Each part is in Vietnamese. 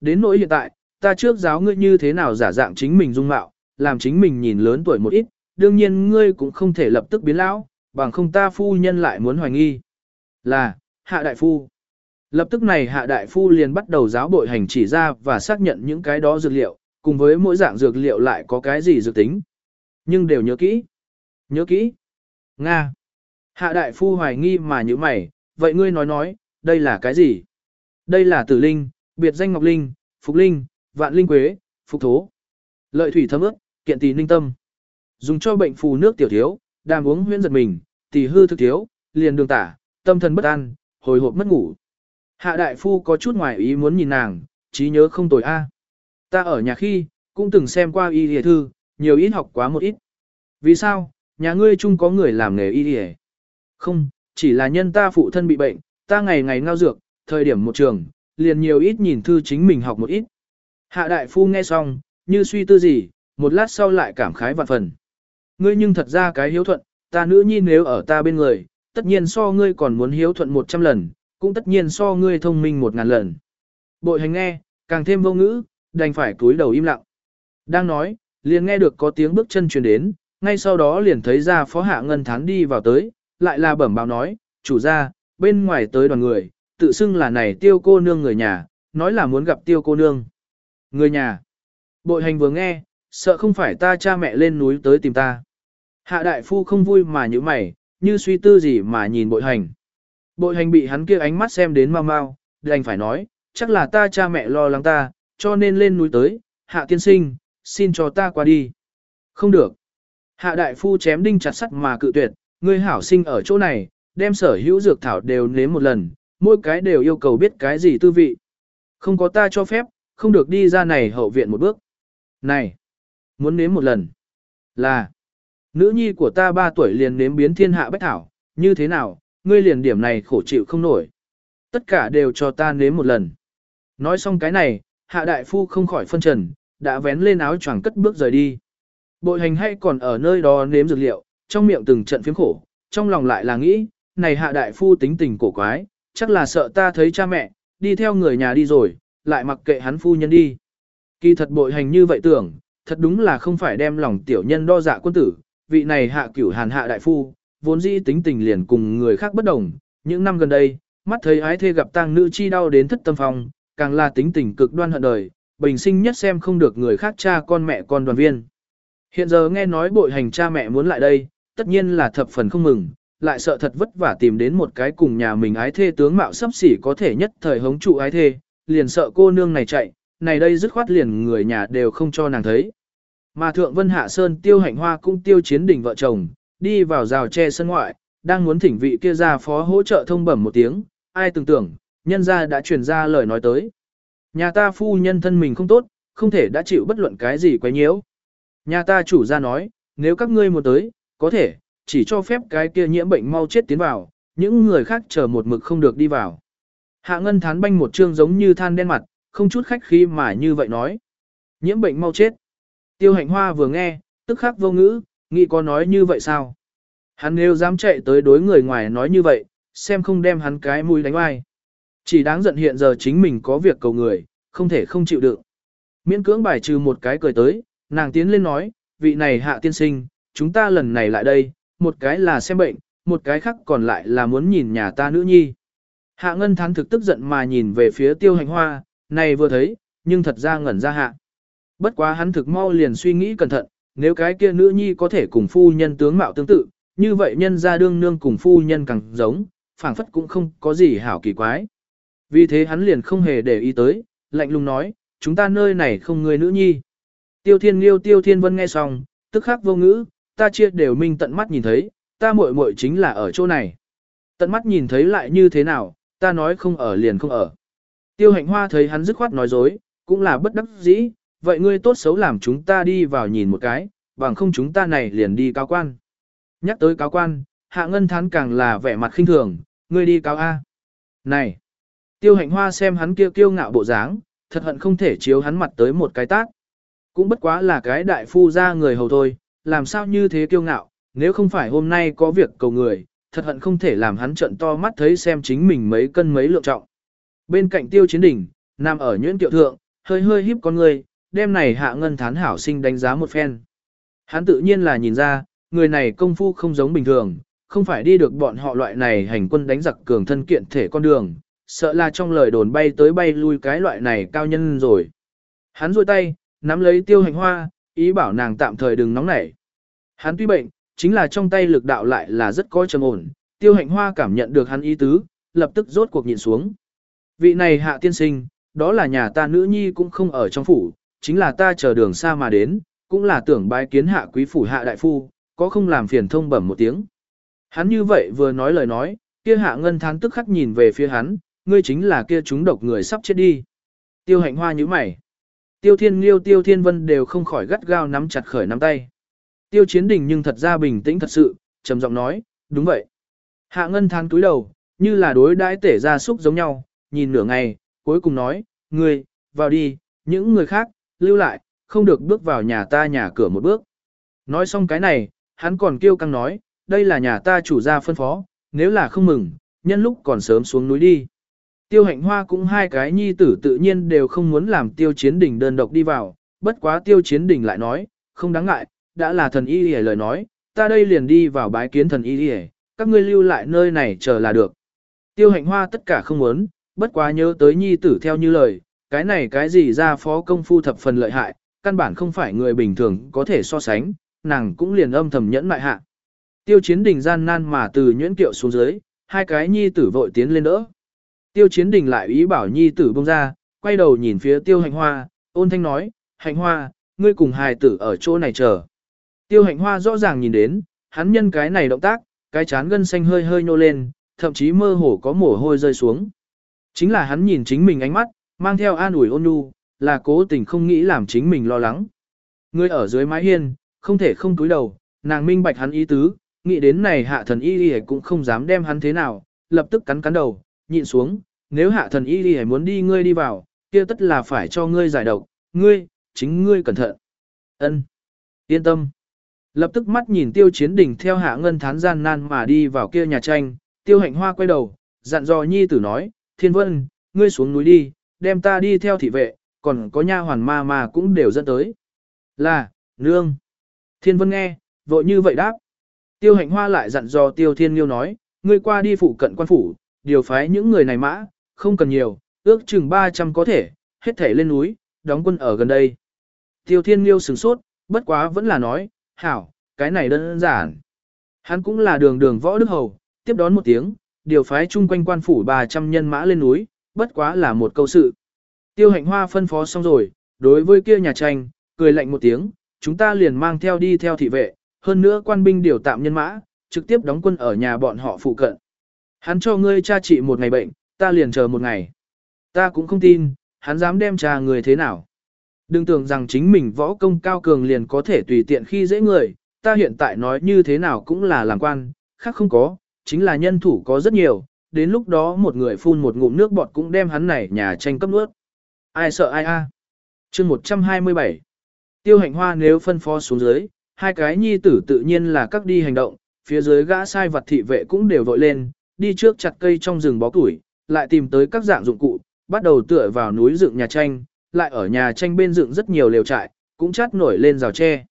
Đến nỗi hiện tại, ta trước giáo ngươi như thế nào giả dạng chính mình dung mạo, làm chính mình nhìn lớn tuổi một ít, đương nhiên ngươi cũng không thể lập tức biến lão, bằng không ta phu nhân lại muốn hoài nghi. Là, hạ đại phu. Lập tức này hạ đại phu liền bắt đầu giáo bội hành chỉ ra và xác nhận những cái đó dược liệu, cùng với mỗi dạng dược liệu lại có cái gì dược tính. Nhưng đều nhớ kỹ. Nhớ kỹ. Nga. Hạ đại phu hoài nghi mà như mày, vậy ngươi nói nói, đây là cái gì? Đây là tử linh, biệt danh ngọc linh, phục linh, vạn linh quế, phục thố. Lợi thủy thấm ướt, kiện tỳ ninh tâm. Dùng cho bệnh phù nước tiểu thiếu, đàm uống huyễn giật mình, tỳ hư thực thiếu, liền đường tả, tâm thần bất an, hồi hộp mất ngủ. Hạ đại phu có chút ngoài ý muốn nhìn nàng, trí nhớ không tồi a. Ta ở nhà khi, cũng từng xem qua y y thư, nhiều ít học quá một ít. Vì sao, nhà ngươi chung có người làm nghề y y Không, chỉ là nhân ta phụ thân bị bệnh, ta ngày ngày ngao dược, thời điểm một trường, liền nhiều ít nhìn thư chính mình học một ít. Hạ đại phu nghe xong, như suy tư gì, một lát sau lại cảm khái vạn phần. Ngươi nhưng thật ra cái hiếu thuận, ta nữ nhi nếu ở ta bên người, tất nhiên so ngươi còn muốn hiếu thuận một trăm lần, cũng tất nhiên so ngươi thông minh một ngàn lần. Bội hành nghe, càng thêm vô ngữ, đành phải cúi đầu im lặng. Đang nói, liền nghe được có tiếng bước chân truyền đến, ngay sau đó liền thấy ra phó hạ ngân thán đi vào tới, lại là bẩm báo nói, chủ gia, bên ngoài tới đoàn người, tự xưng là này tiêu cô nương người nhà, nói là muốn gặp tiêu cô nương. Người nhà. Bội hành vừa nghe, sợ không phải ta cha mẹ lên núi tới tìm ta. Hạ đại phu không vui mà như mày, như suy tư gì mà nhìn bội hành. Bội hành bị hắn kia ánh mắt xem đến mau mau, đành phải nói, chắc là ta cha mẹ lo lắng ta, cho nên lên núi tới, hạ tiên sinh, xin cho ta qua đi. Không được. Hạ đại phu chém đinh chặt sắt mà cự tuyệt, ngươi hảo sinh ở chỗ này, đem sở hữu dược thảo đều nếm một lần, mỗi cái đều yêu cầu biết cái gì tư vị. Không có ta cho phép, không được đi ra này hậu viện một bước. Này, muốn nếm một lần. Là, nữ nhi của ta ba tuổi liền nếm biến thiên hạ bách thảo, như thế nào, ngươi liền điểm này khổ chịu không nổi. Tất cả đều cho ta nếm một lần. Nói xong cái này, hạ đại phu không khỏi phân trần, đã vén lên áo choàng cất bước rời đi. Bội hành hay còn ở nơi đó nếm dược liệu, trong miệng từng trận phiếm khổ, trong lòng lại là nghĩ, này hạ đại phu tính tình cổ quái, chắc là sợ ta thấy cha mẹ, đi theo người nhà đi rồi, lại mặc kệ hắn phu nhân đi. Kỳ thật bội hành như vậy tưởng, thật đúng là không phải đem lòng tiểu nhân đo dạ quân tử, vị này hạ cửu hàn hạ đại phu, vốn dĩ tính tình liền cùng người khác bất đồng, những năm gần đây, mắt thấy ái thê gặp tang nữ chi đau đến thất tâm phòng, càng là tính tình cực đoan hận đời, bình sinh nhất xem không được người khác cha con mẹ con đoàn viên. Hiện giờ nghe nói bội hành cha mẹ muốn lại đây, tất nhiên là thập phần không mừng, lại sợ thật vất vả tìm đến một cái cùng nhà mình ái thê tướng mạo sắp xỉ có thể nhất thời hống trụ ái thê, liền sợ cô nương này chạy, này đây dứt khoát liền người nhà đều không cho nàng thấy. Mà thượng vân hạ sơn tiêu hạnh hoa cũng tiêu chiến đỉnh vợ chồng, đi vào rào tre sân ngoại, đang muốn thỉnh vị kia ra phó hỗ trợ thông bẩm một tiếng, ai tưởng tưởng, nhân gia đã truyền ra lời nói tới. Nhà ta phu nhân thân mình không tốt, không thể đã chịu bất luận cái gì quấy nhiễu. Nhà ta chủ gia nói, nếu các ngươi muốn tới, có thể, chỉ cho phép cái kia nhiễm bệnh mau chết tiến vào, những người khác chờ một mực không được đi vào. Hạ ngân thán banh một trương giống như than đen mặt, không chút khách khí mà như vậy nói. Nhiễm bệnh mau chết. Tiêu hạnh hoa vừa nghe, tức khắc vô ngữ, nghĩ có nói như vậy sao? Hắn nếu dám chạy tới đối người ngoài nói như vậy, xem không đem hắn cái mũi đánh ai. Chỉ đáng giận hiện giờ chính mình có việc cầu người, không thể không chịu đựng. Miễn cưỡng bài trừ một cái cười tới, nàng tiến lên nói, vị này hạ tiên sinh, chúng ta lần này lại đây, một cái là xem bệnh, một cái khác còn lại là muốn nhìn nhà ta nữ nhi. Hạ ngân thán thực tức giận mà nhìn về phía tiêu hành hoa, này vừa thấy, nhưng thật ra ngẩn ra hạ. Bất quá hắn thực mau liền suy nghĩ cẩn thận, nếu cái kia nữ nhi có thể cùng phu nhân tướng mạo tương tự, như vậy nhân ra đương nương cùng phu nhân càng giống, phảng phất cũng không có gì hảo kỳ quái. Vì thế hắn liền không hề để ý tới, lạnh lùng nói, chúng ta nơi này không người nữ nhi. Tiêu thiên liêu tiêu thiên vân nghe xong, tức khắc vô ngữ, ta chia đều minh tận mắt nhìn thấy, ta muội muội chính là ở chỗ này. Tận mắt nhìn thấy lại như thế nào, ta nói không ở liền không ở. Tiêu hạnh hoa thấy hắn dứt khoát nói dối, cũng là bất đắc dĩ, vậy ngươi tốt xấu làm chúng ta đi vào nhìn một cái, bằng không chúng ta này liền đi cáo quan. Nhắc tới cáo quan, hạ ngân thán càng là vẻ mặt khinh thường, ngươi đi cáo A. Này! Tiêu hạnh hoa xem hắn kia kiêu ngạo bộ dáng, thật hận không thể chiếu hắn mặt tới một cái tác. Cũng bất quá là cái đại phu ra người hầu thôi, làm sao như thế kiêu ngạo, nếu không phải hôm nay có việc cầu người, thật hận không thể làm hắn trận to mắt thấy xem chính mình mấy cân mấy lượng trọng. Bên cạnh tiêu chiến đỉnh, nằm ở nhuyễn tiệu thượng, hơi hơi híp con người, đêm này hạ ngân thán hảo sinh đánh giá một phen. Hắn tự nhiên là nhìn ra, người này công phu không giống bình thường, không phải đi được bọn họ loại này hành quân đánh giặc cường thân kiện thể con đường, sợ là trong lời đồn bay tới bay lui cái loại này cao nhân rồi. Hắn rôi tay, nắm lấy tiêu hành hoa, ý bảo nàng tạm thời đừng nóng nảy. Hắn tuy bệnh, chính là trong tay lực đạo lại là rất coi trầm ổn, tiêu hạnh hoa cảm nhận được hắn ý tứ, lập tức rốt cuộc nhìn xuống. Vị này hạ tiên sinh, đó là nhà ta nữ nhi cũng không ở trong phủ, chính là ta chờ đường xa mà đến, cũng là tưởng bái kiến hạ quý phủ hạ đại phu, có không làm phiền thông bẩm một tiếng. Hắn như vậy vừa nói lời nói, kia hạ ngân thán tức khắc nhìn về phía hắn, ngươi chính là kia chúng độc người sắp chết đi. Tiêu hạnh hoa như mày. Tiêu thiên liêu tiêu thiên vân đều không khỏi gắt gao nắm chặt khởi nắm tay. Tiêu chiến đình nhưng thật ra bình tĩnh thật sự, trầm giọng nói, đúng vậy. Hạ ngân thán túi đầu, như là đối đãi tể ra súc giống nhau, nhìn nửa ngày, cuối cùng nói, ngươi, vào đi, những người khác, lưu lại, không được bước vào nhà ta nhà cửa một bước. Nói xong cái này, hắn còn kêu căng nói, đây là nhà ta chủ gia phân phó, nếu là không mừng, nhân lúc còn sớm xuống núi đi. Tiêu hạnh hoa cũng hai cái nhi tử tự nhiên đều không muốn làm tiêu chiến đỉnh đơn độc đi vào, bất quá tiêu chiến đỉnh lại nói, không đáng ngại, đã là thần y hề lời nói, ta đây liền đi vào bái kiến thần y hề, các ngươi lưu lại nơi này chờ là được. Tiêu hạnh hoa tất cả không muốn, bất quá nhớ tới nhi tử theo như lời, cái này cái gì ra phó công phu thập phần lợi hại, căn bản không phải người bình thường có thể so sánh, nàng cũng liền âm thầm nhẫn mại hạ. Tiêu chiến đình gian nan mà từ nhuyễn kiệu xuống dưới, hai cái nhi tử vội tiến lên đỡ. Tiêu chiến đình lại ý bảo nhi tử bông ra, quay đầu nhìn phía tiêu hạnh hoa, ôn thanh nói, hạnh hoa, ngươi cùng hài tử ở chỗ này chờ. Tiêu hạnh hoa rõ ràng nhìn đến, hắn nhân cái này động tác, cái chán gân xanh hơi hơi nhô lên, thậm chí mơ hồ có mồ hôi rơi xuống. Chính là hắn nhìn chính mình ánh mắt, mang theo an ủi ôn nhu, là cố tình không nghĩ làm chính mình lo lắng. Người ở dưới mái hiên, không thể không túi đầu, nàng minh bạch hắn ý tứ, nghĩ đến này hạ thần y y cũng không dám đem hắn thế nào, lập tức cắn cắn đầu, nhịn xuống, nếu hạ thần y y muốn đi ngươi đi vào, kia tất là phải cho ngươi giải độc, ngươi, chính ngươi cẩn thận. Ân, Yên tâm. Lập tức mắt nhìn tiêu chiến đỉnh theo hạ ngân thán gian nan mà đi vào kia nhà tranh, tiêu hạnh hoa quay đầu, dặn dò nhi tử nói, thiên vân, ngươi xuống núi đi, đem ta đi theo thị vệ, còn có nha hoàn ma mà cũng đều dẫn tới. Là, nương. Thiên vân nghe, vội như vậy đáp. Tiêu hạnh hoa lại dặn dò tiêu thiên liêu nói, ngươi qua đi phụ cận quan phủ, điều phái những người này mã, không cần nhiều, ước chừng 300 có thể, hết thể lên núi, đóng quân ở gần đây. Tiêu thiên liêu sửng sốt, bất quá vẫn là nói, hảo, cái này đơn giản. Hắn cũng là đường đường võ đức hầu, tiếp đón một tiếng, điều phái chung quanh quan phủ 300 nhân mã lên núi, bất quá là một câu sự. Tiêu hạnh hoa phân phó xong rồi, đối với kia nhà tranh, cười lạnh một tiếng, chúng ta liền mang theo đi theo thị vệ, hơn nữa quan binh điều tạm nhân mã, trực tiếp đóng quân ở nhà bọn họ phụ cận. Hắn cho ngươi cha trị một ngày bệnh, ta liền chờ một ngày. Ta cũng không tin, hắn dám đem trà người thế nào. Đừng tưởng rằng chính mình võ công cao cường liền có thể tùy tiện khi dễ người, ta hiện tại nói như thế nào cũng là làm quan, khác không có, chính là nhân thủ có rất nhiều, đến lúc đó một người phun một ngụm nước bọt cũng đem hắn này nhà tranh cấp nước. Ai sợ ai a? À? Chương 127. Tiêu Hạnh Hoa nếu phân phó xuống dưới, hai cái nhi tử tự nhiên là các đi hành động, phía dưới gã sai vật thị vệ cũng đều vội lên, đi trước chặt cây trong rừng bó củi, lại tìm tới các dạng dụng cụ, bắt đầu tựa vào núi dựng nhà tranh, lại ở nhà tranh bên dựng rất nhiều lều trại, cũng chát nổi lên rào tre.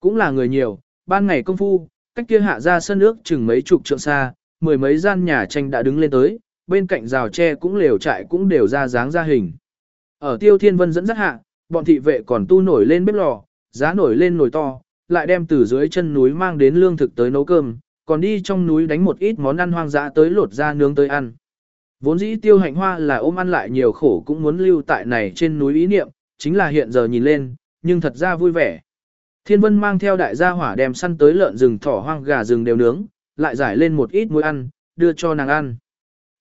Cũng là người nhiều, ban ngày công phu, cách kia hạ ra sân nước chừng mấy chục trượng xa, mười mấy gian nhà tranh đã đứng lên tới, bên cạnh rào tre cũng lều trại cũng đều ra dáng ra hình. Ở tiêu thiên vân dẫn dắt hạ, bọn thị vệ còn tu nổi lên bếp lò, giá nổi lên nồi to, lại đem từ dưới chân núi mang đến lương thực tới nấu cơm, còn đi trong núi đánh một ít món ăn hoang dã tới lột ra nướng tới ăn. Vốn dĩ tiêu hạnh hoa là ôm ăn lại nhiều khổ cũng muốn lưu tại này trên núi ý niệm, chính là hiện giờ nhìn lên, nhưng thật ra vui vẻ. Thiên vân mang theo đại gia hỏa đem săn tới lợn rừng thỏ hoang gà rừng đều nướng, lại giải lên một ít muối ăn, đưa cho nàng ăn.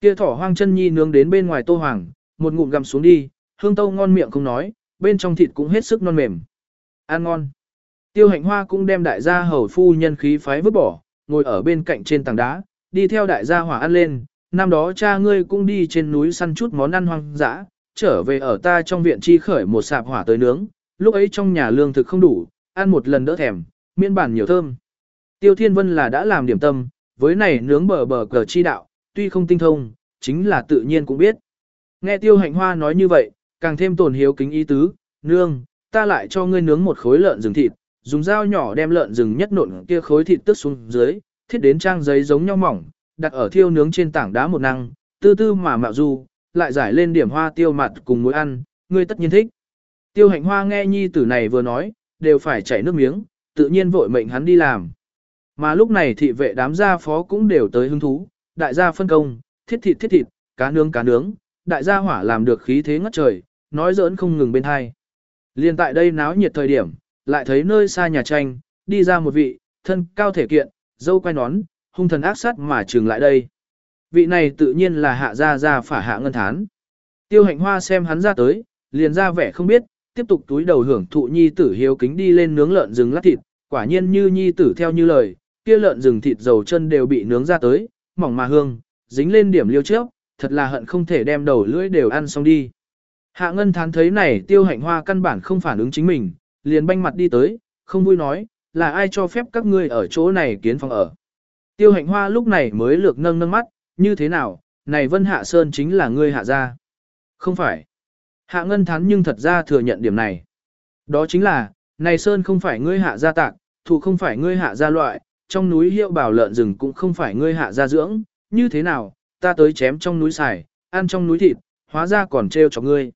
Kia thỏ hoang chân nhi nướng đến bên ngoài tô hoàng, một ngụm gặm xuống đi, hương tâu ngon miệng không nói, bên trong thịt cũng hết sức non mềm. Ăn ngon. Tiêu hạnh hoa cũng đem đại gia hầu phu nhân khí phái vứt bỏ, ngồi ở bên cạnh trên tảng đá, đi theo đại gia hỏa ăn lên, năm đó cha ngươi cũng đi trên núi săn chút món ăn hoang dã, trở về ở ta trong viện chi khởi một sạp hỏa tới nướng, lúc ấy trong nhà lương thực không đủ, ăn một lần đỡ thèm, miên bản nhiều thơm. Tiêu Thiên Vân là đã làm điểm tâm, với này nướng bờ bờ cờ chi đạo, tuy không tinh thông, chính là tự nhiên cũng biết. Nghe Tiêu Hạnh Hoa nói như vậy, càng thêm tổn hiếu kính ý tứ, nương, ta lại cho ngươi nướng một khối lợn rừng thịt, dùng dao nhỏ đem lợn rừng nhất nộn kia khối thịt tước xuống dưới, thiết đến trang giấy giống nhau mỏng, đặt ở thiêu nướng trên tảng đá một năng, tư tư mà mạo du, lại giải lên điểm hoa tiêu mặt cùng muối ăn, ngươi tất nhiên thích. Tiêu hạnh hoa nghe nhi tử này vừa nói, đều phải chảy nước miếng, tự nhiên vội mệnh hắn đi làm. Mà lúc này thị vệ đám gia phó cũng đều tới hứng thú, đại gia phân công, thiết thịt thiết thịt, cá nướng cá nướng, đại gia hỏa làm được khí thế ngất trời, nói giỡn không ngừng bên hai. Liên tại đây náo nhiệt thời điểm, lại thấy nơi xa nhà tranh, đi ra một vị, thân cao thể kiện, dâu quay nón, hung thần ác sát mà trường lại đây. Vị này tự nhiên là hạ gia gia phả hạ ngân thán. Tiêu hạnh hoa xem hắn ra tới, liền ra vẻ không biết, tiếp tục túi đầu hưởng thụ nhi tử hiếu kính đi lên nướng lợn rừng lát thịt, quả nhiên như nhi tử theo như lời, kia lợn rừng thịt dầu chân đều bị nướng ra tới, mỏng mà hương, dính lên điểm liêu trước, thật là hận không thể đem đầu lưỡi đều ăn xong đi. Hạ ngân thán thấy này tiêu hạnh hoa căn bản không phản ứng chính mình, liền banh mặt đi tới, không vui nói, là ai cho phép các ngươi ở chỗ này kiến phòng ở. Tiêu hạnh hoa lúc này mới lược nâng nâng mắt, như thế nào, này Vân Hạ Sơn chính là ngươi hạ gia. Không phải. Hạ ngân thán nhưng thật ra thừa nhận điểm này. Đó chính là, này Sơn không phải ngươi hạ gia tạc, thủ không phải ngươi hạ gia loại, trong núi hiệu bảo lợn rừng cũng không phải ngươi hạ gia dưỡng, như thế nào, ta tới chém trong núi xài, ăn trong núi thịt, hóa ra còn trêu cho ngươi.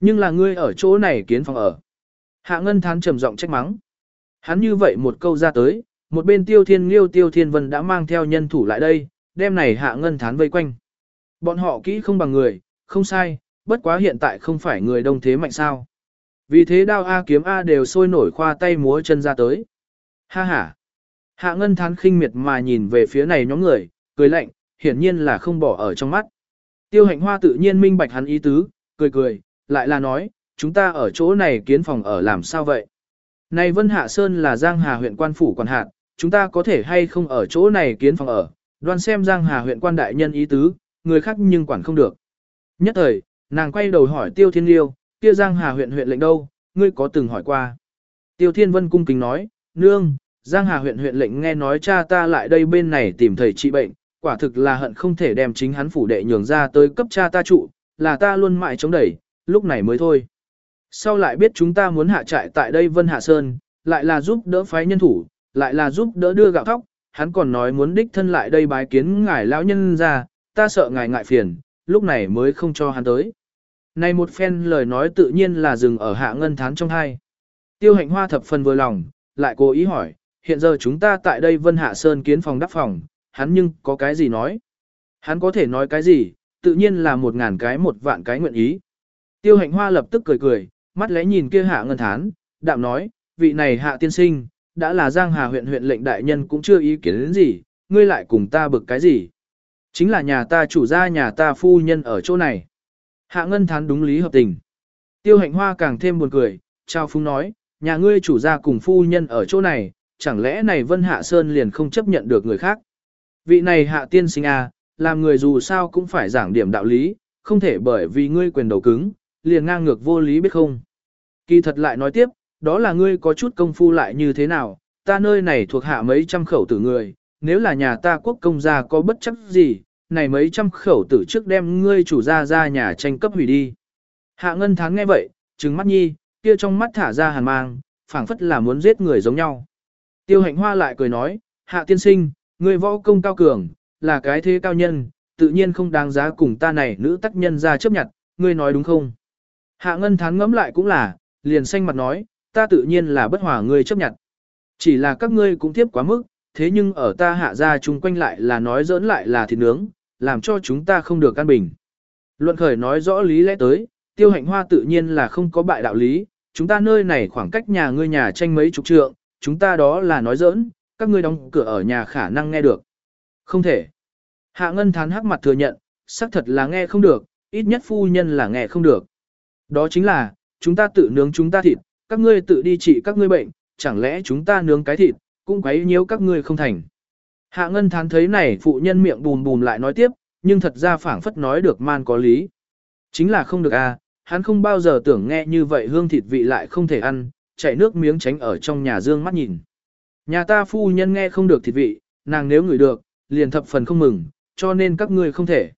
Nhưng là ngươi ở chỗ này kiến phòng ở. Hạ ngân thán trầm giọng trách mắng. Hắn như vậy một câu ra tới, một bên tiêu thiên liêu tiêu thiên vân đã mang theo nhân thủ lại đây, đem này hạ ngân thán vây quanh. Bọn họ kỹ không bằng người, không sai, bất quá hiện tại không phải người đông thế mạnh sao. Vì thế đao A kiếm A đều sôi nổi khoa tay múa chân ra tới. Ha ha. Hạ ngân thán khinh miệt mà nhìn về phía này nhóm người, cười lạnh, hiển nhiên là không bỏ ở trong mắt. Tiêu hạnh hoa tự nhiên minh bạch hắn ý tứ, cười cười, lại là nói, chúng ta ở chỗ này kiến phòng ở làm sao vậy? Này Vân Hạ Sơn là Giang Hà huyện quan phủ quản hạt, chúng ta có thể hay không ở chỗ này kiến phòng ở, đoan xem Giang Hà huyện quan đại nhân ý tứ, người khác nhưng quản không được. Nhất thời, nàng quay đầu hỏi Tiêu Thiên Liêu, kia Giang Hà huyện huyện lệnh đâu, ngươi có từng hỏi qua. Tiêu Thiên Vân cung kính nói, nương, Giang Hà huyện huyện lệnh nghe nói cha ta lại đây bên này tìm thầy trị bệnh, quả thực là hận không thể đem chính hắn phủ đệ nhường ra tới cấp cha ta trụ, là ta luôn mãi chống đẩy, lúc này mới thôi. Sau lại biết chúng ta muốn hạ trại tại đây Vân Hạ Sơn, lại là giúp đỡ phái nhân thủ, lại là giúp đỡ đưa gạo thóc, hắn còn nói muốn đích thân lại đây bái kiến ngài lão nhân ra, ta sợ ngài ngại phiền, lúc này mới không cho hắn tới. Này một phen lời nói tự nhiên là dừng ở hạ ngân thán trong hai. Tiêu hạnh hoa thập phần vừa lòng, lại cố ý hỏi, hiện giờ chúng ta tại đây Vân Hạ Sơn kiến phòng đắp phòng, hắn nhưng có cái gì nói? Hắn có thể nói cái gì, tự nhiên là một ngàn cái một vạn cái nguyện ý. Tiêu hạnh hoa lập tức cười cười, mắt lẽ nhìn kia hạ ngân thán, đạm nói, vị này hạ tiên sinh, đã là Giang Hà huyện huyện lệnh đại nhân cũng chưa ý kiến đến gì, ngươi lại cùng ta bực cái gì. Chính là nhà ta chủ gia nhà ta phu nhân ở chỗ này. Hạ ngân thán đúng lý hợp tình. Tiêu hạnh hoa càng thêm buồn cười, trao phúng nói, nhà ngươi chủ gia cùng phu nhân ở chỗ này, chẳng lẽ này Vân Hạ Sơn liền không chấp nhận được người khác. Vị này hạ tiên sinh à, làm người dù sao cũng phải giảng điểm đạo lý, không thể bởi vì ngươi quyền đầu cứng, liền ngang ngược vô lý biết không. Kỳ thật lại nói tiếp, đó là ngươi có chút công phu lại như thế nào, ta nơi này thuộc hạ mấy trăm khẩu tử người, nếu là nhà ta quốc công gia có bất chấp gì, này mấy trăm khẩu tử trước đem ngươi chủ gia ra nhà tranh cấp hủy đi. Hạ ngân thắng nghe vậy, trừng mắt nhi, kia trong mắt thả ra hàn mang, phảng phất là muốn giết người giống nhau. Tiêu hạnh hoa lại cười nói, hạ tiên sinh, ngươi võ công cao cường, là cái thế cao nhân, tự nhiên không đáng giá cùng ta này nữ tác nhân ra chấp nhận, ngươi nói đúng không? Hạ ngân thán ngẫm lại cũng là, liền xanh mặt nói, ta tự nhiên là bất hòa ngươi chấp nhận. Chỉ là các ngươi cũng tiếp quá mức, thế nhưng ở ta hạ ra chung quanh lại là nói dỡn lại là thịt nướng, làm cho chúng ta không được căn bình. Luận khởi nói rõ lý lẽ tới, tiêu hạnh hoa tự nhiên là không có bại đạo lý, chúng ta nơi này khoảng cách nhà ngươi nhà tranh mấy chục trượng, chúng ta đó là nói dỡn, các ngươi đóng cửa ở nhà khả năng nghe được. Không thể. Hạ ngân thán hắc mặt thừa nhận, xác thật là nghe không được, ít nhất phu nhân là nghe không được. Đó chính là, chúng ta tự nướng chúng ta thịt, các ngươi tự đi trị các ngươi bệnh, chẳng lẽ chúng ta nướng cái thịt, cũng quấy nhiễu các ngươi không thành. Hạ Ngân Thán thấy này phụ nhân miệng bùm bùm lại nói tiếp, nhưng thật ra phảng phất nói được man có lý. Chính là không được à, hắn không bao giờ tưởng nghe như vậy hương thịt vị lại không thể ăn, chảy nước miếng tránh ở trong nhà dương mắt nhìn. Nhà ta phu nhân nghe không được thịt vị, nàng nếu ngửi được, liền thập phần không mừng, cho nên các ngươi không thể.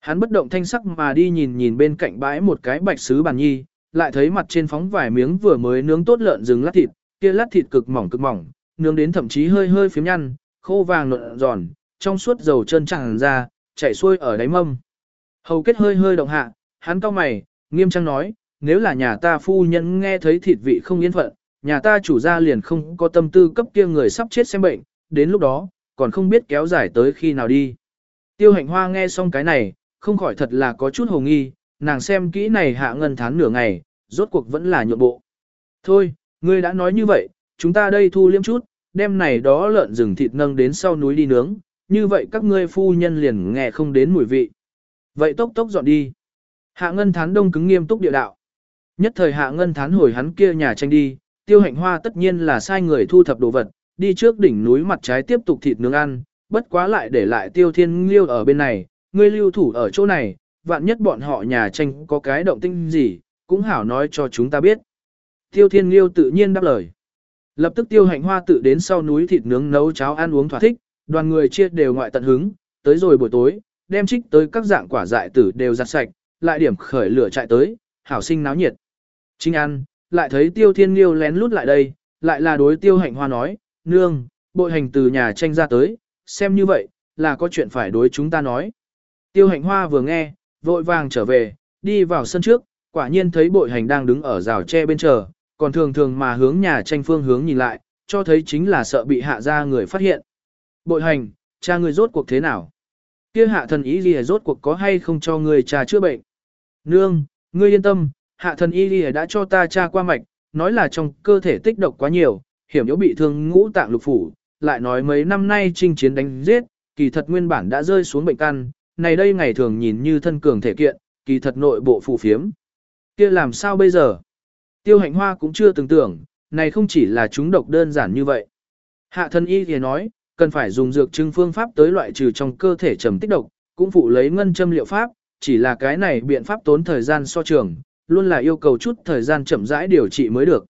Hắn bất động thanh sắc mà đi nhìn nhìn bên cạnh bãi một cái bạch sứ bàn nhi, lại thấy mặt trên phóng vài miếng vừa mới nướng tốt lợn rừng lát thịt, kia lát thịt cực mỏng cực mỏng, nướng đến thậm chí hơi hơi phím nhăn, khô vàng nộn giòn, trong suốt dầu chân tràn ra, chảy xuôi ở đáy mâm. Hầu kết hơi hơi động hạ, hắn cau mày, nghiêm trang nói, nếu là nhà ta phu nhân nghe thấy thịt vị không yên phận, nhà ta chủ gia liền không có tâm tư cấp kia người sắp chết xem bệnh, đến lúc đó, còn không biết kéo dài tới khi nào đi. Tiêu hạnh hoa nghe xong cái này, không khỏi thật là có chút hồ nghi, nàng xem kỹ này hạ ngân thán nửa ngày, rốt cuộc vẫn là nhượng bộ. Thôi, ngươi đã nói như vậy, chúng ta đây thu liêm chút, đem này đó lợn rừng thịt nâng đến sau núi đi nướng, như vậy các ngươi phu nhân liền nghe không đến mùi vị. Vậy tốc tốc dọn đi. Hạ ngân thán đông cứng nghiêm túc địa đạo. Nhất thời hạ ngân thán hồi hắn kia nhà tranh đi, tiêu hạnh hoa tất nhiên là sai người thu thập đồ vật, đi trước đỉnh núi mặt trái tiếp tục thịt nướng ăn, bất quá lại để lại tiêu thiên liêu ở bên này, ngươi lưu thủ ở chỗ này, vạn nhất bọn họ nhà tranh có cái động tinh gì, cũng hảo nói cho chúng ta biết. Tiêu thiên liêu tự nhiên đáp lời. Lập tức tiêu hạnh hoa tự đến sau núi thịt nướng nấu cháo ăn uống thỏa thích, đoàn người chia đều ngoại tận hứng, tới rồi buổi tối, đem trích tới các dạng quả dại tử đều giặt sạch, lại điểm khởi lửa chạy tới, hảo sinh náo nhiệt. Chính ăn, lại thấy tiêu thiên liêu lén lút lại đây, lại là đối tiêu hạnh hoa nói, nương, bội hành từ nhà tranh ra tới, xem như vậy, là có chuyện phải đối chúng ta nói. Tiêu hạnh hoa vừa nghe, vội vàng trở về, đi vào sân trước, quả nhiên thấy bội hành đang đứng ở rào tre bên chờ, còn thường thường mà hướng nhà tranh phương hướng nhìn lại, cho thấy chính là sợ bị hạ ra người phát hiện. Bội hành, cha người rốt cuộc thế nào? Kia hạ thần ý gì rốt cuộc có hay không cho người cha chữa bệnh? Nương, ngươi yên tâm, hạ thần y lìa đã cho ta tra qua mạch, nói là trong cơ thể tích độc quá nhiều, hiểm yếu bị thương ngũ tạng lục phủ, lại nói mấy năm nay chinh chiến đánh giết, kỳ thật nguyên bản đã rơi xuống bệnh căn, này đây ngày thường nhìn như thân cường thể kiện, kỳ thật nội bộ phù phiếm. kia làm sao bây giờ? Tiêu hạnh hoa cũng chưa từng tưởng, này không chỉ là chúng độc đơn giản như vậy. Hạ thần y thì nói, cần phải dùng dược trưng phương pháp tới loại trừ trong cơ thể trầm tích độc, cũng phụ lấy ngân châm liệu pháp, chỉ là cái này biện pháp tốn thời gian so trường, luôn là yêu cầu chút thời gian chậm rãi điều trị mới được.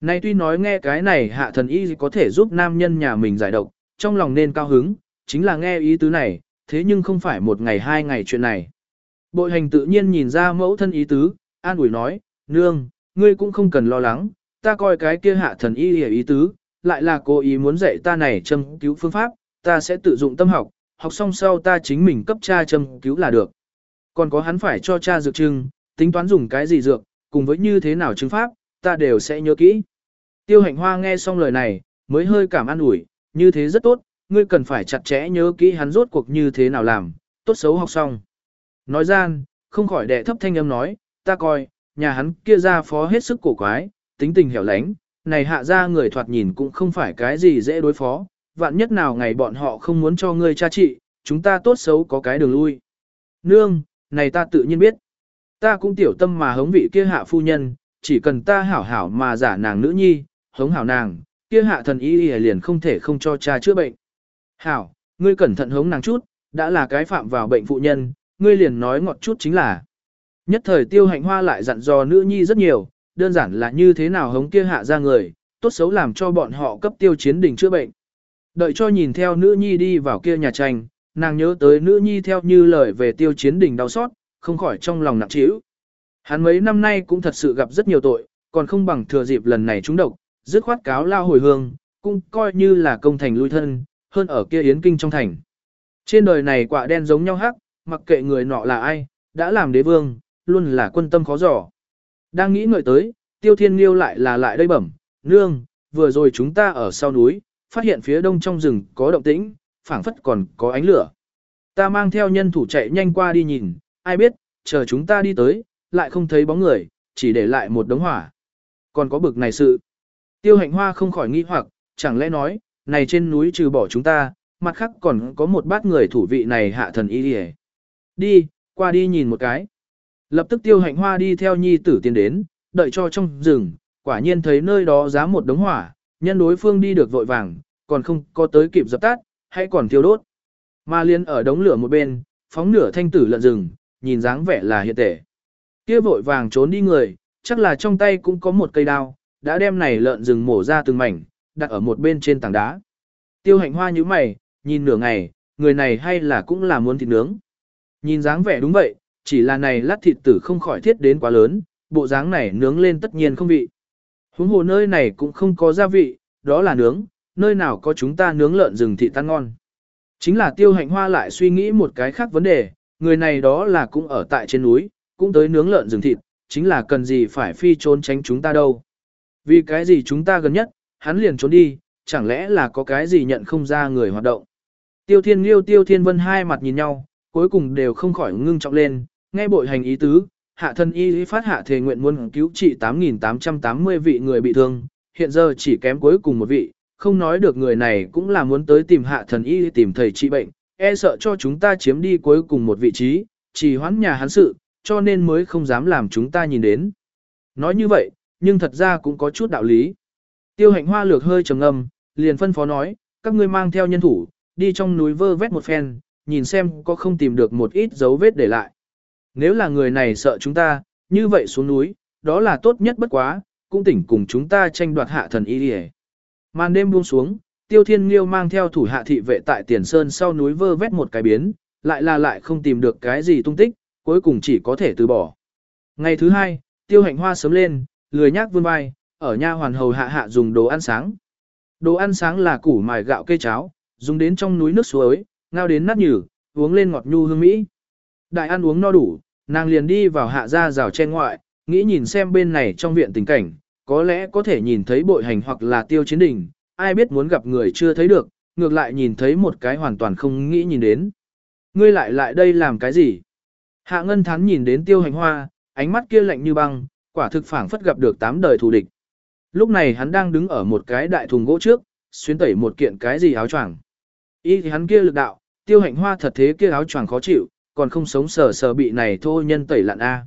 Nay tuy nói nghe cái này hạ thần y có thể giúp nam nhân nhà mình giải độc, trong lòng nên cao hứng, chính là nghe ý tứ này, thế nhưng không phải một ngày hai ngày chuyện này. Bội hành tự nhiên nhìn ra mẫu thân ý tứ, an ủi nói, nương, ngươi cũng không cần lo lắng, ta coi cái kia hạ thần y hiểu ý tứ, lại là cố ý muốn dạy ta này châm cứu phương pháp, ta sẽ tự dụng tâm học, học xong sau ta chính mình cấp cha châm cứu là được. Còn có hắn phải cho cha dược trưng, tính toán dùng cái gì dược, cùng với như thế nào chứng pháp, ta đều sẽ nhớ kỹ. Tiêu hạnh hoa nghe xong lời này, mới hơi cảm an ủi, như thế rất tốt, ngươi cần phải chặt chẽ nhớ kỹ hắn rốt cuộc như thế nào làm, tốt xấu học xong. Nói gian, không khỏi đệ thấp thanh âm nói, ta coi, nhà hắn kia ra phó hết sức cổ quái, tính tình hẻo lánh, này hạ ra người thoạt nhìn cũng không phải cái gì dễ đối phó, vạn nhất nào ngày bọn họ không muốn cho ngươi cha trị, chúng ta tốt xấu có cái đường lui. Nương, này ta tự nhiên biết. Ta cũng tiểu tâm mà hống vị kia hạ phu nhân, chỉ cần ta hảo hảo mà giả nàng nữ nhi, hống hảo nàng, kia hạ thần y liền không thể không cho cha chữa bệnh. Hảo, ngươi cẩn thận hống nàng chút, đã là cái phạm vào bệnh phụ nhân, ngươi liền nói ngọt chút chính là. Nhất thời tiêu hạnh hoa lại dặn dò nữ nhi rất nhiều, đơn giản là như thế nào hống kia hạ ra người, tốt xấu làm cho bọn họ cấp tiêu chiến đỉnh chữa bệnh. Đợi cho nhìn theo nữ nhi đi vào kia nhà tranh, nàng nhớ tới nữ nhi theo như lời về tiêu chiến đỉnh đau xót, không khỏi trong lòng nặng trĩu. Hắn mấy năm nay cũng thật sự gặp rất nhiều tội, còn không bằng thừa dịp lần này trúng độc, dứt khoát cáo lao hồi hương, cũng coi như là công thành lui thân, hơn ở kia yến kinh trong thành. Trên đời này quả đen giống nhau hắc, mặc kệ người nọ là ai, đã làm đế vương, luôn là quân tâm khó dò. Đang nghĩ ngợi tới, tiêu thiên liêu lại là lại đây bẩm, nương, vừa rồi chúng ta ở sau núi, phát hiện phía đông trong rừng có động tĩnh, phảng phất còn có ánh lửa. Ta mang theo nhân thủ chạy nhanh qua đi nhìn, ai biết, chờ chúng ta đi tới, lại không thấy bóng người, chỉ để lại một đống hỏa. Còn có bực này sự. Tiêu hạnh hoa không khỏi nghi hoặc, chẳng lẽ nói, này trên núi trừ bỏ chúng ta, mặt khác còn có một bát người thủ vị này hạ thần y đi Đi, qua đi nhìn một cái. Lập tức tiêu hạnh hoa đi theo nhi tử tiến đến, đợi cho trong rừng, quả nhiên thấy nơi đó giá một đống hỏa, nhân đối phương đi được vội vàng, còn không có tới kịp dập tắt, hay còn thiêu đốt. Ma liên ở đống lửa một bên, phóng nửa thanh tử lợn rừng, nhìn dáng vẻ là hiện tể. Kia vội vàng trốn đi người, chắc là trong tay cũng có một cây đao, đã đem này lợn rừng mổ ra từng mảnh, đặt ở một bên trên tảng đá. Tiêu hạnh hoa như mày, nhìn nửa ngày, người này hay là cũng là muốn thịt nướng. Nhìn dáng vẻ đúng vậy, chỉ là này lát thịt tử không khỏi thiết đến quá lớn, bộ dáng này nướng lên tất nhiên không vị. Huống hồ nơi này cũng không có gia vị, đó là nướng, nơi nào có chúng ta nướng lợn rừng thịt tan ngon. Chính là tiêu hạnh hoa lại suy nghĩ một cái khác vấn đề, người này đó là cũng ở tại trên núi, cũng tới nướng lợn rừng thịt, chính là cần gì phải phi trốn tránh chúng ta đâu. Vì cái gì chúng ta gần nhất, hắn liền trốn đi, chẳng lẽ là có cái gì nhận không ra người hoạt động. Tiêu Thiên Liêu Tiêu Thiên Vân hai mặt nhìn nhau, cuối cùng đều không khỏi ngưng trọng lên, nghe bội hành ý tứ, hạ thân y phát hạ thề nguyện muốn cứu trị 8.880 vị người bị thương, hiện giờ chỉ kém cuối cùng một vị, không nói được người này cũng là muốn tới tìm hạ thần y tìm thầy trị bệnh, e sợ cho chúng ta chiếm đi cuối cùng một vị trí, chỉ hoãn nhà hắn sự, cho nên mới không dám làm chúng ta nhìn đến. Nói như vậy, nhưng thật ra cũng có chút đạo lý. Tiêu hạnh hoa lược hơi trầm ngâm, liền phân phó nói, các ngươi mang theo nhân thủ, đi trong núi vơ vét một phen, nhìn xem có không tìm được một ít dấu vết để lại. Nếu là người này sợ chúng ta, như vậy xuống núi, đó là tốt nhất bất quá, cũng tỉnh cùng chúng ta tranh đoạt hạ thần y đi Màn đêm buông xuống, Tiêu Thiên Nghiêu mang theo thủ hạ thị vệ tại Tiền Sơn sau núi vơ vét một cái biến, lại là lại không tìm được cái gì tung tích, cuối cùng chỉ có thể từ bỏ. Ngày thứ hai, Tiêu Hạnh Hoa sớm lên, lười nhác vươn vai, ở nha hoàn hầu hạ hạ dùng đồ ăn sáng. Đồ ăn sáng là củ mài gạo cây cháo, dùng đến trong núi nước suối, ngao đến nát nhừ, uống lên ngọt nhu hương mỹ. Đại ăn uống no đủ, nàng liền đi vào hạ ra rào che ngoại, nghĩ nhìn xem bên này trong viện tình cảnh, có lẽ có thể nhìn thấy bội hành hoặc là tiêu chiến đình, ai biết muốn gặp người chưa thấy được, ngược lại nhìn thấy một cái hoàn toàn không nghĩ nhìn đến. Ngươi lại lại đây làm cái gì? Hạ ngân thán nhìn đến tiêu hành hoa, ánh mắt kia lạnh như băng, quả thực phảng phất gặp được tám đời thù địch. Lúc này hắn đang đứng ở một cái đại thùng gỗ trước, xuyên tẩy một kiện cái gì áo choàng. ý thì hắn kia lực đạo, tiêu hạnh hoa thật thế kia áo choàng khó chịu, còn không sống sờ sờ bị này thô nhân tẩy lặn A.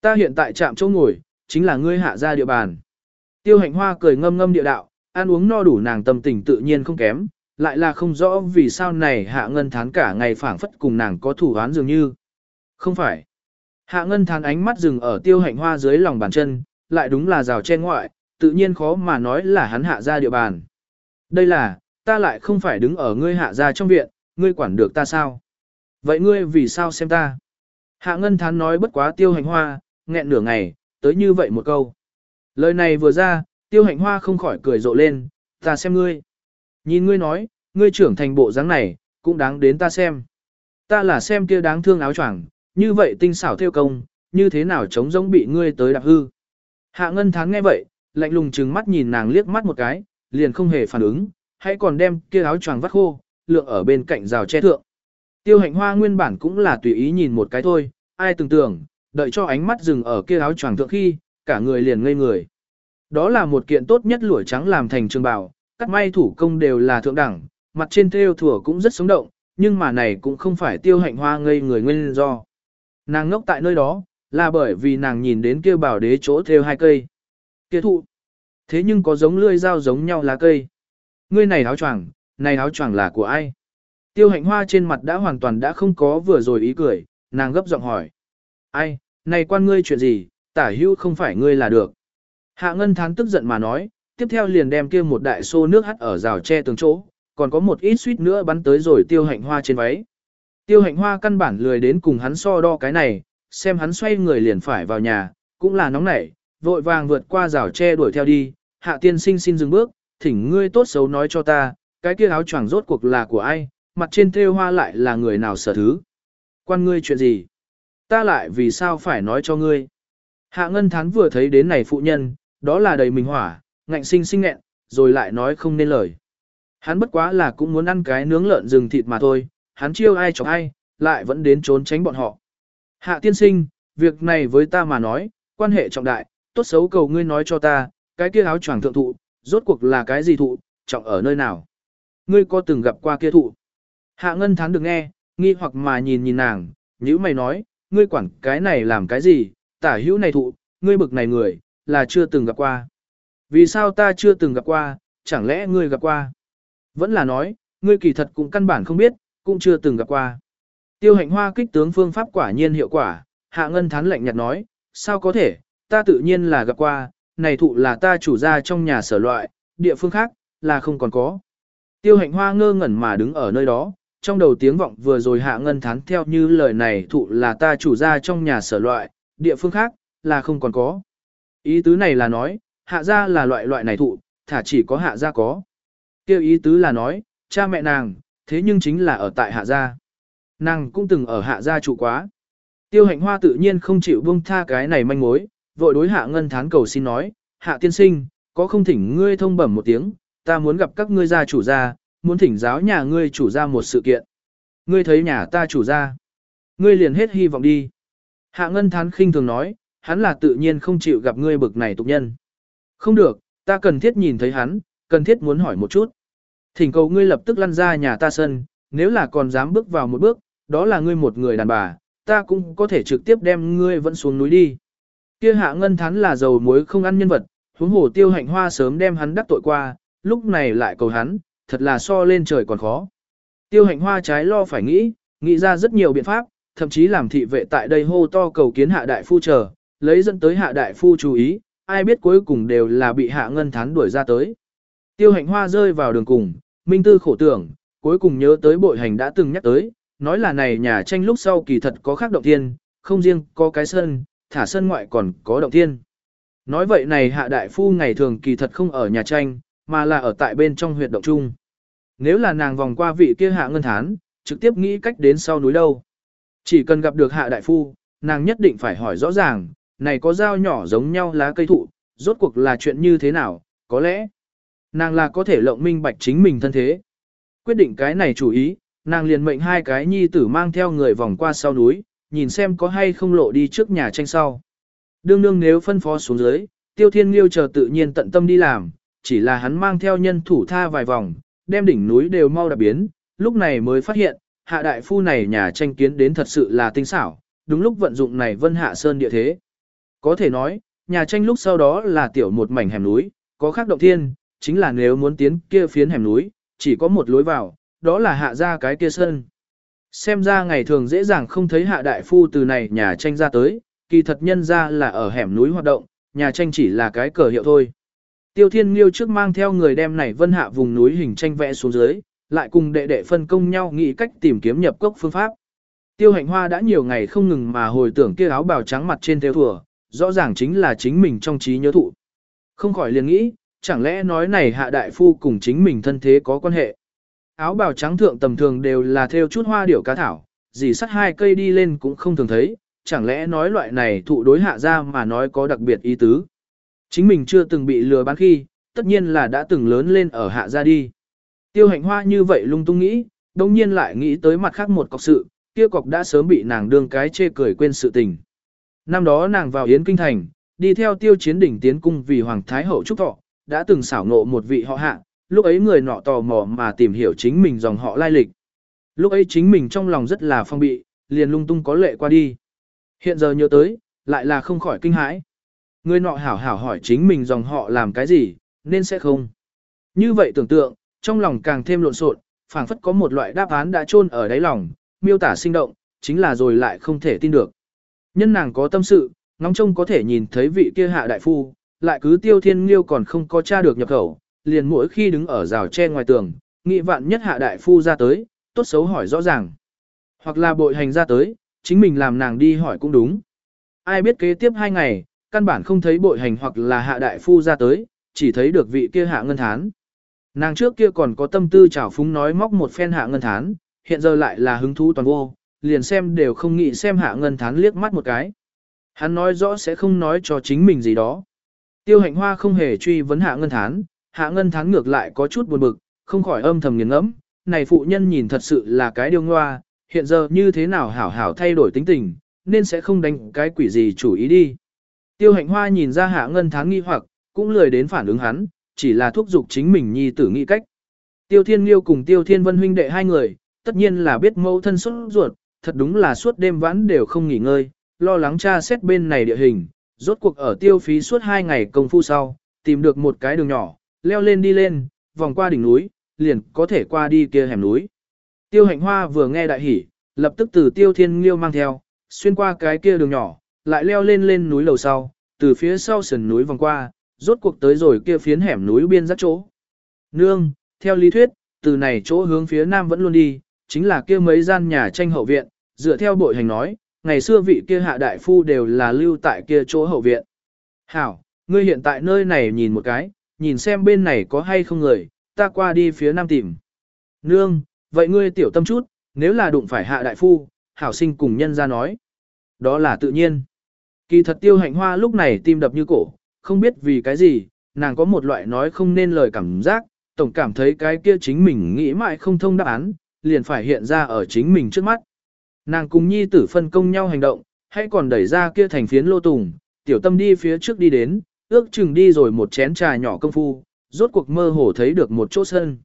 Ta hiện tại chạm chỗ ngồi, chính là ngươi hạ ra địa bàn. Tiêu hạnh hoa cười ngâm ngâm địa đạo, ăn uống no đủ nàng tâm tình tự nhiên không kém, lại là không rõ vì sao này hạ ngân thán cả ngày phảng phất cùng nàng có thủ án dường như. Không phải. Hạ ngân thán ánh mắt dừng ở tiêu hạnh hoa dưới lòng bàn chân, lại đúng là rào chen ngoại, tự nhiên khó mà nói là hắn hạ ra địa bàn. Đây là, ta lại không phải đứng ở ngươi hạ ra trong viện, ngươi quản được ta sao? Vậy ngươi vì sao xem ta? Hạ ngân thán nói bất quá tiêu hành hoa, nghẹn nửa ngày, tới như vậy một câu. Lời này vừa ra, tiêu hạnh hoa không khỏi cười rộ lên, ta xem ngươi. Nhìn ngươi nói, ngươi trưởng thành bộ dáng này, cũng đáng đến ta xem. Ta là xem kia đáng thương áo choàng, như vậy tinh xảo theo công, như thế nào chống giống bị ngươi tới đạp hư. Hạ ngân thán nghe vậy, lạnh lùng trừng mắt nhìn nàng liếc mắt một cái, liền không hề phản ứng, hãy còn đem kia áo choàng vắt khô, lượng ở bên cạnh rào che thượng. Tiêu hạnh hoa nguyên bản cũng là tùy ý nhìn một cái thôi, ai tưởng tưởng, đợi cho ánh mắt dừng ở kia áo choàng thượng khi, cả người liền ngây người. Đó là một kiện tốt nhất lụa trắng làm thành trường bào, cắt may thủ công đều là thượng đẳng, mặt trên thêu thủa cũng rất sống động, nhưng mà này cũng không phải tiêu hạnh hoa ngây người nguyên do. Nàng ngốc tại nơi đó, là bởi vì nàng nhìn đến kia bảo đế chỗ thêu hai cây. Kia thụ. Thế nhưng có giống lươi dao giống nhau lá cây. Ngươi này áo choàng, này áo choàng là của ai? Tiêu hạnh hoa trên mặt đã hoàn toàn đã không có vừa rồi ý cười, nàng gấp giọng hỏi. Ai, này quan ngươi chuyện gì, tả hữu không phải ngươi là được. Hạ ngân thán tức giận mà nói, tiếp theo liền đem kia một đại xô nước hắt ở rào tre tường chỗ, còn có một ít suýt nữa bắn tới rồi tiêu hạnh hoa trên váy. Tiêu hạnh hoa căn bản lười đến cùng hắn so đo cái này, xem hắn xoay người liền phải vào nhà, cũng là nóng nảy, vội vàng vượt qua rào tre đuổi theo đi, hạ tiên sinh xin dừng bước, thỉnh ngươi tốt xấu nói cho ta, cái kia áo choàng rốt cuộc là của ai, mặt trên thêu hoa lại là người nào sở thứ. Quan ngươi chuyện gì? Ta lại vì sao phải nói cho ngươi? Hạ ngân thán vừa thấy đến này phụ nhân, đó là đầy mình hỏa, ngạnh sinh sinh nghẹn, rồi lại nói không nên lời. Hắn bất quá là cũng muốn ăn cái nướng lợn rừng thịt mà thôi, hắn chiêu ai chọc ai, lại vẫn đến trốn tránh bọn họ. Hạ tiên sinh, việc này với ta mà nói, quan hệ trọng đại, tốt xấu cầu ngươi nói cho ta, cái kia áo choàng thượng thụ, rốt cuộc là cái gì thụ, trọng ở nơi nào. Ngươi có từng gặp qua kia thụ. Hạ ngân thán được nghe, nghi hoặc mà nhìn nhìn nàng, nhữ mày nói, ngươi quản cái này làm cái gì, tả hữu này thụ, ngươi bực này người, là chưa từng gặp qua. Vì sao ta chưa từng gặp qua, chẳng lẽ ngươi gặp qua? Vẫn là nói, ngươi kỳ thật cũng căn bản không biết, cũng chưa từng gặp qua. Tiêu hạnh hoa kích tướng phương pháp quả nhiên hiệu quả, hạ ngân thán lạnh nhạt nói, sao có thể, ta tự nhiên là gặp qua, này thụ là ta chủ ra trong nhà sở loại, địa phương khác, là không còn có. Tiêu hạnh hoa ngơ ngẩn mà đứng ở nơi đó, trong đầu tiếng vọng vừa rồi hạ ngân thán theo như lời này thụ là ta chủ gia trong nhà sở loại, địa phương khác, là không còn có. Ý tứ này là nói, hạ gia là loại loại này thụ, thả chỉ có hạ gia có. Kêu ý tứ là nói, cha mẹ nàng, thế nhưng chính là ở tại hạ gia. Nàng cũng từng ở hạ gia trụ quá. Tiêu hạnh hoa tự nhiên không chịu buông tha cái này manh mối, vội đối hạ ngân thán cầu xin nói, hạ tiên sinh, có không thỉnh ngươi thông bẩm một tiếng, ta muốn gặp các ngươi gia chủ gia, muốn thỉnh giáo nhà ngươi chủ gia một sự kiện. Ngươi thấy nhà ta chủ gia, ngươi liền hết hy vọng đi. Hạ ngân thán khinh thường nói, hắn là tự nhiên không chịu gặp ngươi bực này tục nhân. Không được, ta cần thiết nhìn thấy hắn, cần thiết muốn hỏi một chút. Thỉnh cầu ngươi lập tức lăn ra nhà ta sân, nếu là còn dám bước vào một bước, đó là ngươi một người đàn bà, ta cũng có thể trực tiếp đem ngươi vẫn xuống núi đi. Kia hạ ngân thán là dầu muối không ăn nhân vật, huống hồ tiêu hạnh hoa sớm đem hắn đắc tội qua, lúc này lại cầu hắn, thật là so lên trời còn khó. Tiêu hạnh hoa trái lo phải nghĩ, nghĩ ra rất nhiều biện pháp, thậm chí làm thị vệ tại đây hô to cầu kiến hạ đại phu chờ, lấy dẫn tới hạ đại phu chú ý, ai biết cuối cùng đều là bị hạ ngân thán đuổi ra tới. Tiêu hạnh hoa rơi vào đường cùng, minh tư khổ tưởng, cuối cùng nhớ tới bội hành đã từng nhắc tới, nói là này nhà tranh lúc sau kỳ thật có khác động thiên, không riêng có cái sân, thả sân ngoại còn có động thiên. Nói vậy này hạ đại phu ngày thường kỳ thật không ở nhà tranh, mà là ở tại bên trong huyệt động chung. Nếu là nàng vòng qua vị kia hạ ngân thán, trực tiếp nghĩ cách đến sau núi đâu. Chỉ cần gặp được hạ đại phu, nàng nhất định phải hỏi rõ ràng, này có dao nhỏ giống nhau lá cây thụ, rốt cuộc là chuyện như thế nào, có lẽ nàng là có thể lộng minh bạch chính mình thân thế. Quyết định cái này chủ ý, nàng liền mệnh hai cái nhi tử mang theo người vòng qua sau núi, nhìn xem có hay không lộ đi trước nhà tranh sau. Đương Nương nếu phân phó xuống dưới, tiêu thiên liêu chờ tự nhiên tận tâm đi làm, chỉ là hắn mang theo nhân thủ tha vài vòng, đem đỉnh núi đều mau đạp biến, lúc này mới phát hiện, hạ đại phu này nhà tranh kiến đến thật sự là tinh xảo, đúng lúc vận dụng này vân hạ sơn địa thế. Có thể nói, nhà tranh lúc sau đó là tiểu một mảnh hẻm núi, có khác động thiên, chính là nếu muốn tiến kia phiến hẻm núi, chỉ có một lối vào, đó là hạ ra cái kia sơn. Xem ra ngày thường dễ dàng không thấy hạ đại phu từ này nhà tranh ra tới, kỳ thật nhân ra là ở hẻm núi hoạt động, nhà tranh chỉ là cái cờ hiệu thôi. Tiêu Thiên Liêu trước mang theo người đem này vân hạ vùng núi hình tranh vẽ xuống dưới, lại cùng đệ đệ phân công nhau nghĩ cách tìm kiếm nhập cốc phương pháp. Tiêu hạnh hoa đã nhiều ngày không ngừng mà hồi tưởng kia áo bào trắng mặt trên theo thùa, rõ ràng chính là chính mình trong trí nhớ thụ. Không khỏi liền nghĩ, chẳng lẽ nói này hạ đại phu cùng chính mình thân thế có quan hệ. Áo bào trắng thượng tầm thường đều là theo chút hoa điểu cá thảo, dì sắt hai cây đi lên cũng không thường thấy, chẳng lẽ nói loại này thụ đối hạ ra mà nói có đặc biệt ý tứ. Chính mình chưa từng bị lừa bán khi, tất nhiên là đã từng lớn lên ở hạ ra đi. Tiêu hạnh hoa như vậy lung tung nghĩ, đồng nhiên lại nghĩ tới mặt khác một cọc sự, kia cọc đã sớm bị nàng đương cái chê cười quên sự tình. Năm đó nàng vào Yến Kinh Thành, đi theo tiêu chiến đỉnh tiến cung vì Hoàng Thái Hậu Trúc Thọ, đã từng xảo ngộ một vị họ hạ, lúc ấy người nọ tò mò mà tìm hiểu chính mình dòng họ lai lịch. Lúc ấy chính mình trong lòng rất là phong bị, liền lung tung có lệ qua đi. Hiện giờ nhớ tới, lại là không khỏi kinh hãi. Người nọ hảo hảo hỏi chính mình dòng họ làm cái gì, nên sẽ không. Như vậy tưởng tượng, trong lòng càng thêm lộn xộn, phảng phất có một loại đáp án đã chôn ở đáy lòng, miêu tả sinh động, chính là rồi lại không thể tin được. Nhân nàng có tâm sự, ngóng trông có thể nhìn thấy vị kia hạ đại phu, lại cứ tiêu thiên liêu còn không có tra được nhập khẩu, liền mỗi khi đứng ở rào tre ngoài tường, nghị vạn nhất hạ đại phu ra tới, tốt xấu hỏi rõ ràng. Hoặc là bội hành ra tới, chính mình làm nàng đi hỏi cũng đúng. Ai biết kế tiếp hai ngày, căn bản không thấy bội hành hoặc là hạ đại phu ra tới, chỉ thấy được vị kia hạ ngân thán. Nàng trước kia còn có tâm tư trào phúng nói móc một phen hạ ngân thán, hiện giờ lại là hứng thú toàn vô, liền xem đều không nghĩ xem hạ ngân thán liếc mắt một cái. Hắn nói rõ sẽ không nói cho chính mình gì đó. Tiêu hạnh hoa không hề truy vấn hạ ngân thán, hạ ngân thán ngược lại có chút buồn bực, không khỏi âm thầm nghiền ngẫm, này phụ nhân nhìn thật sự là cái điêu ngoa, hiện giờ như thế nào hảo hảo thay đổi tính tình, nên sẽ không đánh cái quỷ gì chủ ý đi. Tiêu hạnh hoa nhìn ra hạ ngân thán nghi hoặc, cũng lười đến phản ứng hắn, chỉ là thúc giục chính mình nhi tử nghĩ cách. Tiêu thiên liêu cùng tiêu thiên vân huynh đệ hai người, tất nhiên là biết mâu thân xuất ruột, thật đúng là suốt đêm vãn đều không nghỉ ngơi, lo lắng tra xét bên này địa hình, rốt cuộc ở tiêu phí suốt hai ngày công phu sau, tìm được một cái đường nhỏ, leo lên đi lên, vòng qua đỉnh núi, liền có thể qua đi kia hẻm núi. Tiêu hạnh hoa vừa nghe đại hỉ, lập tức từ tiêu thiên liêu mang theo, xuyên qua cái kia đường nhỏ, lại leo lên lên núi lầu sau, từ phía sau sườn núi vòng qua, rốt cuộc tới rồi kia phiến hẻm núi biên rắc chỗ. Nương, theo lý thuyết, từ này chỗ hướng phía nam vẫn luôn đi, chính là kia mấy gian nhà tranh hậu viện, dựa theo bội hành nói, ngày xưa vị kia hạ đại phu đều là lưu tại kia chỗ hậu viện. Hảo, ngươi hiện tại nơi này nhìn một cái, nhìn xem bên này có hay không người, ta qua đi phía nam tìm. Nương, vậy ngươi tiểu tâm chút, nếu là đụng phải hạ đại phu, hảo sinh cùng nhân ra nói. Đó là tự nhiên. Kỳ thật tiêu hạnh hoa lúc này tim đập như cổ, không biết vì cái gì, nàng có một loại nói không nên lời cảm giác, tổng cảm thấy cái kia chính mình nghĩ mãi không thông đáp án, liền phải hiện ra ở chính mình trước mắt. Nàng cùng nhi tử phân công nhau hành động, hay còn đẩy ra kia thành phiến lô tùng, tiểu tâm đi phía trước đi đến, ước chừng đi rồi một chén trà nhỏ công phu, rốt cuộc mơ hồ thấy được một chỗ sân.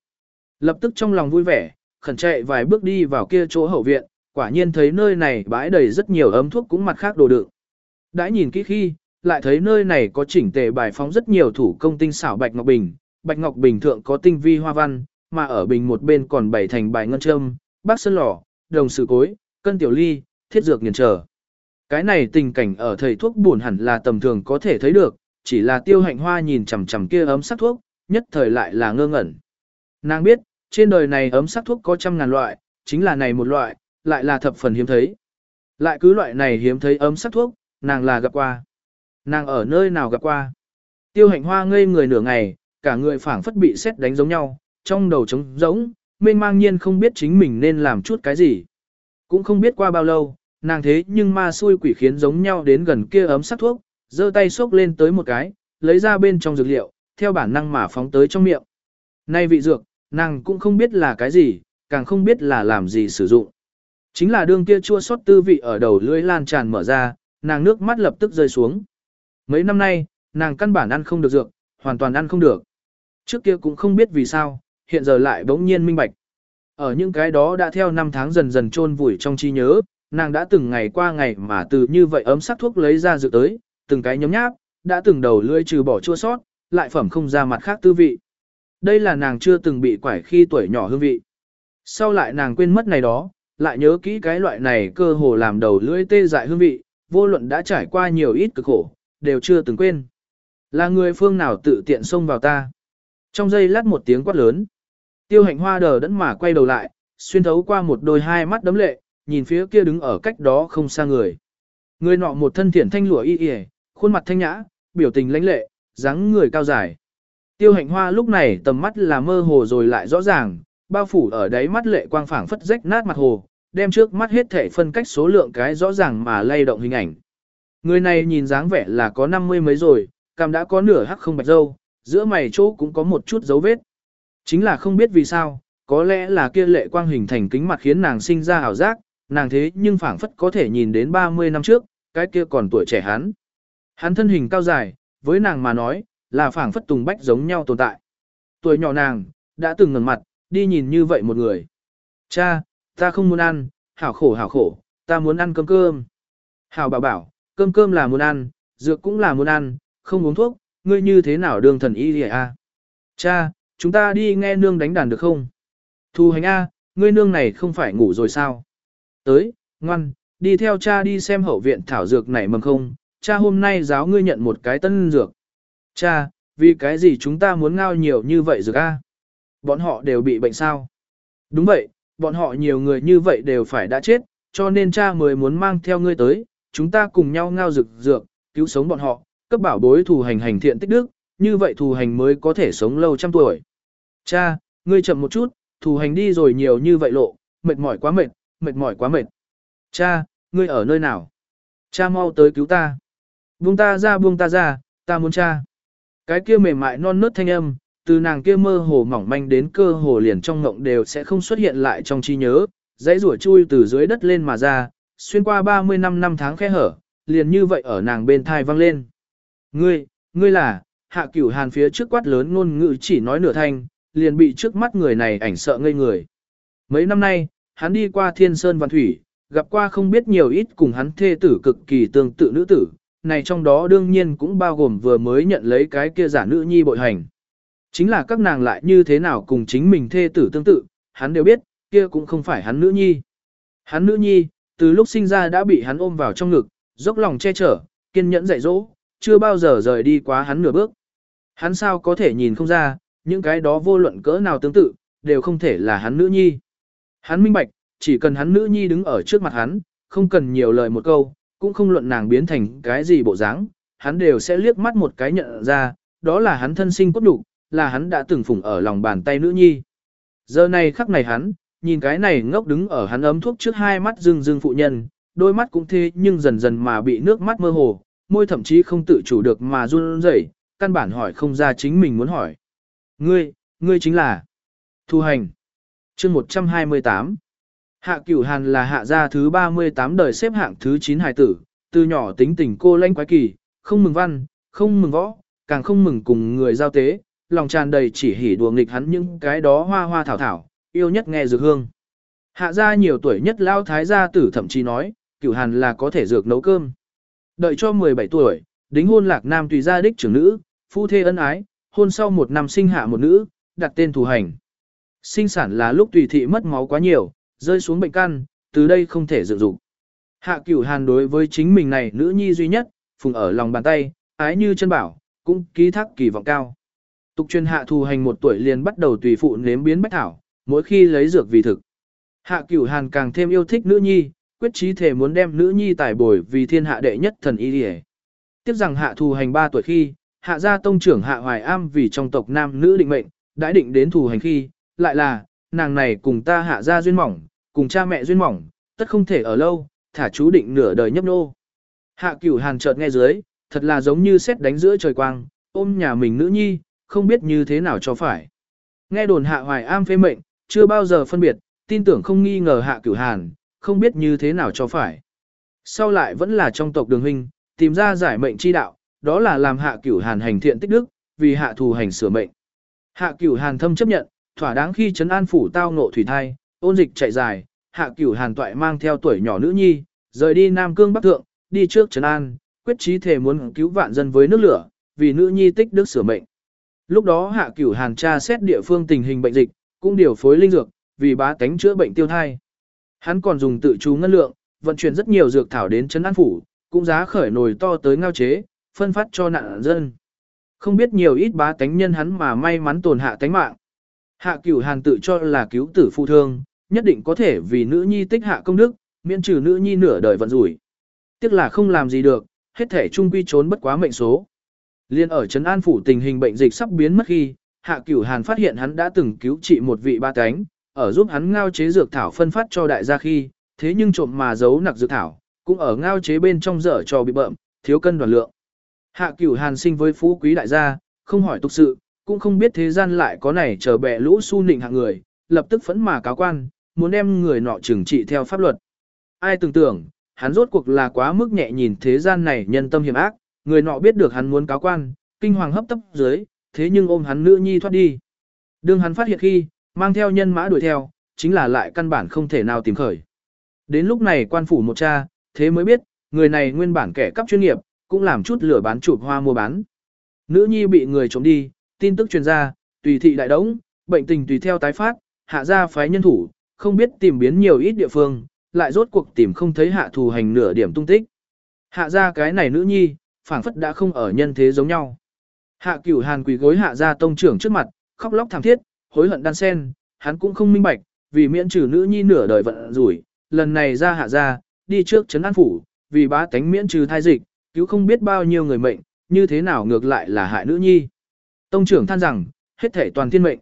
Lập tức trong lòng vui vẻ, khẩn chạy vài bước đi vào kia chỗ hậu viện, quả nhiên thấy nơi này bãi đầy rất nhiều ấm thuốc cũng mặt khác đồ đựng. Đã nhìn kỹ khi, lại thấy nơi này có chỉnh tề bài phóng rất nhiều thủ công tinh xảo bạch ngọc bình, bạch ngọc bình thượng có tinh vi hoa văn, mà ở bình một bên còn bày thành bài ngân châm, bác sơn lò, đồng sự cối, cân tiểu ly, thiết dược nghiền trở. Cái này tình cảnh ở thầy thuốc buồn hẳn là tầm thường có thể thấy được, chỉ là tiêu hạnh hoa nhìn chằm chằm kia ấm sắc thuốc, nhất thời lại là ngơ ngẩn. Nàng biết, trên đời này ấm sắc thuốc có trăm ngàn loại, chính là này một loại, lại là thập phần hiếm thấy. Lại cứ loại này hiếm thấy ấm sắc thuốc, nàng là gặp qua. Nàng ở nơi nào gặp qua. Tiêu hạnh hoa ngây người nửa ngày, cả người phảng phất bị xét đánh giống nhau, trong đầu trống rỗng, mênh mang nhiên không biết chính mình nên làm chút cái gì. Cũng không biết qua bao lâu, nàng thế nhưng ma xui quỷ khiến giống nhau đến gần kia ấm sắc thuốc, giơ tay xốc lên tới một cái, lấy ra bên trong dược liệu, theo bản năng mà phóng tới trong miệng. Nay vị dược, nàng cũng không biết là cái gì, càng không biết là làm gì sử dụng. Chính là đương kia chua xót tư vị ở đầu lưỡi lan tràn mở ra, nàng nước mắt lập tức rơi xuống. Mấy năm nay, nàng căn bản ăn không được dược, hoàn toàn ăn không được. Trước kia cũng không biết vì sao, hiện giờ lại bỗng nhiên minh bạch. Ở những cái đó đã theo năm tháng dần dần chôn vùi trong trí nhớ, nàng đã từng ngày qua ngày mà từ như vậy ấm sắc thuốc lấy ra dược tới, từng cái nhấm nháp, đã từng đầu lưỡi trừ bỏ chua sót, lại phẩm không ra mặt khác tư vị. Đây là nàng chưa từng bị quải khi tuổi nhỏ hương vị. Sau lại nàng quên mất này đó, lại nhớ kỹ cái loại này cơ hồ làm đầu lưỡi tê dại hương vị, vô luận đã trải qua nhiều ít cực khổ, đều chưa từng quên. Là người phương nào tự tiện xông vào ta. Trong giây lát một tiếng quát lớn. Tiêu hạnh hoa đờ đẫn mà quay đầu lại, xuyên thấu qua một đôi hai mắt đấm lệ, nhìn phía kia đứng ở cách đó không xa người. Người nọ một thân thiện thanh lụa y y, khuôn mặt thanh nhã, biểu tình lãnh lệ, dáng người cao dài. Tiêu hạnh hoa lúc này tầm mắt là mơ hồ rồi lại rõ ràng, bao phủ ở đáy mắt lệ quang phảng phất rách nát mặt hồ, đem trước mắt hết thể phân cách số lượng cái rõ ràng mà lay động hình ảnh. Người này nhìn dáng vẻ là có năm mươi mấy rồi, cằm đã có nửa hắc không bạch dâu, giữa mày chỗ cũng có một chút dấu vết. Chính là không biết vì sao, có lẽ là kia lệ quang hình thành kính mặt khiến nàng sinh ra ảo giác, nàng thế nhưng phảng phất có thể nhìn đến 30 năm trước, cái kia còn tuổi trẻ hắn. Hắn thân hình cao dài, với nàng mà nói, là phảng phất tùng bách giống nhau tồn tại. Tuổi nhỏ nàng, đã từng ngẩng mặt, đi nhìn như vậy một người. Cha, ta không muốn ăn, hảo khổ hảo khổ, ta muốn ăn cơm cơm. Hảo bảo bảo, cơm cơm là muốn ăn, dược cũng là muốn ăn, không uống thuốc, ngươi như thế nào đường thần y à? a? Cha, chúng ta đi nghe nương đánh đàn được không? Thu hành A, ngươi nương này không phải ngủ rồi sao? Tới, ngoan, đi theo cha đi xem hậu viện thảo dược này mầm không, cha hôm nay giáo ngươi nhận một cái tân dược. Cha, vì cái gì chúng ta muốn ngao nhiều như vậy dược A? Bọn họ đều bị bệnh sao? Đúng vậy, bọn họ nhiều người như vậy đều phải đã chết, cho nên cha mới muốn mang theo ngươi tới, chúng ta cùng nhau ngao dược dược, cứu sống bọn họ, cấp bảo bối thù hành hành thiện tích đức, như vậy thù hành mới có thể sống lâu trăm tuổi. Cha, ngươi chậm một chút, thù hành đi rồi nhiều như vậy lộ, mệt mỏi quá mệt, mệt mỏi quá mệt. Cha, ngươi ở nơi nào? Cha mau tới cứu ta. Buông ta ra buông ta ra, ta muốn cha. Cái kia mềm mại non nớt thanh âm, từ nàng kia mơ hồ mỏng manh đến cơ hồ liền trong ngộng đều sẽ không xuất hiện lại trong trí nhớ, dãy rủa chui từ dưới đất lên mà ra, xuyên qua 30 năm năm tháng khe hở, liền như vậy ở nàng bên thai vang lên. Ngươi, ngươi là, hạ cửu hàn phía trước quát lớn ngôn ngữ chỉ nói nửa thanh, liền bị trước mắt người này ảnh sợ ngây người. Mấy năm nay, hắn đi qua thiên sơn văn thủy, gặp qua không biết nhiều ít cùng hắn thê tử cực kỳ tương tự nữ tử, này trong đó đương nhiên cũng bao gồm vừa mới nhận lấy cái kia giả nữ nhi bội hành. Chính là các nàng lại như thế nào cùng chính mình thê tử tương tự, hắn đều biết, kia cũng không phải hắn nữ nhi. Hắn nữ nhi, từ lúc sinh ra đã bị hắn ôm vào trong ngực, dốc lòng che chở, kiên nhẫn dạy dỗ, chưa bao giờ rời đi quá hắn nửa bước. Hắn sao có thể nhìn không ra, những cái đó vô luận cỡ nào tương tự, đều không thể là hắn nữ nhi. Hắn minh bạch, chỉ cần hắn nữ nhi đứng ở trước mặt hắn, không cần nhiều lời một câu, cũng không luận nàng biến thành cái gì bộ dáng, hắn đều sẽ liếc mắt một cái nhận ra, đó là hắn thân sinh cốt đủ, là hắn đã từng phụng ở lòng bàn tay nữ nhi. Giờ này khắc này hắn, nhìn cái này ngốc đứng ở hắn ấm thuốc trước hai mắt rưng rưng phụ nhân, đôi mắt cũng thế nhưng dần dần mà bị nước mắt mơ hồ, môi thậm chí không tự chủ được mà run rẩy, căn bản hỏi không ra chính mình muốn hỏi. Ngươi, ngươi chính là Thu Hành. chương 128 Hạ Cửu Hàn là hạ gia thứ 38 đời xếp hạng thứ 9 hài tử, từ nhỏ tính tình cô lanh quái kỳ, không mừng văn, không mừng võ, càng không mừng cùng người giao tế, lòng tràn đầy chỉ hỉ đùa nghịch hắn những cái đó hoa hoa thảo thảo, yêu nhất nghe dược hương. Hạ gia nhiều tuổi nhất lao thái gia tử thậm chí nói, Cửu Hàn là có thể dược nấu cơm. Đợi cho 17 tuổi, đính hôn lạc nam tùy gia đích trưởng nữ, phu thê ân ái, hôn sau một năm sinh hạ một nữ, đặt tên thủ hành. Sinh sản là lúc tùy thị mất máu quá nhiều, rơi xuống bệnh căn, từ đây không thể dựng dục. Hạ cửu hàn đối với chính mình này nữ nhi duy nhất, phùng ở lòng bàn tay, ái như chân bảo, cũng ký thác kỳ vọng cao. Tục truyền hạ thù hành một tuổi liền bắt đầu tùy phụ nếm biến bách thảo, mỗi khi lấy dược vì thực. Hạ cửu hàn càng thêm yêu thích nữ nhi, quyết chí thể muốn đem nữ nhi tài bồi vì thiên hạ đệ nhất thần y đi Tiếp rằng hạ thù hành 3 tuổi khi, hạ gia tông trưởng hạ hoài am vì trong tộc nam nữ định mệnh, đã định đến thù hành khi, lại là, nàng này cùng ta hạ gia duyên mỏng, cùng cha mẹ duyên mỏng, tất không thể ở lâu, thả chú định nửa đời nhấp nô. Hạ cửu hàn chợt nghe dưới, thật là giống như xét đánh giữa trời quang, ôm nhà mình nữ nhi, không biết như thế nào cho phải. Nghe đồn hạ hoài am phê mệnh, chưa bao giờ phân biệt, tin tưởng không nghi ngờ hạ cửu hàn, không biết như thế nào cho phải. Sau lại vẫn là trong tộc đường huynh, tìm ra giải mệnh chi đạo, đó là làm hạ cửu hàn hành thiện tích đức, vì hạ thù hành sửa mệnh. Hạ cửu hàn thâm chấp nhận, thỏa đáng khi trấn an phủ tao ngộ thủy thai, ôn dịch chạy dài, hạ cửu hàn toại mang theo tuổi nhỏ nữ nhi, rời đi Nam Cương Bắc Thượng, đi trước trấn an, quyết chí thể muốn cứu vạn dân với nước lửa, vì nữ nhi tích đức sửa mệnh. Lúc đó hạ cửu hàn tra xét địa phương tình hình bệnh dịch, cũng điều phối linh dược, vì bá tánh chữa bệnh tiêu thai. Hắn còn dùng tự chú ngân lượng, vận chuyển rất nhiều dược thảo đến trấn an phủ, cũng giá khởi nồi to tới ngao chế, phân phát cho nạn dân. Không biết nhiều ít bá tánh nhân hắn mà may mắn tồn hạ tánh mạng. Hạ cửu hàn tự cho là cứu tử phụ thương, nhất định có thể vì nữ nhi tích hạ công đức, miễn trừ nữ nhi nửa đời vận rủi. Tiếc là không làm gì được, hết thể trung quy trốn bất quá mệnh số. Liên ở Trấn An Phủ tình hình bệnh dịch sắp biến mất khi, Hạ Cửu Hàn phát hiện hắn đã từng cứu trị một vị ba cánh, ở giúp hắn ngao chế dược thảo phân phát cho đại gia khi, thế nhưng trộm mà giấu nặc dược thảo, cũng ở ngao chế bên trong dở cho bị bợm, thiếu cân đoàn lượng. Hạ Cửu Hàn sinh với phú quý đại gia, không hỏi tục sự, cũng không biết thế gian lại có này chờ bẻ lũ su nịnh hạng người, lập tức phẫn mà cáo quan, muốn đem người nọ trừng trị theo pháp luật. Ai tưởng tưởng, hắn rốt cuộc là quá mức nhẹ nhìn thế gian này nhân tâm hiểm ác, người nọ biết được hắn muốn cáo quan, kinh hoàng hấp tấp dưới, thế nhưng ôm hắn nữ nhi thoát đi. Đương hắn phát hiện khi, mang theo nhân mã đuổi theo, chính là lại căn bản không thể nào tìm khởi. Đến lúc này quan phủ một cha, thế mới biết, người này nguyên bản kẻ cấp chuyên nghiệp, cũng làm chút lửa bán chụp hoa mua bán. Nữ nhi bị người trộm đi, tin tức truyền ra, tùy thị đại đống, bệnh tình tùy theo tái phát, hạ ra phái nhân thủ, không biết tìm biến nhiều ít địa phương, lại rốt cuộc tìm không thấy hạ thù hành nửa điểm tung tích. Hạ ra cái này nữ nhi, phảng phất đã không ở nhân thế giống nhau. Hạ cửu hàn quỳ gối hạ ra tông trưởng trước mặt, khóc lóc thảm thiết, hối hận đan sen, hắn cũng không minh bạch, vì miễn trừ nữ nhi nửa đời vận rủi, lần này ra hạ ra, đi trước trấn an phủ, vì bá tánh miễn trừ thai dịch, cứu không biết bao nhiêu người mệnh, như thế nào ngược lại là hại nữ nhi. Tông trưởng than rằng, hết thể toàn thiên mệnh.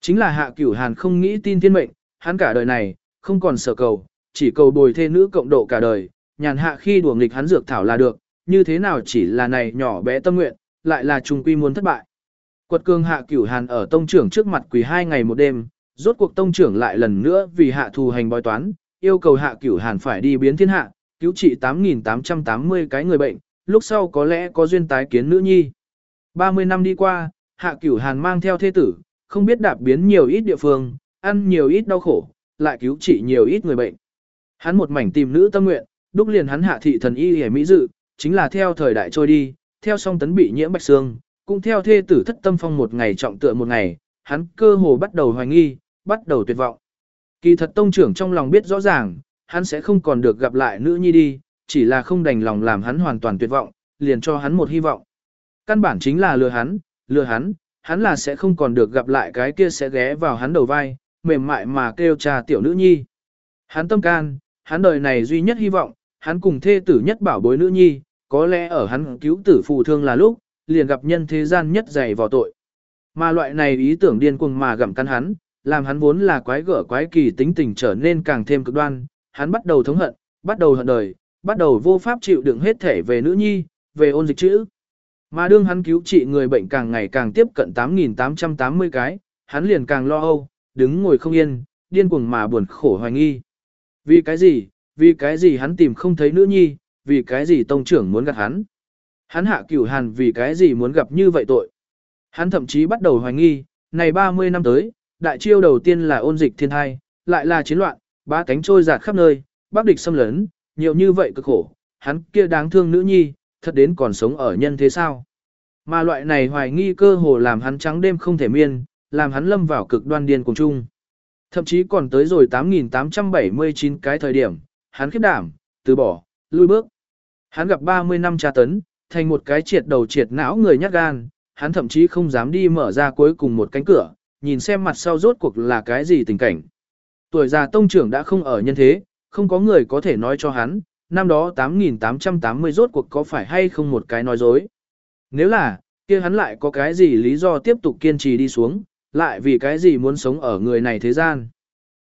Chính là hạ cửu hàn không nghĩ tin thiên mệnh, hắn cả đời này, không còn sở cầu, chỉ cầu bồi thê nữ cộng độ cả đời, nhàn hạ khi đùa nghịch hắn dược thảo là được, như thế nào chỉ là này nhỏ bé tâm nguyện, lại là trùng quy muốn thất bại. Quật cường hạ cửu hàn ở tông trưởng trước mặt quỳ hai ngày một đêm, rốt cuộc tông trưởng lại lần nữa vì hạ thù hành bói toán, yêu cầu hạ cửu hàn phải đi biến thiên hạ, cứu trị 8.880 cái người bệnh, lúc sau có lẽ có duyên tái kiến nữ nhi. 30 năm đi qua, hạ cửu hàn mang theo thế tử, không biết đạp biến nhiều ít địa phương, ăn nhiều ít đau khổ, lại cứu trị nhiều ít người bệnh. Hắn một mảnh tìm nữ tâm nguyện, đúc liền hắn hạ thị thần y hề mỹ dự, chính là theo thời đại trôi đi, theo song tấn bị nhiễm bạch xương, cũng theo thê tử thất tâm phong một ngày trọng tựa một ngày, hắn cơ hồ bắt đầu hoài nghi, bắt đầu tuyệt vọng. Kỳ thật tông trưởng trong lòng biết rõ ràng, hắn sẽ không còn được gặp lại nữ nhi đi, chỉ là không đành lòng làm hắn hoàn toàn tuyệt vọng, liền cho hắn một hy vọng. Căn bản chính là lừa hắn, lừa hắn, hắn là sẽ không còn được gặp lại cái kia sẽ ghé vào hắn đầu vai, mềm mại mà kêu cha tiểu nữ nhi. Hắn tâm can, hắn đời này duy nhất hy vọng, hắn cùng thê tử nhất bảo bối nữ nhi, có lẽ ở hắn cứu tử phù thương là lúc, liền gặp nhân thế gian nhất dày vào tội. Mà loại này ý tưởng điên cuồng mà gặm cắn hắn, làm hắn vốn là quái gở quái kỳ tính tình trở nên càng thêm cực đoan, hắn bắt đầu thống hận, bắt đầu hận đời, bắt đầu vô pháp chịu đựng hết thể về nữ nhi, về ôn dịch chữ. Mà đương hắn cứu trị người bệnh càng ngày càng tiếp cận 8.880 cái, hắn liền càng lo âu, đứng ngồi không yên, điên cuồng mà buồn khổ hoài nghi. Vì cái gì, vì cái gì hắn tìm không thấy nữ nhi, vì cái gì tông trưởng muốn gặp hắn. Hắn hạ cửu hàn vì cái gì muốn gặp như vậy tội. Hắn thậm chí bắt đầu hoài nghi, này 30 năm tới, đại chiêu đầu tiên là ôn dịch thiên thai, lại là chiến loạn, ba cánh trôi giạt khắp nơi, bác địch xâm lấn, nhiều như vậy cực khổ, hắn kia đáng thương nữ nhi, thật đến còn sống ở nhân thế sao. Mà loại này hoài nghi cơ hồ làm hắn trắng đêm không thể miên, làm hắn lâm vào cực đoan điên cùng chung. Thậm chí còn tới rồi 8.879 cái thời điểm, hắn khiếp đảm, từ bỏ, lui bước. Hắn gặp 30 năm tra tấn, thành một cái triệt đầu triệt não người nhát gan, hắn thậm chí không dám đi mở ra cuối cùng một cánh cửa, nhìn xem mặt sau rốt cuộc là cái gì tình cảnh. Tuổi già tông trưởng đã không ở nhân thế, không có người có thể nói cho hắn, năm đó 8.880 rốt cuộc có phải hay không một cái nói dối. Nếu là, kia hắn lại có cái gì lý do tiếp tục kiên trì đi xuống, lại vì cái gì muốn sống ở người này thế gian.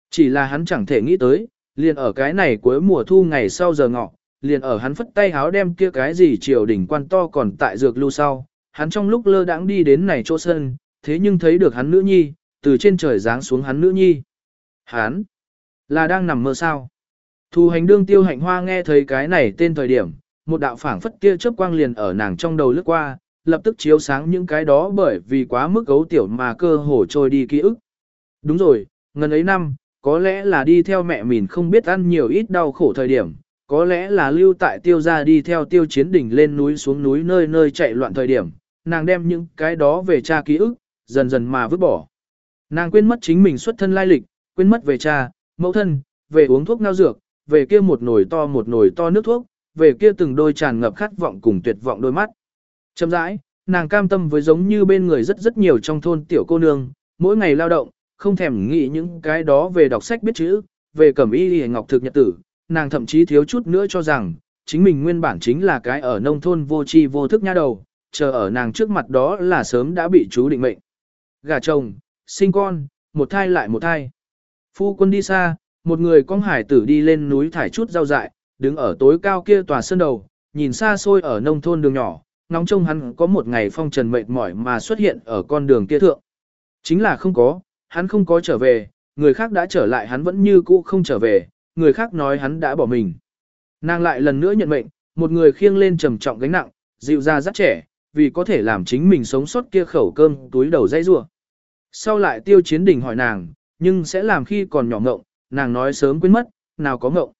Chỉ là hắn chẳng thể nghĩ tới, liền ở cái này cuối mùa thu ngày sau giờ ngọ, liền ở hắn phất tay háo đem kia cái gì triều đỉnh quan to còn tại dược lưu sau, hắn trong lúc lơ đãng đi đến này chỗ sân, thế nhưng thấy được hắn nữ nhi, từ trên trời giáng xuống hắn nữ nhi. Hắn, là đang nằm mơ sao? Thu hành đương tiêu hạnh hoa nghe thấy cái này tên thời điểm, một đạo phảng phất kia chớp quang liền ở nàng trong đầu lướt qua, lập tức chiếu sáng những cái đó bởi vì quá mức gấu tiểu mà cơ hồ trôi đi ký ức. Đúng rồi, ngần ấy năm, có lẽ là đi theo mẹ mình không biết ăn nhiều ít đau khổ thời điểm, có lẽ là lưu tại tiêu gia đi theo tiêu chiến đỉnh lên núi xuống núi nơi nơi chạy loạn thời điểm, nàng đem những cái đó về cha ký ức, dần dần mà vứt bỏ. Nàng quên mất chính mình xuất thân lai lịch, quên mất về cha, mẫu thân, về uống thuốc ngao dược, về kia một nồi to một nồi to nước thuốc, về kia từng đôi tràn ngập khát vọng cùng tuyệt vọng đôi mắt. Chậm rãi, nàng cam tâm với giống như bên người rất rất nhiều trong thôn tiểu cô nương, mỗi ngày lao động, không thèm nghĩ những cái đó về đọc sách biết chữ, về cẩm y y ngọc thực nhật tử, nàng thậm chí thiếu chút nữa cho rằng, chính mình nguyên bản chính là cái ở nông thôn vô tri vô thức nha đầu, chờ ở nàng trước mặt đó là sớm đã bị chú định mệnh. Gà chồng, sinh con, một thai lại một thai. Phu quân đi xa, một người con hải tử đi lên núi thải chút rau dại, đứng ở tối cao kia tòa sơn đầu, nhìn xa xôi ở nông thôn đường nhỏ, ngóng trông hắn có một ngày phong trần mệt mỏi mà xuất hiện ở con đường kia thượng. Chính là không có, hắn không có trở về, người khác đã trở lại hắn vẫn như cũ không trở về, người khác nói hắn đã bỏ mình. Nàng lại lần nữa nhận mệnh, một người khiêng lên trầm trọng gánh nặng, dịu ra rất trẻ, vì có thể làm chính mình sống sót kia khẩu cơm túi đầu dây rua. Sau lại tiêu chiến đình hỏi nàng, nhưng sẽ làm khi còn nhỏ ngộng, nàng nói sớm quên mất, nào có ngộng.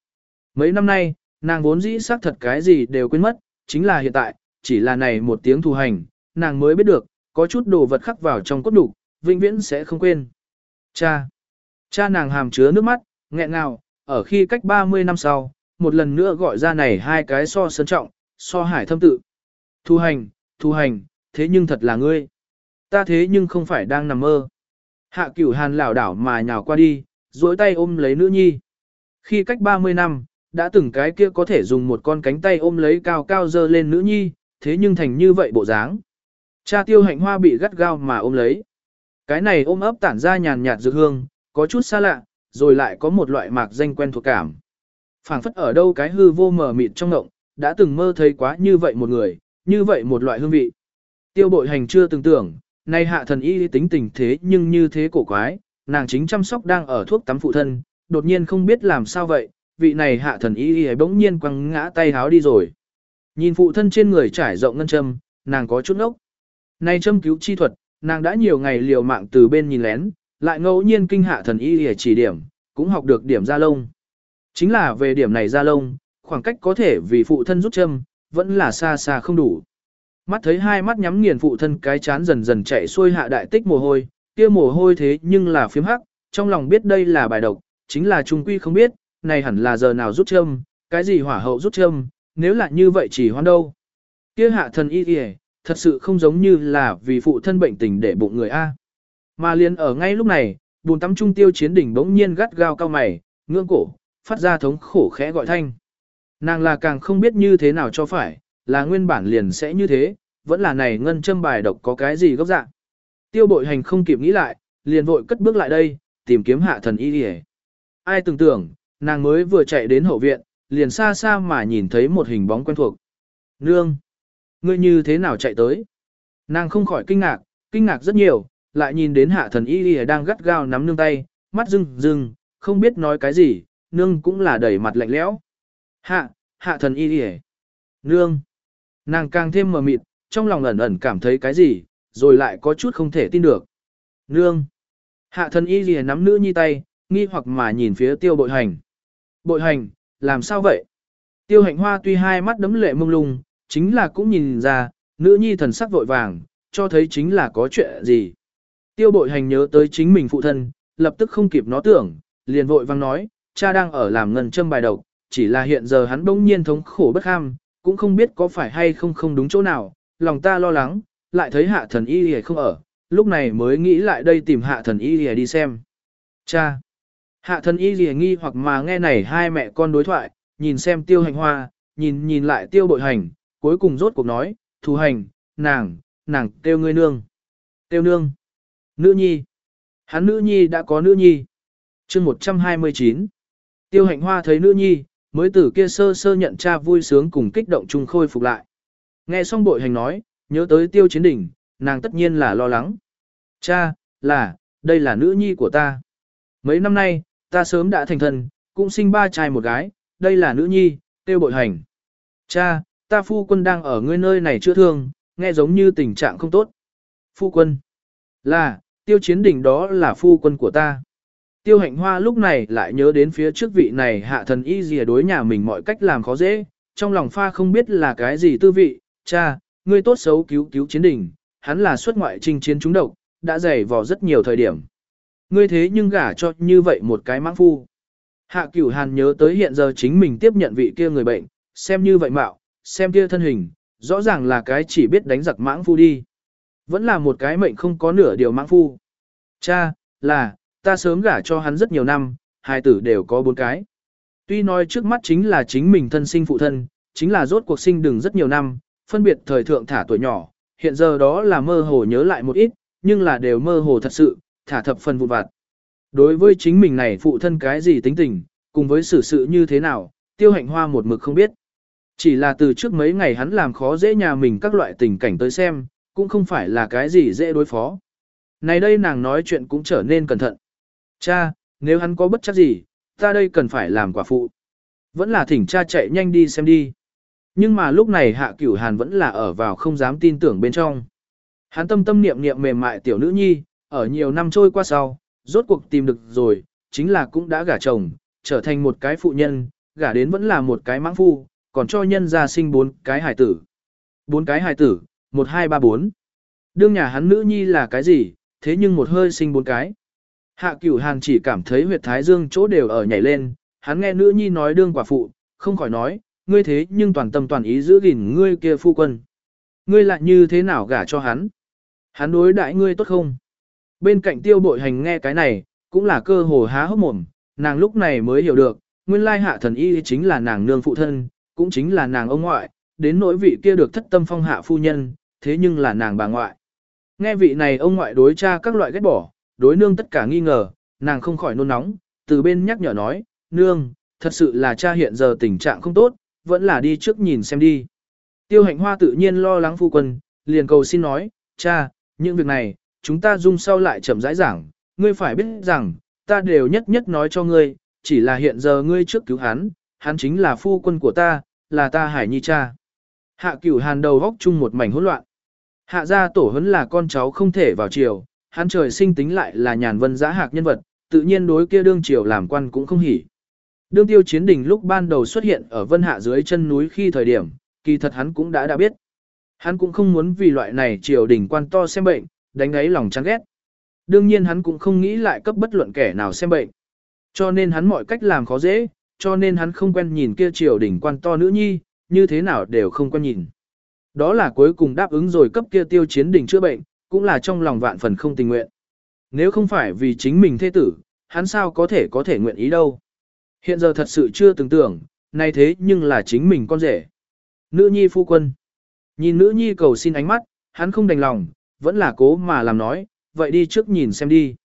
Mấy năm nay, nàng vốn dĩ xác thật cái gì đều quên mất, chính là hiện tại, chỉ là này một tiếng thù hành, nàng mới biết được, có chút đồ vật khắc vào trong cốt đủ, vĩnh viễn sẽ không quên. Cha! Cha nàng hàm chứa nước mắt, nghẹn ngào, ở khi cách 30 năm sau, một lần nữa gọi ra này hai cái so sân trọng, so hải thâm tự. Thu hành, thu hành, thế nhưng thật là ngươi. Ta thế nhưng không phải đang nằm mơ. Hạ cửu hàn lảo đảo mà nhào qua đi, duỗi tay ôm lấy nữ nhi. Khi cách 30 năm, đã từng cái kia có thể dùng một con cánh tay ôm lấy cao cao dơ lên nữ nhi, thế nhưng thành như vậy bộ dáng. Cha tiêu hạnh hoa bị gắt gao mà ôm lấy. Cái này ôm ấp tản ra nhàn nhạt dược hương, có chút xa lạ, rồi lại có một loại mạc danh quen thuộc cảm. phảng phất ở đâu cái hư vô mờ mịt trong ngộng, đã từng mơ thấy quá như vậy một người, như vậy một loại hương vị. Tiêu bội hành chưa từng tưởng, nay hạ thần y tính tình thế nhưng như thế cổ quái, nàng chính chăm sóc đang ở thuốc tắm phụ thân, đột nhiên không biết làm sao vậy, vị này hạ thần y bỗng nhiên quăng ngã tay háo đi rồi. Nhìn phụ thân trên người trải rộng ngân châm, nàng có chút ngốc. Nay châm cứu chi thuật, nàng đã nhiều ngày liều mạng từ bên nhìn lén, lại ngẫu nhiên kinh hạ thần y để chỉ điểm, cũng học được điểm ra lông. Chính là về điểm này ra lông, khoảng cách có thể vì phụ thân rút châm, vẫn là xa xa không đủ. Mắt thấy hai mắt nhắm nghiền phụ thân cái chán dần dần chạy xuôi hạ đại tích mồ hôi, kia mồ hôi thế nhưng là phiếm hắc, trong lòng biết đây là bài độc, chính là trung quy không biết, này hẳn là giờ nào rút châm, cái gì hỏa hậu rút châm, nếu là như vậy chỉ hoan đâu. Kia hạ thần y y, thật sự không giống như là vì phụ thân bệnh tình để bụng người A. Mà liền ở ngay lúc này, bùn tắm trung tiêu chiến đỉnh bỗng nhiên gắt gao cao mày, ngưỡng cổ, phát ra thống khổ khẽ gọi thanh. Nàng là càng không biết như thế nào cho phải, là nguyên bản liền sẽ như thế, vẫn là này ngân châm bài độc có cái gì gốc dạng. Tiêu bội hành không kịp nghĩ lại, liền vội cất bước lại đây, tìm kiếm hạ thần y đi Ai tưởng tưởng, nàng mới vừa chạy đến hậu viện, liền xa xa mà nhìn thấy một hình bóng quen thuộc. Nương! Ngươi như thế nào chạy tới? Nàng không khỏi kinh ngạc, kinh ngạc rất nhiều, lại nhìn đến hạ thần y y đang gắt gao nắm nương tay, mắt rưng rưng, không biết nói cái gì, nương cũng là đẩy mặt lạnh lẽo. Hạ, hạ thần y y Nương! Nàng càng thêm mờ mịt, trong lòng ẩn ẩn cảm thấy cái gì, rồi lại có chút không thể tin được. Nương! Hạ thần y y nắm nữ nhi tay, nghi hoặc mà nhìn phía tiêu bội hành. Bội hành, làm sao vậy? Tiêu hạnh hoa tuy hai mắt đấm lệ mông lung, chính là cũng nhìn ra, nữ nhi thần sắc vội vàng, cho thấy chính là có chuyện gì. Tiêu bội hành nhớ tới chính mình phụ thân, lập tức không kịp nó tưởng, liền vội vang nói, cha đang ở làm ngân châm bài độc, chỉ là hiện giờ hắn bỗng nhiên thống khổ bất ham, cũng không biết có phải hay không không đúng chỗ nào, lòng ta lo lắng, lại thấy hạ thần y hề không ở, lúc này mới nghĩ lại đây tìm hạ thần y hề đi xem. Cha! Hạ thần y gì nghi hoặc mà nghe này hai mẹ con đối thoại, nhìn xem tiêu hành hoa, nhìn nhìn lại tiêu bội hành, cuối cùng rốt cuộc nói, thù hành, nàng, nàng kêu ngươi nương. Tiêu nương. Nữ nhi. Hắn nữ nhi đã có nữ nhi. chương 129. Tiêu hạnh hoa thấy nữ nhi, mới từ kia sơ sơ nhận cha vui sướng cùng kích động chung khôi phục lại. Nghe xong bội hành nói, nhớ tới tiêu chiến đỉnh, nàng tất nhiên là lo lắng. Cha, là, đây là nữ nhi của ta. Mấy năm nay, ta sớm đã thành thân, cũng sinh ba trai một gái, đây là nữ nhi, tiêu bội hành. Cha, ta phu quân đang ở ngươi nơi này chữa thương, nghe giống như tình trạng không tốt. Phu quân. Là, tiêu chiến đỉnh đó là phu quân của ta. Tiêu hạnh hoa lúc này lại nhớ đến phía trước vị này hạ thần y gì đối nhà mình mọi cách làm khó dễ, trong lòng pha không biết là cái gì tư vị, cha, ngươi tốt xấu cứu cứu chiến đỉnh, hắn là xuất ngoại trình chiến chúng độc, đã dày vò rất nhiều thời điểm. Ngươi thế nhưng gả cho như vậy một cái mãng phu. Hạ cửu hàn nhớ tới hiện giờ chính mình tiếp nhận vị kia người bệnh, xem như vậy mạo, xem kia thân hình, rõ ràng là cái chỉ biết đánh giặc mãng phu đi. Vẫn là một cái mệnh không có nửa điều mãng phu. Cha, là, ta sớm gả cho hắn rất nhiều năm, hai tử đều có bốn cái. Tuy nói trước mắt chính là chính mình thân sinh phụ thân, chính là rốt cuộc sinh đừng rất nhiều năm, phân biệt thời thượng thả tuổi nhỏ, hiện giờ đó là mơ hồ nhớ lại một ít, nhưng là đều mơ hồ thật sự, thả thập phần vụn vặt. Đối với chính mình này phụ thân cái gì tính tình, cùng với xử sự như thế nào, tiêu hạnh hoa một mực không biết. Chỉ là từ trước mấy ngày hắn làm khó dễ nhà mình các loại tình cảnh tới xem, cũng không phải là cái gì dễ đối phó. Này đây nàng nói chuyện cũng trở nên cẩn thận. Cha, nếu hắn có bất chấp gì, ta đây cần phải làm quả phụ. Vẫn là thỉnh cha chạy nhanh đi xem đi. Nhưng mà lúc này hạ cửu hàn vẫn là ở vào không dám tin tưởng bên trong. Hắn tâm tâm niệm niệm mềm mại tiểu nữ nhi, ở nhiều năm trôi qua sau, rốt cuộc tìm được rồi, chính là cũng đã gả chồng, trở thành một cái phụ nhân, gả đến vẫn là một cái mãng phu, còn cho nhân gia sinh bốn cái hài tử. Bốn cái hài tử, một hai ba bốn. Đương nhà hắn nữ nhi là cái gì, thế nhưng một hơi sinh bốn cái. Hạ cửu hàn chỉ cảm thấy huyệt thái dương chỗ đều ở nhảy lên, hắn nghe nữ nhi nói đương quả phụ, không khỏi nói, ngươi thế nhưng toàn tâm toàn ý giữ gìn ngươi kia phu quân. Ngươi lại như thế nào gả cho hắn? Hắn đối đãi ngươi tốt không? Bên cạnh tiêu bội hành nghe cái này, cũng là cơ hồ há hốc mồm, nàng lúc này mới hiểu được, nguyên lai hạ thần y chính là nàng nương phụ thân, cũng chính là nàng ông ngoại, đến nỗi vị kia được thất tâm phong hạ phu nhân, thế nhưng là nàng bà ngoại. Nghe vị này ông ngoại đối cha các loại ghét bỏ, đối nương tất cả nghi ngờ, nàng không khỏi nôn nóng, từ bên nhắc nhở nói, nương, thật sự là cha hiện giờ tình trạng không tốt, vẫn là đi trước nhìn xem đi. Tiêu hạnh hoa tự nhiên lo lắng phu quân, liền cầu xin nói, cha, những việc này, chúng ta dung sau lại chậm rãi giảng, ngươi phải biết rằng, ta đều nhất nhất nói cho ngươi, chỉ là hiện giờ ngươi trước cứu hắn, hắn chính là phu quân của ta, là ta hải nhi cha. Hạ cửu hàn đầu góc chung một mảnh hỗn loạn. Hạ gia tổ huấn là con cháu không thể vào triều, hắn trời sinh tính lại là nhàn vân giã hạc nhân vật, tự nhiên đối kia đương triều làm quan cũng không hỉ. Đương tiêu chiến đình lúc ban đầu xuất hiện ở vân hạ dưới chân núi khi thời điểm, kỳ thật hắn cũng đã đã biết. Hắn cũng không muốn vì loại này triều đình quan to xem bệnh, đánh đáy lòng chán ghét. Đương nhiên hắn cũng không nghĩ lại cấp bất luận kẻ nào xem bệnh. Cho nên hắn mọi cách làm khó dễ, cho nên hắn không quen nhìn kia triều đỉnh quan to nữ nhi, như thế nào đều không quen nhìn. Đó là cuối cùng đáp ứng rồi cấp kia tiêu chiến đỉnh chữa bệnh, cũng là trong lòng vạn phần không tình nguyện. Nếu không phải vì chính mình thế tử, hắn sao có thể có thể nguyện ý đâu. Hiện giờ thật sự chưa từng tưởng, nay thế nhưng là chính mình con rể. Nữ nhi phu quân. Nhìn nữ nhi cầu xin ánh mắt, hắn không đành lòng, vẫn là cố mà làm nói, vậy đi trước nhìn xem đi.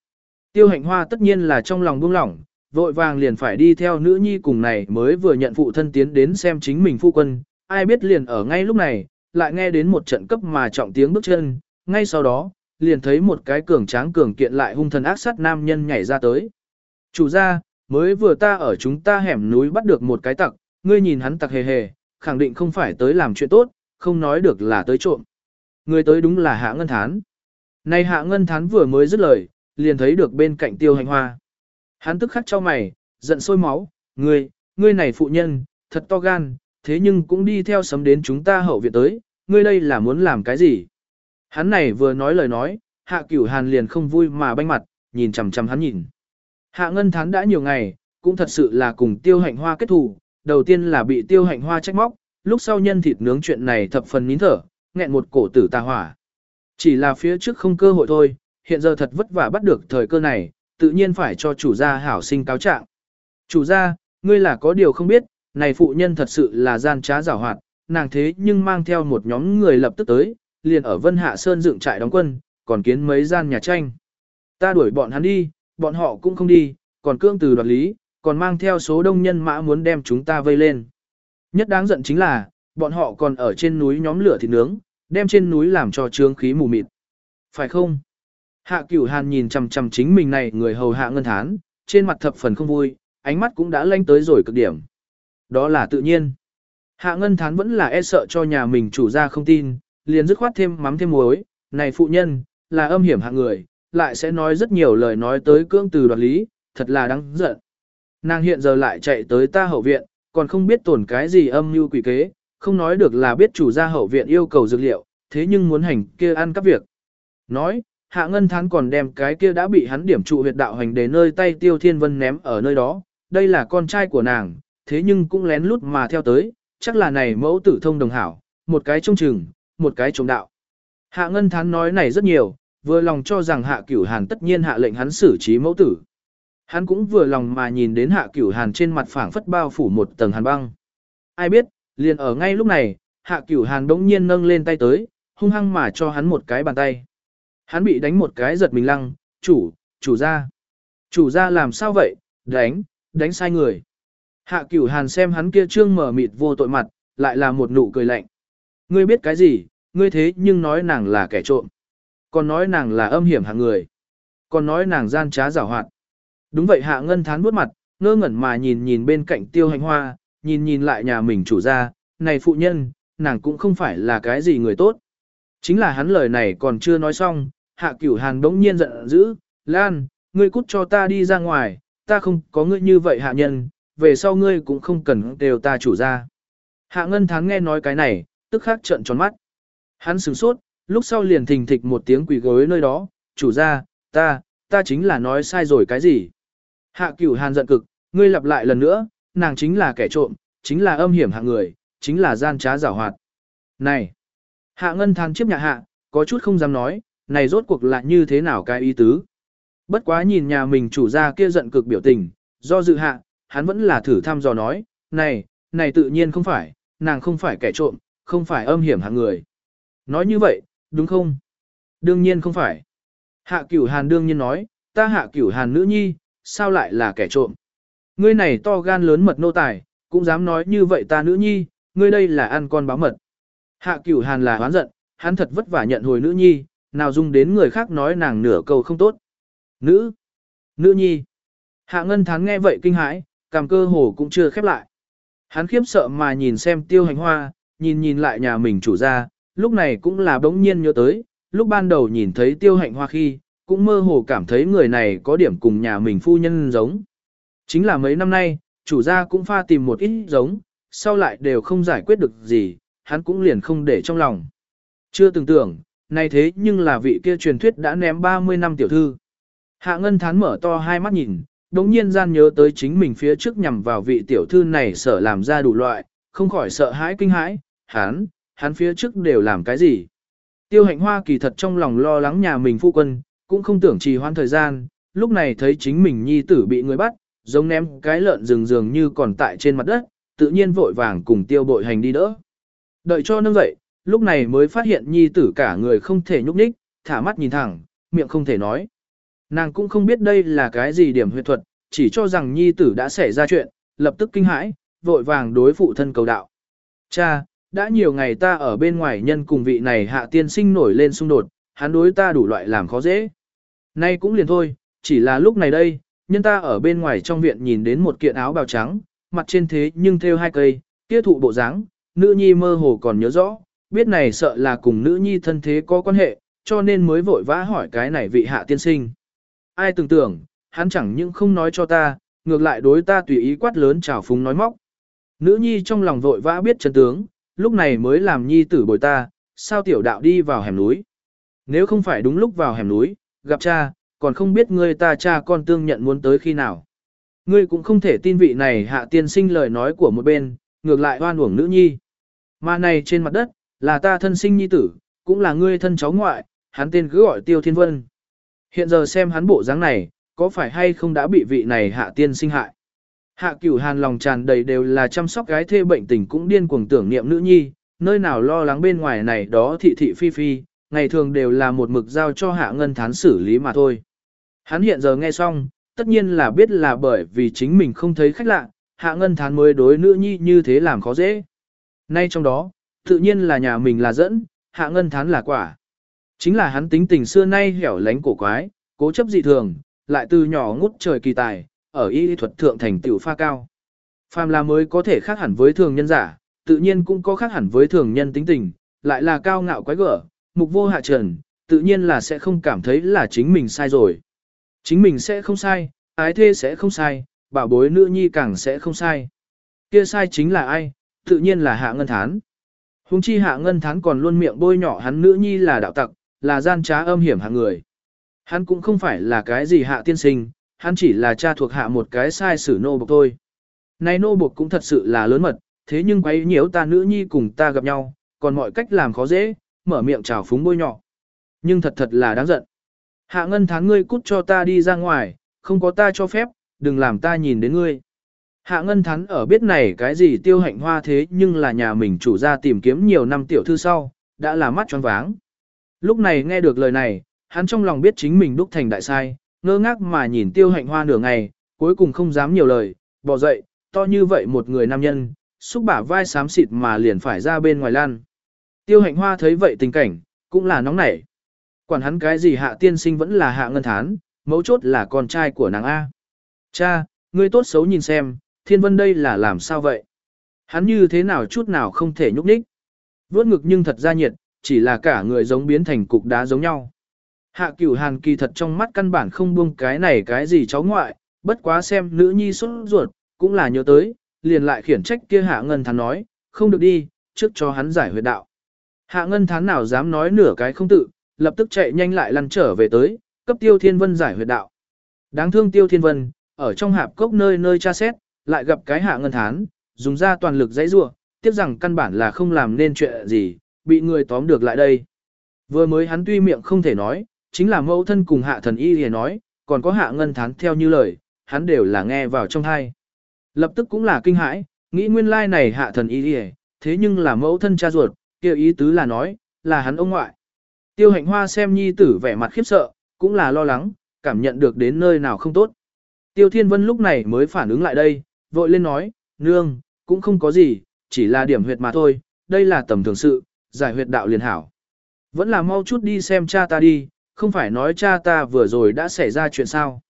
Tiêu hạnh hoa tất nhiên là trong lòng buông lỏng, vội vàng liền phải đi theo nữ nhi cùng này mới vừa nhận phụ thân tiến đến xem chính mình phu quân, ai biết liền ở ngay lúc này, lại nghe đến một trận cấp mà trọng tiếng bước chân, ngay sau đó, liền thấy một cái cường tráng cường kiện lại hung thần ác sát nam nhân nhảy ra tới. Chủ gia, mới vừa ta ở chúng ta hẻm núi bắt được một cái tặc, ngươi nhìn hắn tặc hề hề, khẳng định không phải tới làm chuyện tốt, không nói được là tới trộm. Người tới đúng là hạ ngân thán. Này hạ ngân thán vừa mới dứt lời, liền thấy được bên cạnh tiêu hành hoa. Hắn tức khắc cho mày, giận sôi máu, ngươi, ngươi này phụ nhân, thật to gan, thế nhưng cũng đi theo sấm đến chúng ta hậu viện tới, ngươi đây là muốn làm cái gì? Hắn này vừa nói lời nói, hạ cửu hàn liền không vui mà banh mặt, nhìn chằm chằm hắn nhìn. Hạ ngân thán đã nhiều ngày, cũng thật sự là cùng tiêu hạnh hoa kết thù, đầu tiên là bị tiêu hạnh hoa trách móc, lúc sau nhân thịt nướng chuyện này thập phần nín thở, nghẹn một cổ tử tà hỏa. Chỉ là phía trước không cơ hội thôi, hiện giờ thật vất vả bắt được thời cơ này, tự nhiên phải cho chủ gia hảo sinh cáo trạng. Chủ gia, ngươi là có điều không biết, này phụ nhân thật sự là gian trá giảo hoạt, nàng thế nhưng mang theo một nhóm người lập tức tới, liền ở Vân Hạ Sơn dựng trại đóng quân, còn kiến mấy gian nhà tranh. Ta đuổi bọn hắn đi, bọn họ cũng không đi, còn cương từ đoạt lý, còn mang theo số đông nhân mã muốn đem chúng ta vây lên. Nhất đáng giận chính là, bọn họ còn ở trên núi nhóm lửa thịt nướng, đem trên núi làm cho trướng khí mù mịt. Phải không? Hạ cửu hàn nhìn chằm chằm chính mình này người hầu hạ ngân thán, trên mặt thập phần không vui, ánh mắt cũng đã lanh tới rồi cực điểm. Đó là tự nhiên. Hạ ngân thán vẫn là e sợ cho nhà mình chủ gia không tin, liền dứt khoát thêm mắm thêm muối, này phụ nhân, là âm hiểm hạng người, lại sẽ nói rất nhiều lời nói tới cưỡng từ đoạt lý, thật là đáng giận. Nàng hiện giờ lại chạy tới ta hậu viện, còn không biết tổn cái gì âm mưu quỷ kế, không nói được là biết chủ gia hậu viện yêu cầu dược liệu, thế nhưng muốn hành kia ăn các việc. Nói, hạ ngân thán còn đem cái kia đã bị hắn điểm trụ huyệt đạo hành để nơi tay tiêu thiên vân ném ở nơi đó, đây là con trai của nàng, thế nhưng cũng lén lút mà theo tới, chắc là này mẫu tử thông đồng hảo, một cái trông chừng, một cái trông đạo. Hạ ngân thán nói này rất nhiều, vừa lòng cho rằng hạ cửu hàn tất nhiên hạ lệnh hắn xử trí mẫu tử. Hắn cũng vừa lòng mà nhìn đến hạ cửu hàn trên mặt phảng phất bao phủ một tầng hàn băng. Ai biết, liền ở ngay lúc này, hạ cửu hàn đống nhiên nâng lên tay tới, hung hăng mà cho hắn một cái bàn tay. Hắn bị đánh một cái giật mình lăng, chủ, chủ ra. Chủ ra làm sao vậy, đánh, đánh sai người. Hạ cửu hàn xem hắn kia trương mở mịt vô tội mặt, lại là một nụ cười lạnh. Ngươi biết cái gì, ngươi thế nhưng nói nàng là kẻ trộm. Còn nói nàng là âm hiểm hạng người. Còn nói nàng gian trá giảo hoạt. Đúng vậy hạ ngân thán bước mặt, ngơ ngẩn mà nhìn nhìn bên cạnh tiêu hành hoa, nhìn nhìn lại nhà mình chủ gia, này phụ nhân, nàng cũng không phải là cái gì người tốt. Chính là hắn lời này còn chưa nói xong, hạ cửu hàn đống nhiên giận dữ, Lan, ngươi cút cho ta đi ra ngoài, ta không có ngươi như vậy hạ nhân, về sau ngươi cũng không cần đều ta chủ ra. Hạ ngân thắng nghe nói cái này, tức khắc trợn tròn mắt. Hắn sửng sốt, lúc sau liền thình thịch một tiếng quỳ gối nơi đó, chủ ra, ta, ta chính là nói sai rồi cái gì. Hạ cửu hàn giận cực, ngươi lặp lại lần nữa, nàng chính là kẻ trộm, chính là âm hiểm hạng người, chính là gian trá giảo hoạt. Này! Hạ ngân than chiếc nhà hạ, có chút không dám nói, này rốt cuộc là như thế nào cái ý tứ. Bất quá nhìn nhà mình chủ gia kia giận cực biểu tình, do dự hạ, hắn vẫn là thử thăm dò nói, này, này tự nhiên không phải, nàng không phải kẻ trộm, không phải âm hiểm hạng người. Nói như vậy, đúng không? Đương nhiên không phải. Hạ cửu hàn đương nhiên nói, ta hạ cửu hàn nữ nhi, sao lại là kẻ trộm? Ngươi này to gan lớn mật nô tài, cũng dám nói như vậy ta nữ nhi, ngươi đây là ăn con báo mật. Hạ cửu hàn là hoán giận, hắn thật vất vả nhận hồi nữ nhi, nào dung đến người khác nói nàng nửa câu không tốt. Nữ, nữ nhi. Hạ ngân thán nghe vậy kinh hãi, cảm cơ hồ cũng chưa khép lại. Hắn khiếp sợ mà nhìn xem tiêu hành hoa, nhìn nhìn lại nhà mình chủ gia, lúc này cũng là bỗng nhiên nhớ tới, lúc ban đầu nhìn thấy tiêu hạnh hoa khi, cũng mơ hồ cảm thấy người này có điểm cùng nhà mình phu nhân giống. Chính là mấy năm nay, chủ gia cũng pha tìm một ít giống, sau lại đều không giải quyết được gì, hắn cũng liền không để trong lòng. Chưa từng tưởng, nay thế nhưng là vị kia truyền thuyết đã ném 30 năm tiểu thư. Hạ ngân thán mở to hai mắt nhìn, đống nhiên gian nhớ tới chính mình phía trước nhằm vào vị tiểu thư này sợ làm ra đủ loại, không khỏi sợ hãi kinh hãi, hắn, hắn phía trước đều làm cái gì. Tiêu hạnh hoa kỳ thật trong lòng lo lắng nhà mình phu quân, cũng không tưởng trì hoãn thời gian, lúc này thấy chính mình nhi tử bị người bắt, giống ném cái lợn rừng dường như còn tại trên mặt đất, tự nhiên vội vàng cùng tiêu bội hành đi đỡ. Đợi cho nâng dậy, lúc này mới phát hiện nhi tử cả người không thể nhúc nhích, thả mắt nhìn thẳng, miệng không thể nói. Nàng cũng không biết đây là cái gì điểm huyệt thuật, chỉ cho rằng nhi tử đã xảy ra chuyện, lập tức kinh hãi, vội vàng đối phụ thân cầu đạo. Cha, đã nhiều ngày ta ở bên ngoài nhân cùng vị này hạ tiên sinh nổi lên xung đột, hắn đối ta đủ loại làm khó dễ. Nay cũng liền thôi, chỉ là lúc này đây, nhân ta ở bên ngoài trong viện nhìn đến một kiện áo bào trắng, mặt trên thế nhưng theo hai cây, kia thụ bộ dáng, nữ nhi mơ hồ còn nhớ rõ, biết này sợ là cùng nữ nhi thân thế có quan hệ, cho nên mới vội vã hỏi cái này vị hạ tiên sinh. Ai tưởng tưởng, hắn chẳng những không nói cho ta, ngược lại đối ta tùy ý quát lớn trào phúng nói móc. Nữ nhi trong lòng vội vã biết chân tướng, lúc này mới làm nhi tử bồi ta, sao tiểu đạo đi vào hẻm núi. Nếu không phải đúng lúc vào hẻm núi, gặp cha, còn không biết ngươi ta cha con tương nhận muốn tới khi nào. Ngươi cũng không thể tin vị này hạ tiên sinh lời nói của một bên, ngược lại oan uổng nữ nhi. Mà này trên mặt đất, là ta thân sinh nhi tử, cũng là ngươi thân cháu ngoại, hắn tên cứ gọi Tiêu Thiên Vân. Hiện giờ xem hắn bộ dáng này, có phải hay không đã bị vị này hạ tiên sinh hại. Hạ cửu hàn lòng tràn đầy đều là chăm sóc gái thê bệnh tình cũng điên cuồng tưởng niệm nữ nhi, nơi nào lo lắng bên ngoài này đó thị thị phi phi, ngày thường đều là một mực giao cho hạ ngân thán xử lý mà thôi. Hắn hiện giờ nghe xong, tất nhiên là biết là bởi vì chính mình không thấy khách lạ, hạ ngân thán mới đối nữ nhi như thế làm khó dễ. Nay trong đó, tự nhiên là nhà mình là dẫn, hạ ngân thán là quả. Chính là hắn tính tình xưa nay hẻo lánh cổ quái, cố chấp dị thường, lại từ nhỏ ngút trời kỳ tài, ở y thuật thượng thành tiểu pha cao. Phàm là mới có thể khác hẳn với thường nhân giả, tự nhiên cũng có khác hẳn với thường nhân tính tình, lại là cao ngạo quái gở, mục vô hạ trần, tự nhiên là sẽ không cảm thấy là chính mình sai rồi. Chính mình sẽ không sai, ái thê sẽ không sai, bảo bối nữ nhi càng sẽ không sai. Kia sai chính là ai, tự nhiên là hạ ngân thán. Hùng chi hạ ngân thán còn luôn miệng bôi nhỏ hắn nữ nhi là đạo tặc, là gian trá âm hiểm hạng người. Hắn cũng không phải là cái gì hạ tiên sinh, hắn chỉ là cha thuộc hạ một cái sai sử nô buộc thôi. Này nô buộc cũng thật sự là lớn mật, thế nhưng quấy nhiễu ta nữ nhi cùng ta gặp nhau, còn mọi cách làm khó dễ, mở miệng chào phúng bôi nhỏ. Nhưng thật thật là đáng giận. Hạ ngân tháng ngươi cút cho ta đi ra ngoài, không có ta cho phép, đừng làm ta nhìn đến ngươi. Hạ ngân thắn ở biết này cái gì tiêu hạnh hoa thế nhưng là nhà mình chủ ra tìm kiếm nhiều năm tiểu thư sau, đã là mắt choáng váng. Lúc này nghe được lời này, hắn trong lòng biết chính mình đúc thành đại sai, ngơ ngác mà nhìn tiêu hạnh hoa nửa ngày, cuối cùng không dám nhiều lời, bỏ dậy, to như vậy một người nam nhân, xúc bả vai xám xịt mà liền phải ra bên ngoài lan. Tiêu hạnh hoa thấy vậy tình cảnh, cũng là nóng nảy. Quản hắn cái gì hạ tiên sinh vẫn là hạ ngân thán, mấu chốt là con trai của nàng A. Cha, ngươi tốt xấu nhìn xem, thiên vân đây là làm sao vậy? Hắn như thế nào chút nào không thể nhúc nhích. Vốt ngực nhưng thật ra nhiệt, chỉ là cả người giống biến thành cục đá giống nhau. Hạ cửu hàn kỳ thật trong mắt căn bản không buông cái này cái gì cháu ngoại, bất quá xem nữ nhi xuất ruột, cũng là nhớ tới, liền lại khiển trách kia hạ ngân thán nói, không được đi, trước cho hắn giải huyệt đạo. Hạ ngân thán nào dám nói nửa cái không tự, lập tức chạy nhanh lại lăn trở về tới, cấp tiêu thiên vân giải huyệt đạo. Đáng thương tiêu thiên vân, ở trong hạp cốc nơi nơi tra xét, lại gặp cái hạ ngân thán, dùng ra toàn lực dãy rủa, tiếc rằng căn bản là không làm nên chuyện gì, bị người tóm được lại đây. Vừa mới hắn tuy miệng không thể nói, chính là mẫu thân cùng hạ thần y liền nói, còn có hạ ngân thán theo như lời, hắn đều là nghe vào trong thai. Lập tức cũng là kinh hãi, nghĩ nguyên lai này hạ thần y liền, thế nhưng là mẫu thân cha ruột, kêu ý tứ là nói, là hắn ông ngoại. Tiêu hạnh hoa xem nhi tử vẻ mặt khiếp sợ, cũng là lo lắng, cảm nhận được đến nơi nào không tốt. Tiêu Thiên Vân lúc này mới phản ứng lại đây, vội lên nói, nương, cũng không có gì, chỉ là điểm huyệt mà thôi, đây là tầm thường sự, giải huyệt đạo liền hảo. Vẫn là mau chút đi xem cha ta đi, không phải nói cha ta vừa rồi đã xảy ra chuyện sao.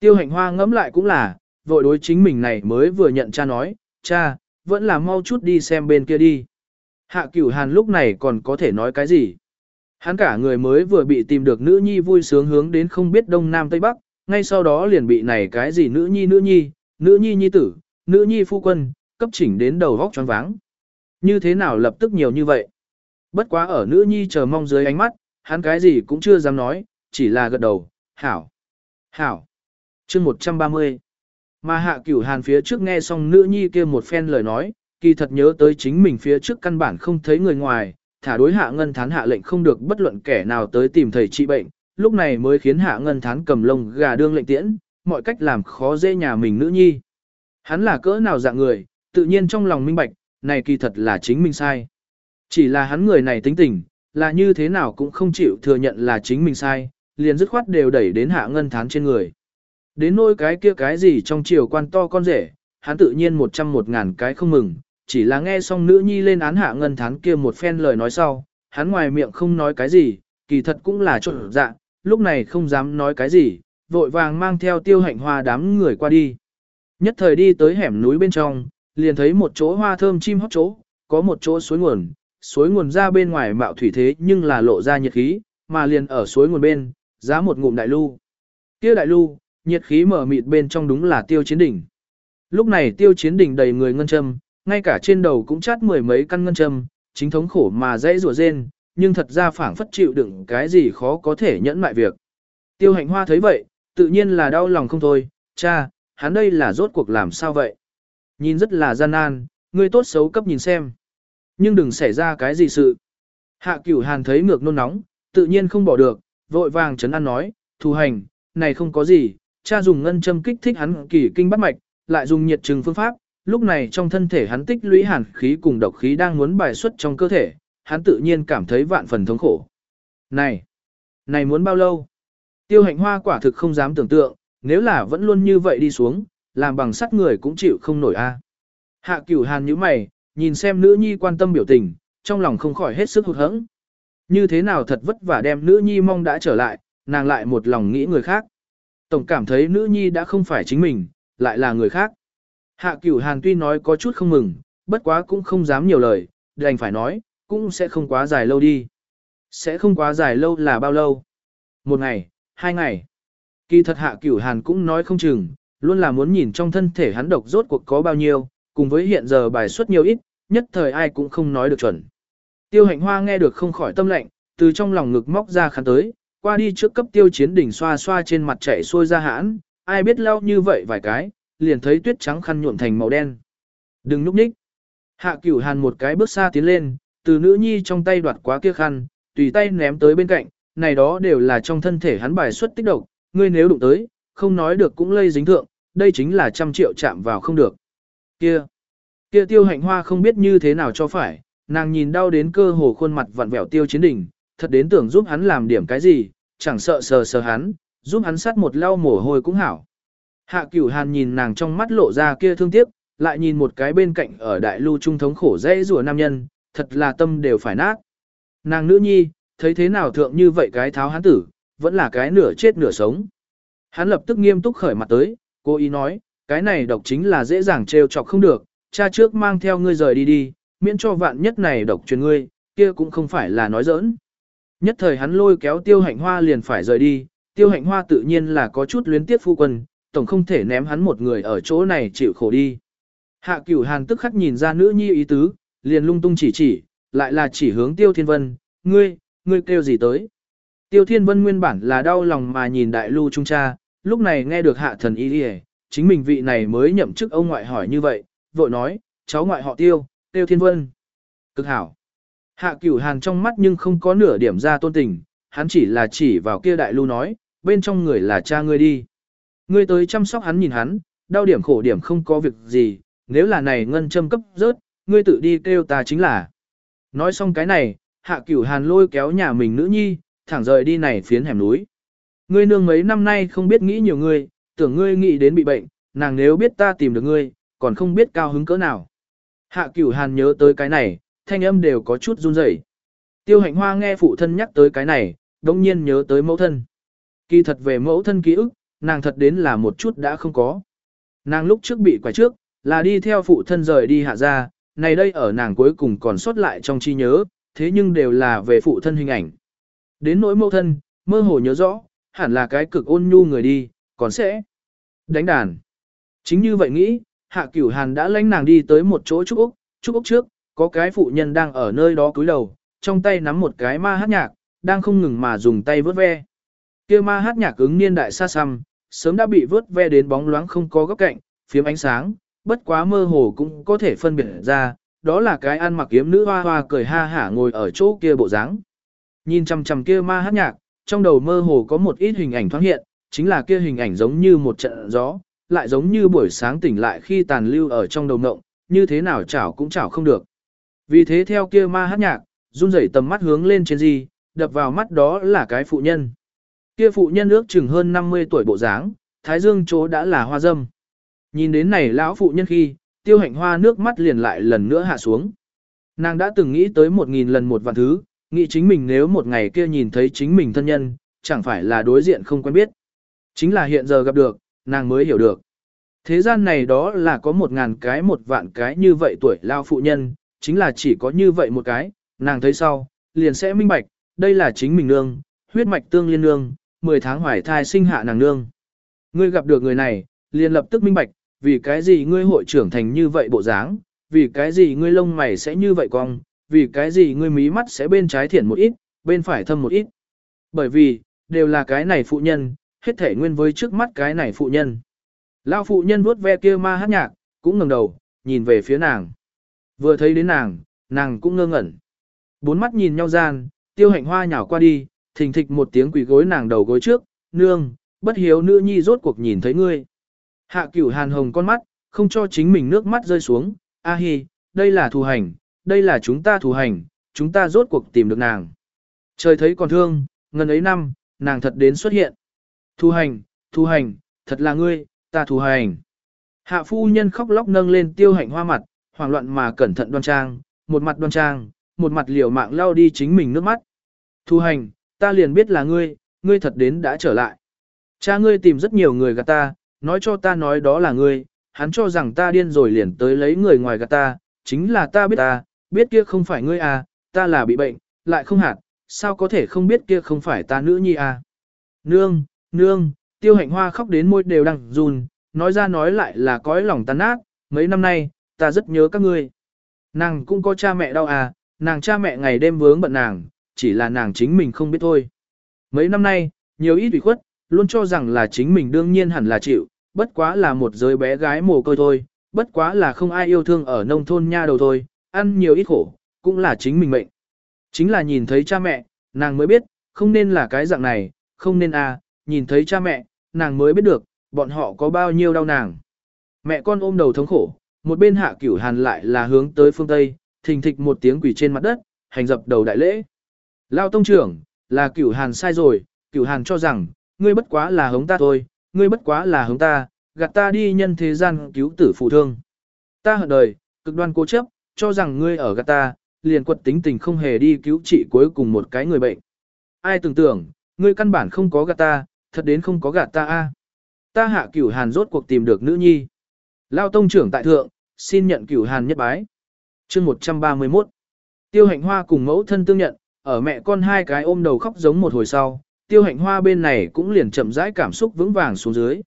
Tiêu hạnh hoa ngẫm lại cũng là, vội đối chính mình này mới vừa nhận cha nói, cha, vẫn là mau chút đi xem bên kia đi. Hạ cửu hàn lúc này còn có thể nói cái gì? Hắn cả người mới vừa bị tìm được nữ nhi vui sướng hướng đến không biết đông nam tây bắc, ngay sau đó liền bị này cái gì nữ nhi nữ nhi, nữ nhi nhi tử, nữ nhi phu quân, cấp chỉnh đến đầu vóc choáng váng. Như thế nào lập tức nhiều như vậy? Bất quá ở nữ nhi chờ mong dưới ánh mắt, hắn cái gì cũng chưa dám nói, chỉ là gật đầu, hảo, hảo. chương 130. Mà hạ cửu hàn phía trước nghe xong nữ nhi kia một phen lời nói, kỳ thật nhớ tới chính mình phía trước căn bản không thấy người ngoài, thả đối hạ ngân thán hạ lệnh không được bất luận kẻ nào tới tìm thầy trị bệnh, lúc này mới khiến hạ ngân thán cầm lông gà đương lệnh tiễn, mọi cách làm khó dễ nhà mình nữ nhi. Hắn là cỡ nào dạng người, tự nhiên trong lòng minh bạch, này kỳ thật là chính mình sai. Chỉ là hắn người này tính tình, là như thế nào cũng không chịu thừa nhận là chính mình sai, liền dứt khoát đều đẩy đến hạ ngân thán trên người. Đến nỗi cái kia cái gì trong chiều quan to con rể, hắn tự nhiên một trăm một ngàn cái không mừng, chỉ là nghe xong nữ nhi lên án hạ ngân thán kia một phen lời nói sau, hắn ngoài miệng không nói cái gì, kỳ thật cũng là trộn dạ, lúc này không dám nói cái gì, vội vàng mang theo tiêu hạnh hoa đám người qua đi. Nhất thời đi tới hẻm núi bên trong, liền thấy một chỗ hoa thơm chim hót chỗ, có một chỗ suối nguồn, suối nguồn ra bên ngoài mạo thủy thế nhưng là lộ ra nhiệt khí, mà liền ở suối nguồn bên, giá một ngụm đại lưu. Kia đại lưu, nhiệt khí mở mịt bên trong đúng là tiêu chiến đỉnh. Lúc này tiêu chiến đỉnh đầy người ngân châm, ngay cả trên đầu cũng chát mười mấy căn ngân châm, chính thống khổ mà dãy rủa rên, nhưng thật ra phảng phất chịu đựng cái gì khó có thể nhẫn mại việc. Tiêu hạnh hoa thấy vậy, tự nhiên là đau lòng không thôi, cha, hắn đây là rốt cuộc làm sao vậy? Nhìn rất là gian nan, ngươi tốt xấu cấp nhìn xem. Nhưng đừng xảy ra cái gì sự. Hạ cửu hàn thấy ngược nôn nóng, tự nhiên không bỏ được, vội vàng chấn an nói, thù hành, này không có gì, cha dùng ngân châm kích thích hắn kỳ kinh bắt mạch, lại dùng nhiệt trừng phương pháp, lúc này trong thân thể hắn tích lũy hàn khí cùng độc khí đang muốn bài xuất trong cơ thể, hắn tự nhiên cảm thấy vạn phần thống khổ. Này, này muốn bao lâu? Tiêu hạnh hoa quả thực không dám tưởng tượng, nếu là vẫn luôn như vậy đi xuống, làm bằng sắt người cũng chịu không nổi a. Hạ cửu hàn như mày, nhìn xem nữ nhi quan tâm biểu tình, trong lòng không khỏi hết sức hụt hẫng. Như thế nào thật vất vả đem nữ nhi mong đã trở lại, nàng lại một lòng nghĩ người khác. Tổng cảm thấy nữ nhi đã không phải chính mình, lại là người khác. Hạ cửu hàn tuy nói có chút không mừng, bất quá cũng không dám nhiều lời, đành phải nói, cũng sẽ không quá dài lâu đi. Sẽ không quá dài lâu là bao lâu? Một ngày, hai ngày. Kỳ thật hạ cửu hàn cũng nói không chừng, luôn là muốn nhìn trong thân thể hắn độc rốt cuộc có bao nhiêu, cùng với hiện giờ bài xuất nhiều ít, nhất thời ai cũng không nói được chuẩn. Tiêu hạnh hoa nghe được không khỏi tâm lệnh, từ trong lòng ngực móc ra khăn tới, qua đi trước cấp tiêu chiến đỉnh xoa xoa trên mặt chảy xuôi ra hãn, ai biết lau như vậy vài cái, liền thấy tuyết trắng khăn nhuộm thành màu đen. Đừng núp nhích. Hạ cửu hàn một cái bước xa tiến lên, từ nữ nhi trong tay đoạt quá kia khăn, tùy tay ném tới bên cạnh, này đó đều là trong thân thể hắn bài xuất tích độc, ngươi nếu đụng tới, không nói được cũng lây dính thượng, đây chính là trăm triệu chạm vào không được. Kia, kia tiêu hạnh hoa không biết như thế nào cho phải, nàng nhìn đau đến cơ hồ khuôn mặt vặn vẹo tiêu chiến đỉnh, thật đến tưởng giúp hắn làm điểm cái gì, chẳng sợ sờ sờ hắn, giúp hắn sát một lau mồ hôi cũng hảo. Hạ cửu hàn nhìn nàng trong mắt lộ ra kia thương tiếc, lại nhìn một cái bên cạnh ở đại lưu trung thống khổ dễ rùa nam nhân, thật là tâm đều phải nát. Nàng nữ nhi, thấy thế nào thượng như vậy cái tháo hắn tử, vẫn là cái nửa chết nửa sống. Hắn lập tức nghiêm túc khởi mặt tới, cố ý nói, cái này độc chính là dễ dàng trêu chọc không được, cha trước mang theo ngươi rời đi đi, miễn cho vạn nhất này độc truyền ngươi, kia cũng không phải là nói giỡn. Nhất thời hắn lôi kéo tiêu hạnh hoa liền phải rời đi, tiêu hạnh hoa tự nhiên là có chút luyến tiếc phu quân, tổng không thể ném hắn một người ở chỗ này chịu khổ đi. Hạ cửu hàn tức khắc nhìn ra nữ nhi ý tứ, liền lung tung chỉ chỉ, lại là chỉ hướng tiêu thiên vân, ngươi, ngươi kêu gì tới. Tiêu thiên vân nguyên bản là đau lòng mà nhìn đại lưu trung cha, lúc này nghe được hạ thần ý đi chính mình vị này mới nhậm chức ông ngoại hỏi như vậy, vội nói, cháu ngoại họ tiêu, tiêu thiên vân. Cực hảo. Hạ cửu hàn trong mắt nhưng không có nửa điểm ra tôn tình, hắn chỉ là chỉ vào kia đại lưu nói, bên trong người là cha ngươi đi. Ngươi tới chăm sóc hắn nhìn hắn, đau điểm khổ điểm không có việc gì, nếu là này ngân châm cấp rớt, ngươi tự đi kêu ta chính là. Nói xong cái này, hạ cửu hàn lôi kéo nhà mình nữ nhi, thẳng rời đi này phiến hẻm núi. Ngươi nương mấy năm nay không biết nghĩ nhiều ngươi, tưởng ngươi nghĩ đến bị bệnh, nàng nếu biết ta tìm được ngươi, còn không biết cao hứng cỡ nào. Hạ cửu hàn nhớ tới cái này, thanh âm đều có chút run rẩy. Tiêu hạnh hoa nghe phụ thân nhắc tới cái này, đồng nhiên nhớ tới mẫu thân. Kỳ thật về mẫu thân ký ức, nàng thật đến là một chút đã không có. Nàng lúc trước bị quải trước, là đi theo phụ thân rời đi hạ ra, này đây ở nàng cuối cùng còn sót lại trong trí nhớ, thế nhưng đều là về phụ thân hình ảnh. Đến nỗi mẫu thân, mơ hồ nhớ rõ, hẳn là cái cực ôn nhu người đi, còn sẽ đánh đàn. Chính như vậy nghĩ, hạ cửu hàn đã lãnh nàng đi tới một chỗ trúc ốc, trúc ốc trước, có cái phụ nhân đang ở nơi đó cúi đầu, trong tay nắm một cái ma hát nhạc, đang không ngừng mà dùng tay vớt ve kia ma hát nhạc ứng niên đại xa xăm, sớm đã bị vớt ve đến bóng loáng không có góc cạnh, phiếm ánh sáng, bất quá mơ hồ cũng có thể phân biệt ra, đó là cái ăn mặc kiếm nữ hoa hoa cười ha hả ngồi ở chỗ kia bộ dáng. Nhìn chằm chằm kia ma hát nhạc, trong đầu mơ hồ có một ít hình ảnh thoáng hiện, chính là kia hình ảnh giống như một trận gió, lại giống như buổi sáng tỉnh lại khi tàn lưu ở trong đầu ngộng, như thế nào chảo cũng chảo không được. Vì thế theo kia ma hát nhạc, run rẩy tầm mắt hướng lên trên gì, đập vào mắt đó là cái phụ nhân. Kia phụ nhân ước chừng hơn 50 tuổi bộ dáng, thái dương chỗ đã là hoa dâm. Nhìn đến này lão phụ nhân khi, tiêu hạnh hoa nước mắt liền lại lần nữa hạ xuống. Nàng đã từng nghĩ tới một nghìn lần một vạn thứ, nghĩ chính mình nếu một ngày kia nhìn thấy chính mình thân nhân, chẳng phải là đối diện không quen biết. Chính là hiện giờ gặp được, nàng mới hiểu được. Thế gian này đó là có một ngàn cái một vạn cái như vậy tuổi lao phụ nhân, chính là chỉ có như vậy một cái, nàng thấy sau, liền sẽ minh bạch, đây là chính mình nương, huyết mạch tương liên nương, 10 tháng hoài thai sinh hạ nàng nương. Ngươi gặp được người này, liền lập tức minh bạch, vì cái gì ngươi hội trưởng thành như vậy bộ dáng, vì cái gì ngươi lông mày sẽ như vậy cong, vì cái gì ngươi mí mắt sẽ bên trái thiển một ít, bên phải thâm một ít. Bởi vì, đều là cái này phụ nhân, hết thể nguyên với trước mắt cái này phụ nhân. Lao phụ nhân vuốt ve kia ma hát nhạc, cũng ngẩng đầu, nhìn về phía nàng. Vừa thấy đến nàng, nàng cũng ngơ ngẩn. Bốn mắt nhìn nhau gian, tiêu hạnh hoa nhào qua đi, thình thịch một tiếng quỳ gối nàng đầu gối trước, nương, bất hiếu nữ nhi rốt cuộc nhìn thấy ngươi. Hạ cửu hàn hồng con mắt, không cho chính mình nước mắt rơi xuống, a hi, đây là thù hành, đây là chúng ta thù hành, chúng ta rốt cuộc tìm được nàng. Trời thấy còn thương, ngần ấy năm, nàng thật đến xuất hiện. Thù hành, thù hành, thật là ngươi, ta thù hành. Hạ phu nhân khóc lóc nâng lên tiêu hạnh hoa mặt, hoảng loạn mà cẩn thận đoan trang, một mặt đoan trang, một mặt liều mạng lao đi chính mình nước mắt. Thu hành, ta liền biết là ngươi, ngươi thật đến đã trở lại. Cha ngươi tìm rất nhiều người gạt ta, nói cho ta nói đó là ngươi, hắn cho rằng ta điên rồi liền tới lấy người ngoài gạt ta, chính là ta biết ta, biết kia không phải ngươi à, ta là bị bệnh, lại không hạt, sao có thể không biết kia không phải ta nữ nhi à. Nương, nương, tiêu hạnh hoa khóc đến môi đều đang run, nói ra nói lại là cõi lòng tan nát, mấy năm nay, ta rất nhớ các ngươi. Nàng cũng có cha mẹ đau à, nàng cha mẹ ngày đêm vướng bận nàng, chỉ là nàng chính mình không biết thôi. Mấy năm nay, nhiều ít ủy khuất, luôn cho rằng là chính mình đương nhiên hẳn là chịu, bất quá là một giới bé gái mồ côi thôi, bất quá là không ai yêu thương ở nông thôn nha đầu thôi, ăn nhiều ít khổ, cũng là chính mình mệnh. Chính là nhìn thấy cha mẹ, nàng mới biết, không nên là cái dạng này, không nên à, nhìn thấy cha mẹ, nàng mới biết được, bọn họ có bao nhiêu đau nàng. Mẹ con ôm đầu thống khổ, một bên hạ cửu hàn lại là hướng tới phương Tây, thình thịch một tiếng quỷ trên mặt đất, hành dập đầu đại lễ. Lao tông trưởng, là cửu hàn sai rồi, cửu hàn cho rằng, ngươi bất quá là hống ta thôi, ngươi bất quá là hống ta, gạt ta đi nhân thế gian cứu tử phụ thương. Ta hận đời, cực đoan cố chấp, cho rằng ngươi ở gạt ta, liền quật tính tình không hề đi cứu trị cuối cùng một cái người bệnh. Ai tưởng tưởng, ngươi căn bản không có gạt ta, thật đến không có gạt ta a. Ta hạ cửu hàn rốt cuộc tìm được nữ nhi. Lao tông trưởng tại thượng, xin nhận cửu hàn nhất bái. chương 131. Tiêu hạnh hoa cùng mẫu thân tương nhận, ở mẹ con hai cái ôm đầu khóc giống một hồi sau, tiêu hạnh hoa bên này cũng liền chậm rãi cảm xúc vững vàng xuống dưới.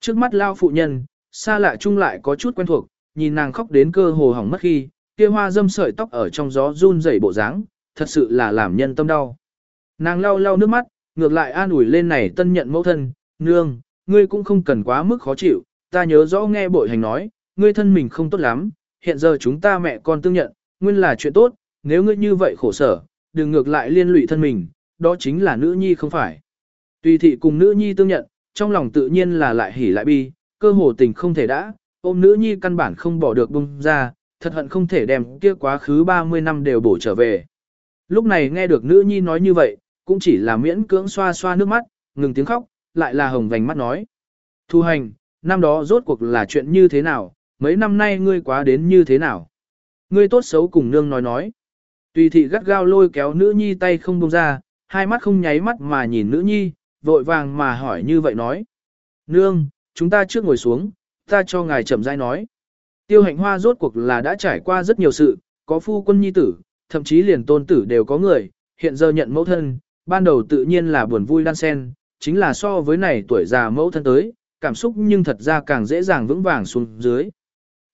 Trước mắt lao phụ nhân, xa lạ chung lại có chút quen thuộc, nhìn nàng khóc đến cơ hồ hỏng mất khi, kia hoa dâm sợi tóc ở trong gió run rẩy bộ dáng, thật sự là làm nhân tâm đau. Nàng lau lau nước mắt, ngược lại an ủi lên này tân nhận mẫu thân, nương, ngươi cũng không cần quá mức khó chịu, ta nhớ rõ nghe bội hành nói, ngươi thân mình không tốt lắm, hiện giờ chúng ta mẹ con tương nhận, nguyên là chuyện tốt, nếu ngươi như vậy khổ sở, đừng ngược lại liên lụy thân mình, đó chính là nữ nhi không phải. Tùy thị cùng nữ nhi tương nhận, trong lòng tự nhiên là lại hỉ lại bi, cơ hồ tình không thể đã, ôm nữ nhi căn bản không bỏ được bung ra, thật hận không thể đem kia quá khứ 30 năm đều bổ trở về. Lúc này nghe được nữ nhi nói như vậy, cũng chỉ là miễn cưỡng xoa xoa nước mắt, ngừng tiếng khóc, lại là hồng vành mắt nói. Thu hành, năm đó rốt cuộc là chuyện như thế nào, mấy năm nay ngươi quá đến như thế nào. Ngươi tốt xấu cùng nương nói nói. Tùy thị gắt gao lôi kéo nữ nhi tay không buông ra, hai mắt không nháy mắt mà nhìn nữ nhi, vội vàng mà hỏi như vậy nói. Nương, chúng ta trước ngồi xuống, ta cho ngài chậm rãi nói. Tiêu hạnh hoa rốt cuộc là đã trải qua rất nhiều sự, có phu quân nhi tử, thậm chí liền tôn tử đều có người, hiện giờ nhận mẫu thân, ban đầu tự nhiên là buồn vui đan sen, chính là so với này tuổi già mẫu thân tới, cảm xúc nhưng thật ra càng dễ dàng vững vàng xuống dưới.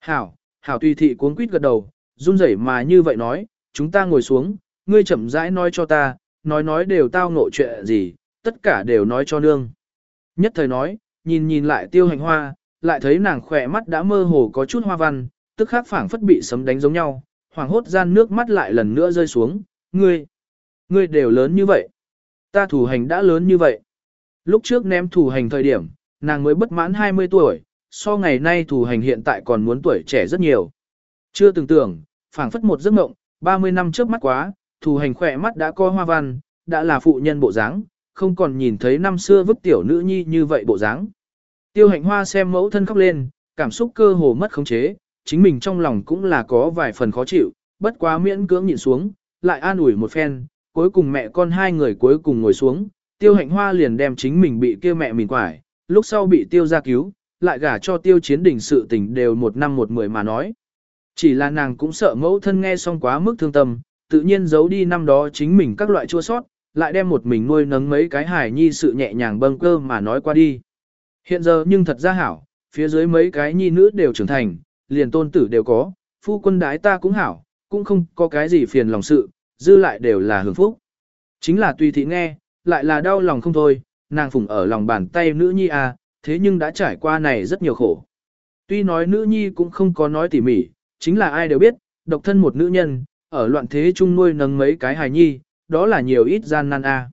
Hảo, Hảo tùy thị cuốn quýt gật đầu, run rẩy mà như vậy nói, chúng ta ngồi xuống, ngươi chậm rãi nói cho ta, nói nói đều tao ngộ chuyện gì, tất cả đều nói cho nương. Nhất thời nói, nhìn nhìn lại tiêu hành hoa, lại thấy nàng khỏe mắt đã mơ hồ có chút hoa văn, tức khắc phảng phất bị sấm đánh giống nhau, hoàng hốt gian nước mắt lại lần nữa rơi xuống, ngươi, ngươi đều lớn như vậy. Ta thủ hành đã lớn như vậy. Lúc trước ném thủ hành thời điểm, nàng mới bất mãn 20 tuổi, so ngày nay thủ hành hiện tại còn muốn tuổi trẻ rất nhiều. Chưa từng tưởng, phảng phất một giấc mộng, 30 năm trước mắt quá, thù hành khỏe mắt đã co hoa văn, đã là phụ nhân bộ dáng, không còn nhìn thấy năm xưa vứt tiểu nữ nhi như vậy bộ dáng. Tiêu hạnh hoa xem mẫu thân khóc lên, cảm xúc cơ hồ mất khống chế, chính mình trong lòng cũng là có vài phần khó chịu, bất quá miễn cưỡng nhìn xuống, lại an ủi một phen, cuối cùng mẹ con hai người cuối cùng ngồi xuống, tiêu hạnh hoa liền đem chính mình bị kia mẹ mìn quải, lúc sau bị tiêu ra cứu, lại gả cho tiêu chiến đỉnh sự tình đều một năm một mười mà nói. Chỉ là nàng cũng sợ mẫu thân nghe xong quá mức thương tâm, tự nhiên giấu đi năm đó chính mình các loại chua sót, lại đem một mình nuôi nấng mấy cái hài nhi sự nhẹ nhàng bâng cơ mà nói qua đi. Hiện giờ nhưng thật ra hảo, phía dưới mấy cái nhi nữ đều trưởng thành, liền tôn tử đều có, phu quân đái ta cũng hảo, cũng không có cái gì phiền lòng sự, dư lại đều là hưởng phúc. Chính là tùy thị nghe, lại là đau lòng không thôi, nàng phụng ở lòng bàn tay nữ nhi à, thế nhưng đã trải qua này rất nhiều khổ. Tuy nói nữ nhi cũng không có nói tỉ mỉ, chính là ai đều biết, độc thân một nữ nhân, ở loạn thế chung nuôi nấng mấy cái hài nhi, đó là nhiều ít gian nan a. À.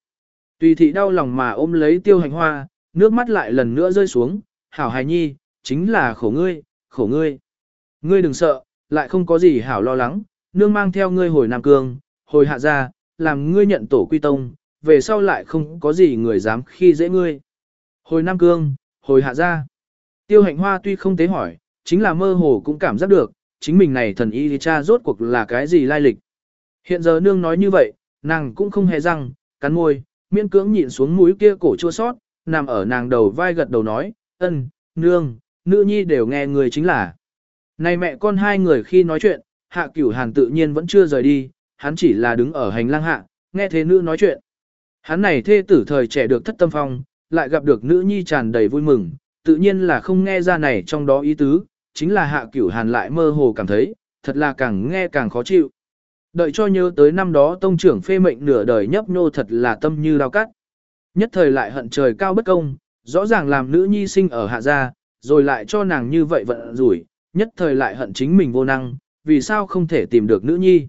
Tùy thị đau lòng mà ôm lấy tiêu hành hoa, nước mắt lại lần nữa rơi xuống, hảo hài nhi, chính là khổ ngươi, khổ ngươi. Ngươi đừng sợ, lại không có gì hảo lo lắng, nương mang theo ngươi hồi Nam Cương, hồi hạ gia, làm ngươi nhận tổ quy tông, về sau lại không có gì người dám khi dễ ngươi. Hồi Nam Cương, hồi hạ gia. Tiêu hạnh hoa tuy không tế hỏi, chính là mơ hồ cũng cảm giác được, chính mình này thần y cha rốt cuộc là cái gì lai lịch. Hiện giờ nương nói như vậy, nàng cũng không hề răng, cắn môi, miễn cưỡng nhịn xuống mũi kia cổ chua sót, nằm ở nàng đầu vai gật đầu nói, ân, nương, nữ nhi đều nghe người chính là. Này mẹ con hai người khi nói chuyện, hạ cửu hàn tự nhiên vẫn chưa rời đi, hắn chỉ là đứng ở hành lang hạ, nghe thế nữ nói chuyện. Hắn này thê tử thời trẻ được thất tâm phong, lại gặp được nữ nhi tràn đầy vui mừng, tự nhiên là không nghe ra này trong đó ý tứ, chính là hạ cửu hàn lại mơ hồ cảm thấy, thật là càng nghe càng khó chịu. Đợi cho nhớ tới năm đó tông trưởng phê mệnh nửa đời nhấp nô thật là tâm như đau cắt. Nhất thời lại hận trời cao bất công, rõ ràng làm nữ nhi sinh ở hạ gia, rồi lại cho nàng như vậy vận rủi, nhất thời lại hận chính mình vô năng, vì sao không thể tìm được nữ nhi.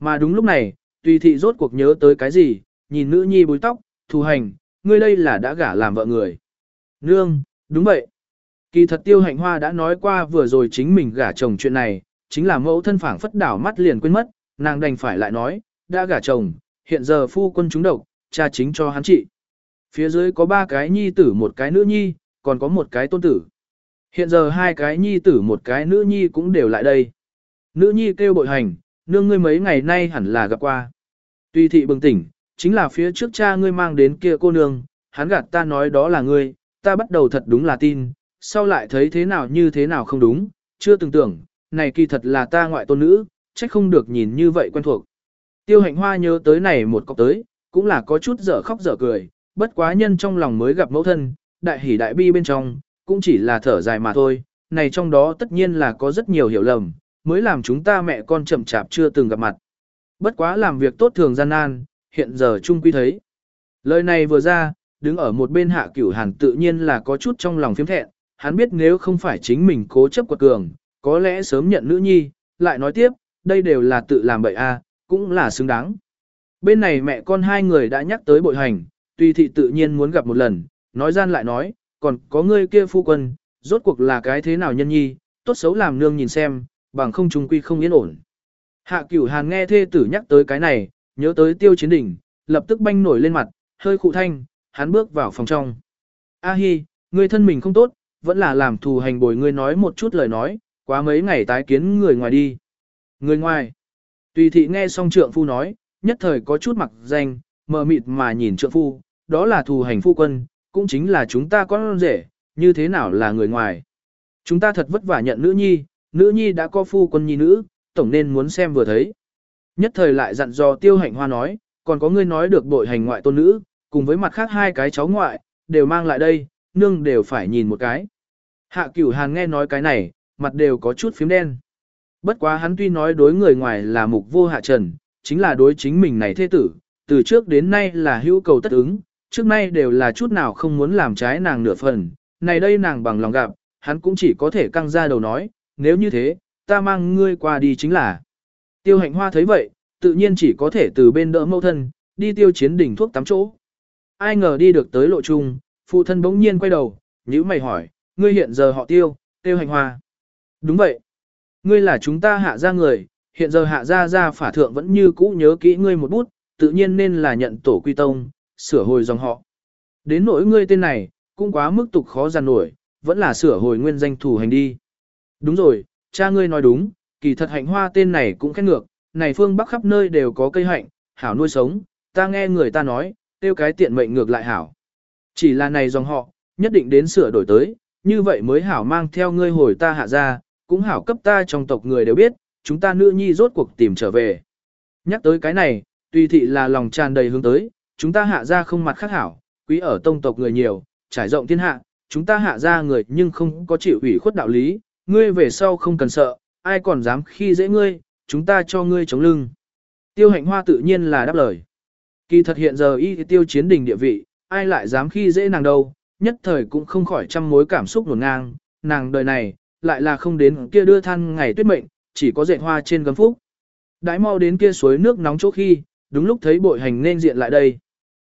Mà đúng lúc này, tùy thị rốt cuộc nhớ tới cái gì, nhìn nữ nhi búi tóc, thù hành, ngươi đây là đã gả làm vợ người. Nương, đúng vậy. Kỳ thật tiêu hạnh hoa đã nói qua vừa rồi chính mình gả chồng chuyện này, chính là mẫu thân phảng phất đảo mắt liền quên mất, nàng đành phải lại nói, đã gả chồng, hiện giờ phu quân chúng độc, cha chính cho hắn trị. Phía dưới có ba cái nhi tử một cái nữ nhi, còn có một cái tôn tử. Hiện giờ hai cái nhi tử một cái nữ nhi cũng đều lại đây. Nữ nhi kêu bội hành, nương ngươi mấy ngày nay hẳn là gặp qua. Tuy thị bừng tỉnh, chính là phía trước cha ngươi mang đến kia cô nương, hắn gạt ta nói đó là ngươi, ta bắt đầu thật đúng là tin, sau lại thấy thế nào như thế nào không đúng, chưa từng tưởng, này kỳ thật là ta ngoại tôn nữ, trách không được nhìn như vậy quen thuộc. Tiêu hạnh hoa nhớ tới này một cọc tới, cũng là có chút dở khóc dở cười, bất quá nhân trong lòng mới gặp mẫu thân, đại hỉ đại bi bên trong, cũng chỉ là thở dài mà thôi, này trong đó tất nhiên là có rất nhiều hiểu lầm, mới làm chúng ta mẹ con chậm chạp chưa từng gặp mặt. Bất quá làm việc tốt thường gian nan, hiện giờ chung quy thấy. Lời này vừa ra, đứng ở một bên hạ cửu hàn tự nhiên là có chút trong lòng phiếm thẹn, hắn biết nếu không phải chính mình cố chấp quật cường, có lẽ sớm nhận nữ nhi, lại nói tiếp, đây đều là tự làm bậy a, cũng là xứng đáng. Bên này mẹ con hai người đã nhắc tới bội hành, tùy thị tự nhiên muốn gặp một lần, nói gian lại nói, còn có ngươi kia phu quân, rốt cuộc là cái thế nào nhân nhi, tốt xấu làm nương nhìn xem, bằng không trung quy không yên ổn. Hạ cửu hàn nghe thê tử nhắc tới cái này, nhớ tới tiêu chiến đỉnh, lập tức banh nổi lên mặt, hơi khụ thanh, hắn bước vào phòng trong. A hi, ngươi thân mình không tốt, vẫn là làm thù hành bồi ngươi nói một chút lời nói, quá mấy ngày tái kiến người ngoài đi. Người ngoài. Tùy thị nghe xong trượng phu nói, nhất thời có chút mặc danh, mờ mịt mà nhìn trượng phu, đó là thù hành phu quân, cũng chính là chúng ta con rể, như thế nào là người ngoài. Chúng ta thật vất vả nhận nữ nhi, nữ nhi đã có phu quân nhi nữ, tổng nên muốn xem vừa thấy. Nhất thời lại dặn dò tiêu hạnh hoa nói, còn có ngươi nói được bội hành ngoại tôn nữ, cùng với mặt khác hai cái cháu ngoại, đều mang lại đây, nương đều phải nhìn một cái. Hạ cửu hàn nghe nói cái này, mặt đều có chút phím đen. Bất quá hắn tuy nói đối người ngoài là mục vô hạ trần, chính là đối chính mình này thế tử, từ trước đến nay là hữu cầu tất ứng, trước nay đều là chút nào không muốn làm trái nàng nửa phần, này đây nàng bằng lòng gặp, hắn cũng chỉ có thể căng ra đầu nói, nếu như thế, ta mang ngươi qua đi chính là. Tiêu hạnh hoa thấy vậy, tự nhiên chỉ có thể từ bên đỡ mâu thân, đi tiêu chiến đỉnh thuốc tắm chỗ. Ai ngờ đi được tới lộ trung, Phụ thân bỗng nhiên quay đầu, nhíu mày hỏi, ngươi hiện giờ họ tiêu, tiêu hành hoa. Đúng vậy. Ngươi là chúng ta hạ ra người, hiện giờ hạ ra ra phả thượng vẫn như cũ nhớ kỹ ngươi một bút, tự nhiên nên là nhận tổ quy tông, sửa hồi dòng họ. Đến nỗi ngươi tên này, cũng quá mức tục khó giàn nổi, vẫn là sửa hồi nguyên danh thủ hành đi. Đúng rồi, cha ngươi nói đúng, kỳ thật hạnh hoa tên này cũng khét ngược, này phương bắc khắp nơi đều có cây hạnh, hảo nuôi sống, ta nghe người ta nói, tiêu cái tiện mệnh ngược lại hảo. Chỉ là này dòng họ, nhất định đến sửa đổi tới, như vậy mới hảo mang theo ngươi hồi ta hạ ra, cũng hảo cấp ta trong tộc người đều biết, chúng ta nữ nhi rốt cuộc tìm trở về. Nhắc tới cái này, tùy thị là lòng tràn đầy hướng tới, chúng ta hạ ra không mặt khác hảo, quý ở tông tộc người nhiều, trải rộng thiên hạ, chúng ta hạ ra người nhưng không có chịu ủy khuất đạo lý, ngươi về sau không cần sợ, ai còn dám khi dễ ngươi, chúng ta cho ngươi chống lưng. Tiêu hạnh hoa tự nhiên là đáp lời. Kỳ thật hiện giờ y tiêu chiến đình địa vị, ai lại dám khi dễ nàng đâu, nhất thời cũng không khỏi trăm mối cảm xúc nổn ngang, nàng đời này, lại là không đến kia đưa than ngày tuyết mệnh, chỉ có dệt hoa trên gấm phúc. Đãi mau đến kia suối nước nóng chỗ khi, đúng lúc thấy bội hành nên diện lại đây.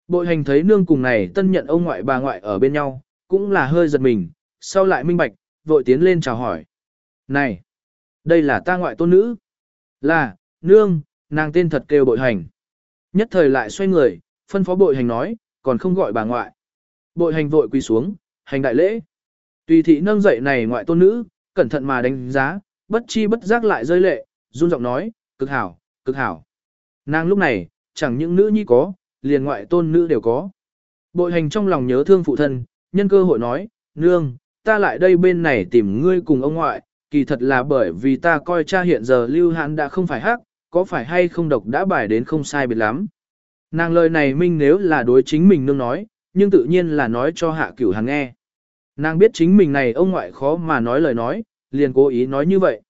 Bội hành thấy nương cùng này tân nhận ông ngoại bà ngoại ở bên nhau, cũng là hơi giật mình, sau lại minh bạch, vội tiến lên chào hỏi. Này, đây là ta ngoại tôn nữ. Là, nương, nàng tên thật kêu bội hành. Nhất thời lại xoay người, phân phó bội hành nói, còn không gọi bà ngoại. Bội hành vội quỳ xuống, hành đại lễ. Tùy thị nâng dậy này ngoại tôn nữ, cẩn thận mà đánh giá, bất chi bất giác lại rơi lệ, run giọng nói, cực hảo, cực hảo. Nàng lúc này, chẳng những nữ nhi có, liền ngoại tôn nữ đều có. Bội hành trong lòng nhớ thương phụ thân, nhân cơ hội nói, nương, ta lại đây bên này tìm ngươi cùng ông ngoại, kỳ thật là bởi vì ta coi cha hiện giờ lưu hãn đã không phải hắc, có phải hay không độc đã bài đến không sai biệt lắm. Nàng lời này minh nếu là đối chính mình nương nói, nhưng tự nhiên là nói cho hạ cửu hàng nghe. Nàng biết chính mình này ông ngoại khó mà nói lời nói, liền cố ý nói như vậy.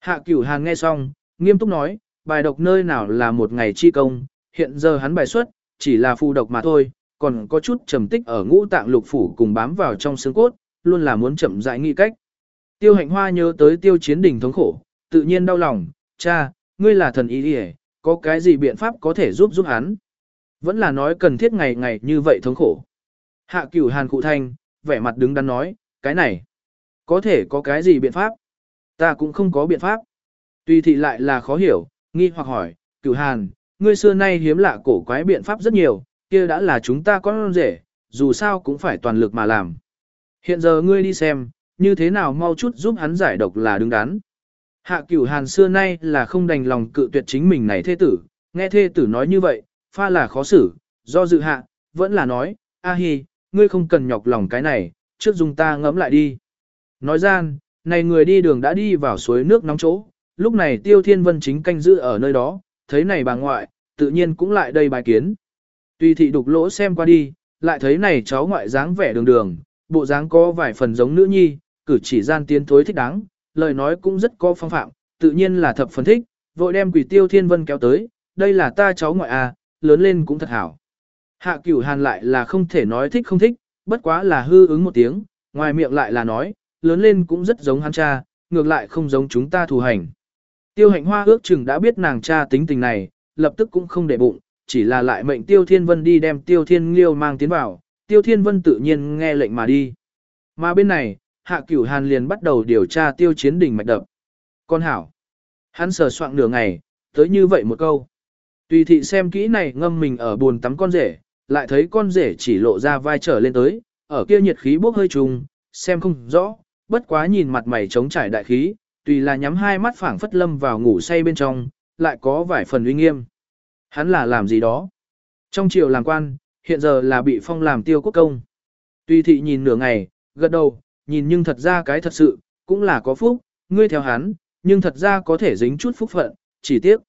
Hạ cửu hàng nghe xong, nghiêm túc nói, bài độc nơi nào là một ngày chi công, hiện giờ hắn bài xuất, chỉ là phù độc mà thôi, còn có chút trầm tích ở ngũ tạng lục phủ cùng bám vào trong xương cốt, luôn là muốn chậm rãi nghĩ cách. Tiêu hạnh hoa nhớ tới tiêu chiến đỉnh thống khổ, tự nhiên đau lòng, cha, ngươi là thần ý đi có cái gì biện pháp có thể giúp giúp hắn. Vẫn là nói cần thiết ngày ngày như vậy thống khổ. Hạ cửu hàn cụ thanh, vẻ mặt đứng đắn nói, cái này, có thể có cái gì biện pháp? Ta cũng không có biện pháp. Tùy thị lại là khó hiểu, nghi hoặc hỏi, cửu hàn, ngươi xưa nay hiếm lạ cổ quái biện pháp rất nhiều, kia đã là chúng ta con rể, dù sao cũng phải toàn lực mà làm. Hiện giờ ngươi đi xem, như thế nào mau chút giúp hắn giải độc là đứng đắn. Hạ cửu hàn xưa nay là không đành lòng cự tuyệt chính mình này thê tử, nghe thê tử nói như vậy, pha là khó xử, do dự hạ, vẫn là nói, a hi, ngươi không cần nhọc lòng cái này, trước dùng ta ngẫm lại đi. Nói gian, này người đi đường đã đi vào suối nước nóng chỗ, lúc này tiêu thiên vân chính canh giữ ở nơi đó, thấy này bà ngoại, tự nhiên cũng lại đây bài kiến. Tuy thị đục lỗ xem qua đi, lại thấy này cháu ngoại dáng vẻ đường đường, bộ dáng có vài phần giống nữ nhi, cử chỉ gian tiến thối thích đáng, lời nói cũng rất có phong phạm, tự nhiên là thập phần thích, vội đem quỷ tiêu thiên vân kéo tới, đây là ta cháu ngoại à, lớn lên cũng thật hảo. Hạ cửu hàn lại là không thể nói thích không thích, bất quá là hư ứng một tiếng, ngoài miệng lại là nói, lớn lên cũng rất giống hắn cha, ngược lại không giống chúng ta thù hành. Tiêu hạnh hoa ước chừng đã biết nàng cha tính tình này, lập tức cũng không để bụng, chỉ là lại mệnh tiêu thiên vân đi đem tiêu thiên liêu mang tiến vào, tiêu thiên vân tự nhiên nghe lệnh mà đi. Mà bên này, hạ cửu hàn liền bắt đầu điều tra tiêu chiến đỉnh mạch đập. Con hảo, hắn sờ soạn nửa ngày, tới như vậy một câu. Tùy thị xem kỹ này ngâm mình ở buồn tắm con rể, lại thấy con rể chỉ lộ ra vai trở lên tới, ở kia nhiệt khí bốc hơi trùng, xem không rõ, bất quá nhìn mặt mày trống trải đại khí, tùy là nhắm hai mắt phảng phất lâm vào ngủ say bên trong, lại có vài phần uy nghiêm. Hắn là làm gì đó? Trong triều làm quan, hiện giờ là bị phong làm tiêu quốc công. Tùy thị nhìn nửa ngày, gật đầu, nhìn nhưng thật ra cái thật sự, cũng là có phúc, ngươi theo hắn, nhưng thật ra có thể dính chút phúc phận, chỉ tiếc.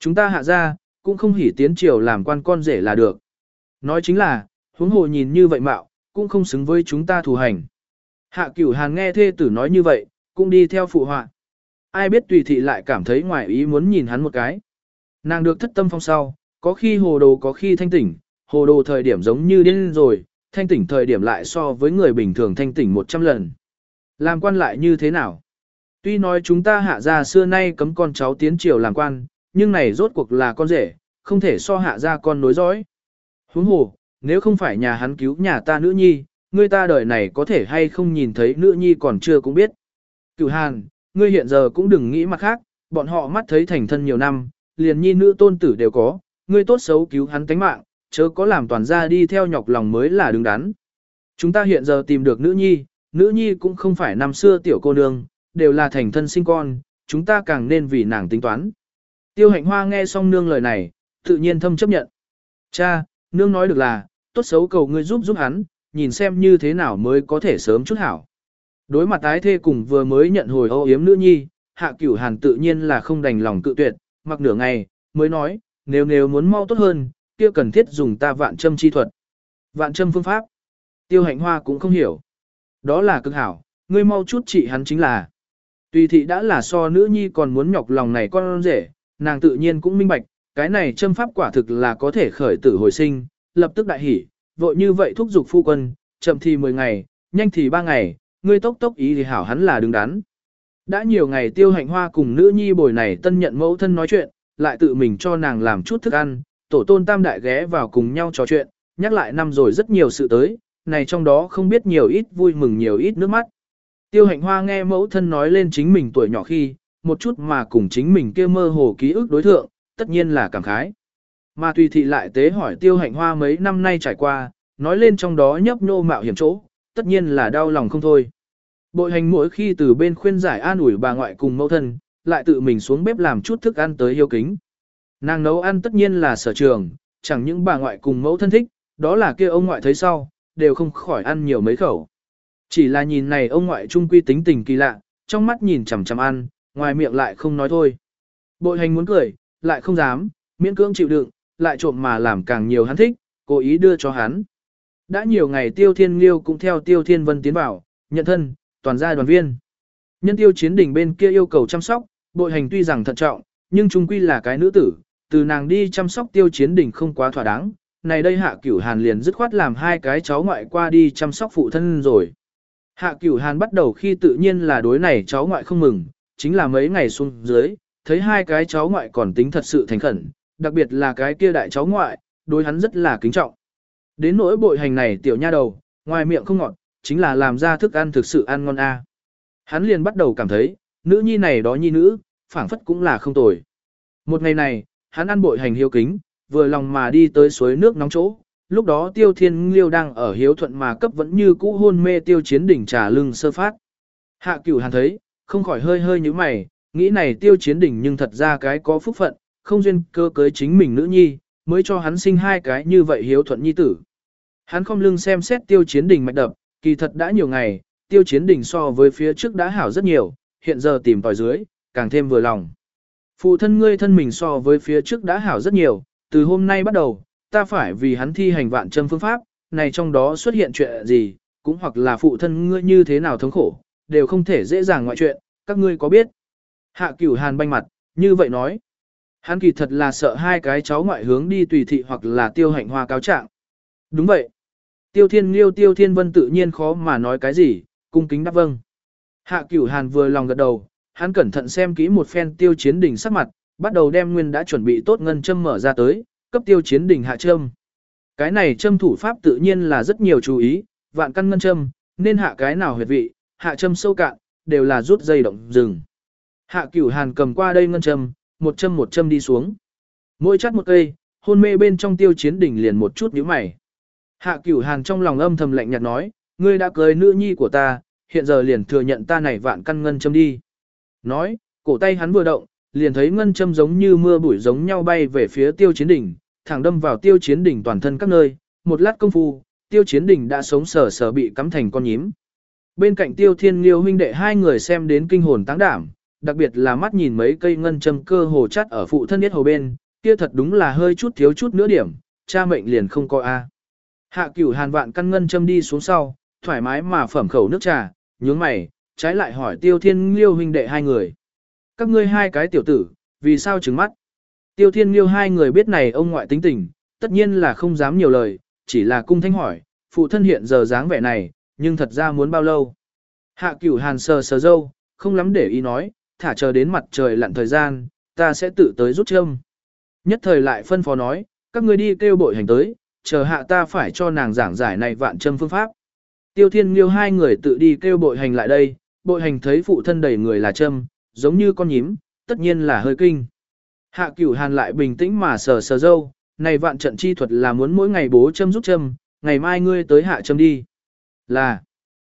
Chúng ta hạ ra, cũng không hỉ tiến triều làm quan con rể là được. Nói chính là, huống hồ nhìn như vậy mạo, cũng không xứng với chúng ta thù hành. Hạ cửu hàn nghe thê tử nói như vậy, cũng đi theo phụ họa. Ai biết tùy thị lại cảm thấy ngoài ý muốn nhìn hắn một cái. Nàng được thất tâm phong sau, có khi hồ đồ có khi thanh tỉnh, hồ đồ thời điểm giống như điên rồi, thanh tỉnh thời điểm lại so với người bình thường thanh tỉnh 100 lần. Làm quan lại như thế nào? Tuy nói chúng ta hạ ra xưa nay cấm con cháu tiến triều làm quan, nhưng này rốt cuộc là con rể, không thể so hạ ra con nối dõi. Huống hồ, nếu không phải nhà hắn cứu nhà ta nữ nhi, ngươi ta đời này có thể hay không nhìn thấy nữ nhi còn chưa cũng biết. Cửu Hàn, ngươi hiện giờ cũng đừng nghĩ mặt khác, bọn họ mắt thấy thành thân nhiều năm, liền nhi nữ tôn tử đều có, ngươi tốt xấu cứu hắn tánh mạng, chớ có làm toàn gia đi theo nhọc lòng mới là đứng đắn. Chúng ta hiện giờ tìm được nữ nhi, nữ nhi cũng không phải năm xưa tiểu cô nương, đều là thành thân sinh con, chúng ta càng nên vì nàng tính toán. Tiêu hạnh hoa nghe xong nương lời này, tự nhiên thâm chấp nhận. Cha, nương nói được là, tốt xấu cầu ngươi giúp giúp hắn, nhìn xem như thế nào mới có thể sớm chút hảo. Đối mặt tái thê cùng vừa mới nhận hồi âu yếm nữ nhi, hạ cửu hàn tự nhiên là không đành lòng cự tuyệt, mặc nửa ngày, mới nói, nếu nếu muốn mau tốt hơn, kia cần thiết dùng ta vạn châm chi thuật. Vạn châm phương pháp. Tiêu hạnh hoa cũng không hiểu. Đó là cực hảo, ngươi mau chút trị hắn chính là. Tùy thị đã là so nữ nhi còn muốn nhọc lòng này con rể, nàng tự nhiên cũng minh bạch, cái này châm pháp quả thực là có thể khởi tử hồi sinh, lập tức đại hỉ, vội như vậy thúc giục phu quân, chậm thì 10 ngày, nhanh thì 3 ngày, ngươi tốc tốc ý thì hảo hắn là đứng đắn. Đã nhiều ngày tiêu hạnh hoa cùng nữ nhi bồi này tân nhận mẫu thân nói chuyện, lại tự mình cho nàng làm chút thức ăn, tổ tôn tam đại ghé vào cùng nhau trò chuyện, nhắc lại năm rồi rất nhiều sự tới, này trong đó không biết nhiều ít vui mừng nhiều ít nước mắt. Tiêu hạnh hoa nghe mẫu thân nói lên chính mình tuổi nhỏ khi, một chút mà cùng chính mình kia mơ hồ ký ức đối thượng, tất nhiên là cảm khái. Mà tùy thị lại tế hỏi tiêu hạnh hoa mấy năm nay trải qua, nói lên trong đó nhấp nô mạo hiểm chỗ, tất nhiên là đau lòng không thôi. Bội hành mỗi khi từ bên khuyên giải an ủi bà ngoại cùng mẫu thân, lại tự mình xuống bếp làm chút thức ăn tới hiếu kính. Nàng nấu ăn tất nhiên là sở trường, chẳng những bà ngoại cùng mẫu thân thích, đó là kia ông ngoại thấy sau, đều không khỏi ăn nhiều mấy khẩu. Chỉ là nhìn này ông ngoại trung quy tính tình kỳ lạ, trong mắt nhìn chằm chằm ăn, ngoài miệng lại không nói thôi. Bội hành muốn cười, lại không dám, miễn cưỡng chịu đựng, lại trộm mà làm càng nhiều hắn thích, cố ý đưa cho hắn. Đã nhiều ngày Tiêu Thiên Liêu cũng theo Tiêu Thiên Vân tiến vào, nhận thân, toàn gia đoàn viên. Nhân Tiêu Chiến đỉnh bên kia yêu cầu chăm sóc, bội hành tuy rằng thận trọng, nhưng trung quy là cái nữ tử, từ nàng đi chăm sóc Tiêu Chiến đỉnh không quá thỏa đáng. Này đây Hạ Cửu Hàn liền dứt khoát làm hai cái cháu ngoại qua đi chăm sóc phụ thân rồi. Hạ Cửu Hàn bắt đầu khi tự nhiên là đối này cháu ngoại không mừng, chính là mấy ngày xuống dưới, thấy hai cái cháu ngoại còn tính thật sự thành khẩn, đặc biệt là cái kia đại cháu ngoại, đối hắn rất là kính trọng. Đến nỗi bội hành này tiểu nha đầu, ngoài miệng không ngọt, chính là làm ra thức ăn thực sự ăn ngon a. À. Hắn liền bắt đầu cảm thấy, nữ nhi này đó nhi nữ, phảng phất cũng là không tồi. Một ngày này, hắn ăn bội hành hiếu kính, vừa lòng mà đi tới suối nước nóng chỗ. Lúc đó tiêu thiên liêu đang ở hiếu thuận mà cấp vẫn như cũ hôn mê tiêu chiến đỉnh trà lưng sơ phát. Hạ cửu hàn thấy, không khỏi hơi hơi như mày, nghĩ này tiêu chiến đỉnh nhưng thật ra cái có phúc phận, không duyên cơ cưới chính mình nữ nhi, mới cho hắn sinh hai cái như vậy hiếu thuận nhi tử. Hắn không lưng xem xét tiêu chiến đỉnh mạch đập, kỳ thật đã nhiều ngày, tiêu chiến đỉnh so với phía trước đã hảo rất nhiều, hiện giờ tìm tòi dưới, càng thêm vừa lòng. Phụ thân ngươi thân mình so với phía trước đã hảo rất nhiều, từ hôm nay bắt đầu, ta phải vì hắn thi hành vạn châm phương pháp, này trong đó xuất hiện chuyện gì, cũng hoặc là phụ thân ngươi như thế nào thống khổ, đều không thể dễ dàng ngoại chuyện, các ngươi có biết. Hạ cửu hàn banh mặt, như vậy nói. Hắn kỳ thật là sợ hai cái cháu ngoại hướng đi tùy thị hoặc là tiêu hạnh hoa cáo trạng. Đúng vậy. Tiêu thiên liêu tiêu thiên vân tự nhiên khó mà nói cái gì, cung kính đáp vâng. Hạ cửu hàn vừa lòng gật đầu, hắn cẩn thận xem kỹ một phen tiêu chiến đỉnh sắc mặt, bắt đầu đem nguyên đã chuẩn bị tốt ngân châm mở ra tới, cấp tiêu chiến đỉnh hạ châm. Cái này châm thủ pháp tự nhiên là rất nhiều chú ý, vạn căn ngân châm, nên hạ cái nào huyệt vị, hạ châm sâu cạn, đều là rút dây động rừng. Hạ cửu hàn cầm qua đây ngân châm, một châm một châm đi xuống. Mỗi chắt một cây, hôn mê bên trong tiêu chiến đỉnh liền một chút nhíu mày. Hạ cửu hàn trong lòng âm thầm lạnh nhạt nói, ngươi đã cưới nữ nhi của ta, hiện giờ liền thừa nhận ta này vạn căn ngân châm đi. Nói, cổ tay hắn vừa động, liền thấy ngân châm giống như mưa bụi giống nhau bay về phía tiêu chiến đỉnh, thẳng đâm vào tiêu chiến đỉnh toàn thân các nơi, một lát công phu, tiêu chiến đỉnh đã sống sờ sờ bị cắm thành con nhím. Bên cạnh tiêu thiên liêu huynh đệ hai người xem đến kinh hồn táng đảm, đặc biệt là mắt nhìn mấy cây ngân châm cơ hồ chắt ở phụ thân nhất hồ bên, kia thật đúng là hơi chút thiếu chút nữa điểm, cha mệnh liền không coi a. Hạ cửu hàn vạn căn ngân châm đi xuống sau, thoải mái mà phẩm khẩu nước trà, nhướng mày, trái lại hỏi tiêu thiên liêu huynh đệ hai người. Các ngươi hai cái tiểu tử, vì sao trứng mắt? Tiêu thiên liêu hai người biết này ông ngoại tính tình, tất nhiên là không dám nhiều lời, chỉ là cung thanh hỏi, phụ thân hiện giờ dáng vẻ này, nhưng thật ra muốn bao lâu? Hạ cửu hàn sờ sờ dâu, không lắm để ý nói, thả chờ đến mặt trời lặn thời gian, ta sẽ tự tới rút châm. Nhất thời lại phân phó nói, các ngươi đi kêu bội hành tới, chờ hạ ta phải cho nàng giảng giải này vạn châm phương pháp. Tiêu Thiên Nghiêu hai người tự đi kêu bội hành lại đây, bội hành thấy phụ thân đầy người là châm, giống như con nhím, tất nhiên là hơi kinh. Hạ cửu hàn lại bình tĩnh mà sờ sờ dâu, này vạn trận chi thuật là muốn mỗi ngày bố châm rút châm, ngày mai ngươi tới hạ châm đi. Là,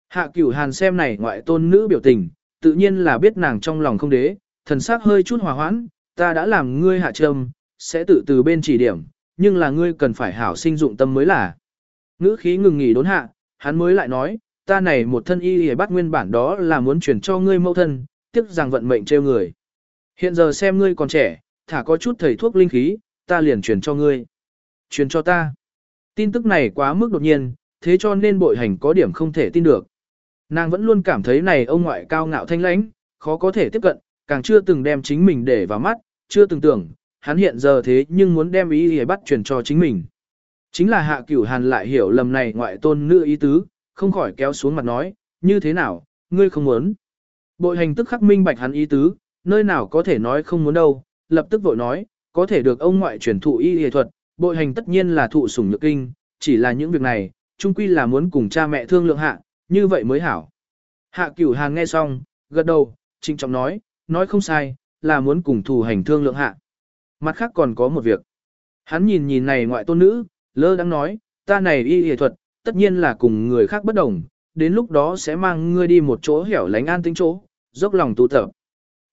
hạ cửu hàn xem này ngoại tôn nữ biểu tình, tự nhiên là biết nàng trong lòng không đế, thần sắc hơi chút hòa hoãn, ta đã làm ngươi hạ trâm sẽ tự từ bên chỉ điểm, nhưng là ngươi cần phải hảo sinh dụng tâm mới là. Ngữ khí ngừng nghỉ đốn hạ, hắn mới lại nói, ta này một thân y y bắt nguyên bản đó là muốn chuyển cho ngươi mẫu thân, tiếc rằng vận mệnh trêu người. Hiện giờ xem ngươi còn trẻ, thả có chút thầy thuốc linh khí, ta liền truyền cho ngươi. Truyền cho ta. Tin tức này quá mức đột nhiên, thế cho nên bội hành có điểm không thể tin được. Nàng vẫn luôn cảm thấy này ông ngoại cao ngạo thanh lãnh, khó có thể tiếp cận, càng chưa từng đem chính mình để vào mắt, chưa từng tưởng, hắn hiện giờ thế nhưng muốn đem ý ý bắt truyền cho chính mình. Chính là hạ cửu hàn lại hiểu lầm này ngoại tôn nữ ý tứ, không khỏi kéo xuống mặt nói, như thế nào, ngươi không muốn. Bội hành tức khắc minh bạch hắn ý tứ, nơi nào có thể nói không muốn đâu, lập tức vội nói, có thể được ông ngoại truyền thụ y y thuật, bội hành tất nhiên là thụ sủng nhược kinh, chỉ là những việc này, chung quy là muốn cùng cha mẹ thương lượng hạ, như vậy mới hảo. Hạ cửu hàn nghe xong, gật đầu, trịnh trọng nói, nói không sai, là muốn cùng thủ hành thương lượng hạ. Mặt khác còn có một việc. Hắn nhìn nhìn này ngoại tôn nữ, lơ đang nói, ta này y y thuật, tất nhiên là cùng người khác bất đồng, đến lúc đó sẽ mang ngươi đi một chỗ hẻo lánh an tĩnh chỗ, dốc lòng tu tập.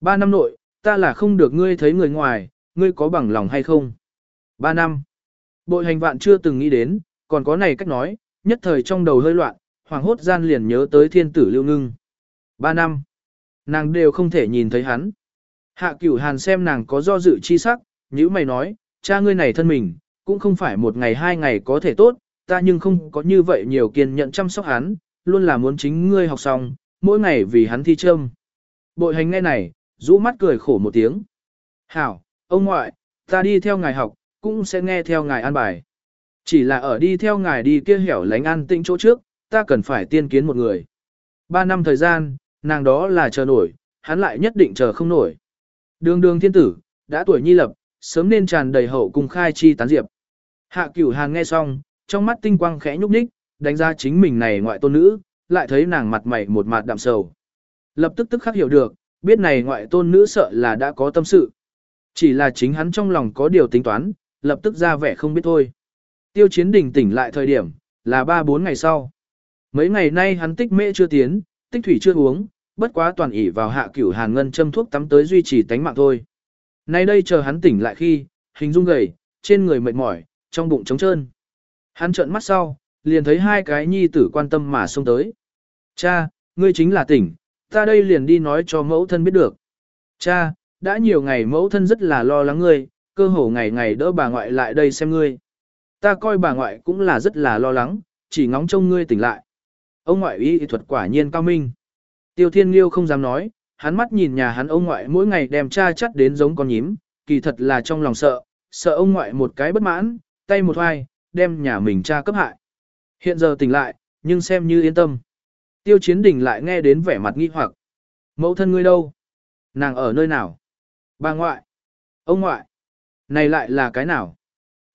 Ba năm nội, ta là không được ngươi thấy người ngoài, ngươi có bằng lòng hay không? Ba năm. Bội hành vạn chưa từng nghĩ đến, còn có này cách nói, nhất thời trong đầu hơi loạn, hoàng hốt gian liền nhớ tới thiên tử lưu ngưng. Ba năm. Nàng đều không thể nhìn thấy hắn. Hạ cửu hàn xem nàng có do dự chi sắc, như mày nói, cha ngươi này thân mình, cũng không phải một ngày hai ngày có thể tốt, ta nhưng không có như vậy nhiều kiên nhẫn chăm sóc hắn, luôn là muốn chính ngươi học xong, mỗi ngày vì hắn thi châm. Bội hành nghe này, rũ mắt cười khổ một tiếng. Hảo, ông ngoại, ta đi theo ngài học, cũng sẽ nghe theo ngài an bài. Chỉ là ở đi theo ngài đi kia hẻo lánh an tĩnh chỗ trước, ta cần phải tiên kiến một người. Ba năm thời gian, nàng đó là chờ nổi, hắn lại nhất định chờ không nổi. Đường đường thiên tử, đã tuổi nhi lập, sớm nên tràn đầy hậu cùng khai chi tán diệp. Hạ cửu hàng nghe xong, trong mắt tinh quang khẽ nhúc nhích, đánh ra chính mình này ngoại tôn nữ, lại thấy nàng mặt mày một mặt đạm sầu. Lập tức tức khắc hiểu được, biết này ngoại tôn nữ sợ là đã có tâm sự. Chỉ là chính hắn trong lòng có điều tính toán, lập tức ra vẻ không biết thôi. Tiêu chiến đình tỉnh lại thời điểm, là 3-4 ngày sau. Mấy ngày nay hắn tích mễ chưa tiến, tích thủy chưa uống, bất quá toàn ỉ vào hạ cửu hàn ngân châm thuốc tắm tới duy trì tánh mạng thôi. Nay đây chờ hắn tỉnh lại khi, hình dung gầy, trên người mệt mỏi, trong bụng trống trơn. Hắn trợn mắt sau, liền thấy hai cái nhi tử quan tâm mà xông tới. Cha, ngươi chính là tỉnh, ta đây liền đi nói cho mẫu thân biết được. Cha, đã nhiều ngày mẫu thân rất là lo lắng ngươi, cơ hồ ngày ngày đỡ bà ngoại lại đây xem ngươi. Ta coi bà ngoại cũng là rất là lo lắng, chỉ ngóng trông ngươi tỉnh lại. Ông ngoại y thuật quả nhiên cao minh. Tiêu Thiên Liêu không dám nói, hắn mắt nhìn nhà hắn ông ngoại mỗi ngày đem cha chắt đến giống con nhím, kỳ thật là trong lòng sợ, sợ ông ngoại một cái bất mãn, tay một hoài, đem nhà mình cha cấp hại. Hiện giờ tỉnh lại, nhưng xem như yên tâm. Tiêu chiến đình lại nghe đến vẻ mặt nghi hoặc. Mẫu thân ngươi đâu? Nàng ở nơi nào? Bà ngoại. Ông ngoại. Này lại là cái nào?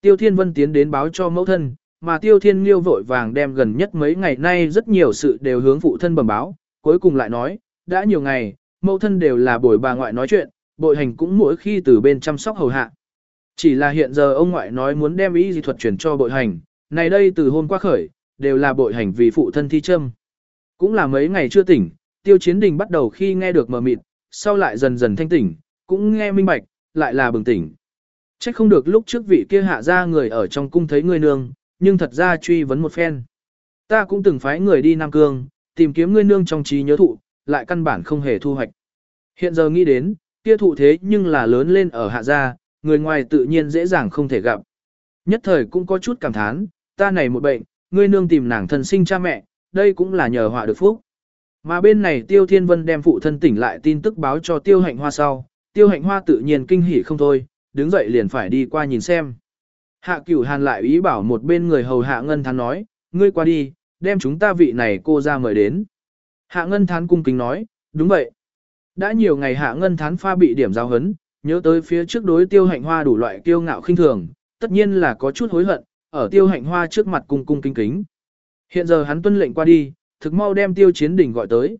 Tiêu Thiên Vân tiến đến báo cho mẫu thân, mà Tiêu Thiên Liêu vội vàng đem gần nhất mấy ngày nay rất nhiều sự đều hướng phụ thân bẩm báo, cuối cùng lại nói, đã nhiều ngày, mẫu thân đều là bồi bà ngoại nói chuyện, bội hành cũng mỗi khi từ bên chăm sóc hầu hạ. Chỉ là hiện giờ ông ngoại nói muốn đem ý gì thuật chuyển cho bội hành, này đây từ hôm qua khởi, đều là bội hành vì phụ thân thi châm. Cũng là mấy ngày chưa tỉnh, tiêu chiến đình bắt đầu khi nghe được mờ mịt, sau lại dần dần thanh tỉnh, cũng nghe minh bạch, lại là bừng tỉnh. Chắc không được lúc trước vị kia hạ ra người ở trong cung thấy người nương, nhưng thật ra truy vấn một phen. Ta cũng từng phái người đi Nam Cương, tìm kiếm người nương trong trí nhớ thụ, lại căn bản không hề thu hoạch. Hiện giờ nghĩ đến, kia thụ thế nhưng là lớn lên ở hạ gia, người ngoài tự nhiên dễ dàng không thể gặp. Nhất thời cũng có chút cảm thán, ta này một bệnh, ngươi nương tìm nàng thân sinh cha mẹ, đây cũng là nhờ họa được phúc. Mà bên này Tiêu Thiên Vân đem phụ thân tỉnh lại tin tức báo cho Tiêu Hạnh Hoa sau, Tiêu Hạnh Hoa tự nhiên kinh hỉ không thôi, đứng dậy liền phải đi qua nhìn xem. Hạ Cửu Hàn lại ý bảo một bên người hầu Hạ Ngân Thán nói, ngươi qua đi, đem chúng ta vị này cô ra mời đến. Hạ Ngân Thán cung kính nói, đúng vậy. Đã nhiều ngày Hạ Ngân Thán pha bị điểm giao hấn, nhớ tới phía trước đối Tiêu Hạnh Hoa đủ loại kiêu ngạo khinh thường, tất nhiên là có chút hối hận, ở Tiêu Hạnh Hoa trước mặt cung cung kính kính. Hiện giờ hắn tuân lệnh qua đi, thực mau đem tiêu chiến đỉnh gọi tới.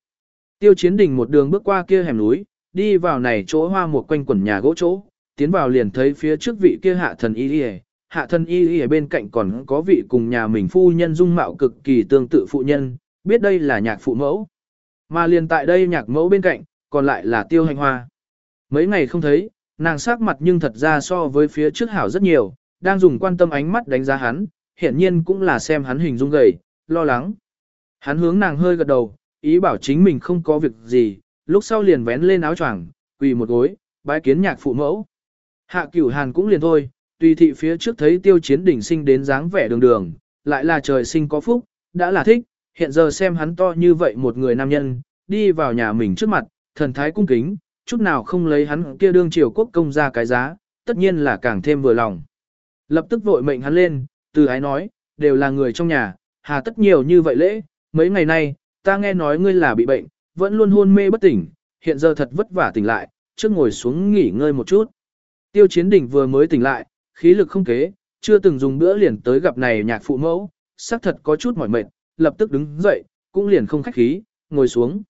Tiêu chiến đỉnh một đường bước qua kia hẻm núi, đi vào này chỗ hoa một quanh quần nhà gỗ chỗ, tiến vào liền thấy phía trước vị kia hạ thần y y hạ thần y y ở bên cạnh còn có vị cùng nhà mình phu nhân dung mạo cực kỳ tương tự phụ nhân, biết đây là nhạc phụ mẫu. Mà liền tại đây nhạc mẫu bên cạnh, còn lại là tiêu hành hoa. Mấy ngày không thấy, nàng sắc mặt nhưng thật ra so với phía trước hảo rất nhiều, đang dùng quan tâm ánh mắt đánh giá hắn, hiển nhiên cũng là xem hắn hình dung gầy, lo lắng. Hắn hướng nàng hơi gật đầu, ý bảo chính mình không có việc gì, lúc sau liền vén lên áo choàng, quỳ một gối, bái kiến nhạc phụ mẫu. Hạ cửu hàn cũng liền thôi, tùy thị phía trước thấy tiêu chiến đỉnh sinh đến dáng vẻ đường đường, lại là trời sinh có phúc, đã là thích, hiện giờ xem hắn to như vậy một người nam nhân, đi vào nhà mình trước mặt, thần thái cung kính, chút nào không lấy hắn kia đương triều quốc công ra cái giá, tất nhiên là càng thêm vừa lòng. Lập tức vội mệnh hắn lên, từ ái nói, đều là người trong nhà, hà tất nhiều như vậy lễ, mấy ngày nay, ta nghe nói ngươi là bị bệnh, vẫn luôn hôn mê bất tỉnh, hiện giờ thật vất vả tỉnh lại, trước ngồi xuống nghỉ ngơi một chút. Tiêu chiến đỉnh vừa mới tỉnh lại, khí lực không kế, chưa từng dùng bữa liền tới gặp này nhạc phụ mẫu, xác thật có chút mỏi mệt, lập tức đứng dậy, cũng liền không khách khí, ngồi xuống.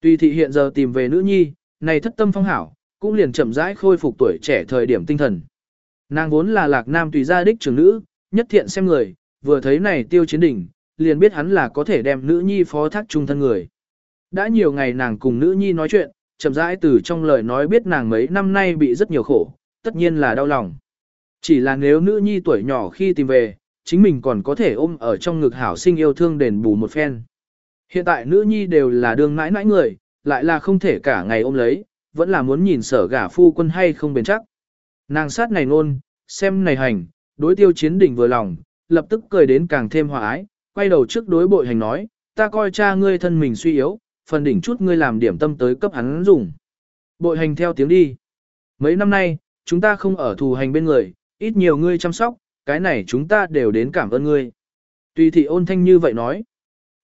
Tuy thị hiện giờ tìm về nữ nhi, này thất tâm phong hảo, cũng liền chậm rãi khôi phục tuổi trẻ thời điểm tinh thần. Nàng vốn là lạc nam tùy gia đích trưởng nữ, nhất thiện xem người, vừa thấy này tiêu chiến đỉnh, liền biết hắn là có thể đem nữ nhi phó thác trung thân người. Đã nhiều ngày nàng cùng nữ nhi nói chuyện, chậm rãi từ trong lời nói biết nàng mấy năm nay bị rất nhiều khổ, tất nhiên là đau lòng. Chỉ là nếu nữ nhi tuổi nhỏ khi tìm về, chính mình còn có thể ôm ở trong ngực hảo sinh yêu thương đền bù một phen. Hiện tại nữ nhi đều là đương nãi nãi người, lại là không thể cả ngày ôm lấy, vẫn là muốn nhìn sở gả phu quân hay không bền chắc. Nàng sát này ngôn, xem này hành, đối tiêu chiến đỉnh vừa lòng, lập tức cười đến càng thêm hòa ái, quay đầu trước đối bội hành nói, ta coi cha ngươi thân mình suy yếu, phần đỉnh chút ngươi làm điểm tâm tới cấp hắn dùng. Bội hành theo tiếng đi. Mấy năm nay, chúng ta không ở thù hành bên người, ít nhiều ngươi chăm sóc, cái này chúng ta đều đến cảm ơn ngươi. Tùy thị ôn thanh như vậy nói.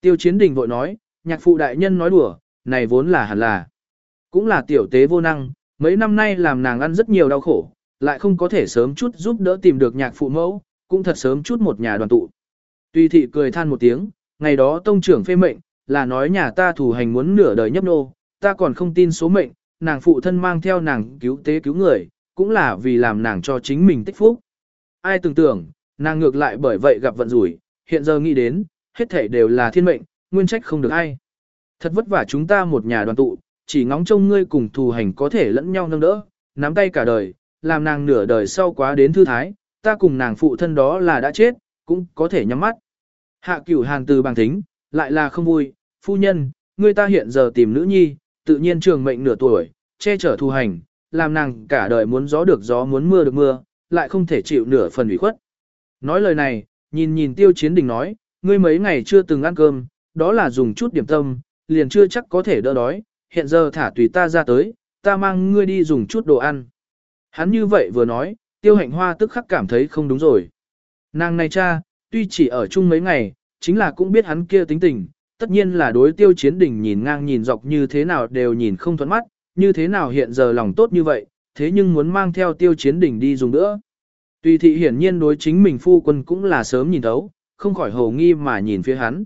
Tiêu chiến đình vội nói, nhạc phụ đại nhân nói đùa, này vốn là hẳn là. Cũng là tiểu tế vô năng, mấy năm nay làm nàng ăn rất nhiều đau khổ, lại không có thể sớm chút giúp đỡ tìm được nhạc phụ mẫu, cũng thật sớm chút một nhà đoàn tụ. Tùy thị cười than một tiếng, ngày đó tông trưởng phê mệnh, là nói nhà ta thủ hành muốn nửa đời nhấp nô, ta còn không tin số mệnh, nàng phụ thân mang theo nàng cứu tế cứu người, cũng là vì làm nàng cho chính mình tích phúc. Ai tưởng tưởng, nàng ngược lại bởi vậy gặp vận rủi, hiện giờ nghĩ đến, hết thể đều là thiên mệnh, nguyên trách không được ai. Thật vất vả chúng ta một nhà đoàn tụ, chỉ ngóng trông ngươi cùng thù hành có thể lẫn nhau nâng đỡ, nắm tay cả đời, làm nàng nửa đời sau quá đến thư thái, ta cùng nàng phụ thân đó là đã chết, cũng có thể nhắm mắt. Hạ cửu hàn từ bằng thính, lại là không vui, phu nhân, ngươi ta hiện giờ tìm nữ nhi, tự nhiên trường mệnh nửa tuổi, che chở thù hành, làm nàng cả đời muốn gió được gió muốn mưa được mưa, lại không thể chịu nửa phần ủy khuất. Nói lời này, nhìn nhìn tiêu chiến đình nói, ngươi mấy ngày chưa từng ăn cơm, đó là dùng chút điểm tâm, liền chưa chắc có thể đỡ đói, hiện giờ thả tùy ta ra tới, ta mang ngươi đi dùng chút đồ ăn. Hắn như vậy vừa nói, tiêu hạnh hoa tức khắc cảm thấy không đúng rồi. Nàng này cha, tuy chỉ ở chung mấy ngày, chính là cũng biết hắn kia tính tình, tất nhiên là đối tiêu chiến đình nhìn ngang nhìn dọc như thế nào đều nhìn không thuận mắt, như thế nào hiện giờ lòng tốt như vậy, thế nhưng muốn mang theo tiêu chiến Đỉnh đi dùng nữa. Tùy thị hiển nhiên đối chính mình phu quân cũng là sớm nhìn thấu, không khỏi hồ nghi mà nhìn phía hắn.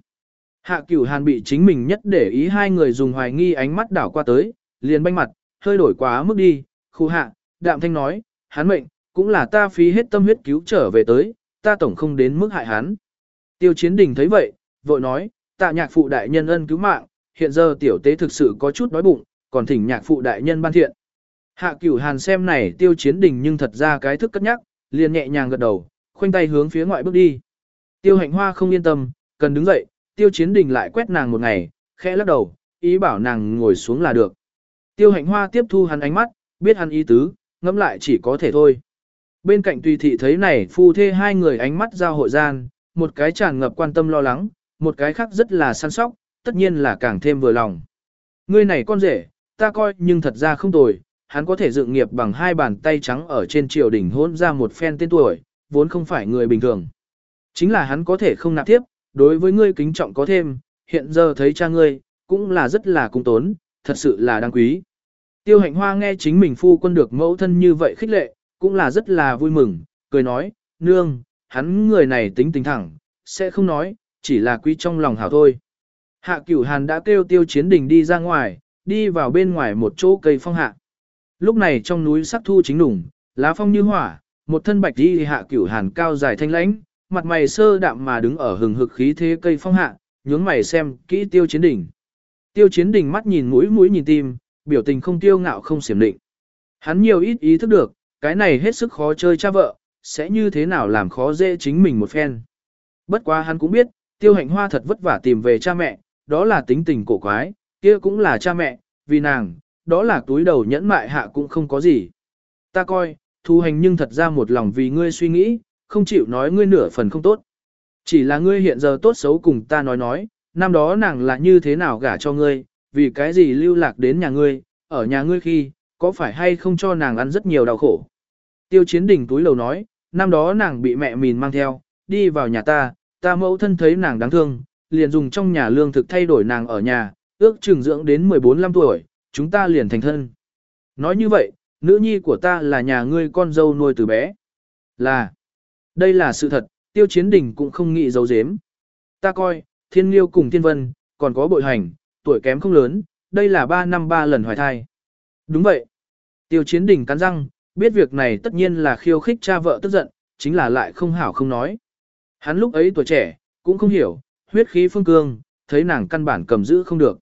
Hạ cửu hàn bị chính mình nhất để ý hai người dùng hoài nghi ánh mắt đảo qua tới, liền banh mặt, hơi đổi quá mức đi, khu hạ, đạm thanh nói, hắn mệnh, cũng là ta phí hết tâm huyết cứu trở về tới, ta tổng không đến mức hại hắn. Tiêu chiến đình thấy vậy, vội nói, tạ nhạc phụ đại nhân ân cứu mạng, hiện giờ tiểu tế thực sự có chút đói bụng, còn thỉnh nhạc phụ đại nhân ban thiện. Hạ cửu hàn xem này tiêu chiến đình nhưng thật ra cái thức cất nhắc, liền nhẹ nhàng gật đầu, khoanh tay hướng phía ngoại bước đi. Tiêu hạnh hoa không yên tâm, cần đứng dậy, tiêu chiến đình lại quét nàng một ngày, khẽ lắc đầu, ý bảo nàng ngồi xuống là được. Tiêu hạnh hoa tiếp thu hắn ánh mắt, biết hắn ý tứ, ngẫm lại chỉ có thể thôi. Bên cạnh tùy thị thấy này phu thê hai người ánh mắt giao hội gian, một cái tràn ngập quan tâm lo lắng, một cái khác rất là săn sóc, tất nhiên là càng thêm vừa lòng. Ngươi này con rể, ta coi nhưng thật ra không tồi, hắn có thể dựng nghiệp bằng hai bàn tay trắng ở trên triều đình hôn ra một phen tên tuổi, vốn không phải người bình thường. Chính là hắn có thể không nạp tiếp, đối với ngươi kính trọng có thêm, hiện giờ thấy cha ngươi, cũng là rất là cung tốn, thật sự là đáng quý. Tiêu hạnh hoa nghe chính mình phu quân được mẫu thân như vậy khích lệ, cũng là rất là vui mừng, cười nói, nương, hắn người này tính tình thẳng, sẽ không nói, chỉ là quý trong lòng hảo thôi. Hạ cửu hàn đã kêu tiêu chiến đình đi ra ngoài, đi vào bên ngoài một chỗ cây phong hạ. Lúc này trong núi sắc thu chính đủng, lá phong như hỏa, một thân bạch đi hạ cửu hàn cao dài thanh lãnh, mặt mày sơ đạm mà đứng ở hừng hực khí thế cây phong hạ, nhướng mày xem kỹ tiêu chiến đỉnh. Tiêu chiến đỉnh mắt nhìn mũi mũi nhìn tim, biểu tình không tiêu ngạo không xiểm định. Hắn nhiều ít ý thức được, cái này hết sức khó chơi cha vợ, sẽ như thế nào làm khó dễ chính mình một phen. Bất quá hắn cũng biết, tiêu hạnh hoa thật vất vả tìm về cha mẹ, đó là tính tình cổ quái, kia cũng là cha mẹ, vì nàng, đó là túi đầu nhẫn mại hạ cũng không có gì. Ta coi, thu hành nhưng thật ra một lòng vì ngươi suy nghĩ, không chịu nói ngươi nửa phần không tốt. Chỉ là ngươi hiện giờ tốt xấu cùng ta nói nói, năm đó nàng là như thế nào gả cho ngươi, vì cái gì lưu lạc đến nhà ngươi, ở nhà ngươi khi, có phải hay không cho nàng ăn rất nhiều đau khổ. Tiêu chiến đỉnh túi lầu nói, năm đó nàng bị mẹ mìn mang theo, đi vào nhà ta, ta mẫu thân thấy nàng đáng thương, liền dùng trong nhà lương thực thay đổi nàng ở nhà, ước chừng dưỡng đến 14-15 tuổi, chúng ta liền thành thân. Nói như vậy, nữ nhi của ta là nhà ngươi con dâu nuôi từ bé. Là, đây là sự thật, tiêu chiến đỉnh cũng không nghĩ giấu giếm. Ta coi, thiên liêu cùng thiên vân, còn có bội hành, tuổi kém không lớn, đây là 3 năm 3 lần hoài thai. Đúng vậy. Tiêu chiến đỉnh cắn răng, biết việc này tất nhiên là khiêu khích cha vợ tức giận, chính là lại không hảo không nói. Hắn lúc ấy tuổi trẻ, cũng không hiểu, huyết khí phương cương, thấy nàng căn bản cầm giữ không được.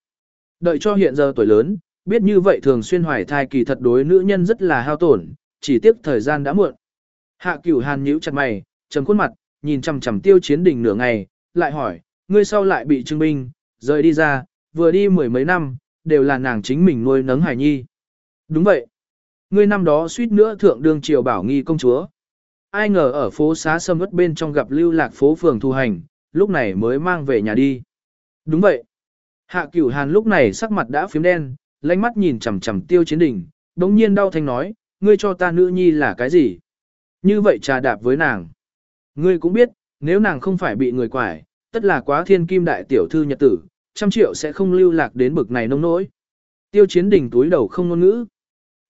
Đợi cho hiện giờ tuổi lớn, biết như vậy thường xuyên hoài thai kỳ thật đối nữ nhân rất là hao tổn, chỉ tiếc thời gian đã muộn. Hạ cửu hàn nhíu chặt mày, trầm khuôn mặt, nhìn chằm chằm tiêu chiến đỉnh nửa ngày, lại hỏi, ngươi sau lại bị trưng binh, rời đi ra, vừa đi mười mấy năm, đều là nàng chính mình nuôi nấng hải nhi. Đúng vậy. Ngươi năm đó suýt nữa thượng đương triều bảo nghi công chúa. Ai ngờ ở phố xá sâm ướt bên trong gặp lưu lạc phố phường thu hành, lúc này mới mang về nhà đi. Đúng vậy. Hạ cửu hàn lúc này sắc mặt đã phím đen, lánh mắt nhìn chằm chằm tiêu chiến đỉnh, đống nhiên đau thanh nói, ngươi cho ta nữ nhi là cái gì? Như vậy trà đạp với nàng. Ngươi cũng biết, nếu nàng không phải bị người quải, tất là quá thiên kim đại tiểu thư nhật tử, trăm triệu sẽ không lưu lạc đến bực này nông nỗi. Tiêu chiến đỉnh túi đầu không ngôn ngữ.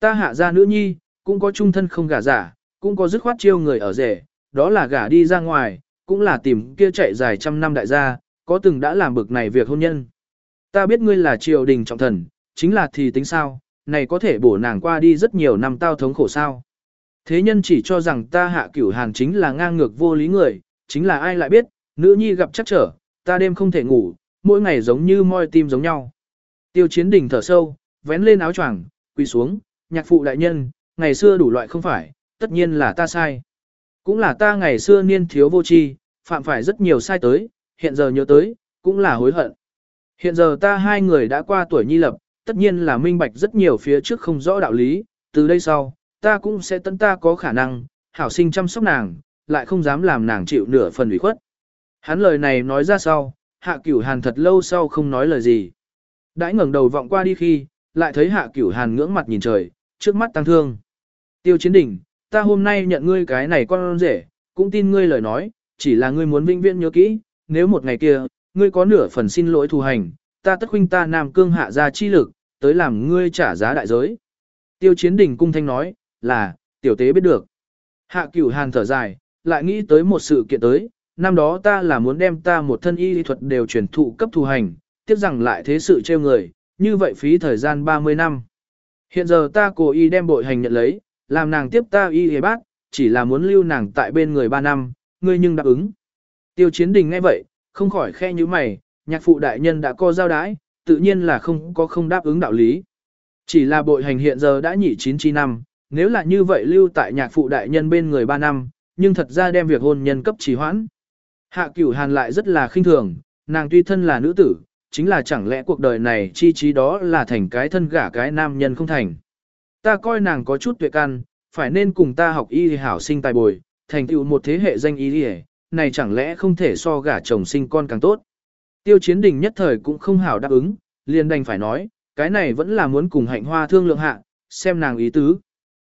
Ta hạ ra nữ nhi, cũng có trung thân không gả giả, cũng có dứt khoát chiêu người ở rể, đó là gả đi ra ngoài, cũng là tìm kia chạy dài trăm năm đại gia, có từng đã làm bực này việc hôn nhân. Ta biết ngươi là triều đình trọng thần, chính là thì tính sao, này có thể bổ nàng qua đi rất nhiều năm tao thống khổ sao. Thế nhân chỉ cho rằng ta hạ cửu hàn chính là ngang ngược vô lý người, chính là ai lại biết, nữ nhi gặp chắc trở, ta đêm không thể ngủ, mỗi ngày giống như moi tim giống nhau. Tiêu chiến đình thở sâu, vén lên áo choàng, quỳ xuống, nhạc phụ đại nhân, ngày xưa đủ loại không phải, tất nhiên là ta sai. Cũng là ta ngày xưa niên thiếu vô tri, phạm phải rất nhiều sai tới, hiện giờ nhớ tới, cũng là hối hận. Hiện giờ ta hai người đã qua tuổi nhi lập, tất nhiên là minh bạch rất nhiều phía trước không rõ đạo lý, từ đây sau, ta cũng sẽ tận ta có khả năng, hảo sinh chăm sóc nàng, lại không dám làm nàng chịu nửa phần ủy khuất. Hắn lời này nói ra sau, hạ cửu hàn thật lâu sau không nói lời gì. Đãi ngẩng đầu vọng qua đi khi, lại thấy hạ cửu hàn ngưỡng mặt nhìn trời, trước mắt tăng thương. Tiêu chiến đỉnh, ta hôm nay nhận ngươi cái này con rể, cũng tin ngươi lời nói, chỉ là ngươi muốn vinh viễn nhớ kỹ, nếu một ngày kia, ngươi có nửa phần xin lỗi thù hành, ta tất huynh ta nam cương hạ ra chi lực, tới làm ngươi trả giá đại giới. Tiêu chiến đỉnh cung thanh nói, là, tiểu tế biết được. Hạ cửu hàn thở dài, lại nghĩ tới một sự kiện tới, năm đó ta là muốn đem ta một thân y lý thuật đều truyền thụ cấp thù hành, tiếp rằng lại thế sự trêu người, như vậy phí thời gian 30 năm. Hiện giờ ta cố ý đem bội hành nhận lấy, làm nàng tiếp ta y hề bác, chỉ là muốn lưu nàng tại bên người 3 năm, ngươi nhưng đáp ứng. Tiêu chiến đình ngay vậy, không khỏi khe như mày, nhạc phụ đại nhân đã co giao đái, tự nhiên là không có không đáp ứng đạo lý. Chỉ là bội hành hiện giờ đã nhị 9 chi năm, nếu là như vậy lưu tại nhạc phụ đại nhân bên người 3 năm, nhưng thật ra đem việc hôn nhân cấp trì hoãn. Hạ cửu hàn lại rất là khinh thường, nàng tuy thân là nữ tử, chính là chẳng lẽ cuộc đời này chi trí đó là thành cái thân gả cái nam nhân không thành. Ta coi nàng có chút tuệ căn, phải nên cùng ta học y hảo sinh tài bồi, thành tựu một thế hệ danh y đi này chẳng lẽ không thể so gả chồng sinh con càng tốt. Tiêu chiến đình nhất thời cũng không hảo đáp ứng, liền đành phải nói, cái này vẫn là muốn cùng hạnh hoa thương lượng hạ, xem nàng ý tứ.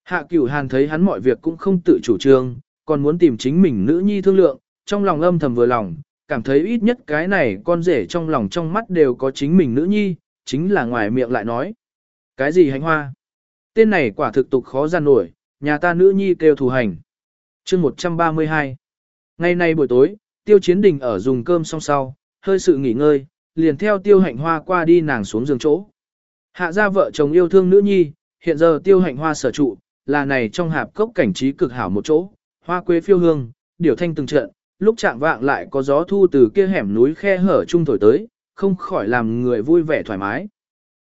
Hạ cửu hàn thấy hắn mọi việc cũng không tự chủ trương, còn muốn tìm chính mình nữ nhi thương lượng, trong lòng âm thầm vừa lòng, cảm thấy ít nhất cái này con rể trong lòng trong mắt đều có chính mình nữ nhi, chính là ngoài miệng lại nói. Cái gì hạnh hoa? Tên này quả thực tục khó gian nổi, nhà ta nữ nhi kêu thù hành. chương 132 Ngày nay buổi tối, tiêu chiến đình ở dùng cơm xong sau, hơi sự nghỉ ngơi, liền theo tiêu hạnh hoa qua đi nàng xuống giường chỗ. Hạ gia vợ chồng yêu thương nữ nhi, hiện giờ tiêu hạnh hoa sở trụ, là này trong hạp cốc cảnh trí cực hảo một chỗ, hoa quế phiêu hương, điều thanh từng trận, lúc chạm vạng lại có gió thu từ kia hẻm núi khe hở trung thổi tới, không khỏi làm người vui vẻ thoải mái.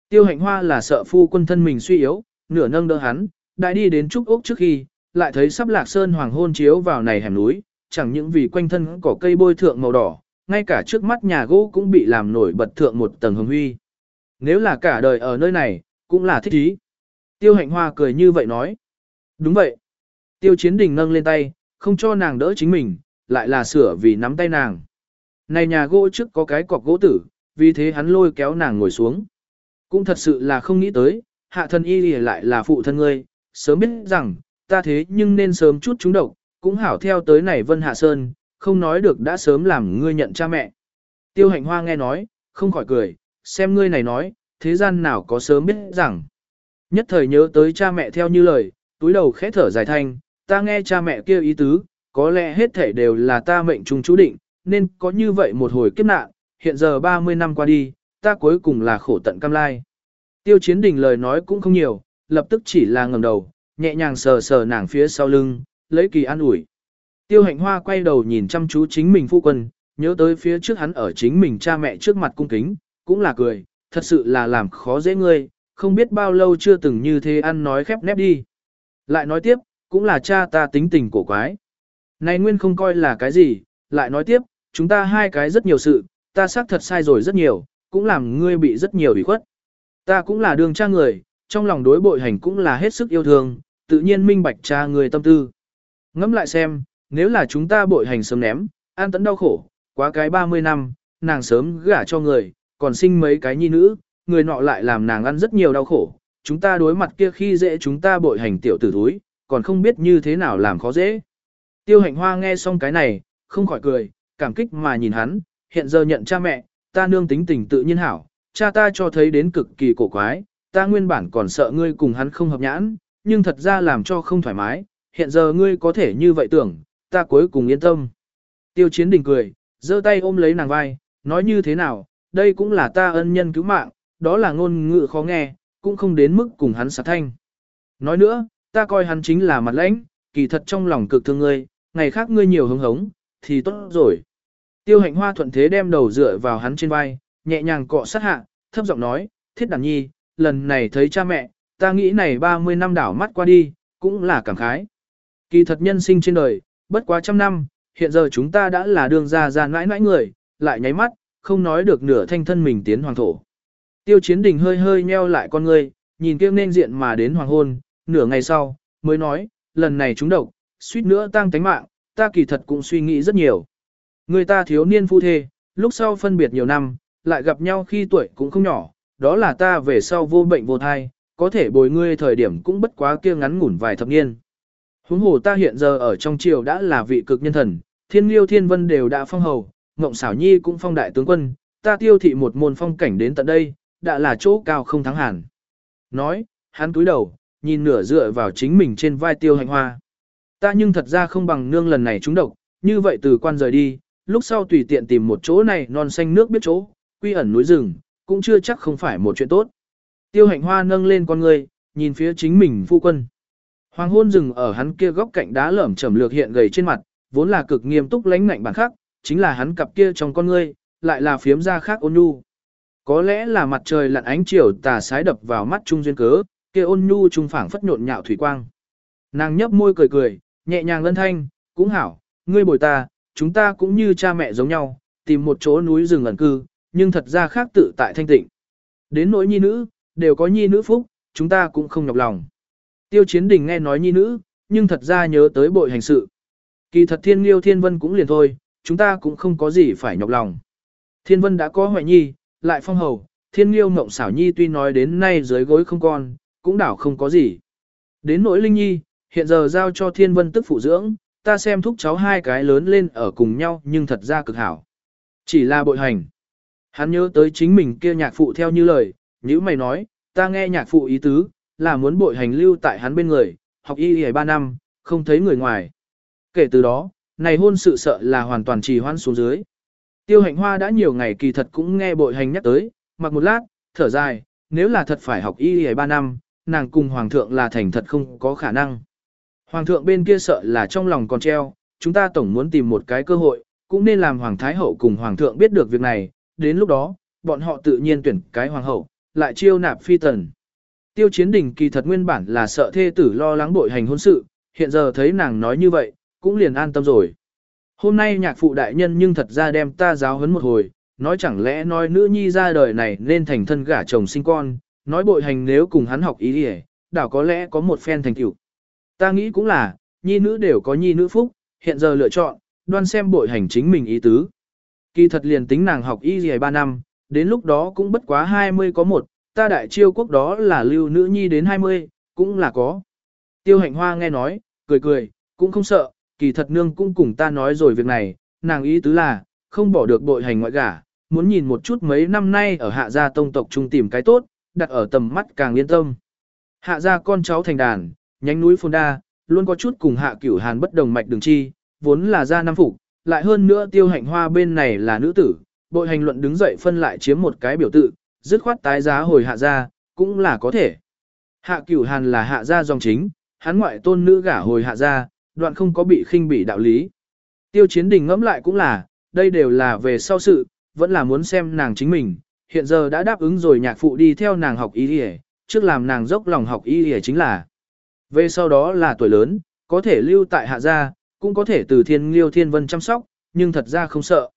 Tiêu hạnh hoa là sợ phu quân thân mình suy yếu, nửa nâng đỡ hắn, đại đi đến trúc ốc trước khi, lại thấy sắp lạc sơn hoàng hôn chiếu vào này hẻm núi, chẳng những vì quanh thân cỏ cây bôi thượng màu đỏ, ngay cả trước mắt nhà gỗ cũng bị làm nổi bật thượng một tầng hồng huy. Nếu là cả đời ở nơi này, cũng là thích ý. Tiêu hạnh hoa cười như vậy nói. Đúng vậy. Tiêu chiến đình nâng lên tay, không cho nàng đỡ chính mình, lại là sửa vì nắm tay nàng. Này nhà gỗ trước có cái cọc gỗ tử, vì thế hắn lôi kéo nàng ngồi xuống. Cũng thật sự là không nghĩ tới, hạ thân y lại là phụ thân ngươi, sớm biết rằng, ta thế nhưng nên sớm chút chúng độc, cũng hảo theo tới này Vân Hạ Sơn, không nói được đã sớm làm ngươi nhận cha mẹ. Tiêu hạnh hoa nghe nói, không khỏi cười, xem ngươi này nói, thế gian nào có sớm biết rằng. Nhất thời nhớ tới cha mẹ theo như lời, túi đầu khẽ thở dài thanh, ta nghe cha mẹ kêu ý tứ, có lẽ hết thể đều là ta mệnh trùng chú định, nên có như vậy một hồi kiếp nạn, hiện giờ 30 năm qua đi, ta cuối cùng là khổ tận cam lai. Tiêu chiến đình lời nói cũng không nhiều, lập tức chỉ là ngầm đầu, nhẹ nhàng sờ sờ nàng phía sau lưng, lấy kỳ an ủi. Tiêu hạnh hoa quay đầu nhìn chăm chú chính mình phu quân, nhớ tới phía trước hắn ở chính mình cha mẹ trước mặt cung kính, cũng là cười, thật sự là làm khó dễ ngươi, không biết bao lâu chưa từng như thế ăn nói khép nép đi. Lại nói tiếp, cũng là cha ta tính tình cổ quái. Này nguyên không coi là cái gì, lại nói tiếp, chúng ta hai cái rất nhiều sự, ta xác thật sai rồi rất nhiều, cũng làm ngươi bị rất nhiều ủy khuất. Ta cũng là đường cha người, trong lòng đối bội hành cũng là hết sức yêu thương, tự nhiên minh bạch cha người tâm tư. Ngẫm lại xem, nếu là chúng ta bội hành sớm ném, an tấn đau khổ, quá cái 30 năm, nàng sớm gả cho người, còn sinh mấy cái nhi nữ, người nọ lại làm nàng ăn rất nhiều đau khổ. Chúng ta đối mặt kia khi dễ chúng ta bội hành tiểu tử thúi, còn không biết như thế nào làm khó dễ. Tiêu hạnh hoa nghe xong cái này, không khỏi cười, cảm kích mà nhìn hắn, hiện giờ nhận cha mẹ, ta nương tính tình tự nhiên hảo, cha ta cho thấy đến cực kỳ cổ quái, ta nguyên bản còn sợ ngươi cùng hắn không hợp nhãn, nhưng thật ra làm cho không thoải mái, hiện giờ ngươi có thể như vậy tưởng, ta cuối cùng yên tâm. Tiêu chiến đình cười, giơ tay ôm lấy nàng vai, nói như thế nào, đây cũng là ta ân nhân cứu mạng, đó là ngôn ngữ khó nghe, cũng không đến mức cùng hắn sạc thanh. Nói nữa, ta coi hắn chính là mặt lãnh, kỳ thật trong lòng cực thương ngươi, ngày khác ngươi nhiều hứng hống, thì tốt rồi. Tiêu hạnh hoa thuận thế đem đầu dựa vào hắn trên vai, nhẹ nhàng cọ sát hạ, thấp giọng nói, thiết đàn nhi, lần này thấy cha mẹ, ta nghĩ này 30 năm đảo mắt qua đi, cũng là cảm khái. Kỳ thật nhân sinh trên đời, bất quá trăm năm, hiện giờ chúng ta đã là đường ra ra nãi nãi người, lại nháy mắt, không nói được nửa thanh thân mình tiến hoàng thổ. Tiêu chiến đình hơi hơi nheo lại con người, nhìn kia nên diện mà đến hoàng hôn, nửa ngày sau, mới nói, lần này chúng độc, suýt nữa tăng tánh mạng, ta kỳ thật cũng suy nghĩ rất nhiều. Người ta thiếu niên phu thê, lúc sau phân biệt nhiều năm, lại gặp nhau khi tuổi cũng không nhỏ, đó là ta về sau vô bệnh vô thai, có thể bồi ngươi thời điểm cũng bất quá kia ngắn ngủn vài thập niên. Huống hồ ta hiện giờ ở trong triều đã là vị cực nhân thần, thiên liêu thiên vân đều đã phong hầu, ngộng xảo nhi cũng phong đại tướng quân, ta tiêu thị một môn phong cảnh đến tận đây, đã là chỗ cao không thắng hẳn. Nói, hắn túi đầu, nhìn nửa dựa vào chính mình trên vai tiêu hành hoa. Ta nhưng thật ra không bằng nương lần này trúng độc, như vậy từ quan rời đi, lúc sau tùy tiện tìm một chỗ này non xanh nước biết chỗ, quy ẩn núi rừng, cũng chưa chắc không phải một chuyện tốt. Tiêu hạnh hoa nâng lên con người, nhìn phía chính mình phu quân. Hoàng hôn rừng ở hắn kia góc cạnh đá lởm chởm lược hiện gầy trên mặt, vốn là cực nghiêm túc lãnh ngạnh bản khắc, chính là hắn cặp kia trong con ngươi, lại là phiếm ra khác ôn nhu. Có lẽ là mặt trời lặn ánh chiều tà sái đập vào mắt trung duyên cớ, kia ôn nhu trung phảng phất nhộn nhạo thủy quang. Nàng nhấp môi cười cười, nhẹ nhàng lân thanh, cũng hảo, ngươi bồi ta, chúng ta cũng như cha mẹ giống nhau, tìm một chỗ núi rừng ẩn cư, nhưng thật ra khác tự tại thanh tịnh. Đến nỗi nhi nữ, đều có nhi nữ phúc, chúng ta cũng không nhọc lòng. Tiêu chiến đình nghe nói nhi nữ, nhưng thật ra nhớ tới bội hành sự. Kỳ thật thiên liêu thiên vân cũng liền thôi, chúng ta cũng không có gì phải nhọc lòng. Thiên vân đã có hoại nhi, lại phong hầu, thiên liêu mộng xảo nhi tuy nói đến nay dưới gối không con, cũng đảo không có gì. Đến nỗi linh nhi, hiện giờ giao cho thiên vân tức phụ dưỡng, ta xem thúc cháu hai cái lớn lên ở cùng nhau nhưng thật ra cực hảo. Chỉ là bội hành. Hắn nhớ tới chính mình kia nhạc phụ theo như lời, như mày nói, ta nghe nhạc phụ ý tứ, là muốn bội hành lưu tại hắn bên người, học y y ba năm, không thấy người ngoài. Kể từ đó, này hôn sự sợ là hoàn toàn trì hoãn xuống dưới. Tiêu hạnh hoa đã nhiều ngày kỳ thật cũng nghe bội hành nhắc tới, mặc một lát, thở dài, nếu là thật phải học y y 3 năm, nàng cùng hoàng thượng là thành thật không có khả năng. Hoàng thượng bên kia sợ là trong lòng còn treo, chúng ta tổng muốn tìm một cái cơ hội, cũng nên làm hoàng thái hậu cùng hoàng thượng biết được việc này, đến lúc đó, bọn họ tự nhiên tuyển cái hoàng hậu, lại chiêu nạp phi tần. Tiêu chiến đình kỳ thật nguyên bản là sợ thê tử lo lắng bội hành hôn sự, hiện giờ thấy nàng nói như vậy, cũng liền an tâm rồi. Hôm nay nhạc phụ đại nhân nhưng thật ra đem ta giáo huấn một hồi, nói chẳng lẽ nói nữ nhi ra đời này nên thành thân gả chồng sinh con, nói bội hành nếu cùng hắn học ý đi đảo có lẽ có một phen thành tựu. Ta nghĩ cũng là, nhi nữ đều có nhi nữ phúc, hiện giờ lựa chọn, đoan xem bội hành chính mình ý tứ. Kỳ thật liền tính nàng học y gì 3 năm, đến lúc đó cũng bất quá 20 có một, ta đại chiêu quốc đó là lưu nữ nhi đến 20, cũng là có. Tiêu hạnh hoa nghe nói, cười cười, cũng không sợ, kỳ thật nương cũng cùng ta nói rồi việc này, nàng ý tứ là, không bỏ được bội hành ngoại gả, muốn nhìn một chút mấy năm nay ở hạ gia tông tộc trung tìm cái tốt, đặt ở tầm mắt càng yên tâm. Hạ gia con cháu thành đàn, nhánh núi phồn đa, luôn có chút cùng hạ cửu hàn bất đồng mạch đường chi, vốn là gia nam phục, lại hơn nữa tiêu hạnh hoa bên này là nữ tử, bội hành luận đứng dậy phân lại chiếm một cái biểu tự, dứt khoát tái giá hồi hạ gia, cũng là có thể. Hạ cửu hàn là hạ gia dòng chính, hắn ngoại tôn nữ gả hồi hạ gia, đoạn không có bị khinh bỉ đạo lý. Tiêu chiến đình ngẫm lại cũng là, đây đều là về sau sự, vẫn là muốn xem nàng chính mình, hiện giờ đã đáp ứng rồi nhạc phụ đi theo nàng học y y trước làm nàng dốc lòng học y y chính là. Về sau đó là tuổi lớn, có thể lưu tại hạ gia, cũng có thể từ thiên liêu thiên vân chăm sóc, nhưng thật ra không sợ.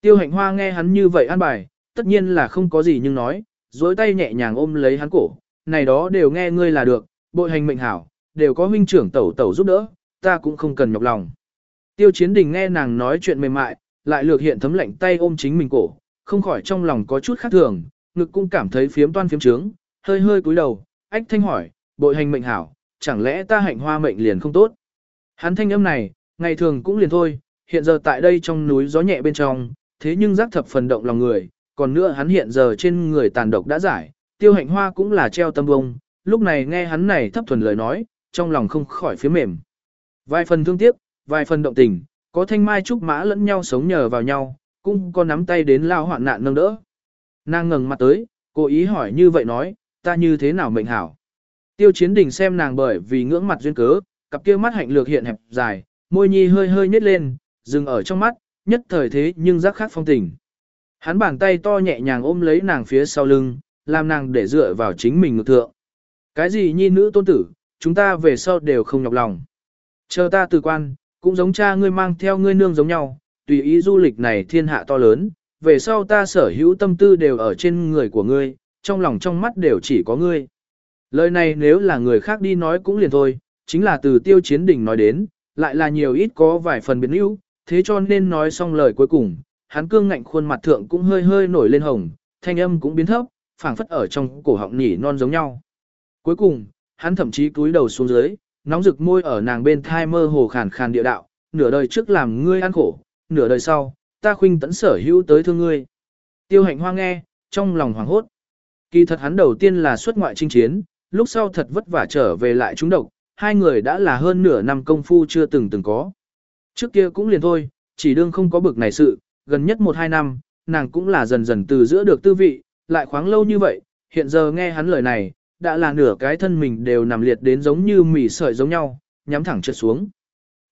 Tiêu hạnh hoa nghe hắn như vậy an bài, tất nhiên là không có gì nhưng nói, dối tay nhẹ nhàng ôm lấy hắn cổ, này đó đều nghe ngươi là được, bội hành mệnh hảo, đều có huynh trưởng tẩu tẩu giúp đỡ, ta cũng không cần nhọc lòng. Tiêu chiến đình nghe nàng nói chuyện mềm mại, lại lược hiện thấm lạnh tay ôm chính mình cổ, không khỏi trong lòng có chút khác thường, ngực cũng cảm thấy phiếm toan phiếm trướng, hơi hơi cúi đầu, ách thanh hỏi, bội hành mệnh hảo, chẳng lẽ ta hạnh hoa mệnh liền không tốt. Hắn thanh âm này, ngày thường cũng liền thôi, hiện giờ tại đây trong núi gió nhẹ bên trong, thế nhưng giác thập phần động lòng người, còn nữa hắn hiện giờ trên người tàn độc đã giải, tiêu hạnh hoa cũng là treo tâm bông, lúc này nghe hắn này thấp thuần lời nói, trong lòng không khỏi phía mềm. Vài phần thương tiếc, vài phần động tình, có thanh mai trúc mã lẫn nhau sống nhờ vào nhau, cũng có nắm tay đến lao hoạn nạn nâng đỡ. Nàng ngẩng mặt tới, cố ý hỏi như vậy nói, ta như thế nào mệnh hảo. Tiêu chiến đình xem nàng bởi vì ngưỡng mặt duyên cớ, cặp kia mắt hạnh lược hiện hẹp dài, môi nhi hơi hơi nhếch lên, dừng ở trong mắt, nhất thời thế nhưng giác khác phong tình. Hắn bàn tay to nhẹ nhàng ôm lấy nàng phía sau lưng, làm nàng để dựa vào chính mình ngược thượng. Cái gì nhi nữ tôn tử, chúng ta về sau đều không nhọc lòng. Chờ ta từ quan, cũng giống cha ngươi mang theo ngươi nương giống nhau, tùy ý du lịch này thiên hạ to lớn, về sau ta sở hữu tâm tư đều ở trên người của ngươi, trong lòng trong mắt đều chỉ có ngươi. Lời này nếu là người khác đi nói cũng liền thôi, chính là từ tiêu chiến đỉnh nói đến, lại là nhiều ít có vài phần biến yếu, thế cho nên nói xong lời cuối cùng, hắn cương ngạnh khuôn mặt thượng cũng hơi hơi nổi lên hồng, thanh âm cũng biến thấp, phảng phất ở trong cổ họng nhỉ non giống nhau. Cuối cùng, hắn thậm chí cúi đầu xuống dưới, nóng rực môi ở nàng bên thai mơ hồ khàn khàn địa đạo, nửa đời trước làm ngươi ăn khổ, nửa đời sau, ta khuynh tấn sở hữu tới thương ngươi. Tiêu hạnh hoa nghe, trong lòng hoảng hốt. Kỳ thật hắn đầu tiên là xuất ngoại chinh chiến, lúc sau thật vất vả trở về lại chúng độc, hai người đã là hơn nửa năm công phu chưa từng từng có. Trước kia cũng liền thôi, chỉ đương không có bực này sự, gần nhất một hai năm, nàng cũng là dần dần từ giữa được tư vị, lại khoáng lâu như vậy, hiện giờ nghe hắn lời này, đã là nửa cái thân mình đều nằm liệt đến giống như mỉ sợi giống nhau, nhắm thẳng trượt xuống.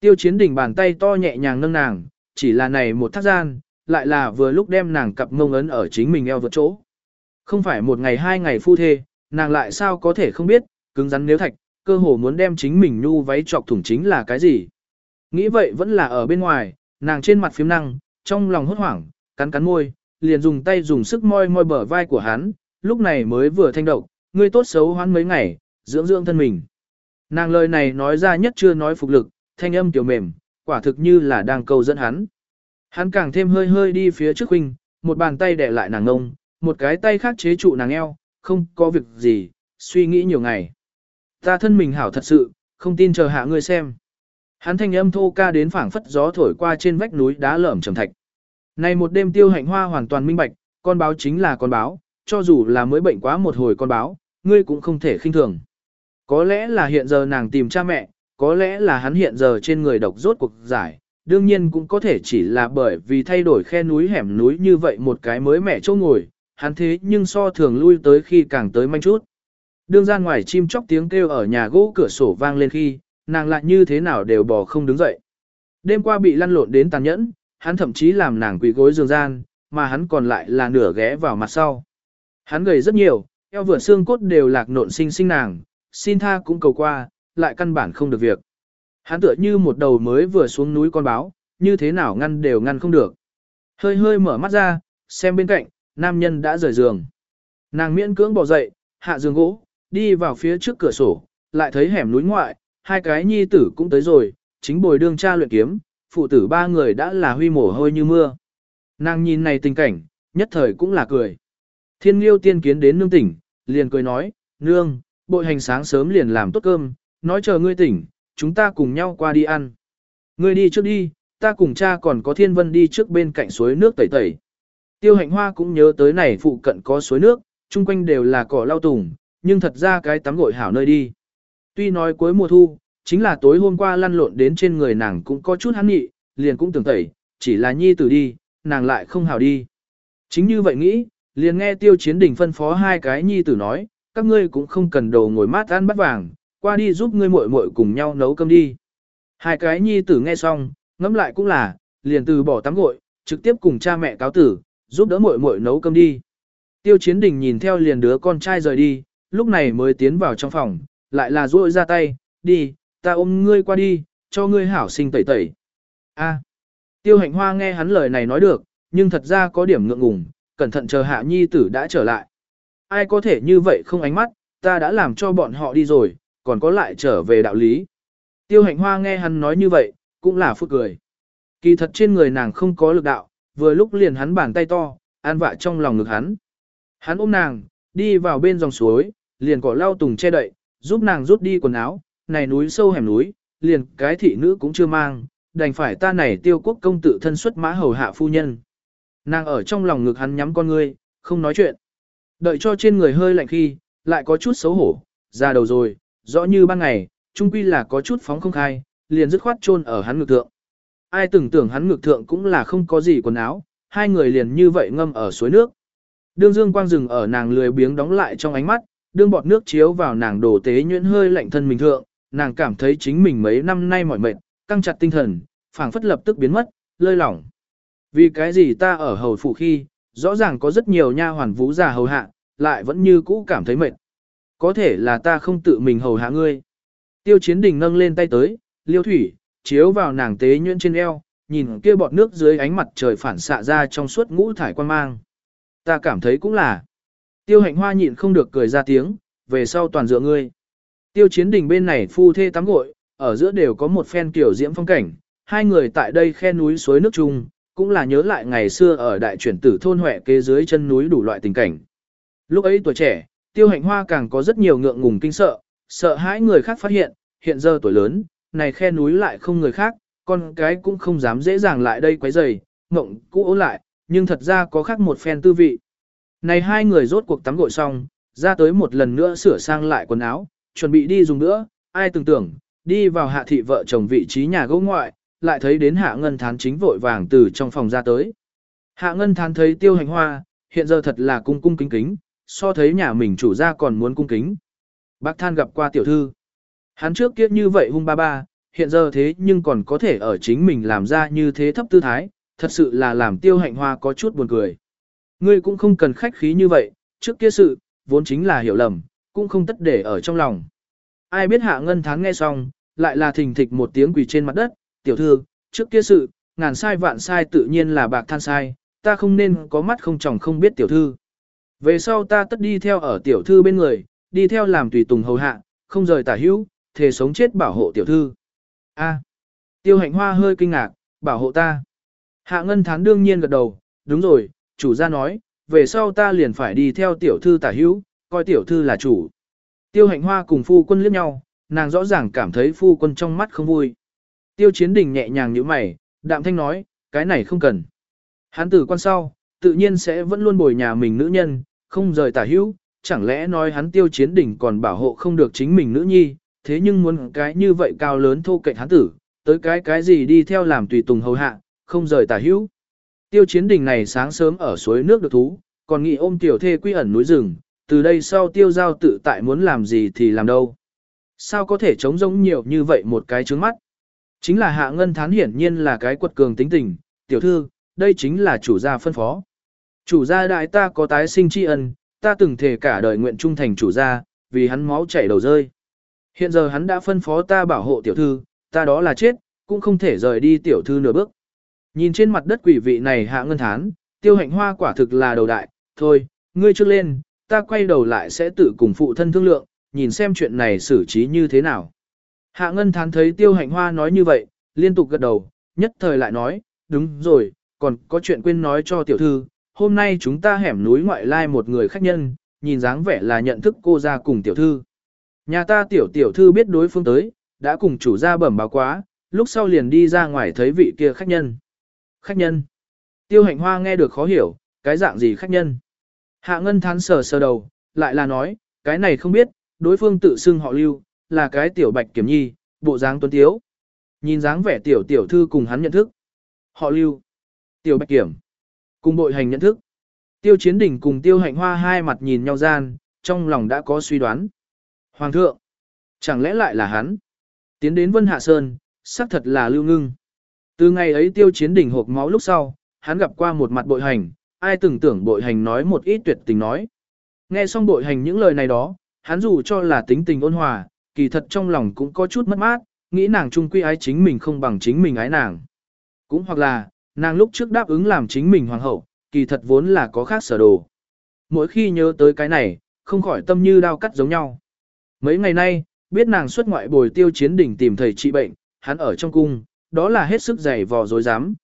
Tiêu chiến đỉnh bàn tay to nhẹ nhàng nâng nàng, chỉ là này một thác gian, lại là vừa lúc đem nàng cặp mông ấn ở chính mình eo vượt chỗ. Không phải một ngày hai ngày phu thê, nàng lại sao có thể không biết, cứng rắn nếu thạch, cơ hồ muốn đem chính mình nhu váy chọc thủng chính là cái gì. Nghĩ vậy vẫn là ở bên ngoài, nàng trên mặt phím năng, trong lòng hốt hoảng, cắn cắn môi, liền dùng tay dùng sức moi moi bờ vai của hắn, lúc này mới vừa thanh độc, ngươi tốt xấu hoán mấy ngày, dưỡng dưỡng thân mình. Nàng lời này nói ra nhất chưa nói phục lực, thanh âm tiểu mềm, quả thực như là đang cầu dẫn hắn. Hắn càng thêm hơi hơi đi phía trước huynh, một bàn tay đè lại nàng ngông, một cái tay khác chế trụ nàng eo, không có việc gì, suy nghĩ nhiều ngày. Ta thân mình hảo thật sự, không tin chờ hạ ngươi xem. Hắn thanh âm thô ca đến phảng phất gió thổi qua trên vách núi đá lởm trầm thạch. Này một đêm tiêu hạnh hoa hoàn toàn minh bạch, con báo chính là con báo, cho dù là mới bệnh quá một hồi con báo, ngươi cũng không thể khinh thường. Có lẽ là hiện giờ nàng tìm cha mẹ, có lẽ là hắn hiện giờ trên người độc rốt cuộc giải, đương nhiên cũng có thể chỉ là bởi vì thay đổi khe núi hẻm núi như vậy một cái mới mẻ chỗ ngồi, hắn thế nhưng so thường lui tới khi càng tới manh chút. Đương ra ngoài chim chóc tiếng kêu ở nhà gỗ cửa sổ vang lên khi, nàng lại như thế nào đều bò không đứng dậy. Đêm qua bị lăn lộn đến tàn nhẫn, hắn thậm chí làm nàng quỳ gối giường gian, mà hắn còn lại là nửa ghé vào mặt sau. Hắn gầy rất nhiều, eo vừa xương cốt đều lạc nộn sinh sinh nàng, xin tha cũng cầu qua, lại căn bản không được việc. Hắn tựa như một đầu mới vừa xuống núi con báo, như thế nào ngăn đều ngăn không được. Hơi hơi mở mắt ra, xem bên cạnh, nam nhân đã rời giường. Nàng miễn cưỡng bỏ dậy, hạ giường gỗ, đi vào phía trước cửa sổ, lại thấy hẻm núi ngoại, hai cái nhi tử cũng tới rồi, chính bồi đương cha luyện kiếm, phụ tử ba người đã là huy mổ hôi như mưa. Nàng nhìn này tình cảnh, nhất thời cũng là cười. Thiên liêu tiên kiến đến nương tỉnh, liền cười nói, nương, bội hành sáng sớm liền làm tốt cơm, nói chờ ngươi tỉnh, chúng ta cùng nhau qua đi ăn. Ngươi đi trước đi, ta cùng cha còn có thiên vân đi trước bên cạnh suối nước tẩy tẩy. Tiêu hạnh hoa cũng nhớ tới này phụ cận có suối nước, chung quanh đều là cỏ lau tùng, nhưng thật ra cái tắm gội hảo nơi đi. Tuy nói cuối mùa thu, chính là tối hôm qua lăn lộn đến trên người nàng cũng có chút hắn nghị, liền cũng tưởng tẩy, chỉ là nhi tử đi, nàng lại không hào đi. Chính như vậy nghĩ, liền nghe tiêu chiến đỉnh phân phó hai cái nhi tử nói, các ngươi cũng không cần đồ ngồi mát ăn bắt vàng, qua đi giúp ngươi muội muội cùng nhau nấu cơm đi. Hai cái nhi tử nghe xong, ngẫm lại cũng là, liền từ bỏ tắm gội, trực tiếp cùng cha mẹ cáo tử, giúp đỡ muội muội nấu cơm đi. Tiêu chiến đình nhìn theo liền đứa con trai rời đi, lúc này mới tiến vào trong phòng, lại là duỗi ra tay, đi, ta ôm ngươi qua đi, cho ngươi hảo sinh tẩy tẩy. A. tiêu hạnh hoa nghe hắn lời này nói được, nhưng thật ra có điểm ngượng ngùng, cẩn thận chờ hạ nhi tử đã trở lại. Ai có thể như vậy không ánh mắt, ta đã làm cho bọn họ đi rồi, còn có lại trở về đạo lý. Tiêu hạnh hoa nghe hắn nói như vậy, cũng là phức cười. Kỳ thật trên người nàng không có lực đạo, vừa lúc liền hắn bàn tay to, an vạ trong lòng ngực hắn. Hắn ôm nàng, đi vào bên dòng suối, liền cỏ lau tùng che đậy, giúp nàng rút đi quần áo, này núi sâu hẻm núi, liền cái thị nữ cũng chưa mang, đành phải ta này tiêu quốc công tự thân xuất mã hầu hạ phu nhân. Nàng ở trong lòng ngực hắn nhắm con ngươi, không nói chuyện. Đợi cho trên người hơi lạnh khi, lại có chút xấu hổ, ra đầu rồi, rõ như ban ngày, trung quy là có chút phóng không khai, liền dứt khoát chôn ở hắn ngực thượng. Ai tưởng tưởng hắn ngực thượng cũng là không có gì quần áo, hai người liền như vậy ngâm ở suối nước. Đương dương quang rừng ở nàng lười biếng đóng lại trong ánh mắt, đương bọt nước chiếu vào nàng đổ tế nhuyễn hơi lạnh thân mình thượng, nàng cảm thấy chính mình mấy năm nay mỏi mệt, căng chặt tinh thần, phảng phất lập tức biến mất, lơi lỏng. Vì cái gì ta ở hầu phủ khi, rõ ràng có rất nhiều nha hoàn vũ già hầu hạ, lại vẫn như cũ cảm thấy mệt. Có thể là ta không tự mình hầu hạ ngươi. Tiêu chiến đình nâng lên tay tới, liêu thủy, chiếu vào nàng tế nhuyễn trên eo, nhìn kia bọt nước dưới ánh mặt trời phản xạ ra trong suốt ngũ thải quan mang. Ta cảm thấy cũng là. Tiêu hạnh hoa nhịn không được cười ra tiếng, về sau toàn dựa ngươi. Tiêu chiến đình bên này phu thê tắm gội, ở giữa đều có một phen kiểu diễm phong cảnh, hai người tại đây khe núi suối nước chung, cũng là nhớ lại ngày xưa ở đại chuyển tử thôn huệ kế dưới chân núi đủ loại tình cảnh. Lúc ấy tuổi trẻ, tiêu hạnh hoa càng có rất nhiều ngượng ngùng kinh sợ, sợ hãi người khác phát hiện, hiện giờ tuổi lớn, này khe núi lại không người khác, con cái cũng không dám dễ dàng lại đây quấy rầy, ngộng cũ ố lại, nhưng thật ra có khác một phen tư vị. Này hai người rốt cuộc tắm gội xong, ra tới một lần nữa sửa sang lại quần áo, chuẩn bị đi dùng nữa, ai tưởng tưởng, đi vào hạ thị vợ chồng vị trí nhà gỗ ngoại, lại thấy đến hạ ngân thán chính vội vàng từ trong phòng ra tới. Hạ ngân thán thấy tiêu hành hoa, hiện giờ thật là cung cung kính kính, so thấy nhà mình chủ gia còn muốn cung kính. Bác than gặp qua tiểu thư. Hắn trước kiếp như vậy hung ba ba, hiện giờ thế nhưng còn có thể ở chính mình làm ra như thế thấp tư thái, thật sự là làm tiêu hạnh hoa có chút buồn cười. Ngươi cũng không cần khách khí như vậy, trước kia sự, vốn chính là hiểu lầm, cũng không tất để ở trong lòng. Ai biết hạ ngân tháng nghe xong, lại là thình thịch một tiếng quỳ trên mặt đất, tiểu thư, trước kia sự, ngàn sai vạn sai tự nhiên là bạc than sai, ta không nên có mắt không chồng không biết tiểu thư. Về sau ta tất đi theo ở tiểu thư bên người, đi theo làm tùy tùng hầu hạ, không rời tả hữu, thề sống chết bảo hộ tiểu thư. A. tiêu hạnh hoa hơi kinh ngạc, bảo hộ ta. Hạ ngân thán đương nhiên gật đầu, đúng rồi, chủ gia nói, về sau ta liền phải đi theo tiểu thư tả hữu, coi tiểu thư là chủ. Tiêu hạnh hoa cùng phu quân liếc nhau, nàng rõ ràng cảm thấy phu quân trong mắt không vui. Tiêu chiến đình nhẹ nhàng như mày, đạm thanh nói, cái này không cần. Hắn tử quan sau, tự nhiên sẽ vẫn luôn bồi nhà mình nữ nhân, không rời tả hữu, chẳng lẽ nói hắn tiêu chiến đỉnh còn bảo hộ không được chính mình nữ nhi, thế nhưng muốn cái như vậy cao lớn thô cạnh hắn tử, tới cái cái gì đi theo làm tùy tùng hầu hạ, không rời tả hữu. Tiêu chiến đình này sáng sớm ở suối nước được thú, còn nghĩ ôm tiểu thê quy ẩn núi rừng, từ đây sau tiêu giao tự tại muốn làm gì thì làm đâu. Sao có thể chống giống nhiều như vậy một cái trứng mắt? Chính là hạ ngân thán hiển nhiên là cái quật cường tính tình, tiểu thư, đây chính là chủ gia phân phó. Chủ gia đại ta có tái sinh tri ân, ta từng thể cả đời nguyện trung thành chủ gia, vì hắn máu chảy đầu rơi. Hiện giờ hắn đã phân phó ta bảo hộ tiểu thư, ta đó là chết, cũng không thể rời đi tiểu thư nửa bước. Nhìn trên mặt đất quỷ vị này hạ ngân thán, tiêu hạnh hoa quả thực là đầu đại, thôi, ngươi trước lên, ta quay đầu lại sẽ tự cùng phụ thân thương lượng, nhìn xem chuyện này xử trí như thế nào. Hạ ngân thán thấy tiêu hạnh hoa nói như vậy, liên tục gật đầu, nhất thời lại nói, đúng rồi, còn có chuyện quên nói cho tiểu thư, hôm nay chúng ta hẻm núi ngoại lai một người khách nhân, nhìn dáng vẻ là nhận thức cô ra cùng tiểu thư. Nhà ta tiểu tiểu thư biết đối phương tới, đã cùng chủ gia bẩm báo quá, lúc sau liền đi ra ngoài thấy vị kia khách nhân. Khách nhân. Tiêu hạnh hoa nghe được khó hiểu, cái dạng gì khách nhân. Hạ ngân thán sờ sờ đầu, lại là nói, cái này không biết, đối phương tự xưng họ lưu, là cái tiểu bạch kiểm nhi, bộ dáng tuấn tiếu. Nhìn dáng vẻ tiểu tiểu thư cùng hắn nhận thức. Họ lưu. Tiểu bạch kiểm. Cùng bội hành nhận thức. Tiêu chiến đỉnh cùng tiêu hạnh hoa hai mặt nhìn nhau gian, trong lòng đã có suy đoán. Hoàng thượng. Chẳng lẽ lại là hắn? Tiến đến Vân Hạ Sơn, xác thật là lưu ngưng. Từ ngày ấy tiêu chiến đỉnh hộp máu lúc sau, hắn gặp qua một mặt bội hành, ai từng tưởng bội hành nói một ít tuyệt tình nói. Nghe xong bội hành những lời này đó, hắn dù cho là tính tình ôn hòa, kỳ thật trong lòng cũng có chút mất mát, nghĩ nàng Trung quy ái chính mình không bằng chính mình ái nàng. Cũng hoặc là, nàng lúc trước đáp ứng làm chính mình hoàng hậu, kỳ thật vốn là có khác sở đồ. Mỗi khi nhớ tới cái này, không khỏi tâm như đao cắt giống nhau. Mấy ngày nay, biết nàng xuất ngoại bồi tiêu chiến đỉnh tìm thầy trị bệnh, hắn ở trong cung, đó là hết sức dày vò dối dám.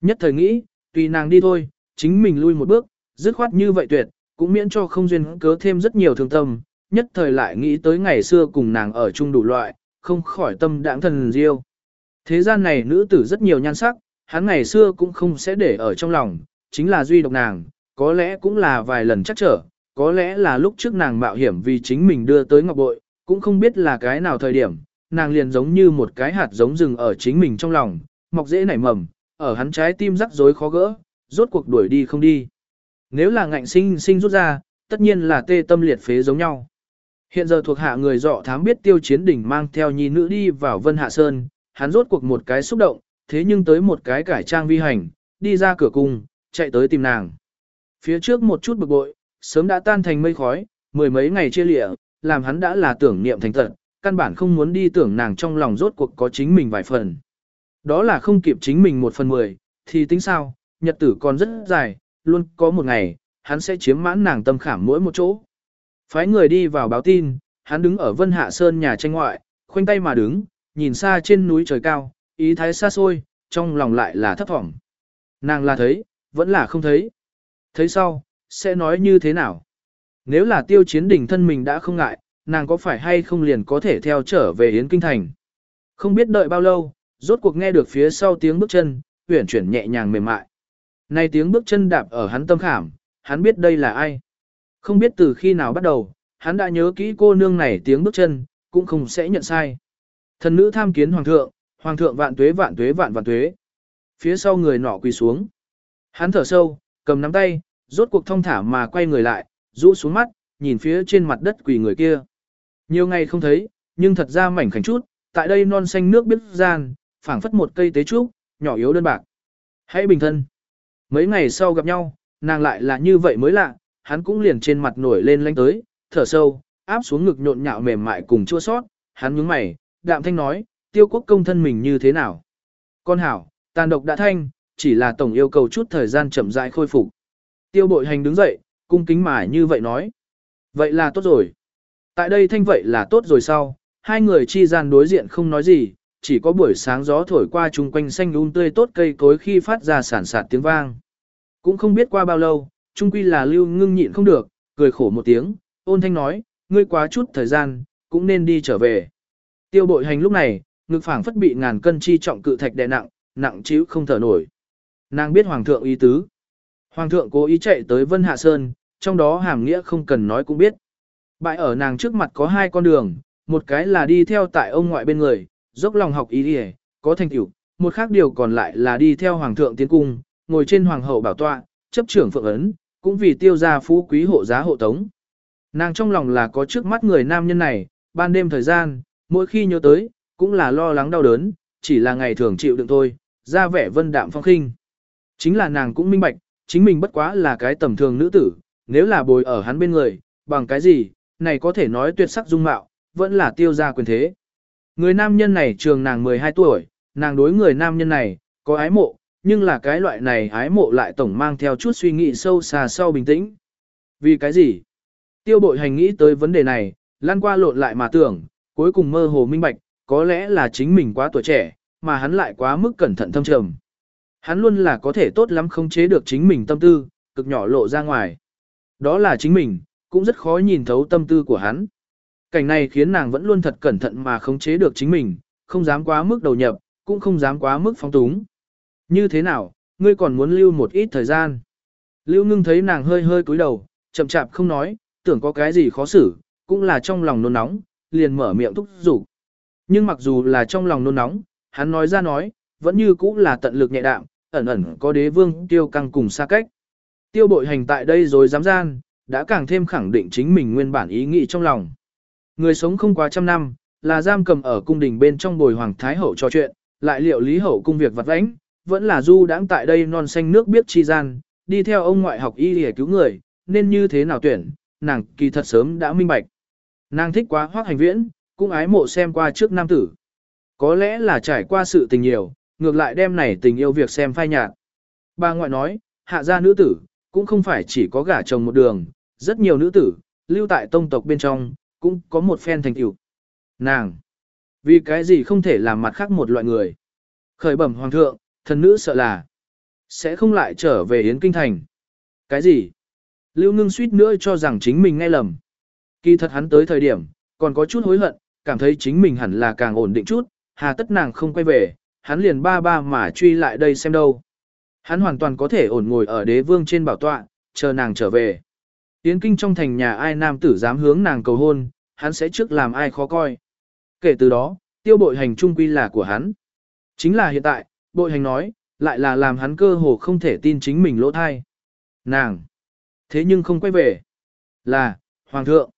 Nhất thời nghĩ, tùy nàng đi thôi, chính mình lui một bước, dứt khoát như vậy tuyệt, cũng miễn cho không duyên cớ thêm rất nhiều thương tâm, nhất thời lại nghĩ tới ngày xưa cùng nàng ở chung đủ loại, không khỏi tâm đãng thần diêu. Thế gian này nữ tử rất nhiều nhan sắc, hắn ngày xưa cũng không sẽ để ở trong lòng, chính là duy độc nàng, có lẽ cũng là vài lần chắc trở, có lẽ là lúc trước nàng mạo hiểm vì chính mình đưa tới ngọc bội, cũng không biết là cái nào thời điểm, nàng liền giống như một cái hạt giống rừng ở chính mình trong lòng, mọc dễ nảy mầm, ở hắn trái tim rắc rối khó gỡ, rốt cuộc đuổi đi không đi. Nếu là ngạnh sinh sinh rút ra, tất nhiên là tê tâm liệt phế giống nhau. Hiện giờ thuộc hạ người dọ thám biết tiêu chiến đỉnh mang theo nhi nữ đi vào Vân Hạ Sơn, hắn rốt cuộc một cái xúc động, thế nhưng tới một cái cải trang vi hành, đi ra cửa cung, chạy tới tìm nàng. Phía trước một chút bực bội, sớm đã tan thành mây khói, mười mấy ngày chia lịa, làm hắn đã là tưởng niệm thành tận, căn bản không muốn đi tưởng nàng trong lòng rốt cuộc có chính mình vài phần. Đó là không kịp chính mình một phần mười, thì tính sao, nhật tử còn rất dài, luôn có một ngày, hắn sẽ chiếm mãn nàng tâm khảm mỗi một chỗ. Phái người đi vào báo tin, hắn đứng ở Vân Hạ Sơn nhà tranh ngoại, khoanh tay mà đứng, nhìn xa trên núi trời cao, ý thái xa xôi, trong lòng lại là thấp thỏm. Nàng là thấy, vẫn là không thấy. Thấy sau, sẽ nói như thế nào? Nếu là tiêu chiến đỉnh thân mình đã không ngại, nàng có phải hay không liền có thể theo trở về Yến Kinh Thành? Không biết đợi bao lâu, rốt cuộc nghe được phía sau tiếng bước chân, huyển chuyển nhẹ nhàng mềm mại. Này tiếng bước chân đạp ở hắn tâm khảm, hắn biết đây là ai. Không biết từ khi nào bắt đầu, hắn đã nhớ kỹ cô nương này tiếng bước chân, cũng không sẽ nhận sai. Thần nữ tham kiến hoàng thượng, hoàng thượng vạn tuế vạn tuế vạn vạn tuế. Phía sau người nọ quỳ xuống. Hắn thở sâu, cầm nắm tay, rốt cuộc thông thả mà quay người lại, rũ xuống mắt, nhìn phía trên mặt đất quỳ người kia. Nhiều ngày không thấy, nhưng thật ra mảnh khảnh chút, tại đây non xanh nước biết gian, phảng phất một cây tế trúc, nhỏ yếu đơn bạc. Hãy bình thân. Mấy ngày sau gặp nhau, nàng lại là như vậy mới lạ, hắn cũng liền trên mặt nổi lên lanh tới, thở sâu, áp xuống ngực nhộn nhạo mềm mại cùng chua sót, hắn nhướng mày, đạm thanh nói, tiêu quốc công thân mình như thế nào. Con hảo, tàn độc đã thanh, chỉ là tổng yêu cầu chút thời gian chậm rãi khôi phục. Tiêu bội hành đứng dậy, cung kính mà như vậy nói. Vậy là tốt rồi. Tại đây thanh vậy là tốt rồi sau, hai người chi gian đối diện không nói gì, chỉ có buổi sáng gió thổi qua chung quanh xanh um tươi tốt cây cối khi phát ra sản sạt tiếng vang. Cũng không biết qua bao lâu, chung quy là lưu ngưng nhịn không được, cười khổ một tiếng, ôn thanh nói, ngươi quá chút thời gian, cũng nên đi trở về. Tiêu bội hành lúc này, ngực phảng phất bị ngàn cân chi trọng cự thạch đè nặng, nặng chịu không thở nổi. Nàng biết hoàng thượng ý tứ. Hoàng thượng cố ý chạy tới Vân Hạ Sơn, trong đó hàm nghĩa không cần nói cũng biết. Bại ở nàng trước mặt có hai con đường, một cái là đi theo tại ông ngoại bên người, dốc lòng học ý đi có thành tựu, một khác điều còn lại là đi theo hoàng thượng tiến cung, ngồi trên hoàng hậu bảo tọa, chấp trưởng phượng ấn, cũng vì tiêu gia phú quý hộ giá hộ tống. Nàng trong lòng là có trước mắt người nam nhân này, ban đêm thời gian, mỗi khi nhớ tới, cũng là lo lắng đau đớn, chỉ là ngày thường chịu đựng thôi, ra vẻ vân đạm phong khinh. Chính là nàng cũng minh bạch, chính mình bất quá là cái tầm thường nữ tử, nếu là bồi ở hắn bên người, bằng cái gì, này có thể nói tuyệt sắc dung mạo, vẫn là tiêu gia quyền thế. Người nam nhân này trường nàng 12 tuổi, nàng đối người nam nhân này, có ái mộ, nhưng là cái loại này ái mộ lại tổng mang theo chút suy nghĩ sâu xa sau bình tĩnh. Vì cái gì? Tiêu bội hành nghĩ tới vấn đề này, lan qua lộn lại mà tưởng, cuối cùng mơ hồ minh bạch, có lẽ là chính mình quá tuổi trẻ, mà hắn lại quá mức cẩn thận thâm trầm. Hắn luôn là có thể tốt lắm không chế được chính mình tâm tư, cực nhỏ lộ ra ngoài. Đó là chính mình, cũng rất khó nhìn thấu tâm tư của hắn. Cảnh này khiến nàng vẫn luôn thật cẩn thận mà khống chế được chính mình, không dám quá mức đầu nhập, cũng không dám quá mức phóng túng. Như thế nào, ngươi còn muốn lưu một ít thời gian. Lưu ngưng thấy nàng hơi hơi cúi đầu, chậm chạp không nói, tưởng có cái gì khó xử, cũng là trong lòng nôn nóng, liền mở miệng thúc giục. Nhưng mặc dù là trong lòng nôn nóng, hắn nói ra nói, vẫn như cũ là tận lực nhẹ đạm, ẩn ẩn có đế vương tiêu căng cùng xa cách. Tiêu bội hành tại đây rồi dám gian, đã càng thêm khẳng định chính mình nguyên bản ý nghĩ trong lòng. Người sống không quá trăm năm, là giam cầm ở cung đình bên trong bồi hoàng thái hậu trò chuyện, lại liệu lý hậu cung việc vặt vãnh, vẫn là du đãng tại đây non xanh nước biết chi gian, đi theo ông ngoại học y để cứu người, nên như thế nào tuyển, nàng kỳ thật sớm đã minh bạch. Nàng thích quá hoác hành viễn, cũng ái mộ xem qua trước nam tử. Có lẽ là trải qua sự tình nhiều, ngược lại đem này tình yêu việc xem phai nhạt. Bà ngoại nói, hạ gia nữ tử, cũng không phải chỉ có gả chồng một đường, rất nhiều nữ tử, lưu tại tông tộc bên trong, cũng có một phen thành tựu. Nàng, vì cái gì không thể làm mặt khác một loại người. Khởi bẩm hoàng thượng, thần nữ sợ là sẽ không lại trở về Yến Kinh Thành. Cái gì? Lưu ngưng suýt nữa cho rằng chính mình nghe lầm. Kỳ thật hắn tới thời điểm, còn có chút hối hận, cảm thấy chính mình hẳn là càng ổn định chút, hà tất nàng không quay về, hắn liền ba ba mà truy lại đây xem đâu. Hắn hoàn toàn có thể ổn ngồi ở đế vương trên bảo tọa, chờ nàng trở về. Yến kinh trong thành nhà ai nam tử dám hướng nàng cầu hôn, hắn sẽ trước làm ai khó coi. Kể từ đó, tiêu bội hành trung quy là của hắn. Chính là hiện tại, bội hành nói, lại là làm hắn cơ hồ không thể tin chính mình lỗ thai. Nàng! Thế nhưng không quay về. Là, Hoàng thượng!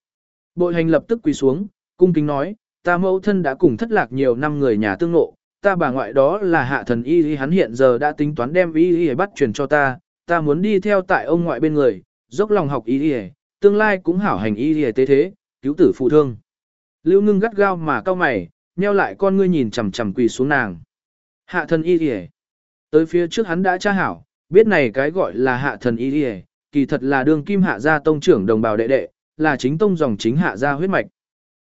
Bội hành lập tức quỳ xuống, cung kính nói, ta mẫu thân đã cùng thất lạc nhiều năm người nhà tương ngộ, ta bà ngoại đó là hạ thần y y hắn hiện giờ đã tính toán đem y y bắt truyền cho ta, ta muốn đi theo tại ông ngoại bên người, dốc lòng học y y, tương lai cũng hảo hành y y tế thế, cứu tử phụ thương. Lưu ngưng gắt gao mà cao mày, nheo lại con ngươi nhìn chằm chằm quỳ xuống nàng. Hạ thần y y Tới phía trước hắn đã tra hảo, biết này cái gọi là hạ thần y y kỳ thật là đường kim hạ gia tông trưởng đồng bào đệ đệ, là chính tông dòng chính hạ gia huyết mạch.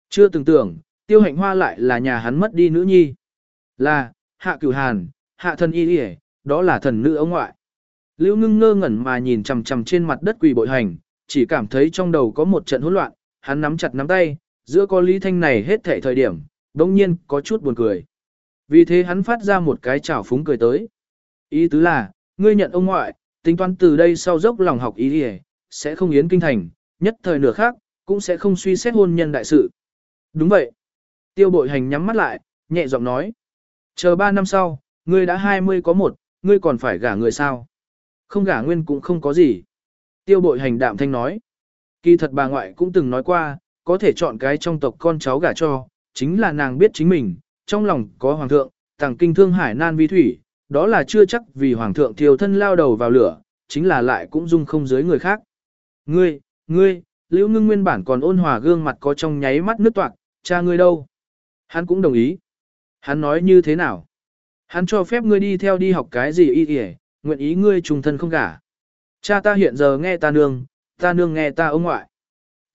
Chưa từng tưởng, tiêu hạnh hoa lại là nhà hắn mất đi nữ nhi. Là, hạ cửu hàn, hạ thần y y đó là thần nữ ông ngoại. Lưu ngưng ngơ ngẩn mà nhìn chằm chằm trên mặt đất quỳ bội hành, chỉ cảm thấy trong đầu có một trận hỗn loạn, hắn nắm chặt nắm tay, giữa có lý thanh này hết thể thời điểm, đồng nhiên có chút buồn cười. Vì thế hắn phát ra một cái chảo phúng cười tới. Ý tứ là, ngươi nhận ông ngoại, tính toán từ đây sau dốc lòng học ý đi sẽ không yến kinh thành, nhất thời nửa khác, cũng sẽ không suy xét hôn nhân đại sự. Đúng vậy. Tiêu bội hành nhắm mắt lại, nhẹ giọng nói. Chờ ba năm sau, ngươi đã 20 có một, ngươi còn phải gả người sao? Không gả nguyên cũng không có gì. Tiêu bội hành đạm thanh nói. Kỳ thật bà ngoại cũng từng nói qua, có thể chọn cái trong tộc con cháu gả cho, chính là nàng biết chính mình, trong lòng có hoàng thượng, tàng kinh thương hải nan vi thủy, đó là chưa chắc vì hoàng thượng thiêu thân lao đầu vào lửa, chính là lại cũng dung không dưới người khác. Ngươi, ngươi, liễu ngưng nguyên bản còn ôn hòa gương mặt có trong nháy mắt nước toạc, cha ngươi đâu? Hắn cũng đồng ý. Hắn nói như thế nào? Hắn cho phép ngươi đi theo đi học cái gì y y, nguyện ý ngươi trùng thân không gả. Cha ta hiện giờ nghe ta nương, ta nương nghe ta ông ngoại.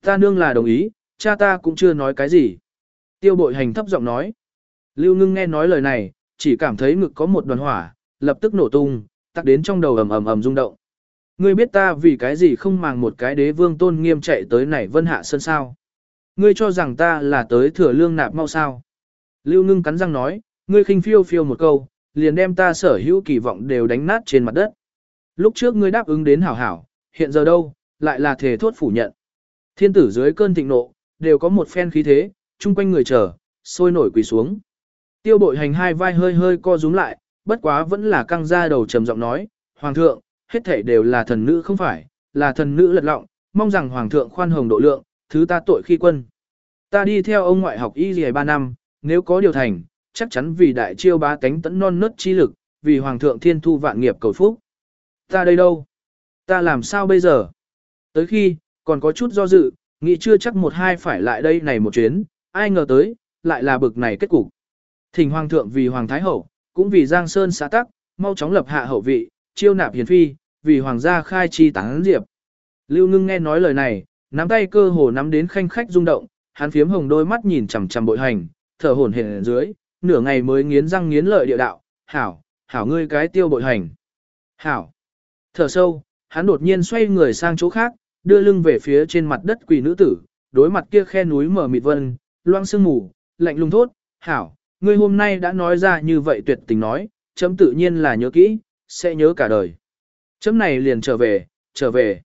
Ta nương là đồng ý, cha ta cũng chưa nói cái gì. Tiêu bội hành thấp giọng nói. Lưu ngưng nghe nói lời này, chỉ cảm thấy ngực có một đoàn hỏa, lập tức nổ tung, tắc đến trong đầu ầm ầm ầm rung động. Ngươi biết ta vì cái gì không màng một cái đế vương tôn nghiêm chạy tới này vân hạ sơn sao? Ngươi cho rằng ta là tới thừa lương nạp mau sao? Lưu ngưng cắn răng nói, ngươi khinh phiêu phiêu một câu, liền đem ta sở hữu kỳ vọng đều đánh nát trên mặt đất. Lúc trước ngươi đáp ứng đến hảo hảo, hiện giờ đâu, lại là thể thốt phủ nhận. Thiên tử dưới cơn thịnh nộ, đều có một phen khí thế, chung quanh người chờ, sôi nổi quỳ xuống. Tiêu bội hành hai vai hơi hơi co rúm lại, bất quá vẫn là căng ra đầu trầm giọng nói, Hoàng thượng, hết thảy đều là thần nữ không phải, là thần nữ lật lọng, mong rằng Hoàng thượng khoan hồng độ lượng, thứ ta tội khi quân. Ta đi theo ông ngoại học y gì ba năm, nếu có điều thành, chắc chắn vì đại chiêu bá cánh tẫn non nớt chi lực, vì Hoàng thượng thiên thu vạn nghiệp cầu phúc. Ta đây đâu? Ta làm sao bây giờ? Tới khi, còn có chút do dự, nghĩ chưa chắc một hai phải lại đây này một chuyến, ai ngờ tới, lại là bực này kết cục. Thỉnh Hoàng thượng vì Hoàng Thái Hậu, cũng vì Giang Sơn xã tắc, mau chóng lập hạ hậu vị, chiêu nạp hiền phi, vì Hoàng gia khai chi tán diệp. Lưu ngưng nghe nói lời này, nắm tay cơ hồ nắm đến khanh khách rung động, hắn phiếm hồng đôi mắt nhìn chằm chằm bội hành, thở hổn hển dưới, nửa ngày mới nghiến răng nghiến lợi địa đạo, hảo, hảo ngươi cái tiêu bội hành. Hảo. Thở sâu, hắn đột nhiên xoay người sang chỗ khác, đưa lưng về phía trên mặt đất quỷ nữ tử, đối mặt kia khe núi mở mịt vân, loang sương mù, lạnh lùng thốt, hảo, ngươi hôm nay đã nói ra như vậy tuyệt tình nói, chấm tự nhiên là nhớ kỹ, sẽ nhớ cả đời. Chấm này liền trở về, trở về.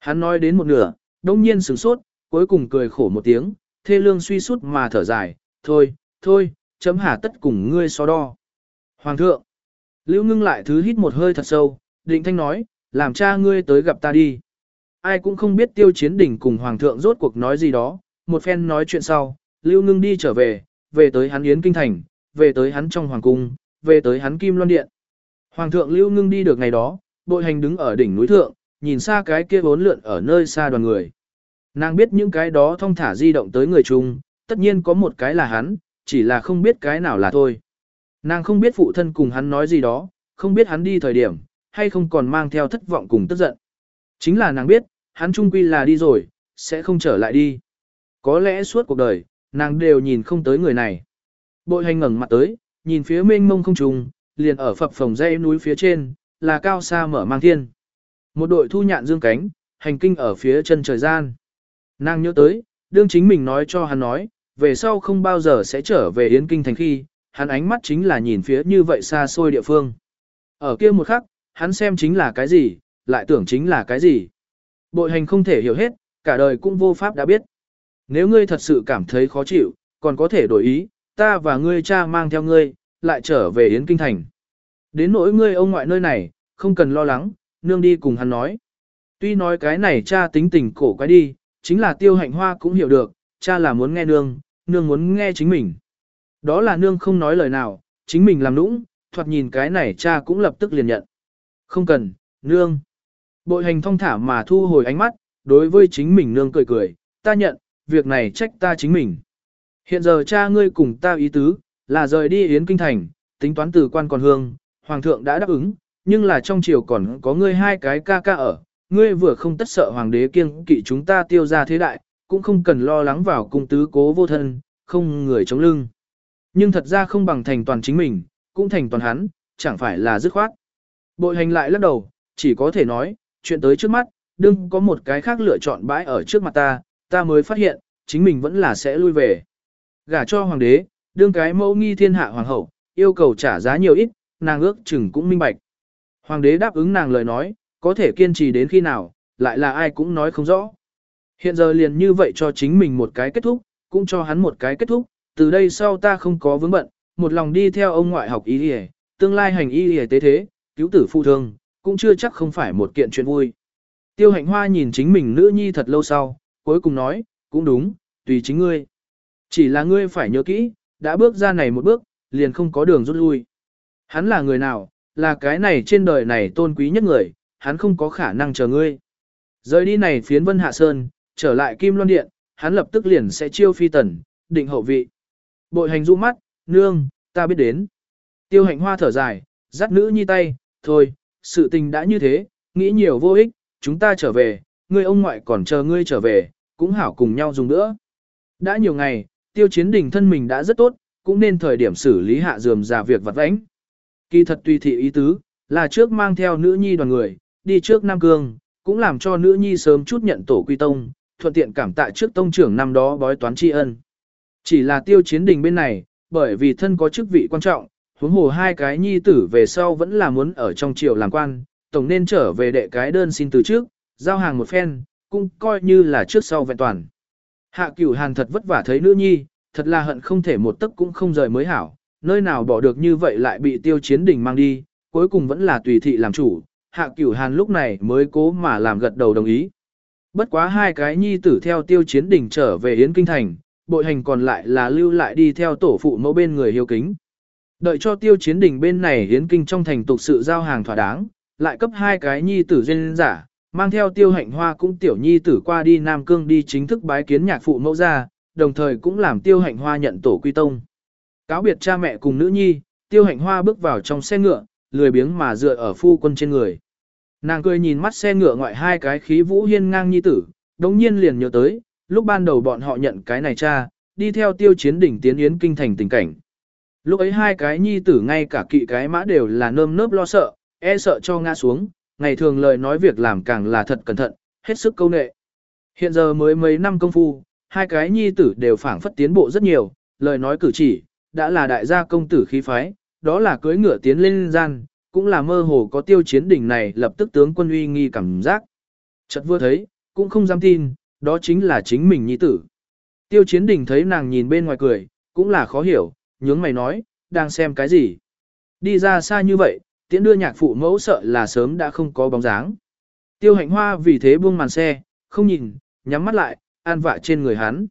Hắn nói đến một nửa, đông nhiên sửng sốt, cuối cùng cười khổ một tiếng, thê lương suy sút mà thở dài, thôi, thôi, chấm hà tất cùng ngươi so đo. Hoàng thượng, lưu ngưng lại thứ hít một hơi thật sâu, định thanh nói, làm cha ngươi tới gặp ta đi. Ai cũng không biết tiêu chiến đỉnh cùng hoàng thượng rốt cuộc nói gì đó, một phen nói chuyện sau, lưu ngưng đi trở về, về tới hắn yến kinh thành, về tới hắn trong hoàng cung, về tới hắn kim loan điện. Hoàng thượng lưu ngưng đi được ngày đó, bội hành đứng ở đỉnh núi thượng, nhìn xa cái kia bốn lượn ở nơi xa đoàn người. Nàng biết những cái đó thông thả di động tới người chung, tất nhiên có một cái là hắn, chỉ là không biết cái nào là thôi. Nàng không biết phụ thân cùng hắn nói gì đó, không biết hắn đi thời điểm, hay không còn mang theo thất vọng cùng tức giận. Chính là nàng biết, hắn trung quy là đi rồi, sẽ không trở lại đi. Có lẽ suốt cuộc đời, nàng đều nhìn không tới người này. Bội hành ngẩng mặt tới, nhìn phía mênh mông không trùng, liền ở phập phồng dây núi phía trên, là cao xa mở mang thiên. Một đội thu nhạn dương cánh, hành kinh ở phía chân trời gian. Nàng nhớ tới, đương chính mình nói cho hắn nói, về sau không bao giờ sẽ trở về Yến Kinh thành khi, hắn ánh mắt chính là nhìn phía như vậy xa xôi địa phương. Ở kia một khắc, hắn xem chính là cái gì, lại tưởng chính là cái gì. Bội hành không thể hiểu hết, cả đời cũng vô pháp đã biết. Nếu ngươi thật sự cảm thấy khó chịu, còn có thể đổi ý, ta và ngươi cha mang theo ngươi, lại trở về Yến Kinh Thành. Đến nỗi ngươi ông ngoại nơi này, không cần lo lắng, nương đi cùng hắn nói. Tuy nói cái này cha tính tình cổ quái đi, chính là tiêu hạnh hoa cũng hiểu được, cha là muốn nghe nương, nương muốn nghe chính mình. Đó là nương không nói lời nào, chính mình làm nũng, thoạt nhìn cái này cha cũng lập tức liền nhận. Không cần, nương. Bội hành thong thả mà thu hồi ánh mắt, đối với chính mình nương cười cười, ta nhận, việc này trách ta chính mình. Hiện giờ cha ngươi cùng ta ý tứ, là rời đi Yến Kinh Thành, tính toán từ quan còn hương, Hoàng thượng đã đáp ứng, nhưng là trong triều còn có ngươi hai cái ca ca ở, ngươi vừa không tất sợ Hoàng đế kiêng kỵ chúng ta tiêu ra thế đại, cũng không cần lo lắng vào cung tứ cố vô thân, không người chống lưng. Nhưng thật ra không bằng thành toàn chính mình, cũng thành toàn hắn, chẳng phải là dứt khoát. Bội hành lại lắc đầu, chỉ có thể nói, chuyện tới trước mắt, đừng có một cái khác lựa chọn bãi ở trước mặt ta, ta mới phát hiện, chính mình vẫn là sẽ lui về. Gả cho hoàng đế, đương cái mẫu nghi thiên hạ hoàng hậu, yêu cầu trả giá nhiều ít, nàng ước chừng cũng minh bạch. Hoàng đế đáp ứng nàng lời nói, có thể kiên trì đến khi nào, lại là ai cũng nói không rõ. Hiện giờ liền như vậy cho chính mình một cái kết thúc, cũng cho hắn một cái kết thúc, từ đây sau ta không có vướng bận, một lòng đi theo ông ngoại học y y, tương lai hành y y tế thế, cứu tử phụ thương, cũng chưa chắc không phải một kiện chuyện vui. Tiêu hạnh hoa nhìn chính mình nữ nhi thật lâu sau, cuối cùng nói, cũng đúng, tùy chính ngươi. Chỉ là ngươi phải nhớ kỹ, đã bước ra này một bước, liền không có đường rút lui. Hắn là người nào, là cái này trên đời này tôn quý nhất người, hắn không có khả năng chờ ngươi. Rời đi này phiến vân hạ sơn, trở lại kim loan điện, hắn lập tức liền sẽ chiêu phi tần, định hậu vị. Bội hành du mắt, nương, ta biết đến. Tiêu hạnh hoa thở dài, dắt nữ nhi tay, thôi, sự tình đã như thế, nghĩ nhiều vô ích, chúng ta trở về, ngươi ông ngoại còn chờ ngươi trở về, cũng hảo cùng nhau dùng nữa. Đã nhiều ngày, tiêu chiến đình thân mình đã rất tốt, cũng nên thời điểm xử lý hạ dườm già việc vặt vãnh. Kỳ thật tùy thị ý tứ, là trước mang theo nữ nhi đoàn người, đi trước Nam Cương, cũng làm cho nữ nhi sớm chút nhận tổ quy tông, thuận tiện cảm tạ trước tông trưởng năm đó bói toán tri ân. Chỉ là tiêu chiến đình bên này, bởi vì thân có chức vị quan trọng, huống hồ hai cái nhi tử về sau vẫn là muốn ở trong triều làm quan, tổng nên trở về đệ cái đơn xin từ trước, giao hàng một phen, cũng coi như là trước sau vẹn toàn. Hạ cửu hàn thật vất vả thấy nữ nhi, thật là hận không thể một tấc cũng không rời mới hảo, nơi nào bỏ được như vậy lại bị tiêu chiến đình mang đi, cuối cùng vẫn là tùy thị làm chủ, hạ cửu hàn lúc này mới cố mà làm gật đầu đồng ý. Bất quá hai cái nhi tử theo tiêu chiến Đỉnh trở về Yến Kinh Thành, bội hành còn lại là lưu lại đi theo tổ phụ mẫu bên người hiếu kính. Đợi cho tiêu chiến Đỉnh bên này Yến Kinh trong thành tục sự giao hàng thỏa đáng, lại cấp hai cái nhi tử duyên giả, mang theo tiêu hạnh hoa cũng tiểu nhi tử qua đi Nam Cương đi chính thức bái kiến nhạc phụ mẫu ra, đồng thời cũng làm tiêu hạnh hoa nhận tổ quy tông. Cáo biệt cha mẹ cùng nữ nhi, tiêu hạnh hoa bước vào trong xe ngựa, lười biếng mà dựa ở phu quân trên người. Nàng cười nhìn mắt xe ngựa ngoại hai cái khí vũ hiên ngang nhi tử, đống nhiên liền nhớ tới, lúc ban đầu bọn họ nhận cái này cha, đi theo tiêu chiến đỉnh tiến yến kinh thành tình cảnh. Lúc ấy hai cái nhi tử ngay cả kỵ cái mã đều là nơm nớp lo sợ, e sợ cho ngã xuống, ngày thường lời nói việc làm càng là thật cẩn thận, hết sức câu nệ. Hiện giờ mới mấy năm công phu, hai cái nhi tử đều phảng phất tiến bộ rất nhiều, lời nói cử chỉ, đã là đại gia công tử khí phái, đó là cưới ngựa tiến lên gian, cũng là mơ hồ có tiêu chiến đỉnh này lập tức tướng quân uy nghi cảm giác. Chợt vừa thấy, cũng không dám tin, đó chính là chính mình nhi tử. Tiêu chiến đỉnh thấy nàng nhìn bên ngoài cười, cũng là khó hiểu, nhướng mày nói, đang xem cái gì. Đi ra xa như vậy, tiễn đưa nhạc phụ mẫu sợ là sớm đã không có bóng dáng. Tiêu hạnh hoa vì thế buông màn xe, không nhìn, nhắm mắt lại, an vạ trên người hắn.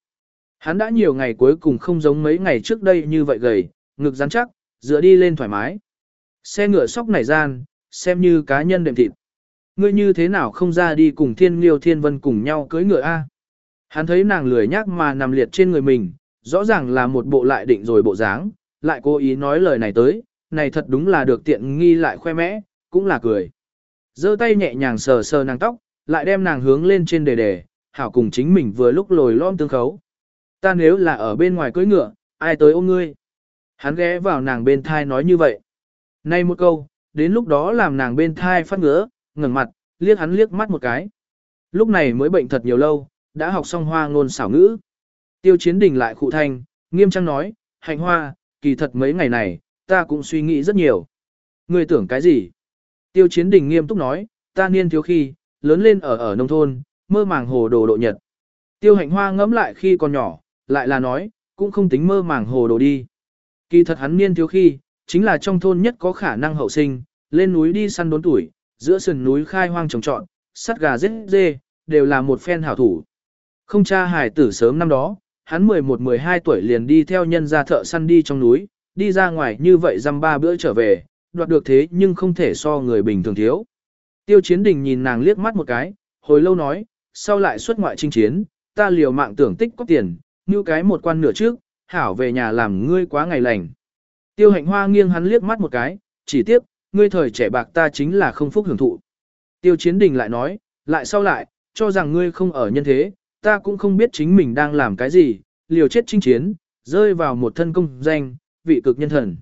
Hắn đã nhiều ngày cuối cùng không giống mấy ngày trước đây như vậy gầy, ngực rắn chắc, dựa đi lên thoải mái. Xe ngựa sóc nảy gian, xem như cá nhân đệm thịt. Ngươi như thế nào không ra đi cùng thiên liêu thiên vân cùng nhau cưới ngựa a? Hắn thấy nàng lười nhác mà nằm liệt trên người mình, rõ ràng là một bộ lại định rồi bộ dáng, lại cố ý nói lời này tới, này thật đúng là được tiện nghi lại khoe mẽ, cũng là cười. giơ tay nhẹ nhàng sờ sờ nàng tóc, lại đem nàng hướng lên trên đề đề, hảo cùng chính mình vừa lúc lồi lom tương khấu. Ta nếu là ở bên ngoài cưỡi ngựa, ai tới ôm ngươi? Hắn ghé vào nàng bên thai nói như vậy. Nay một câu, đến lúc đó làm nàng bên thai phát ngứa, ngẩng mặt, liếc hắn liếc mắt một cái. Lúc này mới bệnh thật nhiều lâu, đã học xong hoa ngôn xảo ngữ. Tiêu chiến đình lại khụ thanh, nghiêm trang nói, hạnh hoa, kỳ thật mấy ngày này, ta cũng suy nghĩ rất nhiều. Ngươi tưởng cái gì? Tiêu chiến đình nghiêm túc nói, ta niên thiếu khi, lớn lên ở ở nông thôn, mơ màng hồ đồ độ nhật. Tiêu hạnh hoa ngẫm lại khi còn nhỏ, lại là nói, cũng không tính mơ màng hồ đồ đi. Kỳ thật hắn niên thiếu khi, chính là trong thôn nhất có khả năng hậu sinh, lên núi đi săn đốn tuổi, giữa sườn núi khai hoang trồng trọn, sắt gà giết dê, đều là một phen hảo thủ. Không cha hải tử sớm năm đó, hắn 11-12 tuổi liền đi theo nhân gia thợ săn đi trong núi, đi ra ngoài như vậy dăm ba bữa trở về, đoạt được thế nhưng không thể so người bình thường thiếu. Tiêu chiến đình nhìn nàng liếc mắt một cái, hồi lâu nói, sau lại xuất ngoại chinh chiến, ta liều mạng tưởng tích có tiền, như cái một quan nửa trước, hảo về nhà làm ngươi quá ngày lành. Tiêu hạnh hoa nghiêng hắn liếc mắt một cái, chỉ tiếc, ngươi thời trẻ bạc ta chính là không phúc hưởng thụ. Tiêu chiến đình lại nói, lại sau lại, cho rằng ngươi không ở nhân thế, ta cũng không biết chính mình đang làm cái gì, liều chết chinh chiến, rơi vào một thân công danh, vị cực nhân thần.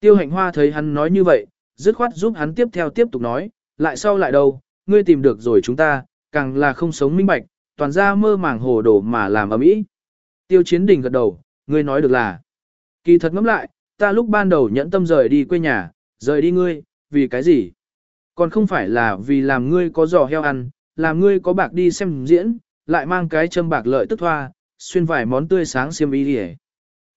Tiêu hạnh hoa thấy hắn nói như vậy, dứt khoát giúp hắn tiếp theo tiếp tục nói, lại sau lại đâu, ngươi tìm được rồi chúng ta, càng là không sống minh bạch, toàn ra mơ màng hồ đồ mà làm ở mỹ. Tiêu chiến đình gật đầu, ngươi nói được là. Kỳ thật ngẫm lại, ta lúc ban đầu nhẫn tâm rời đi quê nhà, rời đi ngươi, vì cái gì? Còn không phải là vì làm ngươi có giò heo ăn, làm ngươi có bạc đi xem diễn, lại mang cái châm bạc lợi tức thoa, xuyên vài món tươi sáng xiêm y đi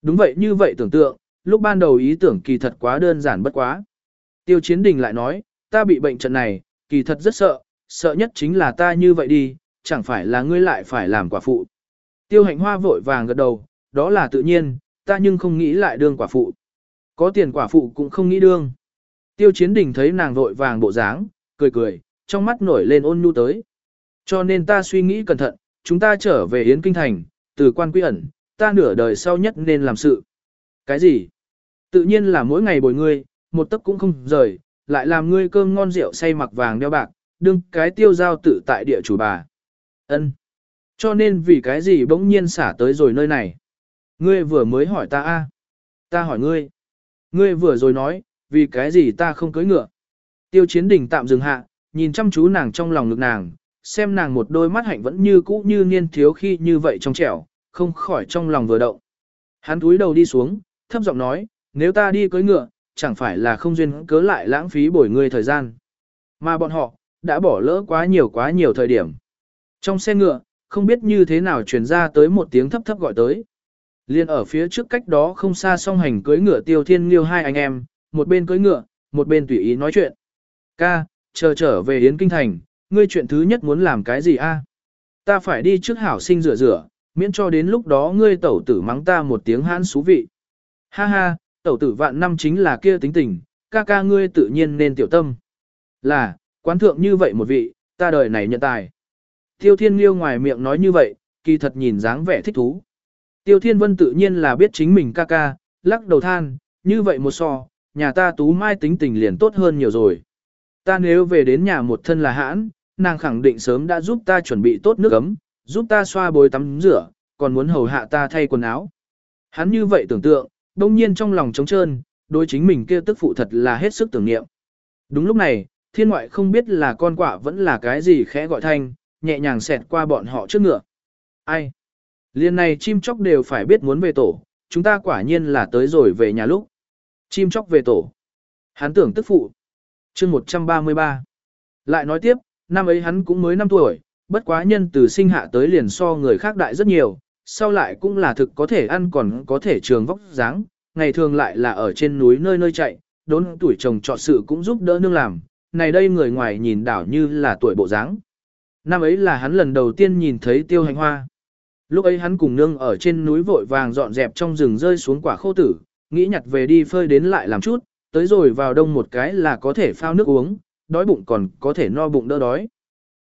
Đúng vậy như vậy tưởng tượng, lúc ban đầu ý tưởng kỳ thật quá đơn giản bất quá. Tiêu chiến đình lại nói, ta bị bệnh trận này, kỳ thật rất sợ, sợ nhất chính là ta như vậy đi, chẳng phải là ngươi lại phải làm quả phụ. Tiêu hạnh hoa vội vàng gật đầu, đó là tự nhiên, ta nhưng không nghĩ lại đương quả phụ. Có tiền quả phụ cũng không nghĩ đương. Tiêu chiến đình thấy nàng vội vàng bộ dáng, cười cười, trong mắt nổi lên ôn nhu tới. Cho nên ta suy nghĩ cẩn thận, chúng ta trở về Yến Kinh Thành, từ quan quy ẩn, ta nửa đời sau nhất nên làm sự. Cái gì? Tự nhiên là mỗi ngày bồi ngươi, một tấc cũng không rời, lại làm ngươi cơm ngon rượu say mặc vàng đeo bạc, đương cái tiêu giao tự tại địa chủ bà. Ân. Cho nên vì cái gì bỗng nhiên xả tới rồi nơi này? Ngươi vừa mới hỏi ta a, Ta hỏi ngươi. Ngươi vừa rồi nói, vì cái gì ta không cưới ngựa? Tiêu chiến đình tạm dừng hạ, nhìn chăm chú nàng trong lòng ngực nàng, xem nàng một đôi mắt hạnh vẫn như cũ như niên thiếu khi như vậy trong trẻo, không khỏi trong lòng vừa động. Hắn túi đầu đi xuống, thấp giọng nói, nếu ta đi cưới ngựa, chẳng phải là không duyên cớ lại lãng phí bồi ngươi thời gian. Mà bọn họ, đã bỏ lỡ quá nhiều quá nhiều thời điểm. Trong xe ngựa, không biết như thế nào truyền ra tới một tiếng thấp thấp gọi tới. Liên ở phía trước cách đó không xa song hành cưới ngựa tiêu thiên liêu hai anh em, một bên cưới ngựa, một bên tùy ý nói chuyện. Ca, chờ trở về Yến Kinh Thành, ngươi chuyện thứ nhất muốn làm cái gì a? Ta phải đi trước hảo sinh rửa rửa, miễn cho đến lúc đó ngươi tẩu tử mắng ta một tiếng hãn xú vị. Ha ha, tẩu tử vạn năm chính là kia tính tình, ca ca ngươi tự nhiên nên tiểu tâm. Là, quán thượng như vậy một vị, ta đời này nhận tài. Tiêu Thiên Liêu ngoài miệng nói như vậy, kỳ thật nhìn dáng vẻ thích thú. Tiêu Thiên Vân tự nhiên là biết chính mình ca ca, lắc đầu than, như vậy một so, nhà ta tú mai tính tình liền tốt hơn nhiều rồi. Ta nếu về đến nhà một thân là hãn, nàng khẳng định sớm đã giúp ta chuẩn bị tốt nước ấm, giúp ta xoa bồi tắm rửa, còn muốn hầu hạ ta thay quần áo. Hắn như vậy tưởng tượng, đông nhiên trong lòng trống trơn, đối chính mình kia tức phụ thật là hết sức tưởng niệm. Đúng lúc này, thiên ngoại không biết là con quạ vẫn là cái gì khẽ gọi thanh, nhẹ nhàng xẹt qua bọn họ trước ngựa. Ai? Liên này chim chóc đều phải biết muốn về tổ, chúng ta quả nhiên là tới rồi về nhà lúc. Chim chóc về tổ. Hắn tưởng tức phụ. chương 133. Lại nói tiếp, năm ấy hắn cũng mới 5 tuổi, bất quá nhân từ sinh hạ tới liền so người khác đại rất nhiều, sau lại cũng là thực có thể ăn còn có thể trường vóc dáng, ngày thường lại là ở trên núi nơi nơi chạy, đốn tuổi chồng trọ sự cũng giúp đỡ nương làm, này đây người ngoài nhìn đảo như là tuổi bộ dáng. Năm ấy là hắn lần đầu tiên nhìn thấy tiêu hành hoa. Lúc ấy hắn cùng nương ở trên núi vội vàng dọn dẹp trong rừng rơi xuống quả khô tử, nghĩ nhặt về đi phơi đến lại làm chút, tới rồi vào đông một cái là có thể phao nước uống, đói bụng còn có thể no bụng đỡ đói.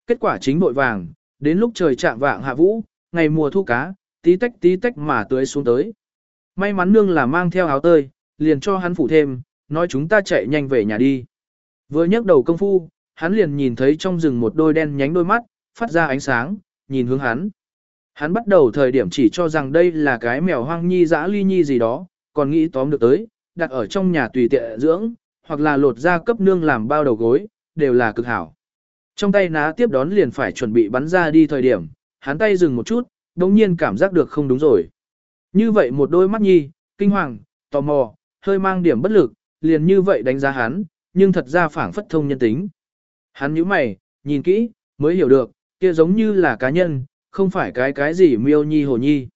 Kết quả chính vội vàng, đến lúc trời chạm vạng hạ vũ, ngày mùa thu cá, tí tách tí tách mà tưới xuống tới. May mắn nương là mang theo áo tơi, liền cho hắn phủ thêm, nói chúng ta chạy nhanh về nhà đi. Vừa nhấc đầu công phu, hắn liền nhìn thấy trong rừng một đôi đen nhánh đôi mắt, phát ra ánh sáng, nhìn hướng hắn. Hắn bắt đầu thời điểm chỉ cho rằng đây là cái mèo hoang nhi dã ly nhi gì đó, còn nghĩ tóm được tới, đặt ở trong nhà tùy tiện dưỡng, hoặc là lột ra cấp nương làm bao đầu gối, đều là cực hảo. Trong tay ná tiếp đón liền phải chuẩn bị bắn ra đi thời điểm, hắn tay dừng một chút, đồng nhiên cảm giác được không đúng rồi. Như vậy một đôi mắt nhi, kinh hoàng, tò mò, hơi mang điểm bất lực, liền như vậy đánh giá hắn, nhưng thật ra phảng phất thông nhân tính. Hắn nhíu mày, nhìn kỹ, mới hiểu được, kia giống như là cá nhân, không phải cái cái gì miêu nhi hồ nhi.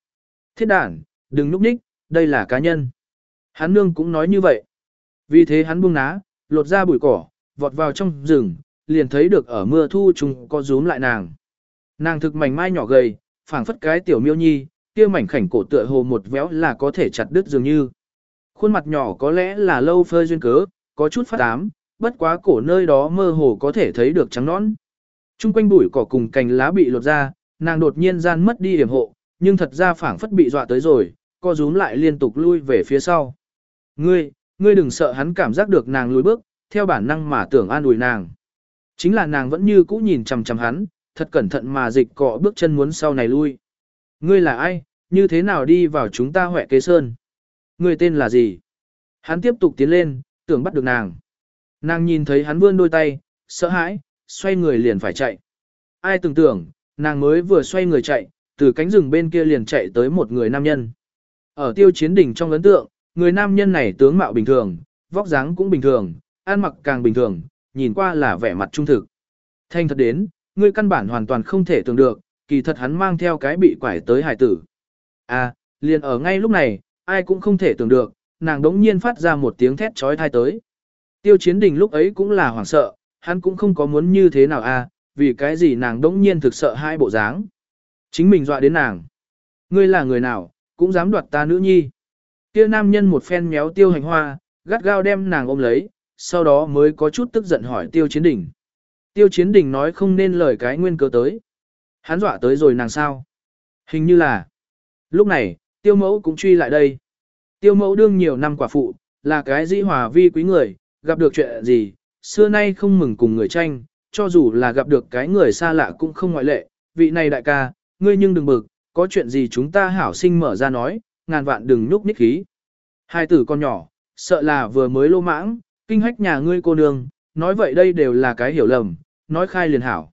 Thiết đản, đừng núp ních, đây là cá nhân. Hắn nương cũng nói như vậy. Vì thế hắn buông ná, lột ra bụi cỏ, vọt vào trong rừng, liền thấy được ở mưa thu trùng có rúm lại nàng. Nàng thực mảnh mai nhỏ gầy, phảng phất cái tiểu miêu nhi, kia mảnh khảnh cổ tựa hồ một véo là có thể chặt đứt dường như. Khuôn mặt nhỏ có lẽ là lâu phơi duyên cớ, có chút phát ám, bất quá cổ nơi đó mơ hồ có thể thấy được trắng nõn. Trung quanh bụi cỏ cùng cành lá bị lột ra, nàng đột nhiên gian mất đi điểm hộ, nhưng thật ra phảng phất bị dọa tới rồi, co rúm lại liên tục lui về phía sau. Ngươi, ngươi đừng sợ hắn cảm giác được nàng lùi bước, theo bản năng mà tưởng an ủi nàng. Chính là nàng vẫn như cũ nhìn chằm chằm hắn, thật cẩn thận mà dịch cọ bước chân muốn sau này lui. Ngươi là ai, như thế nào đi vào chúng ta huệ kế sơn? Ngươi tên là gì? Hắn tiếp tục tiến lên, tưởng bắt được nàng. Nàng nhìn thấy hắn vươn đôi tay, sợ hãi, xoay người liền phải chạy. Ai tưởng tưởng, nàng mới vừa xoay người chạy, từ cánh rừng bên kia liền chạy tới một người nam nhân. Ở tiêu chiến đỉnh trong ấn tượng, người nam nhân này tướng mạo bình thường, vóc dáng cũng bình thường, ăn mặc càng bình thường, nhìn qua là vẻ mặt trung thực. Thanh thật đến, người căn bản hoàn toàn không thể tưởng được, kỳ thật hắn mang theo cái bị quải tới hải tử. À, liền ở ngay lúc này, ai cũng không thể tưởng được, nàng đống nhiên phát ra một tiếng thét trói thai tới. Tiêu chiến đình lúc ấy cũng là hoảng sợ, hắn cũng không có muốn như thế nào à, vì cái gì nàng đống nhiên thực sợ hai bộ dáng. Chính mình dọa đến nàng. Ngươi là người nào, cũng dám đoạt ta nữ nhi. Kia nam nhân một phen méo tiêu hành hoa, gắt gao đem nàng ôm lấy, sau đó mới có chút tức giận hỏi tiêu chiến đỉnh. Tiêu chiến đỉnh nói không nên lời cái nguyên cớ tới. Hắn dọa tới rồi nàng sao? Hình như là. Lúc này, tiêu mẫu cũng truy lại đây. Tiêu mẫu đương nhiều năm quả phụ, là cái dĩ hòa vi quý người, gặp được chuyện gì, xưa nay không mừng cùng người tranh, cho dù là gặp được cái người xa lạ cũng không ngoại lệ. Vị này đại ca, ngươi nhưng đừng bực, có chuyện gì chúng ta hảo sinh mở ra nói, ngàn vạn đừng nhúc nhích khí. Hai tử con nhỏ, sợ là vừa mới lô mãng, kinh hách nhà ngươi cô nương, nói vậy đây đều là cái hiểu lầm, nói khai liền hảo.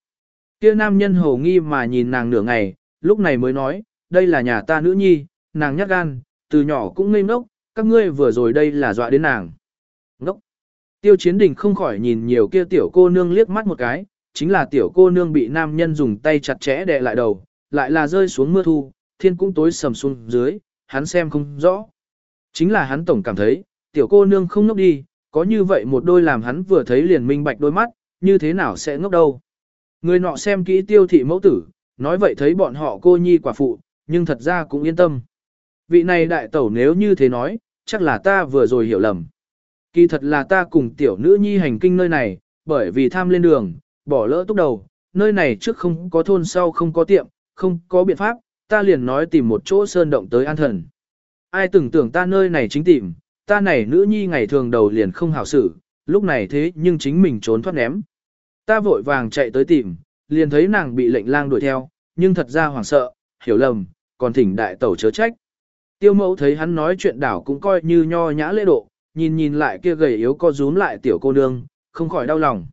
Kia nam nhân hồ nghi mà nhìn nàng nửa ngày, lúc này mới nói, đây là nhà ta nữ nhi, nàng nhát gan, từ nhỏ cũng ngây ngốc, các ngươi vừa rồi đây là dọa đến nàng. Ngốc. Tiêu chiến đình không khỏi nhìn nhiều kia tiểu cô nương liếc mắt một cái, chính là tiểu cô nương bị nam nhân dùng tay chặt chẽ đè lại đầu, lại là rơi xuống mưa thu, thiên cũng tối sầm xuống dưới, hắn xem không rõ. Chính là hắn tổng cảm thấy, tiểu cô nương không ngốc đi, có như vậy một đôi làm hắn vừa thấy liền minh bạch đôi mắt, như thế nào sẽ ngốc đâu. Người nọ xem kỹ tiêu thị mẫu tử, nói vậy thấy bọn họ cô nhi quả phụ, nhưng thật ra cũng yên tâm. Vị này đại tẩu nếu như thế nói, chắc là ta vừa rồi hiểu lầm. Kỳ thật là ta cùng tiểu nữ nhi hành kinh nơi này, bởi vì tham lên đường, bỏ lỡ túc đầu, nơi này trước không có thôn sau không có tiệm, không có biện pháp, ta liền nói tìm một chỗ sơn động tới an thần. Ai tưởng tưởng ta nơi này chính tìm, ta này nữ nhi ngày thường đầu liền không hảo xử, lúc này thế nhưng chính mình trốn thoát ném. Ta vội vàng chạy tới tìm, liền thấy nàng bị lệnh lang đuổi theo, nhưng thật ra hoảng sợ, hiểu lầm, còn thỉnh đại tẩu chớ trách. Tiêu mẫu thấy hắn nói chuyện đảo cũng coi như nho nhã lễ độ, nhìn nhìn lại kia gầy yếu co rúm lại tiểu cô nương, không khỏi đau lòng.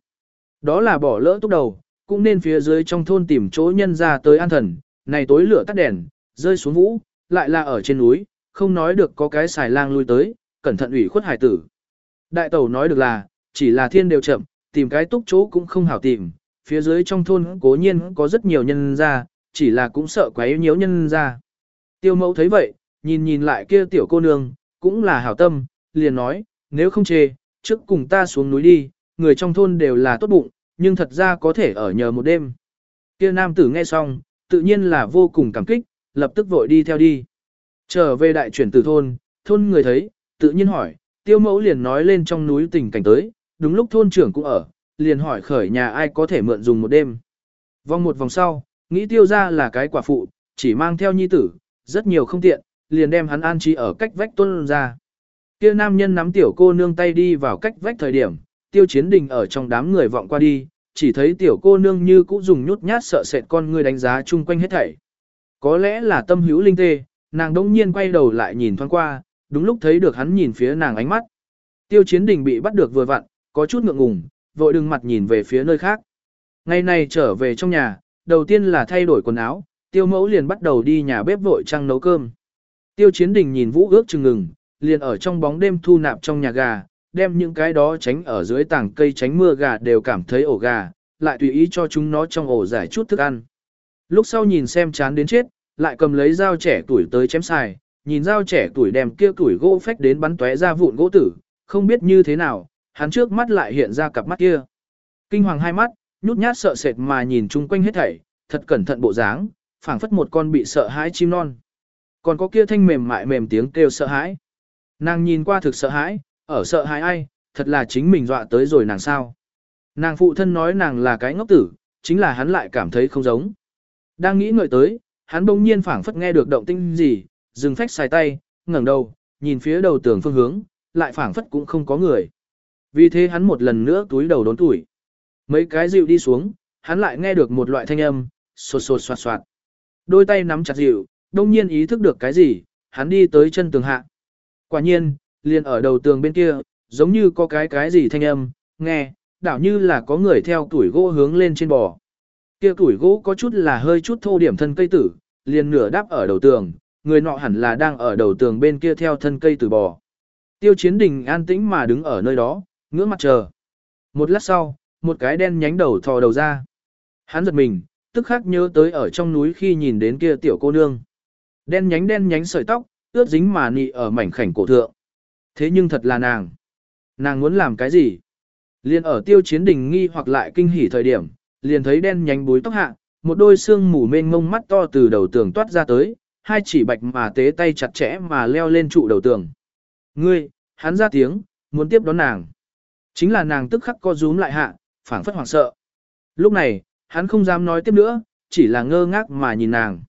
Đó là bỏ lỡ túc đầu, cũng nên phía dưới trong thôn tìm chỗ nhân ra tới an thần, này tối lửa tắt đèn, rơi xuống vũ, lại là ở trên núi, không nói được có cái xài lang lui tới, cẩn thận ủy khuất hải tử. Đại tẩu nói được là, chỉ là thiên đều chậm, tìm cái túc chỗ cũng không hảo tìm, phía dưới trong thôn cố nhiên có rất nhiều nhân ra, chỉ là cũng sợ quấy nhiễu nhân ra. Tiêu mẫu thấy vậy, nhìn nhìn lại kia tiểu cô nương, cũng là hảo tâm, liền nói, nếu không chê, trước cùng ta xuống núi đi, người trong thôn đều là tốt bụng, nhưng thật ra có thể ở nhờ một đêm. Kia nam tử nghe xong, tự nhiên là vô cùng cảm kích, lập tức vội đi theo đi. Trở về đại chuyển từ thôn, thôn người thấy, tự nhiên hỏi, tiêu mẫu liền nói lên trong núi tình cảnh tới, đúng lúc thôn trưởng cũng ở, liền hỏi khởi nhà ai có thể mượn dùng một đêm. Vòng một vòng sau, nghĩ tiêu ra là cái quả phụ, chỉ mang theo nhi tử, rất nhiều không tiện, liền đem hắn an trí ở cách vách tuân ra. Kia nam nhân nắm tiểu cô nương tay đi vào cách vách thời điểm, tiêu chiến đình ở trong đám người vọng qua đi, chỉ thấy tiểu cô nương như cũ dùng nhút nhát sợ sệt con người đánh giá chung quanh hết thảy. Có lẽ là tâm hữu linh tê, nàng đông nhiên quay đầu lại nhìn thoáng qua, đúng lúc thấy được hắn nhìn phía nàng ánh mắt. Tiêu chiến đình bị bắt được vừa vặn, có chút ngượng ngùng, vội đừng mặt nhìn về phía nơi khác. Ngày này trở về trong nhà, đầu tiên là thay đổi quần áo, tiêu mẫu liền bắt đầu đi nhà bếp vội trăng nấu cơm. Tiêu chiến đình nhìn vũ ước chừng ngừng, liền ở trong bóng đêm thu nạp trong nhà gà, đem những cái đó tránh ở dưới tảng cây tránh mưa gà đều cảm thấy ổ gà, lại tùy ý cho chúng nó trong ổ giải chút thức ăn. Lúc sau nhìn xem chán đến chết, lại cầm lấy dao trẻ tuổi tới chém xài, nhìn dao trẻ tuổi đem kia tuổi gỗ phách đến bắn tóe ra vụn gỗ tử, không biết như thế nào, hắn trước mắt lại hiện ra cặp mắt kia. Kinh hoàng hai mắt, nhút nhát sợ sệt mà nhìn chung quanh hết thảy, thật cẩn thận bộ dáng, phảng phất một con bị sợ hãi chim non. Còn có kia thanh mềm mại mềm tiếng kêu sợ hãi. Nàng nhìn qua thực sợ hãi, ở sợ hãi ai, thật là chính mình dọa tới rồi nàng sao. Nàng phụ thân nói nàng là cái ngốc tử, chính là hắn lại cảm thấy không giống. Đang nghĩ ngợi tới, hắn bỗng nhiên phảng phất nghe được động tinh gì, dừng phách xài tay, ngẩng đầu, nhìn phía đầu tường phương hướng, lại phảng phất cũng không có người. Vì thế hắn một lần nữa túi đầu đốn tuổi. Mấy cái dịu đi xuống, hắn lại nghe được một loại thanh âm, sột sột soạt soạt. Đôi tay nắm chặt dịu, đông nhiên ý thức được cái gì, hắn đi tới chân tường hạ. Quả nhiên, liền ở đầu tường bên kia, giống như có cái cái gì thanh âm, nghe, đảo như là có người theo tuổi gỗ hướng lên trên bò. Kia tuổi gỗ có chút là hơi chút thô điểm thân cây tử, liền nửa đáp ở đầu tường, người nọ hẳn là đang ở đầu tường bên kia theo thân cây tử bò. Tiêu chiến đình an tĩnh mà đứng ở nơi đó, ngưỡng mặt chờ. Một lát sau, một cái đen nhánh đầu thò đầu ra. Hắn giật mình, tức khắc nhớ tới ở trong núi khi nhìn đến kia tiểu cô nương. Đen nhánh đen nhánh sợi tóc, ướt dính mà nị ở mảnh khảnh cổ thượng. Thế nhưng thật là nàng. Nàng muốn làm cái gì? Liên ở tiêu chiến đình nghi hoặc lại kinh hỉ thời điểm, liền thấy đen nhánh búi tóc hạ, một đôi xương mù mênh ngông mắt to từ đầu tường toát ra tới, hai chỉ bạch mà tế tay chặt chẽ mà leo lên trụ đầu tường. Ngươi, hắn ra tiếng, muốn tiếp đón nàng. Chính là nàng tức khắc co rúm lại hạ, phảng phất hoảng sợ. Lúc này, hắn không dám nói tiếp nữa, chỉ là ngơ ngác mà nhìn nàng.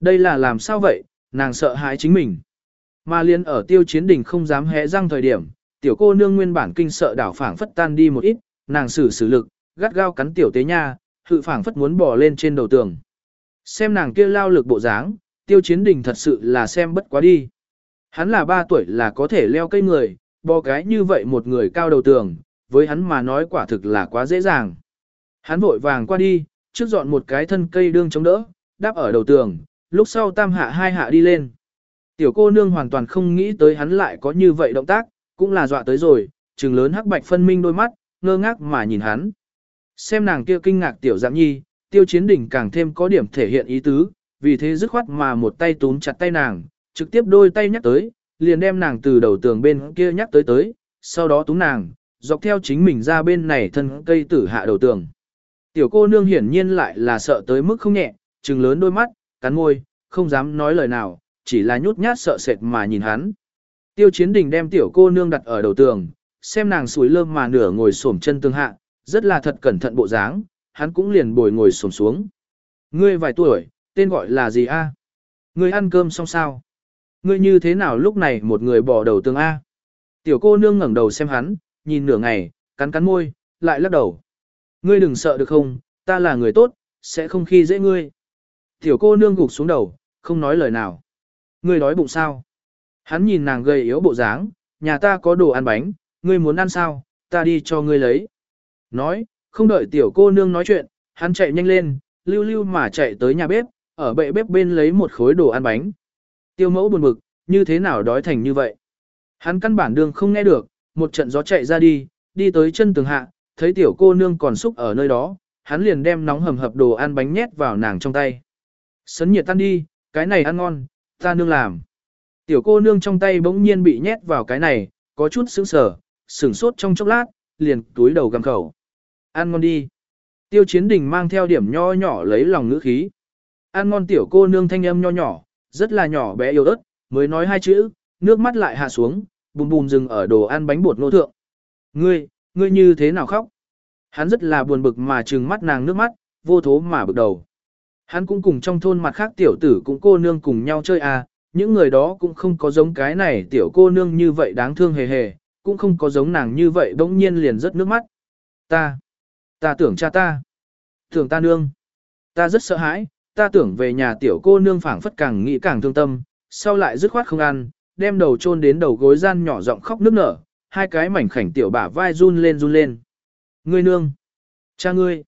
Đây là làm sao vậy, nàng sợ hãi chính mình. Mà liên ở tiêu chiến đỉnh không dám hé răng thời điểm, tiểu cô nương nguyên bản kinh sợ đảo phảng phất tan đi một ít, nàng sử sử lực, gắt gao cắn tiểu tế nha, hự phảng phất muốn bò lên trên đầu tường. Xem nàng kia lao lực bộ dáng, tiêu chiến đình thật sự là xem bất quá đi. Hắn là ba tuổi là có thể leo cây người, bò cái như vậy một người cao đầu tường, với hắn mà nói quả thực là quá dễ dàng. Hắn vội vàng qua đi, trước dọn một cái thân cây đương chống đỡ, đáp ở đầu tường, lúc sau tam hạ hai hạ đi lên. Tiểu cô nương hoàn toàn không nghĩ tới hắn lại có như vậy động tác, cũng là dọa tới rồi, trừng lớn hắc bạch phân minh đôi mắt, ngơ ngác mà nhìn hắn. Xem nàng kia kinh ngạc tiểu dạng nhi, tiêu chiến đỉnh càng thêm có điểm thể hiện ý tứ, vì thế dứt khoát mà một tay túm chặt tay nàng, trực tiếp đôi tay nhắc tới, liền đem nàng từ đầu tường bên kia nhắc tới tới, sau đó túm nàng, dọc theo chính mình ra bên này thân cây tử hạ đầu tường. Tiểu cô nương hiển nhiên lại là sợ tới mức không nhẹ, trừng lớn đôi mắt, cắn môi, không dám nói lời nào, chỉ là nhút nhát sợ sệt mà nhìn hắn. Tiêu chiến đình đem tiểu cô nương đặt ở đầu tường, xem nàng suối lơm mà nửa ngồi xổm chân tương hạ, rất là thật cẩn thận bộ dáng, hắn cũng liền bồi ngồi xổm xuống. Ngươi vài tuổi, tên gọi là gì a? Ngươi ăn cơm xong sao? Ngươi như thế nào lúc này một người bỏ đầu tường a? Tiểu cô nương ngẩng đầu xem hắn, nhìn nửa ngày, cắn cắn môi, lại lắc đầu. Ngươi đừng sợ được không, ta là người tốt, sẽ không khi dễ ngươi. Tiểu cô nương gục xuống đầu, không nói lời nào. Ngươi đói bụng sao? Hắn nhìn nàng gầy yếu bộ dáng, nhà ta có đồ ăn bánh, ngươi muốn ăn sao, ta đi cho ngươi lấy. Nói, không đợi tiểu cô nương nói chuyện, hắn chạy nhanh lên, lưu lưu mà chạy tới nhà bếp, ở bệ bếp bên lấy một khối đồ ăn bánh. Tiêu mẫu buồn bực, như thế nào đói thành như vậy. Hắn căn bản đường không nghe được, một trận gió chạy ra đi, đi tới chân tường hạ, thấy tiểu cô nương còn xúc ở nơi đó, hắn liền đem nóng hầm hập đồ ăn bánh nhét vào nàng trong tay. Sấn nhiệt tan đi, cái này ăn ngon, ta nương làm. Tiểu cô nương trong tay bỗng nhiên bị nhét vào cái này, có chút sững sờ, sửng sốt trong chốc lát, liền túi đầu gầm khẩu. Ăn ngon đi. Tiêu chiến đình mang theo điểm nho nhỏ lấy lòng ngữ khí. Ăn ngon tiểu cô nương thanh âm nho nhỏ, rất là nhỏ bé yếu ớt, mới nói hai chữ, nước mắt lại hạ xuống, bùm bùm dừng ở đồ ăn bánh bột nô thượng. Ngươi, ngươi như thế nào khóc? Hắn rất là buồn bực mà trừng mắt nàng nước mắt, vô thố mà bực đầu. Hắn cũng cùng trong thôn mặt khác tiểu tử cũng cô nương cùng nhau chơi à, những người đó cũng không có giống cái này tiểu cô nương như vậy đáng thương hề hề, cũng không có giống nàng như vậy bỗng nhiên liền rớt nước mắt. Ta, ta tưởng cha ta, tưởng ta nương, ta rất sợ hãi, ta tưởng về nhà tiểu cô nương phảng phất càng nghĩ càng thương tâm, sau lại dứt khoát không ăn, đem đầu chôn đến đầu gối gian nhỏ giọng khóc nức nở, hai cái mảnh khảnh tiểu bả vai run lên run lên. Ngươi nương, cha ngươi,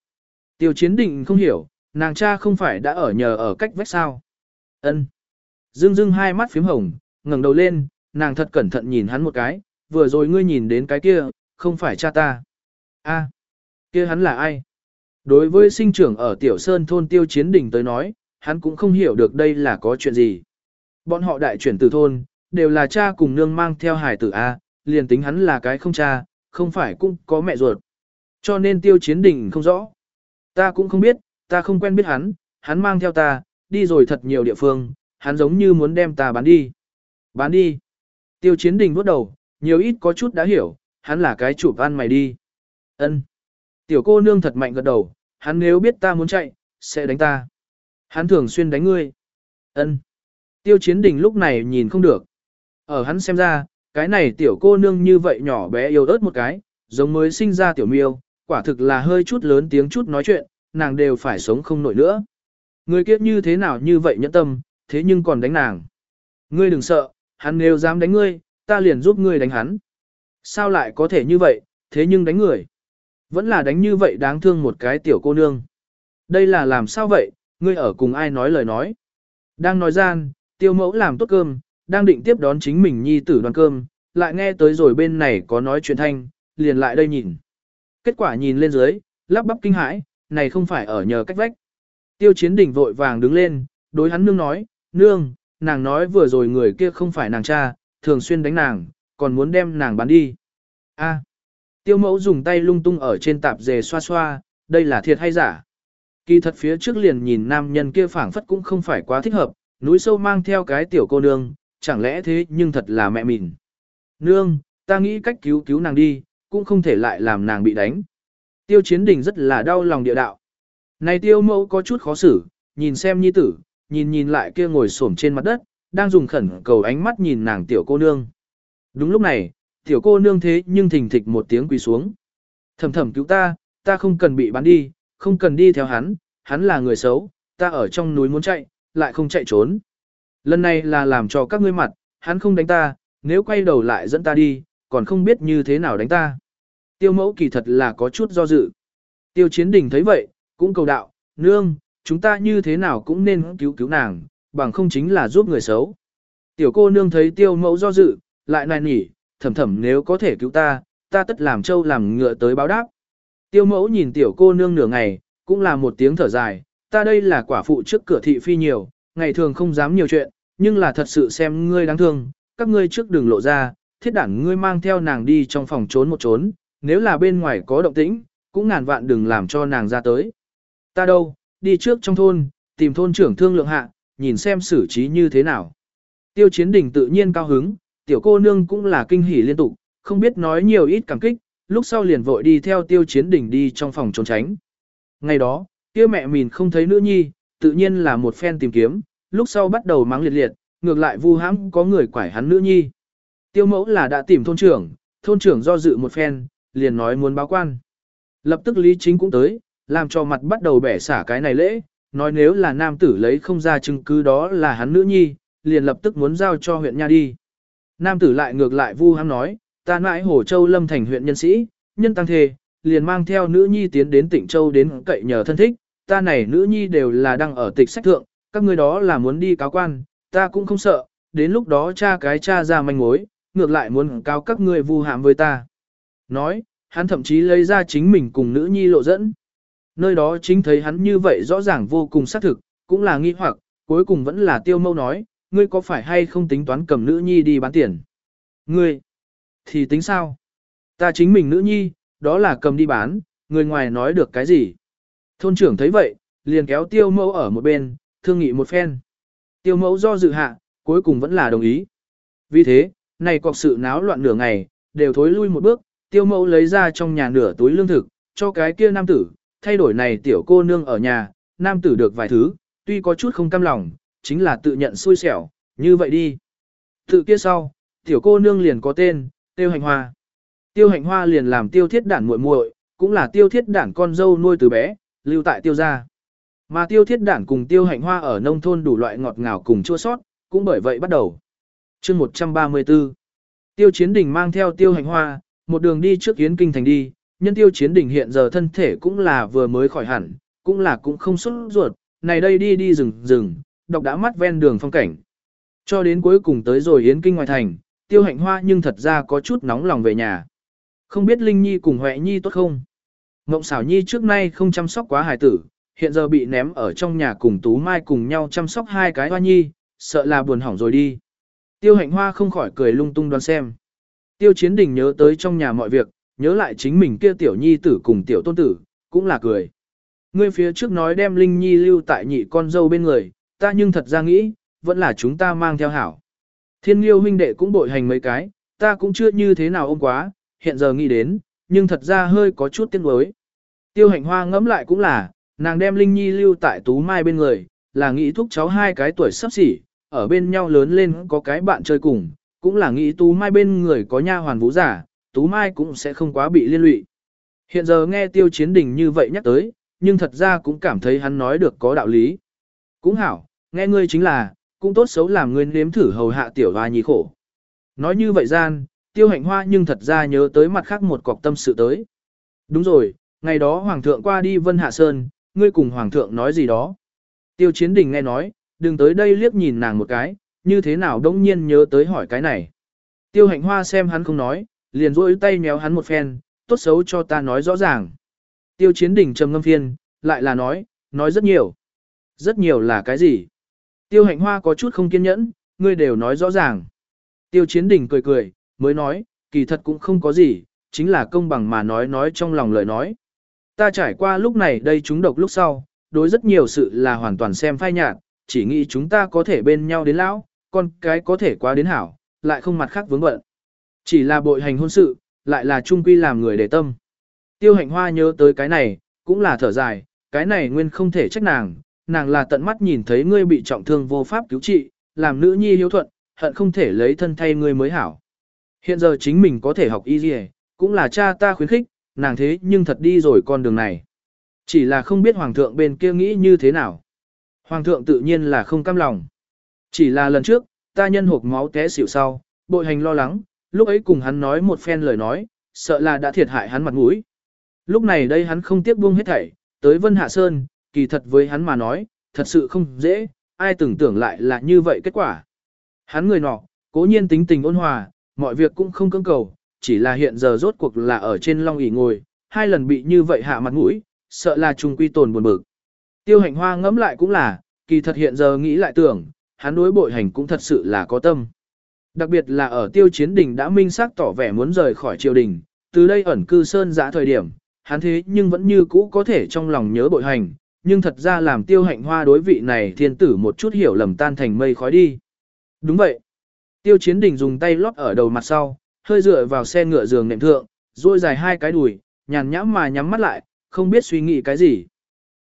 tiểu chiến định không hiểu, nàng cha không phải đã ở nhờ ở cách vách sao. ân Dương Dương hai mắt phím hồng, ngẩng đầu lên, nàng thật cẩn thận nhìn hắn một cái, vừa rồi ngươi nhìn đến cái kia, không phải cha ta. a kia hắn là ai? Đối với sinh trưởng ở Tiểu Sơn thôn tiêu chiến đỉnh tới nói, hắn cũng không hiểu được đây là có chuyện gì. Bọn họ đại chuyển từ thôn, đều là cha cùng nương mang theo hài tử A, liền tính hắn là cái không cha, không phải cũng có mẹ ruột. Cho nên tiêu chiến đỉnh không rõ. Ta cũng không biết, ta không quen biết hắn, hắn mang theo ta, đi rồi thật nhiều địa phương, hắn giống như muốn đem ta bán đi. Bán đi. Tiêu chiến đình bước đầu, nhiều ít có chút đã hiểu, hắn là cái chủ van mày đi. Ân. Tiểu cô nương thật mạnh gật đầu, hắn nếu biết ta muốn chạy, sẽ đánh ta. Hắn thường xuyên đánh ngươi. Ân. Tiêu chiến đình lúc này nhìn không được. Ở hắn xem ra, cái này tiểu cô nương như vậy nhỏ bé yếu ớt một cái, giống mới sinh ra tiểu miêu, quả thực là hơi chút lớn tiếng chút nói chuyện, nàng đều phải sống không nổi nữa. Người kiếp như thế nào như vậy nhẫn tâm, thế nhưng còn đánh nàng. Ngươi đừng sợ, hắn nếu dám đánh ngươi, ta liền giúp ngươi đánh hắn. Sao lại có thể như vậy, thế nhưng đánh người. Vẫn là đánh như vậy đáng thương một cái tiểu cô nương. Đây là làm sao vậy, ngươi ở cùng ai nói lời nói. Đang nói gian, tiêu mẫu làm tốt cơm, đang định tiếp đón chính mình nhi tử đoàn cơm, lại nghe tới rồi bên này có nói chuyện thanh, liền lại đây nhìn. Kết quả nhìn lên dưới, lắp bắp kinh hãi, này không phải ở nhờ cách vách. Tiêu chiến đỉnh vội vàng đứng lên, đối hắn nương nói, nương, nàng nói vừa rồi người kia không phải nàng cha, thường xuyên đánh nàng, còn muốn đem nàng bán đi. A. tiêu mẫu dùng tay lung tung ở trên tạp dề xoa xoa, đây là thiệt hay giả. Kỳ thật phía trước liền nhìn nam nhân kia phảng phất cũng không phải quá thích hợp, núi sâu mang theo cái tiểu cô nương, chẳng lẽ thế nhưng thật là mẹ mình. Nương, ta nghĩ cách cứu cứu nàng đi, cũng không thể lại làm nàng bị đánh. Tiêu chiến đình rất là đau lòng địa đạo. Này tiêu mẫu có chút khó xử, nhìn xem nhi tử, nhìn nhìn lại kia ngồi xổm trên mặt đất, đang dùng khẩn cầu ánh mắt nhìn nàng tiểu cô nương. Đúng lúc này, tiểu cô nương thế nhưng thình thịch một tiếng quỳ xuống. Thầm thầm cứu ta, ta không cần bị bán đi, không cần đi theo hắn, hắn là người xấu, ta ở trong núi muốn chạy, lại không chạy trốn. Lần này là làm cho các ngươi mặt, hắn không đánh ta, nếu quay đầu lại dẫn ta đi, còn không biết như thế nào đánh ta. Tiêu mẫu kỳ thật là có chút do dự. Tiêu chiến đình thấy vậy, cũng cầu đạo, nương, chúng ta như thế nào cũng nên cứu cứu nàng, bằng không chính là giúp người xấu. Tiểu cô nương thấy tiêu mẫu do dự, lại nài nỉ, thầm thầm nếu có thể cứu ta, ta tất làm trâu làm ngựa tới báo đáp. Tiêu mẫu nhìn tiểu cô nương nửa ngày, cũng là một tiếng thở dài, ta đây là quả phụ trước cửa thị phi nhiều, ngày thường không dám nhiều chuyện, nhưng là thật sự xem ngươi đáng thương, các ngươi trước đường lộ ra, thiết đản ngươi mang theo nàng đi trong phòng trốn một trốn, nếu là bên ngoài có động tĩnh, cũng ngàn vạn đừng làm cho nàng ra tới. Ta đâu, đi trước trong thôn, tìm thôn trưởng thương lượng hạ, nhìn xem xử trí như thế nào. Tiêu chiến đỉnh tự nhiên cao hứng, tiểu cô nương cũng là kinh hỉ liên tục, không biết nói nhiều ít cảm kích, lúc sau liền vội đi theo tiêu chiến đỉnh đi trong phòng trốn tránh. Ngày đó, kia mẹ mình không thấy nữ nhi, tự nhiên là một phen tìm kiếm, lúc sau bắt đầu mắng liệt liệt, ngược lại vu hãm có người quải hắn nữ nhi. Tiêu mẫu là đã tìm thôn trưởng, thôn trưởng do dự một phen, liền nói muốn báo quan. Lập tức Lý Chính cũng tới, làm cho mặt bắt đầu bẻ xả cái này lễ, nói nếu là nam tử lấy không ra chứng cứ đó là hắn nữ nhi, liền lập tức muốn giao cho huyện nha đi. Nam tử lại ngược lại vu hãm nói, ta mãi Hồ Châu Lâm thành huyện nhân sĩ, nhân tăng thề, liền mang theo nữ nhi tiến đến tỉnh Châu đến cậy nhờ thân thích, ta này nữ nhi đều là đang ở tịch sách thượng, các ngươi đó là muốn đi cáo quan, ta cũng không sợ, đến lúc đó cha cái cha ra manh mối, ngược lại muốn cáo các ngươi vu hãm với ta. Nói, hắn thậm chí lấy ra chính mình cùng nữ nhi lộ dẫn. Nơi đó chính thấy hắn như vậy rõ ràng vô cùng xác thực, cũng là nghi hoặc, cuối cùng vẫn là tiêu mâu nói, ngươi có phải hay không tính toán cầm nữ nhi đi bán tiền? Ngươi, thì tính sao? Ta chính mình nữ nhi, đó là cầm đi bán, người ngoài nói được cái gì? Thôn trưởng thấy vậy, liền kéo tiêu mẫu ở một bên, thương nghị một phen. Tiêu mẫu do dự hạ, cuối cùng vẫn là đồng ý. Vì thế, này cọc sự náo loạn nửa ngày, đều thối lui một bước, tiêu mẫu lấy ra trong nhà nửa túi lương thực, cho cái kia nam tử, thay đổi này tiểu cô nương ở nhà, nam tử được vài thứ, tuy có chút không cam lòng, chính là tự nhận xui xẻo, như vậy đi. Tự kia sau, tiểu cô nương liền có tên, tiêu hành hoa. Tiêu hành hoa liền làm tiêu thiết đản muội muội, cũng là tiêu thiết đản con dâu nuôi từ bé, lưu tại tiêu gia. Mà tiêu thiết đản cùng tiêu Hành hoa ở nông thôn đủ loại ngọt ngào cùng chua sót, cũng bởi vậy bắt đầu. chương 134 Tiêu chiến đình mang theo tiêu Hành hoa, một đường đi trước yến kinh thành đi, nhân tiêu chiến đỉnh hiện giờ thân thể cũng là vừa mới khỏi hẳn, cũng là cũng không xuất ruột, này đây đi đi rừng rừng, đọc đã mắt ven đường phong cảnh. Cho đến cuối cùng tới rồi yến kinh ngoài thành, tiêu hạnh hoa nhưng thật ra có chút nóng lòng về nhà. Không biết Linh Nhi cùng Huệ Nhi tốt không? Ngộng xảo Nhi trước nay không chăm sóc quá hài tử, hiện giờ bị ném ở trong nhà cùng Tú Mai cùng nhau chăm sóc hai cái hoa nhi, sợ là buồn hỏng rồi đi. Tiêu hạnh hoa không khỏi cười lung tung đoán xem. Tiêu chiến đình nhớ tới trong nhà mọi việc, nhớ lại chính mình kia tiểu nhi tử cùng tiểu tôn tử, cũng là cười. Ngươi phía trước nói đem Linh Nhi lưu tại nhị con dâu bên người, ta nhưng thật ra nghĩ, vẫn là chúng ta mang theo hảo. Thiên liêu huynh đệ cũng bội hành mấy cái, ta cũng chưa như thế nào ôm quá, hiện giờ nghĩ đến, nhưng thật ra hơi có chút tiếc nuối. Tiêu hạnh hoa ngẫm lại cũng là, nàng đem Linh Nhi lưu tại Tú Mai bên người, là nghĩ thúc cháu hai cái tuổi sắp xỉ, ở bên nhau lớn lên có cái bạn chơi cùng, cũng là nghĩ Tú Mai bên người có nha hoàn vũ giả, Tú Mai cũng sẽ không quá bị liên lụy. Hiện giờ nghe Tiêu Chiến Đình như vậy nhắc tới, nhưng thật ra cũng cảm thấy hắn nói được có đạo lý. Cũng hảo, nghe ngươi chính là, cũng tốt xấu làm ngươi nếm thử hầu hạ tiểu hoa nhi khổ. Nói như vậy gian, Tiêu Hạnh Hoa nhưng thật ra nhớ tới mặt khác một cọc tâm sự tới. Đúng rồi, ngày đó Hoàng thượng qua đi Vân Hạ Sơn, ngươi cùng Hoàng thượng nói gì đó. Tiêu Chiến Đình nghe nói, đừng tới đây liếc nhìn nàng một cái, như thế nào đông nhiên nhớ tới hỏi cái này. Tiêu hạnh hoa xem hắn không nói, liền rỗi tay méo hắn một phen, tốt xấu cho ta nói rõ ràng. Tiêu chiến đỉnh trầm ngâm phiên, lại là nói, nói rất nhiều. Rất nhiều là cái gì? Tiêu hạnh hoa có chút không kiên nhẫn, ngươi đều nói rõ ràng. Tiêu chiến đỉnh cười cười, mới nói, kỳ thật cũng không có gì, chính là công bằng mà nói nói trong lòng lời nói. Ta trải qua lúc này đây chúng độc lúc sau, đối rất nhiều sự là hoàn toàn xem phai nhạt, chỉ nghĩ chúng ta có thể bên nhau đến lão, con cái có thể quá đến hảo, lại không mặt khác vướng bận. Chỉ là bội hành hôn sự, lại là trung quy làm người để tâm. Tiêu hạnh hoa nhớ tới cái này, cũng là thở dài, cái này nguyên không thể trách nàng, nàng là tận mắt nhìn thấy ngươi bị trọng thương vô pháp cứu trị, làm nữ nhi hiếu thuận, hận không thể lấy thân thay ngươi mới hảo. Hiện giờ chính mình có thể học y gì, cũng là cha ta khuyến khích, nàng thế nhưng thật đi rồi con đường này. Chỉ là không biết hoàng thượng bên kia nghĩ như thế nào. Hoàng thượng tự nhiên là không cam lòng. Chỉ là lần trước, ta nhân hộp máu té xỉu sau, bội hành lo lắng, lúc ấy cùng hắn nói một phen lời nói, sợ là đã thiệt hại hắn mặt mũi. Lúc này đây hắn không tiếc buông hết thảy, tới Vân Hạ Sơn, kỳ thật với hắn mà nói, thật sự không dễ, ai tưởng tưởng lại là như vậy kết quả. Hắn người nọ, cố nhiên tính tình ôn hòa, mọi việc cũng không cưỡng cầu, chỉ là hiện giờ rốt cuộc là ở trên long ỷ ngồi, hai lần bị như vậy hạ mặt mũi, sợ là trung quy tồn buồn bực. Tiêu hạnh hoa ngẫm lại cũng là, kỳ thật hiện giờ nghĩ lại tưởng, hắn đối bội hành cũng thật sự là có tâm. Đặc biệt là ở tiêu chiến đình đã minh xác tỏ vẻ muốn rời khỏi triều đình, từ đây ẩn cư sơn giã thời điểm, hắn thế nhưng vẫn như cũ có thể trong lòng nhớ bội hành, nhưng thật ra làm tiêu hạnh hoa đối vị này thiên tử một chút hiểu lầm tan thành mây khói đi. Đúng vậy. Tiêu chiến đình dùng tay lót ở đầu mặt sau, hơi dựa vào xe ngựa giường nệm thượng, duỗi dài hai cái đùi, nhàn nhãm mà nhắm mắt lại, không biết suy nghĩ cái gì.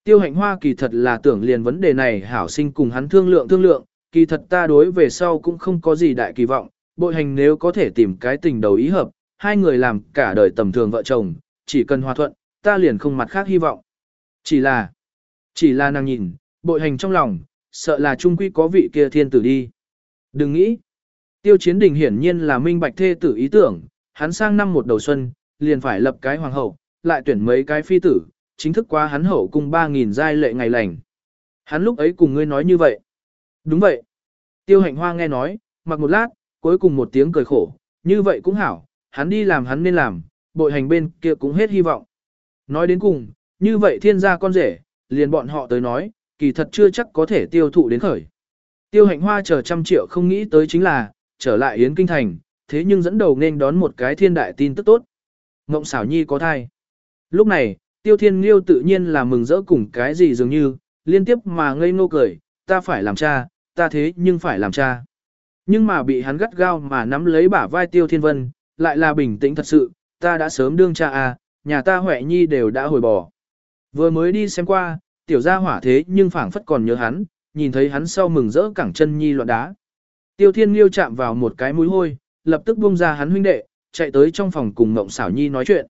Tiêu hạnh hoa kỳ thật là tưởng liền vấn đề này hảo sinh cùng hắn thương lượng thương lượng, kỳ thật ta đối về sau cũng không có gì đại kỳ vọng, bội hành nếu có thể tìm cái tình đầu ý hợp, hai người làm cả đời tầm thường vợ chồng, chỉ cần hòa thuận, ta liền không mặt khác hy vọng. Chỉ là, chỉ là nàng nhìn, bội hành trong lòng, sợ là trung quy có vị kia thiên tử đi. Đừng nghĩ, tiêu chiến đình hiển nhiên là minh bạch thê tử ý tưởng, hắn sang năm một đầu xuân, liền phải lập cái hoàng hậu, lại tuyển mấy cái phi tử, chính thức qua hắn hậu cùng 3.000 giai lệ ngày lành. Hắn lúc ấy cùng ngươi nói như vậy. Đúng vậy. Tiêu hạnh hoa nghe nói, mặc một lát, cuối cùng một tiếng cười khổ, như vậy cũng hảo, hắn đi làm hắn nên làm, bội hành bên kia cũng hết hy vọng. Nói đến cùng, như vậy thiên gia con rể, liền bọn họ tới nói, kỳ thật chưa chắc có thể tiêu thụ đến khởi. Tiêu hạnh hoa chờ trăm triệu không nghĩ tới chính là, trở lại Yến Kinh Thành, thế nhưng dẫn đầu nên đón một cái thiên đại tin tức tốt. Ngộng xảo nhi có thai. Lúc này, tiêu thiên liêu tự nhiên là mừng rỡ cùng cái gì dường như, liên tiếp mà ngây ngô cười, ta phải làm cha, ta thế nhưng phải làm cha. Nhưng mà bị hắn gắt gao mà nắm lấy bả vai tiêu thiên vân, lại là bình tĩnh thật sự, ta đã sớm đương cha à, nhà ta Huệ Nhi đều đã hồi bỏ. Vừa mới đi xem qua, tiểu gia hỏa thế nhưng phảng phất còn nhớ hắn, nhìn thấy hắn sau mừng rỡ cẳng chân Nhi loạn đá. Tiêu thiên liêu chạm vào một cái mũi hôi, lập tức buông ra hắn huynh đệ, chạy tới trong phòng cùng Ngộng Sảo Nhi nói chuyện.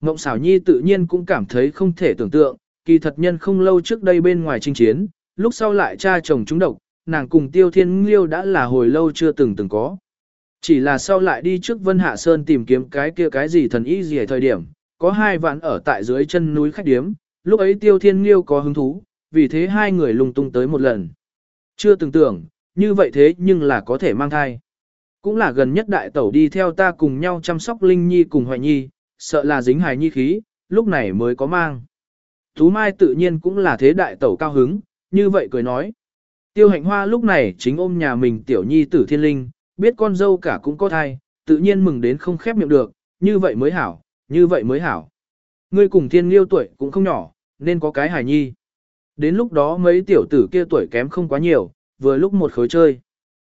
Ngộng Sảo Nhi tự nhiên cũng cảm thấy không thể tưởng tượng, kỳ thật nhân không lâu trước đây bên ngoài chinh chiến, lúc sau lại cha chồng chúng độc, nàng cùng Tiêu Thiên Liêu đã là hồi lâu chưa từng từng có. Chỉ là sau lại đi trước Vân Hạ Sơn tìm kiếm cái kia cái gì thần ý gì ở thời điểm, có hai vạn ở tại dưới chân núi khách điếm, lúc ấy Tiêu Thiên Liêu có hứng thú, vì thế hai người lung tung tới một lần. Chưa từng tưởng, như vậy thế nhưng là có thể mang thai. Cũng là gần nhất đại tẩu đi theo ta cùng nhau chăm sóc Linh Nhi cùng Hoài Nhi, sợ là dính hài nhi khí, lúc này mới có mang. Tú Mai tự nhiên cũng là thế đại tẩu cao hứng, như vậy cười nói. Tiêu hạnh hoa lúc này chính ôm nhà mình tiểu nhi tử thiên linh, biết con dâu cả cũng có thai, tự nhiên mừng đến không khép miệng được, như vậy mới hảo, như vậy mới hảo. Ngươi cùng thiên liêu tuổi cũng không nhỏ, nên có cái hài nhi. Đến lúc đó mấy tiểu tử kia tuổi kém không quá nhiều, vừa lúc một khối chơi.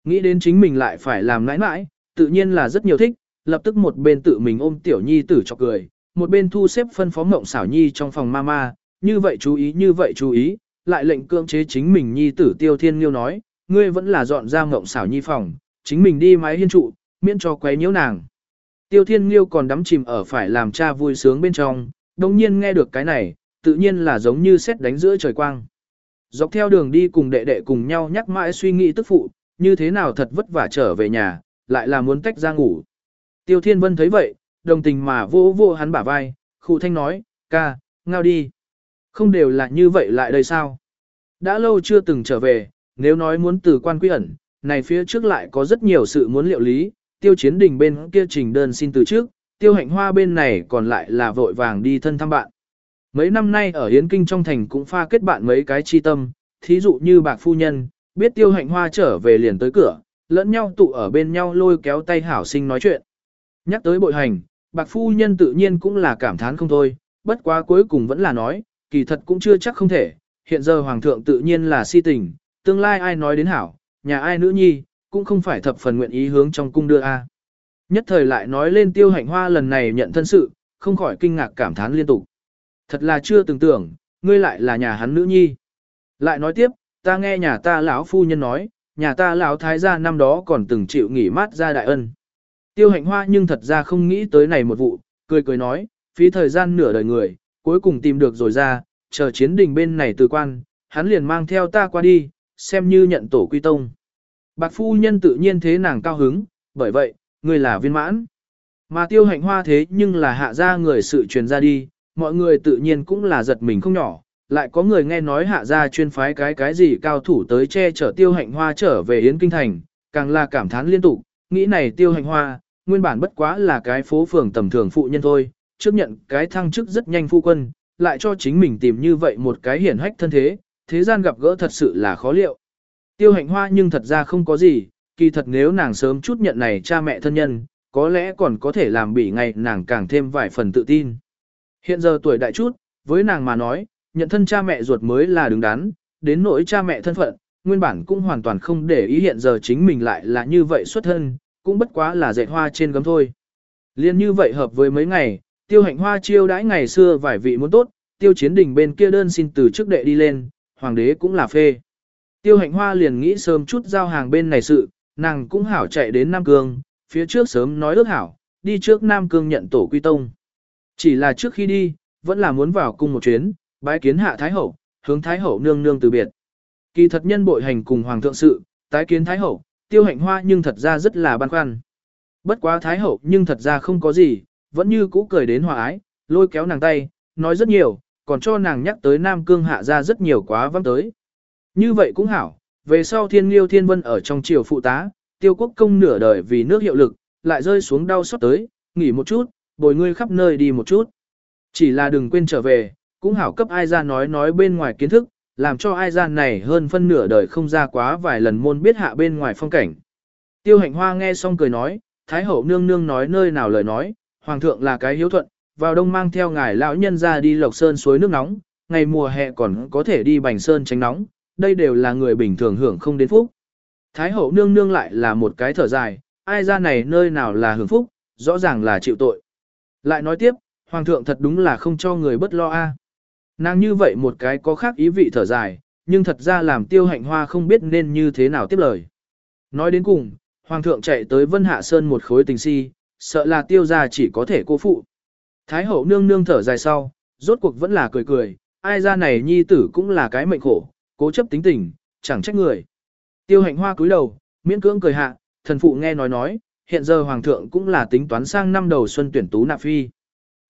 Nghĩ đến chính mình lại phải làm nãi nãi, tự nhiên là rất nhiều thích, lập tức một bên tự mình ôm tiểu nhi tử cho cười, một bên thu xếp phân phó mộng xảo nhi trong phòng mama, như vậy chú ý như vậy chú ý, lại lệnh cưỡng chế chính mình nhi tử tiêu thiên nghiêu nói, ngươi vẫn là dọn ra ngộng xảo nhi phòng, chính mình đi mái hiên trụ, miễn cho quấy nhiễu nàng. Tiêu thiên nghiêu còn đắm chìm ở phải làm cha vui sướng bên trong, đồng nhiên nghe được cái này, tự nhiên là giống như xét đánh giữa trời quang. Dọc theo đường đi cùng đệ đệ cùng nhau nhắc mãi suy nghĩ tức phụ, như thế nào thật vất vả trở về nhà, lại là muốn tách ra ngủ. Tiêu Thiên Vân thấy vậy, đồng tình mà vô vô hắn bả vai, khu thanh nói, ca, ngao đi. Không đều là như vậy lại đây sao? Đã lâu chưa từng trở về, nếu nói muốn từ quan quy ẩn, này phía trước lại có rất nhiều sự muốn liệu lý, tiêu chiến đình bên kia trình đơn xin từ trước, tiêu hạnh hoa bên này còn lại là vội vàng đi thân thăm bạn. Mấy năm nay ở Hiến Kinh trong thành cũng pha kết bạn mấy cái chi tâm, thí dụ như bạc phu nhân, biết tiêu hạnh hoa trở về liền tới cửa, lẫn nhau tụ ở bên nhau lôi kéo tay hảo sinh nói chuyện. Nhắc tới bội hành, bạc phu nhân tự nhiên cũng là cảm thán không thôi, bất quá cuối cùng vẫn là nói, kỳ thật cũng chưa chắc không thể, hiện giờ hoàng thượng tự nhiên là si tình, tương lai ai nói đến hảo, nhà ai nữ nhi, cũng không phải thập phần nguyện ý hướng trong cung đưa a. Nhất thời lại nói lên tiêu hạnh hoa lần này nhận thân sự, không khỏi kinh ngạc cảm thán liên tục. Thật là chưa từng tưởng, ngươi lại là nhà hắn nữ nhi. Lại nói tiếp, ta nghe nhà ta lão phu nhân nói, nhà ta lão thái gia năm đó còn từng chịu nghỉ mát ra đại ân. Tiêu hạnh hoa nhưng thật ra không nghĩ tới này một vụ, cười cười nói, phí thời gian nửa đời người, cuối cùng tìm được rồi ra, chờ chiến đình bên này từ quan, hắn liền mang theo ta qua đi, xem như nhận tổ quy tông. Bạc phu nhân tự nhiên thế nàng cao hứng, bởi vậy, người là viên mãn. Mà tiêu hạnh hoa thế nhưng là hạ ra người sự truyền ra đi, mọi người tự nhiên cũng là giật mình không nhỏ, lại có người nghe nói hạ ra chuyên phái cái cái gì cao thủ tới che chở tiêu hạnh hoa trở về Yến Kinh Thành, càng là cảm thán liên tục, nghĩ này tiêu hạnh hoa, nguyên bản bất quá là cái phố phường tầm thường phụ nhân thôi, trước nhận cái thăng chức rất nhanh phu quân, lại cho chính mình tìm như vậy một cái hiển hách thân thế, thế gian gặp gỡ thật sự là khó liệu. Tiêu hạnh hoa nhưng thật ra không có gì, kỳ thật nếu nàng sớm chút nhận này cha mẹ thân nhân, có lẽ còn có thể làm bị ngày nàng càng thêm vài phần tự tin. Hiện giờ tuổi đại chút, với nàng mà nói, nhận thân cha mẹ ruột mới là đứng đắn, đến nỗi cha mẹ thân phận, nguyên bản cũng hoàn toàn không để ý hiện giờ chính mình lại là như vậy xuất thân, cũng bất quá là dạy hoa trên gấm thôi. Liên như vậy hợp với mấy ngày, tiêu hạnh hoa chiêu đãi ngày xưa vài vị muốn tốt, tiêu chiến đình bên kia đơn xin từ trước đệ đi lên, hoàng đế cũng là phê. Tiêu hạnh hoa liền nghĩ sớm chút giao hàng bên này sự, nàng cũng hảo chạy đến Nam Cương, phía trước sớm nói ước hảo, đi trước Nam Cương nhận tổ quy tông. Chỉ là trước khi đi, vẫn là muốn vào cung một chuyến, bái kiến hạ Thái Hậu, hướng Thái Hậu nương nương từ biệt. Kỳ thật nhân bội hành cùng Hoàng thượng sự, tái kiến Thái Hậu, tiêu hạnh hoa nhưng thật ra rất là băn khoăn. Bất quá Thái Hậu nhưng thật ra không có gì, vẫn như cũ cười đến hòa ái, lôi kéo nàng tay, nói rất nhiều, còn cho nàng nhắc tới Nam Cương hạ ra rất nhiều quá vắng tới. Như vậy cũng hảo, về sau thiên liêu thiên vân ở trong triều phụ tá, tiêu quốc công nửa đời vì nước hiệu lực, lại rơi xuống đau xót tới, nghỉ một chút, bồi ngươi khắp nơi đi một chút. Chỉ là đừng quên trở về, cũng hảo cấp ai ra nói nói bên ngoài kiến thức, làm cho ai ra này hơn phân nửa đời không ra quá vài lần môn biết hạ bên ngoài phong cảnh. Tiêu hạnh hoa nghe xong cười nói, Thái hậu nương nương nói nơi nào lời nói, Hoàng thượng là cái hiếu thuận, vào đông mang theo ngài lão nhân ra đi lộc sơn suối nước nóng, ngày mùa hè còn có thể đi bành sơn tránh nóng, đây đều là người bình thường hưởng không đến phúc. Thái hậu nương nương lại là một cái thở dài, ai ra này nơi nào là hưởng phúc, rõ ràng là chịu tội. Lại nói tiếp, hoàng thượng thật đúng là không cho người bất lo a. À. Nàng như vậy một cái có khác ý vị thở dài, nhưng thật ra làm tiêu hạnh hoa không biết nên như thế nào tiếp lời. Nói đến cùng, hoàng thượng chạy tới Vân Hạ Sơn một khối tình si, sợ là tiêu gia chỉ có thể cô phụ. Thái hậu nương nương thở dài sau, rốt cuộc vẫn là cười cười, ai ra này nhi tử cũng là cái mệnh khổ, cố chấp tính tình, chẳng trách người. Tiêu hạnh hoa cúi đầu, miễn cưỡng cười hạ, thần phụ nghe nói nói, hiện giờ hoàng thượng cũng là tính toán sang năm đầu xuân tuyển tú nạp phi.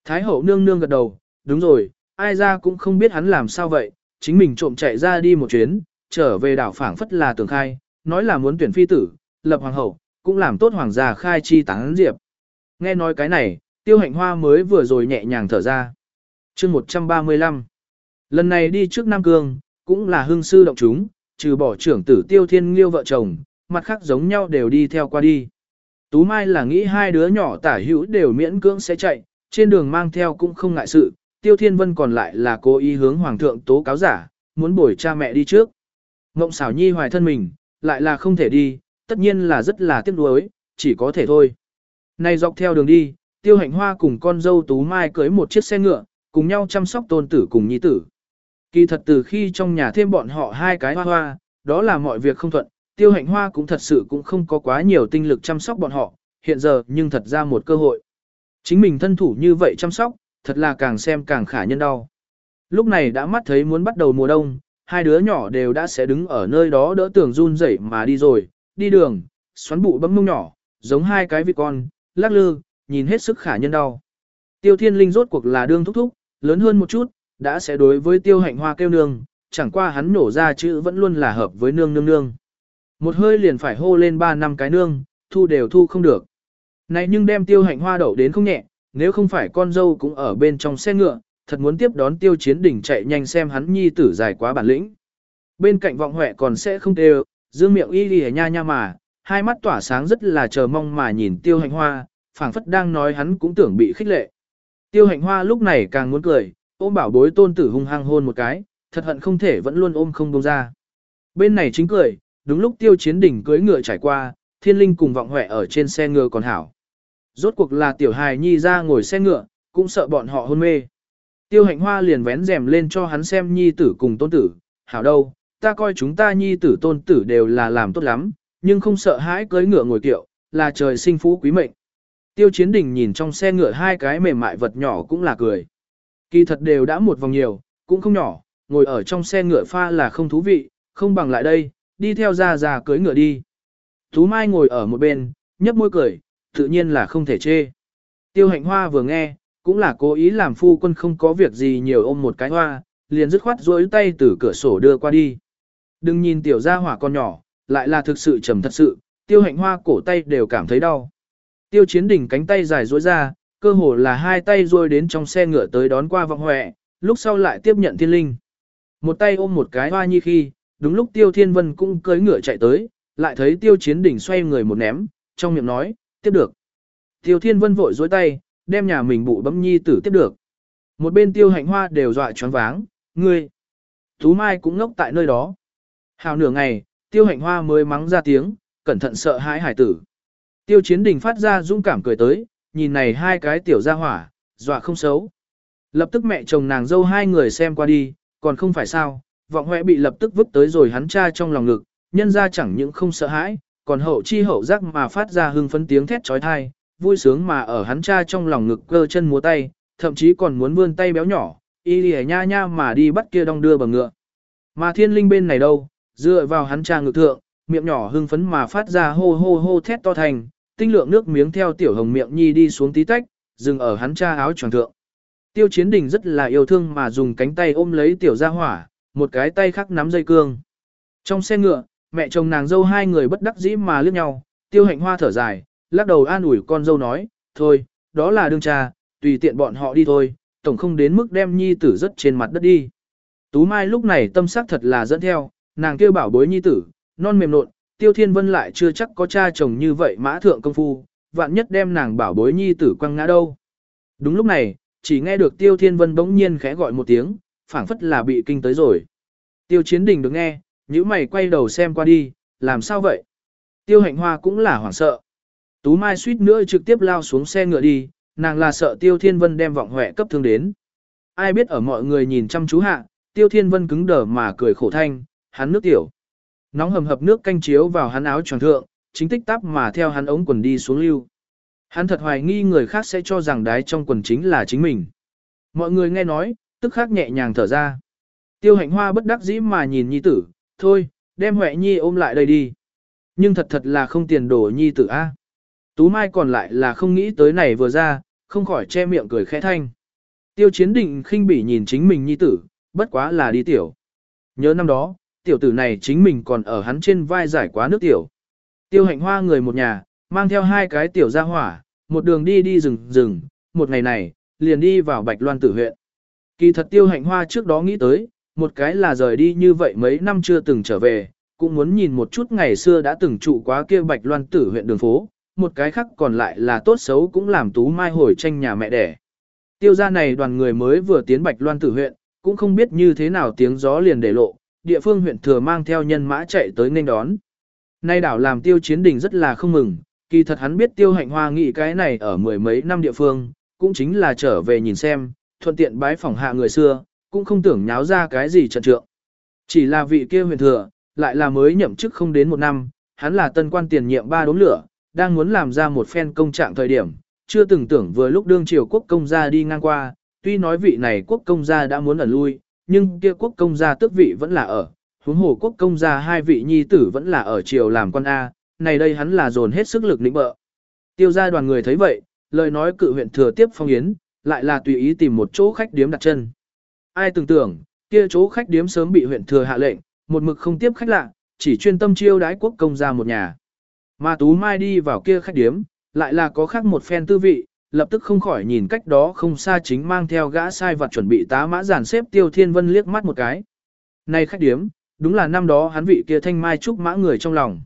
Thái hậu nương nương gật đầu, đúng rồi, ai ra cũng không biết hắn làm sao vậy, chính mình trộm chạy ra đi một chuyến, trở về đảo phảng phất là tường khai, nói là muốn tuyển phi tử, lập hoàng hậu, cũng làm tốt hoàng gia khai chi tán diệp. Nghe nói cái này, tiêu hạnh hoa mới vừa rồi nhẹ nhàng thở ra. chương 135 Lần này đi trước Nam Cương, cũng là hương sư động chúng, trừ bỏ trưởng tử tiêu thiên liêu vợ chồng, mặt khác giống nhau đều đi theo qua đi. Tú Mai là nghĩ hai đứa nhỏ tả hữu đều miễn cưỡng sẽ chạy, trên đường mang theo cũng không ngại sự, tiêu thiên vân còn lại là cố ý hướng hoàng thượng tố cáo giả, muốn bồi cha mẹ đi trước. Ngộng xảo nhi hoài thân mình, lại là không thể đi, tất nhiên là rất là tiếc nuối, chỉ có thể thôi. Nay dọc theo đường đi, tiêu hạnh hoa cùng con dâu Tú Mai cưới một chiếc xe ngựa, cùng nhau chăm sóc tôn tử cùng nhi tử. Kỳ thật từ khi trong nhà thêm bọn họ hai cái hoa hoa, đó là mọi việc không thuận, tiêu hạnh hoa cũng thật sự cũng không có quá nhiều tinh lực chăm sóc bọn họ, hiện giờ nhưng thật ra một cơ hội. Chính mình thân thủ như vậy chăm sóc, thật là càng xem càng khả nhân đau. Lúc này đã mắt thấy muốn bắt đầu mùa đông, hai đứa nhỏ đều đã sẽ đứng ở nơi đó đỡ tường run rẩy mà đi rồi, đi đường, xoắn bụ bấm mông nhỏ, giống hai cái vịt con, lắc lư, nhìn hết sức khả nhân đau. Tiêu thiên linh rốt cuộc là đương thúc thúc, lớn hơn một chút, đã sẽ đối với tiêu hạnh hoa kêu nương, chẳng qua hắn nổ ra chữ vẫn luôn là hợp với nương nương nương. Một hơi liền phải hô lên ba năm cái nương, thu đều thu không được. Này nhưng đem tiêu hạnh hoa đậu đến không nhẹ, nếu không phải con dâu cũng ở bên trong xe ngựa, thật muốn tiếp đón tiêu chiến đỉnh chạy nhanh xem hắn nhi tử dài quá bản lĩnh. Bên cạnh vọng huệ còn sẽ không đều, dương miệng y lì nha nha mà, hai mắt tỏa sáng rất là chờ mong mà nhìn tiêu hạnh hoa, phảng phất đang nói hắn cũng tưởng bị khích lệ. Tiêu hạnh hoa lúc này càng muốn cười, ôm bảo bối tôn tử hung hăng hôn một cái, thật hận không thể vẫn luôn ôm không buông ra. Bên này chính cười, đúng lúc tiêu chiến đỉnh cưới ngựa trải qua, thiên linh cùng vọng huệ ở trên xe ngựa còn hảo. Rốt cuộc là tiểu hài nhi ra ngồi xe ngựa, cũng sợ bọn họ hôn mê. Tiêu hạnh hoa liền vén rèm lên cho hắn xem nhi tử cùng tôn tử, hảo đâu, ta coi chúng ta nhi tử tôn tử đều là làm tốt lắm, nhưng không sợ hãi cưỡi ngựa ngồi kiệu, là trời sinh phú quý mệnh. Tiêu chiến đình nhìn trong xe ngựa hai cái mềm mại vật nhỏ cũng là cười. Kỳ thật đều đã một vòng nhiều, cũng không nhỏ, ngồi ở trong xe ngựa pha là không thú vị, không bằng lại đây, đi theo ra ra cưới ngựa đi. Tú Mai ngồi ở một bên, nhấp môi cười, tự nhiên là không thể chê. Tiêu hạnh hoa vừa nghe, cũng là cố ý làm phu quân không có việc gì nhiều ôm một cái hoa, liền dứt khoát duỗi tay từ cửa sổ đưa qua đi. Đừng nhìn tiểu gia hỏa con nhỏ, lại là thực sự trầm thật sự, tiêu hạnh hoa cổ tay đều cảm thấy đau. Tiêu chiến đỉnh cánh tay dài duỗi ra, cơ hồ là hai tay rôi đến trong xe ngựa tới đón qua vọng huệ, lúc sau lại tiếp nhận thiên linh. Một tay ôm một cái hoa nhi khi, đúng lúc Tiêu Thiên Vân cũng cưỡi ngựa chạy tới, lại thấy Tiêu Chiến Đỉnh xoay người một ném, trong miệng nói, tiếp được. Tiêu Thiên Vân vội dối tay, đem nhà mình bụ bấm nhi tử tiếp được. Một bên Tiêu Hạnh Hoa đều dọa choáng váng, ngươi. Tú Mai cũng ngốc tại nơi đó. Hào nửa ngày, Tiêu Hạnh Hoa mới mắng ra tiếng, cẩn thận sợ hãi hải tử. Tiêu Chiến Đình phát ra dũng cảm cười tới, nhìn này hai cái tiểu gia hỏa, dọa không xấu. Lập tức mẹ chồng nàng dâu hai người xem qua đi, còn không phải sao, vọng hoẹ bị lập tức vứt tới rồi hắn cha trong lòng ngực, nhân ra chẳng những không sợ hãi, còn hậu chi hậu giác mà phát ra hưng phấn tiếng thét trói thai, vui sướng mà ở hắn cha trong lòng ngực cơ chân múa tay, thậm chí còn muốn vươn tay béo nhỏ, y lìa nha nha mà đi bắt kia đong đưa bằng ngựa. Mà thiên linh bên này đâu, dựa vào hắn cha ngực thượng, miệng nhỏ hưng phấn mà phát ra hô hô hô thét to thành, tinh lượng nước miếng theo tiểu hồng miệng nhi đi xuống tí tách, dừng ở hắn cha áo choàng thượng. Tiêu chiến đình rất là yêu thương mà dùng cánh tay ôm lấy tiểu gia hỏa, một cái tay khác nắm dây cương. Trong xe ngựa, mẹ chồng nàng dâu hai người bất đắc dĩ mà liếc nhau, tiêu hạnh hoa thở dài, lắc đầu an ủi con dâu nói, thôi, đó là đương cha, tùy tiện bọn họ đi thôi, tổng không đến mức đem nhi tử rất trên mặt đất đi. Tú Mai lúc này tâm sắc thật là dẫn theo, nàng kêu bảo bối nhi tử, non mềm nộn, tiêu thiên vân lại chưa chắc có cha chồng như vậy mã thượng công phu, vạn nhất đem nàng bảo bối nhi tử quăng ngã đâu. Đúng lúc này, chỉ nghe được tiêu thiên vân bỗng nhiên khẽ gọi một tiếng, phảng phất là bị kinh tới rồi. Tiêu chiến đình được nghe, những mày quay đầu xem qua đi, làm sao vậy? Tiêu hạnh hoa cũng là hoảng sợ. Tú Mai suýt nữa trực tiếp lao xuống xe ngựa đi, nàng là sợ Tiêu Thiên Vân đem vọng huệ cấp thương đến. Ai biết ở mọi người nhìn chăm chú hạ, Tiêu Thiên Vân cứng đờ mà cười khổ thanh, hắn nước tiểu. Nóng hầm hập nước canh chiếu vào hắn áo tròn thượng, chính tích tắp mà theo hắn ống quần đi xuống lưu. Hắn thật hoài nghi người khác sẽ cho rằng đái trong quần chính là chính mình. Mọi người nghe nói, tức khắc nhẹ nhàng thở ra. Tiêu hạnh hoa bất đắc dĩ mà nhìn nhi tử, thôi, đem Huệ Nhi ôm lại đây đi. Nhưng thật thật là không tiền đổ nhi tử a. Tú Mai còn lại là không nghĩ tới này vừa ra, không khỏi che miệng cười khẽ thanh. Tiêu chiến định khinh bỉ nhìn chính mình nhi tử, bất quá là đi tiểu. Nhớ năm đó, tiểu tử này chính mình còn ở hắn trên vai giải quá nước tiểu. Tiêu hạnh hoa người một nhà, mang theo hai cái tiểu ra hỏa, một đường đi đi rừng rừng, một ngày này, liền đi vào Bạch Loan tử huyện. Kỳ thật tiêu hạnh hoa trước đó nghĩ tới, một cái là rời đi như vậy mấy năm chưa từng trở về, cũng muốn nhìn một chút ngày xưa đã từng trụ quá kia Bạch Loan tử huyện đường phố, một cái khác còn lại là tốt xấu cũng làm tú mai hồi tranh nhà mẹ đẻ. Tiêu gia này đoàn người mới vừa tiến Bạch Loan tử huyện, cũng không biết như thế nào tiếng gió liền để lộ, địa phương huyện thừa mang theo nhân mã chạy tới nên đón. Nay đảo làm tiêu chiến đình rất là không mừng, kỳ thật hắn biết tiêu hạnh hoa nghị cái này ở mười mấy năm địa phương, cũng chính là trở về nhìn xem, thuận tiện bái phỏng hạ người xưa, cũng không tưởng nháo ra cái gì trận trượng. Chỉ là vị kia huyện thừa, lại là mới nhậm chức không đến một năm, hắn là tân quan tiền nhiệm ba đốm lửa, đang muốn làm ra một phen công trạng thời điểm, chưa từng tưởng vừa lúc đương triều quốc công gia đi ngang qua, tuy nói vị này quốc công gia đã muốn ẩn lui, nhưng kia quốc công gia tước vị vẫn là ở, huống hồ quốc công gia hai vị nhi tử vẫn là ở triều làm quan A, này đây hắn là dồn hết sức lực lĩnh bợ. Tiêu gia đoàn người thấy vậy, lời nói cự huyện thừa tiếp phong yến, lại là tùy ý tìm một chỗ khách điếm đặt chân. Ai tưởng tưởng, kia chỗ khách điếm sớm bị huyện thừa hạ lệnh, một mực không tiếp khách lạ, chỉ chuyên tâm chiêu đái quốc công gia một nhà. Mà Tú Mai đi vào kia khách điếm, lại là có khác một phen tư vị, lập tức không khỏi nhìn cách đó không xa chính mang theo gã sai vật chuẩn bị tá mã giàn xếp Tiêu Thiên Vân liếc mắt một cái. Này khách điếm, đúng là năm đó hắn vị kia thanh mai trúc mã người trong lòng.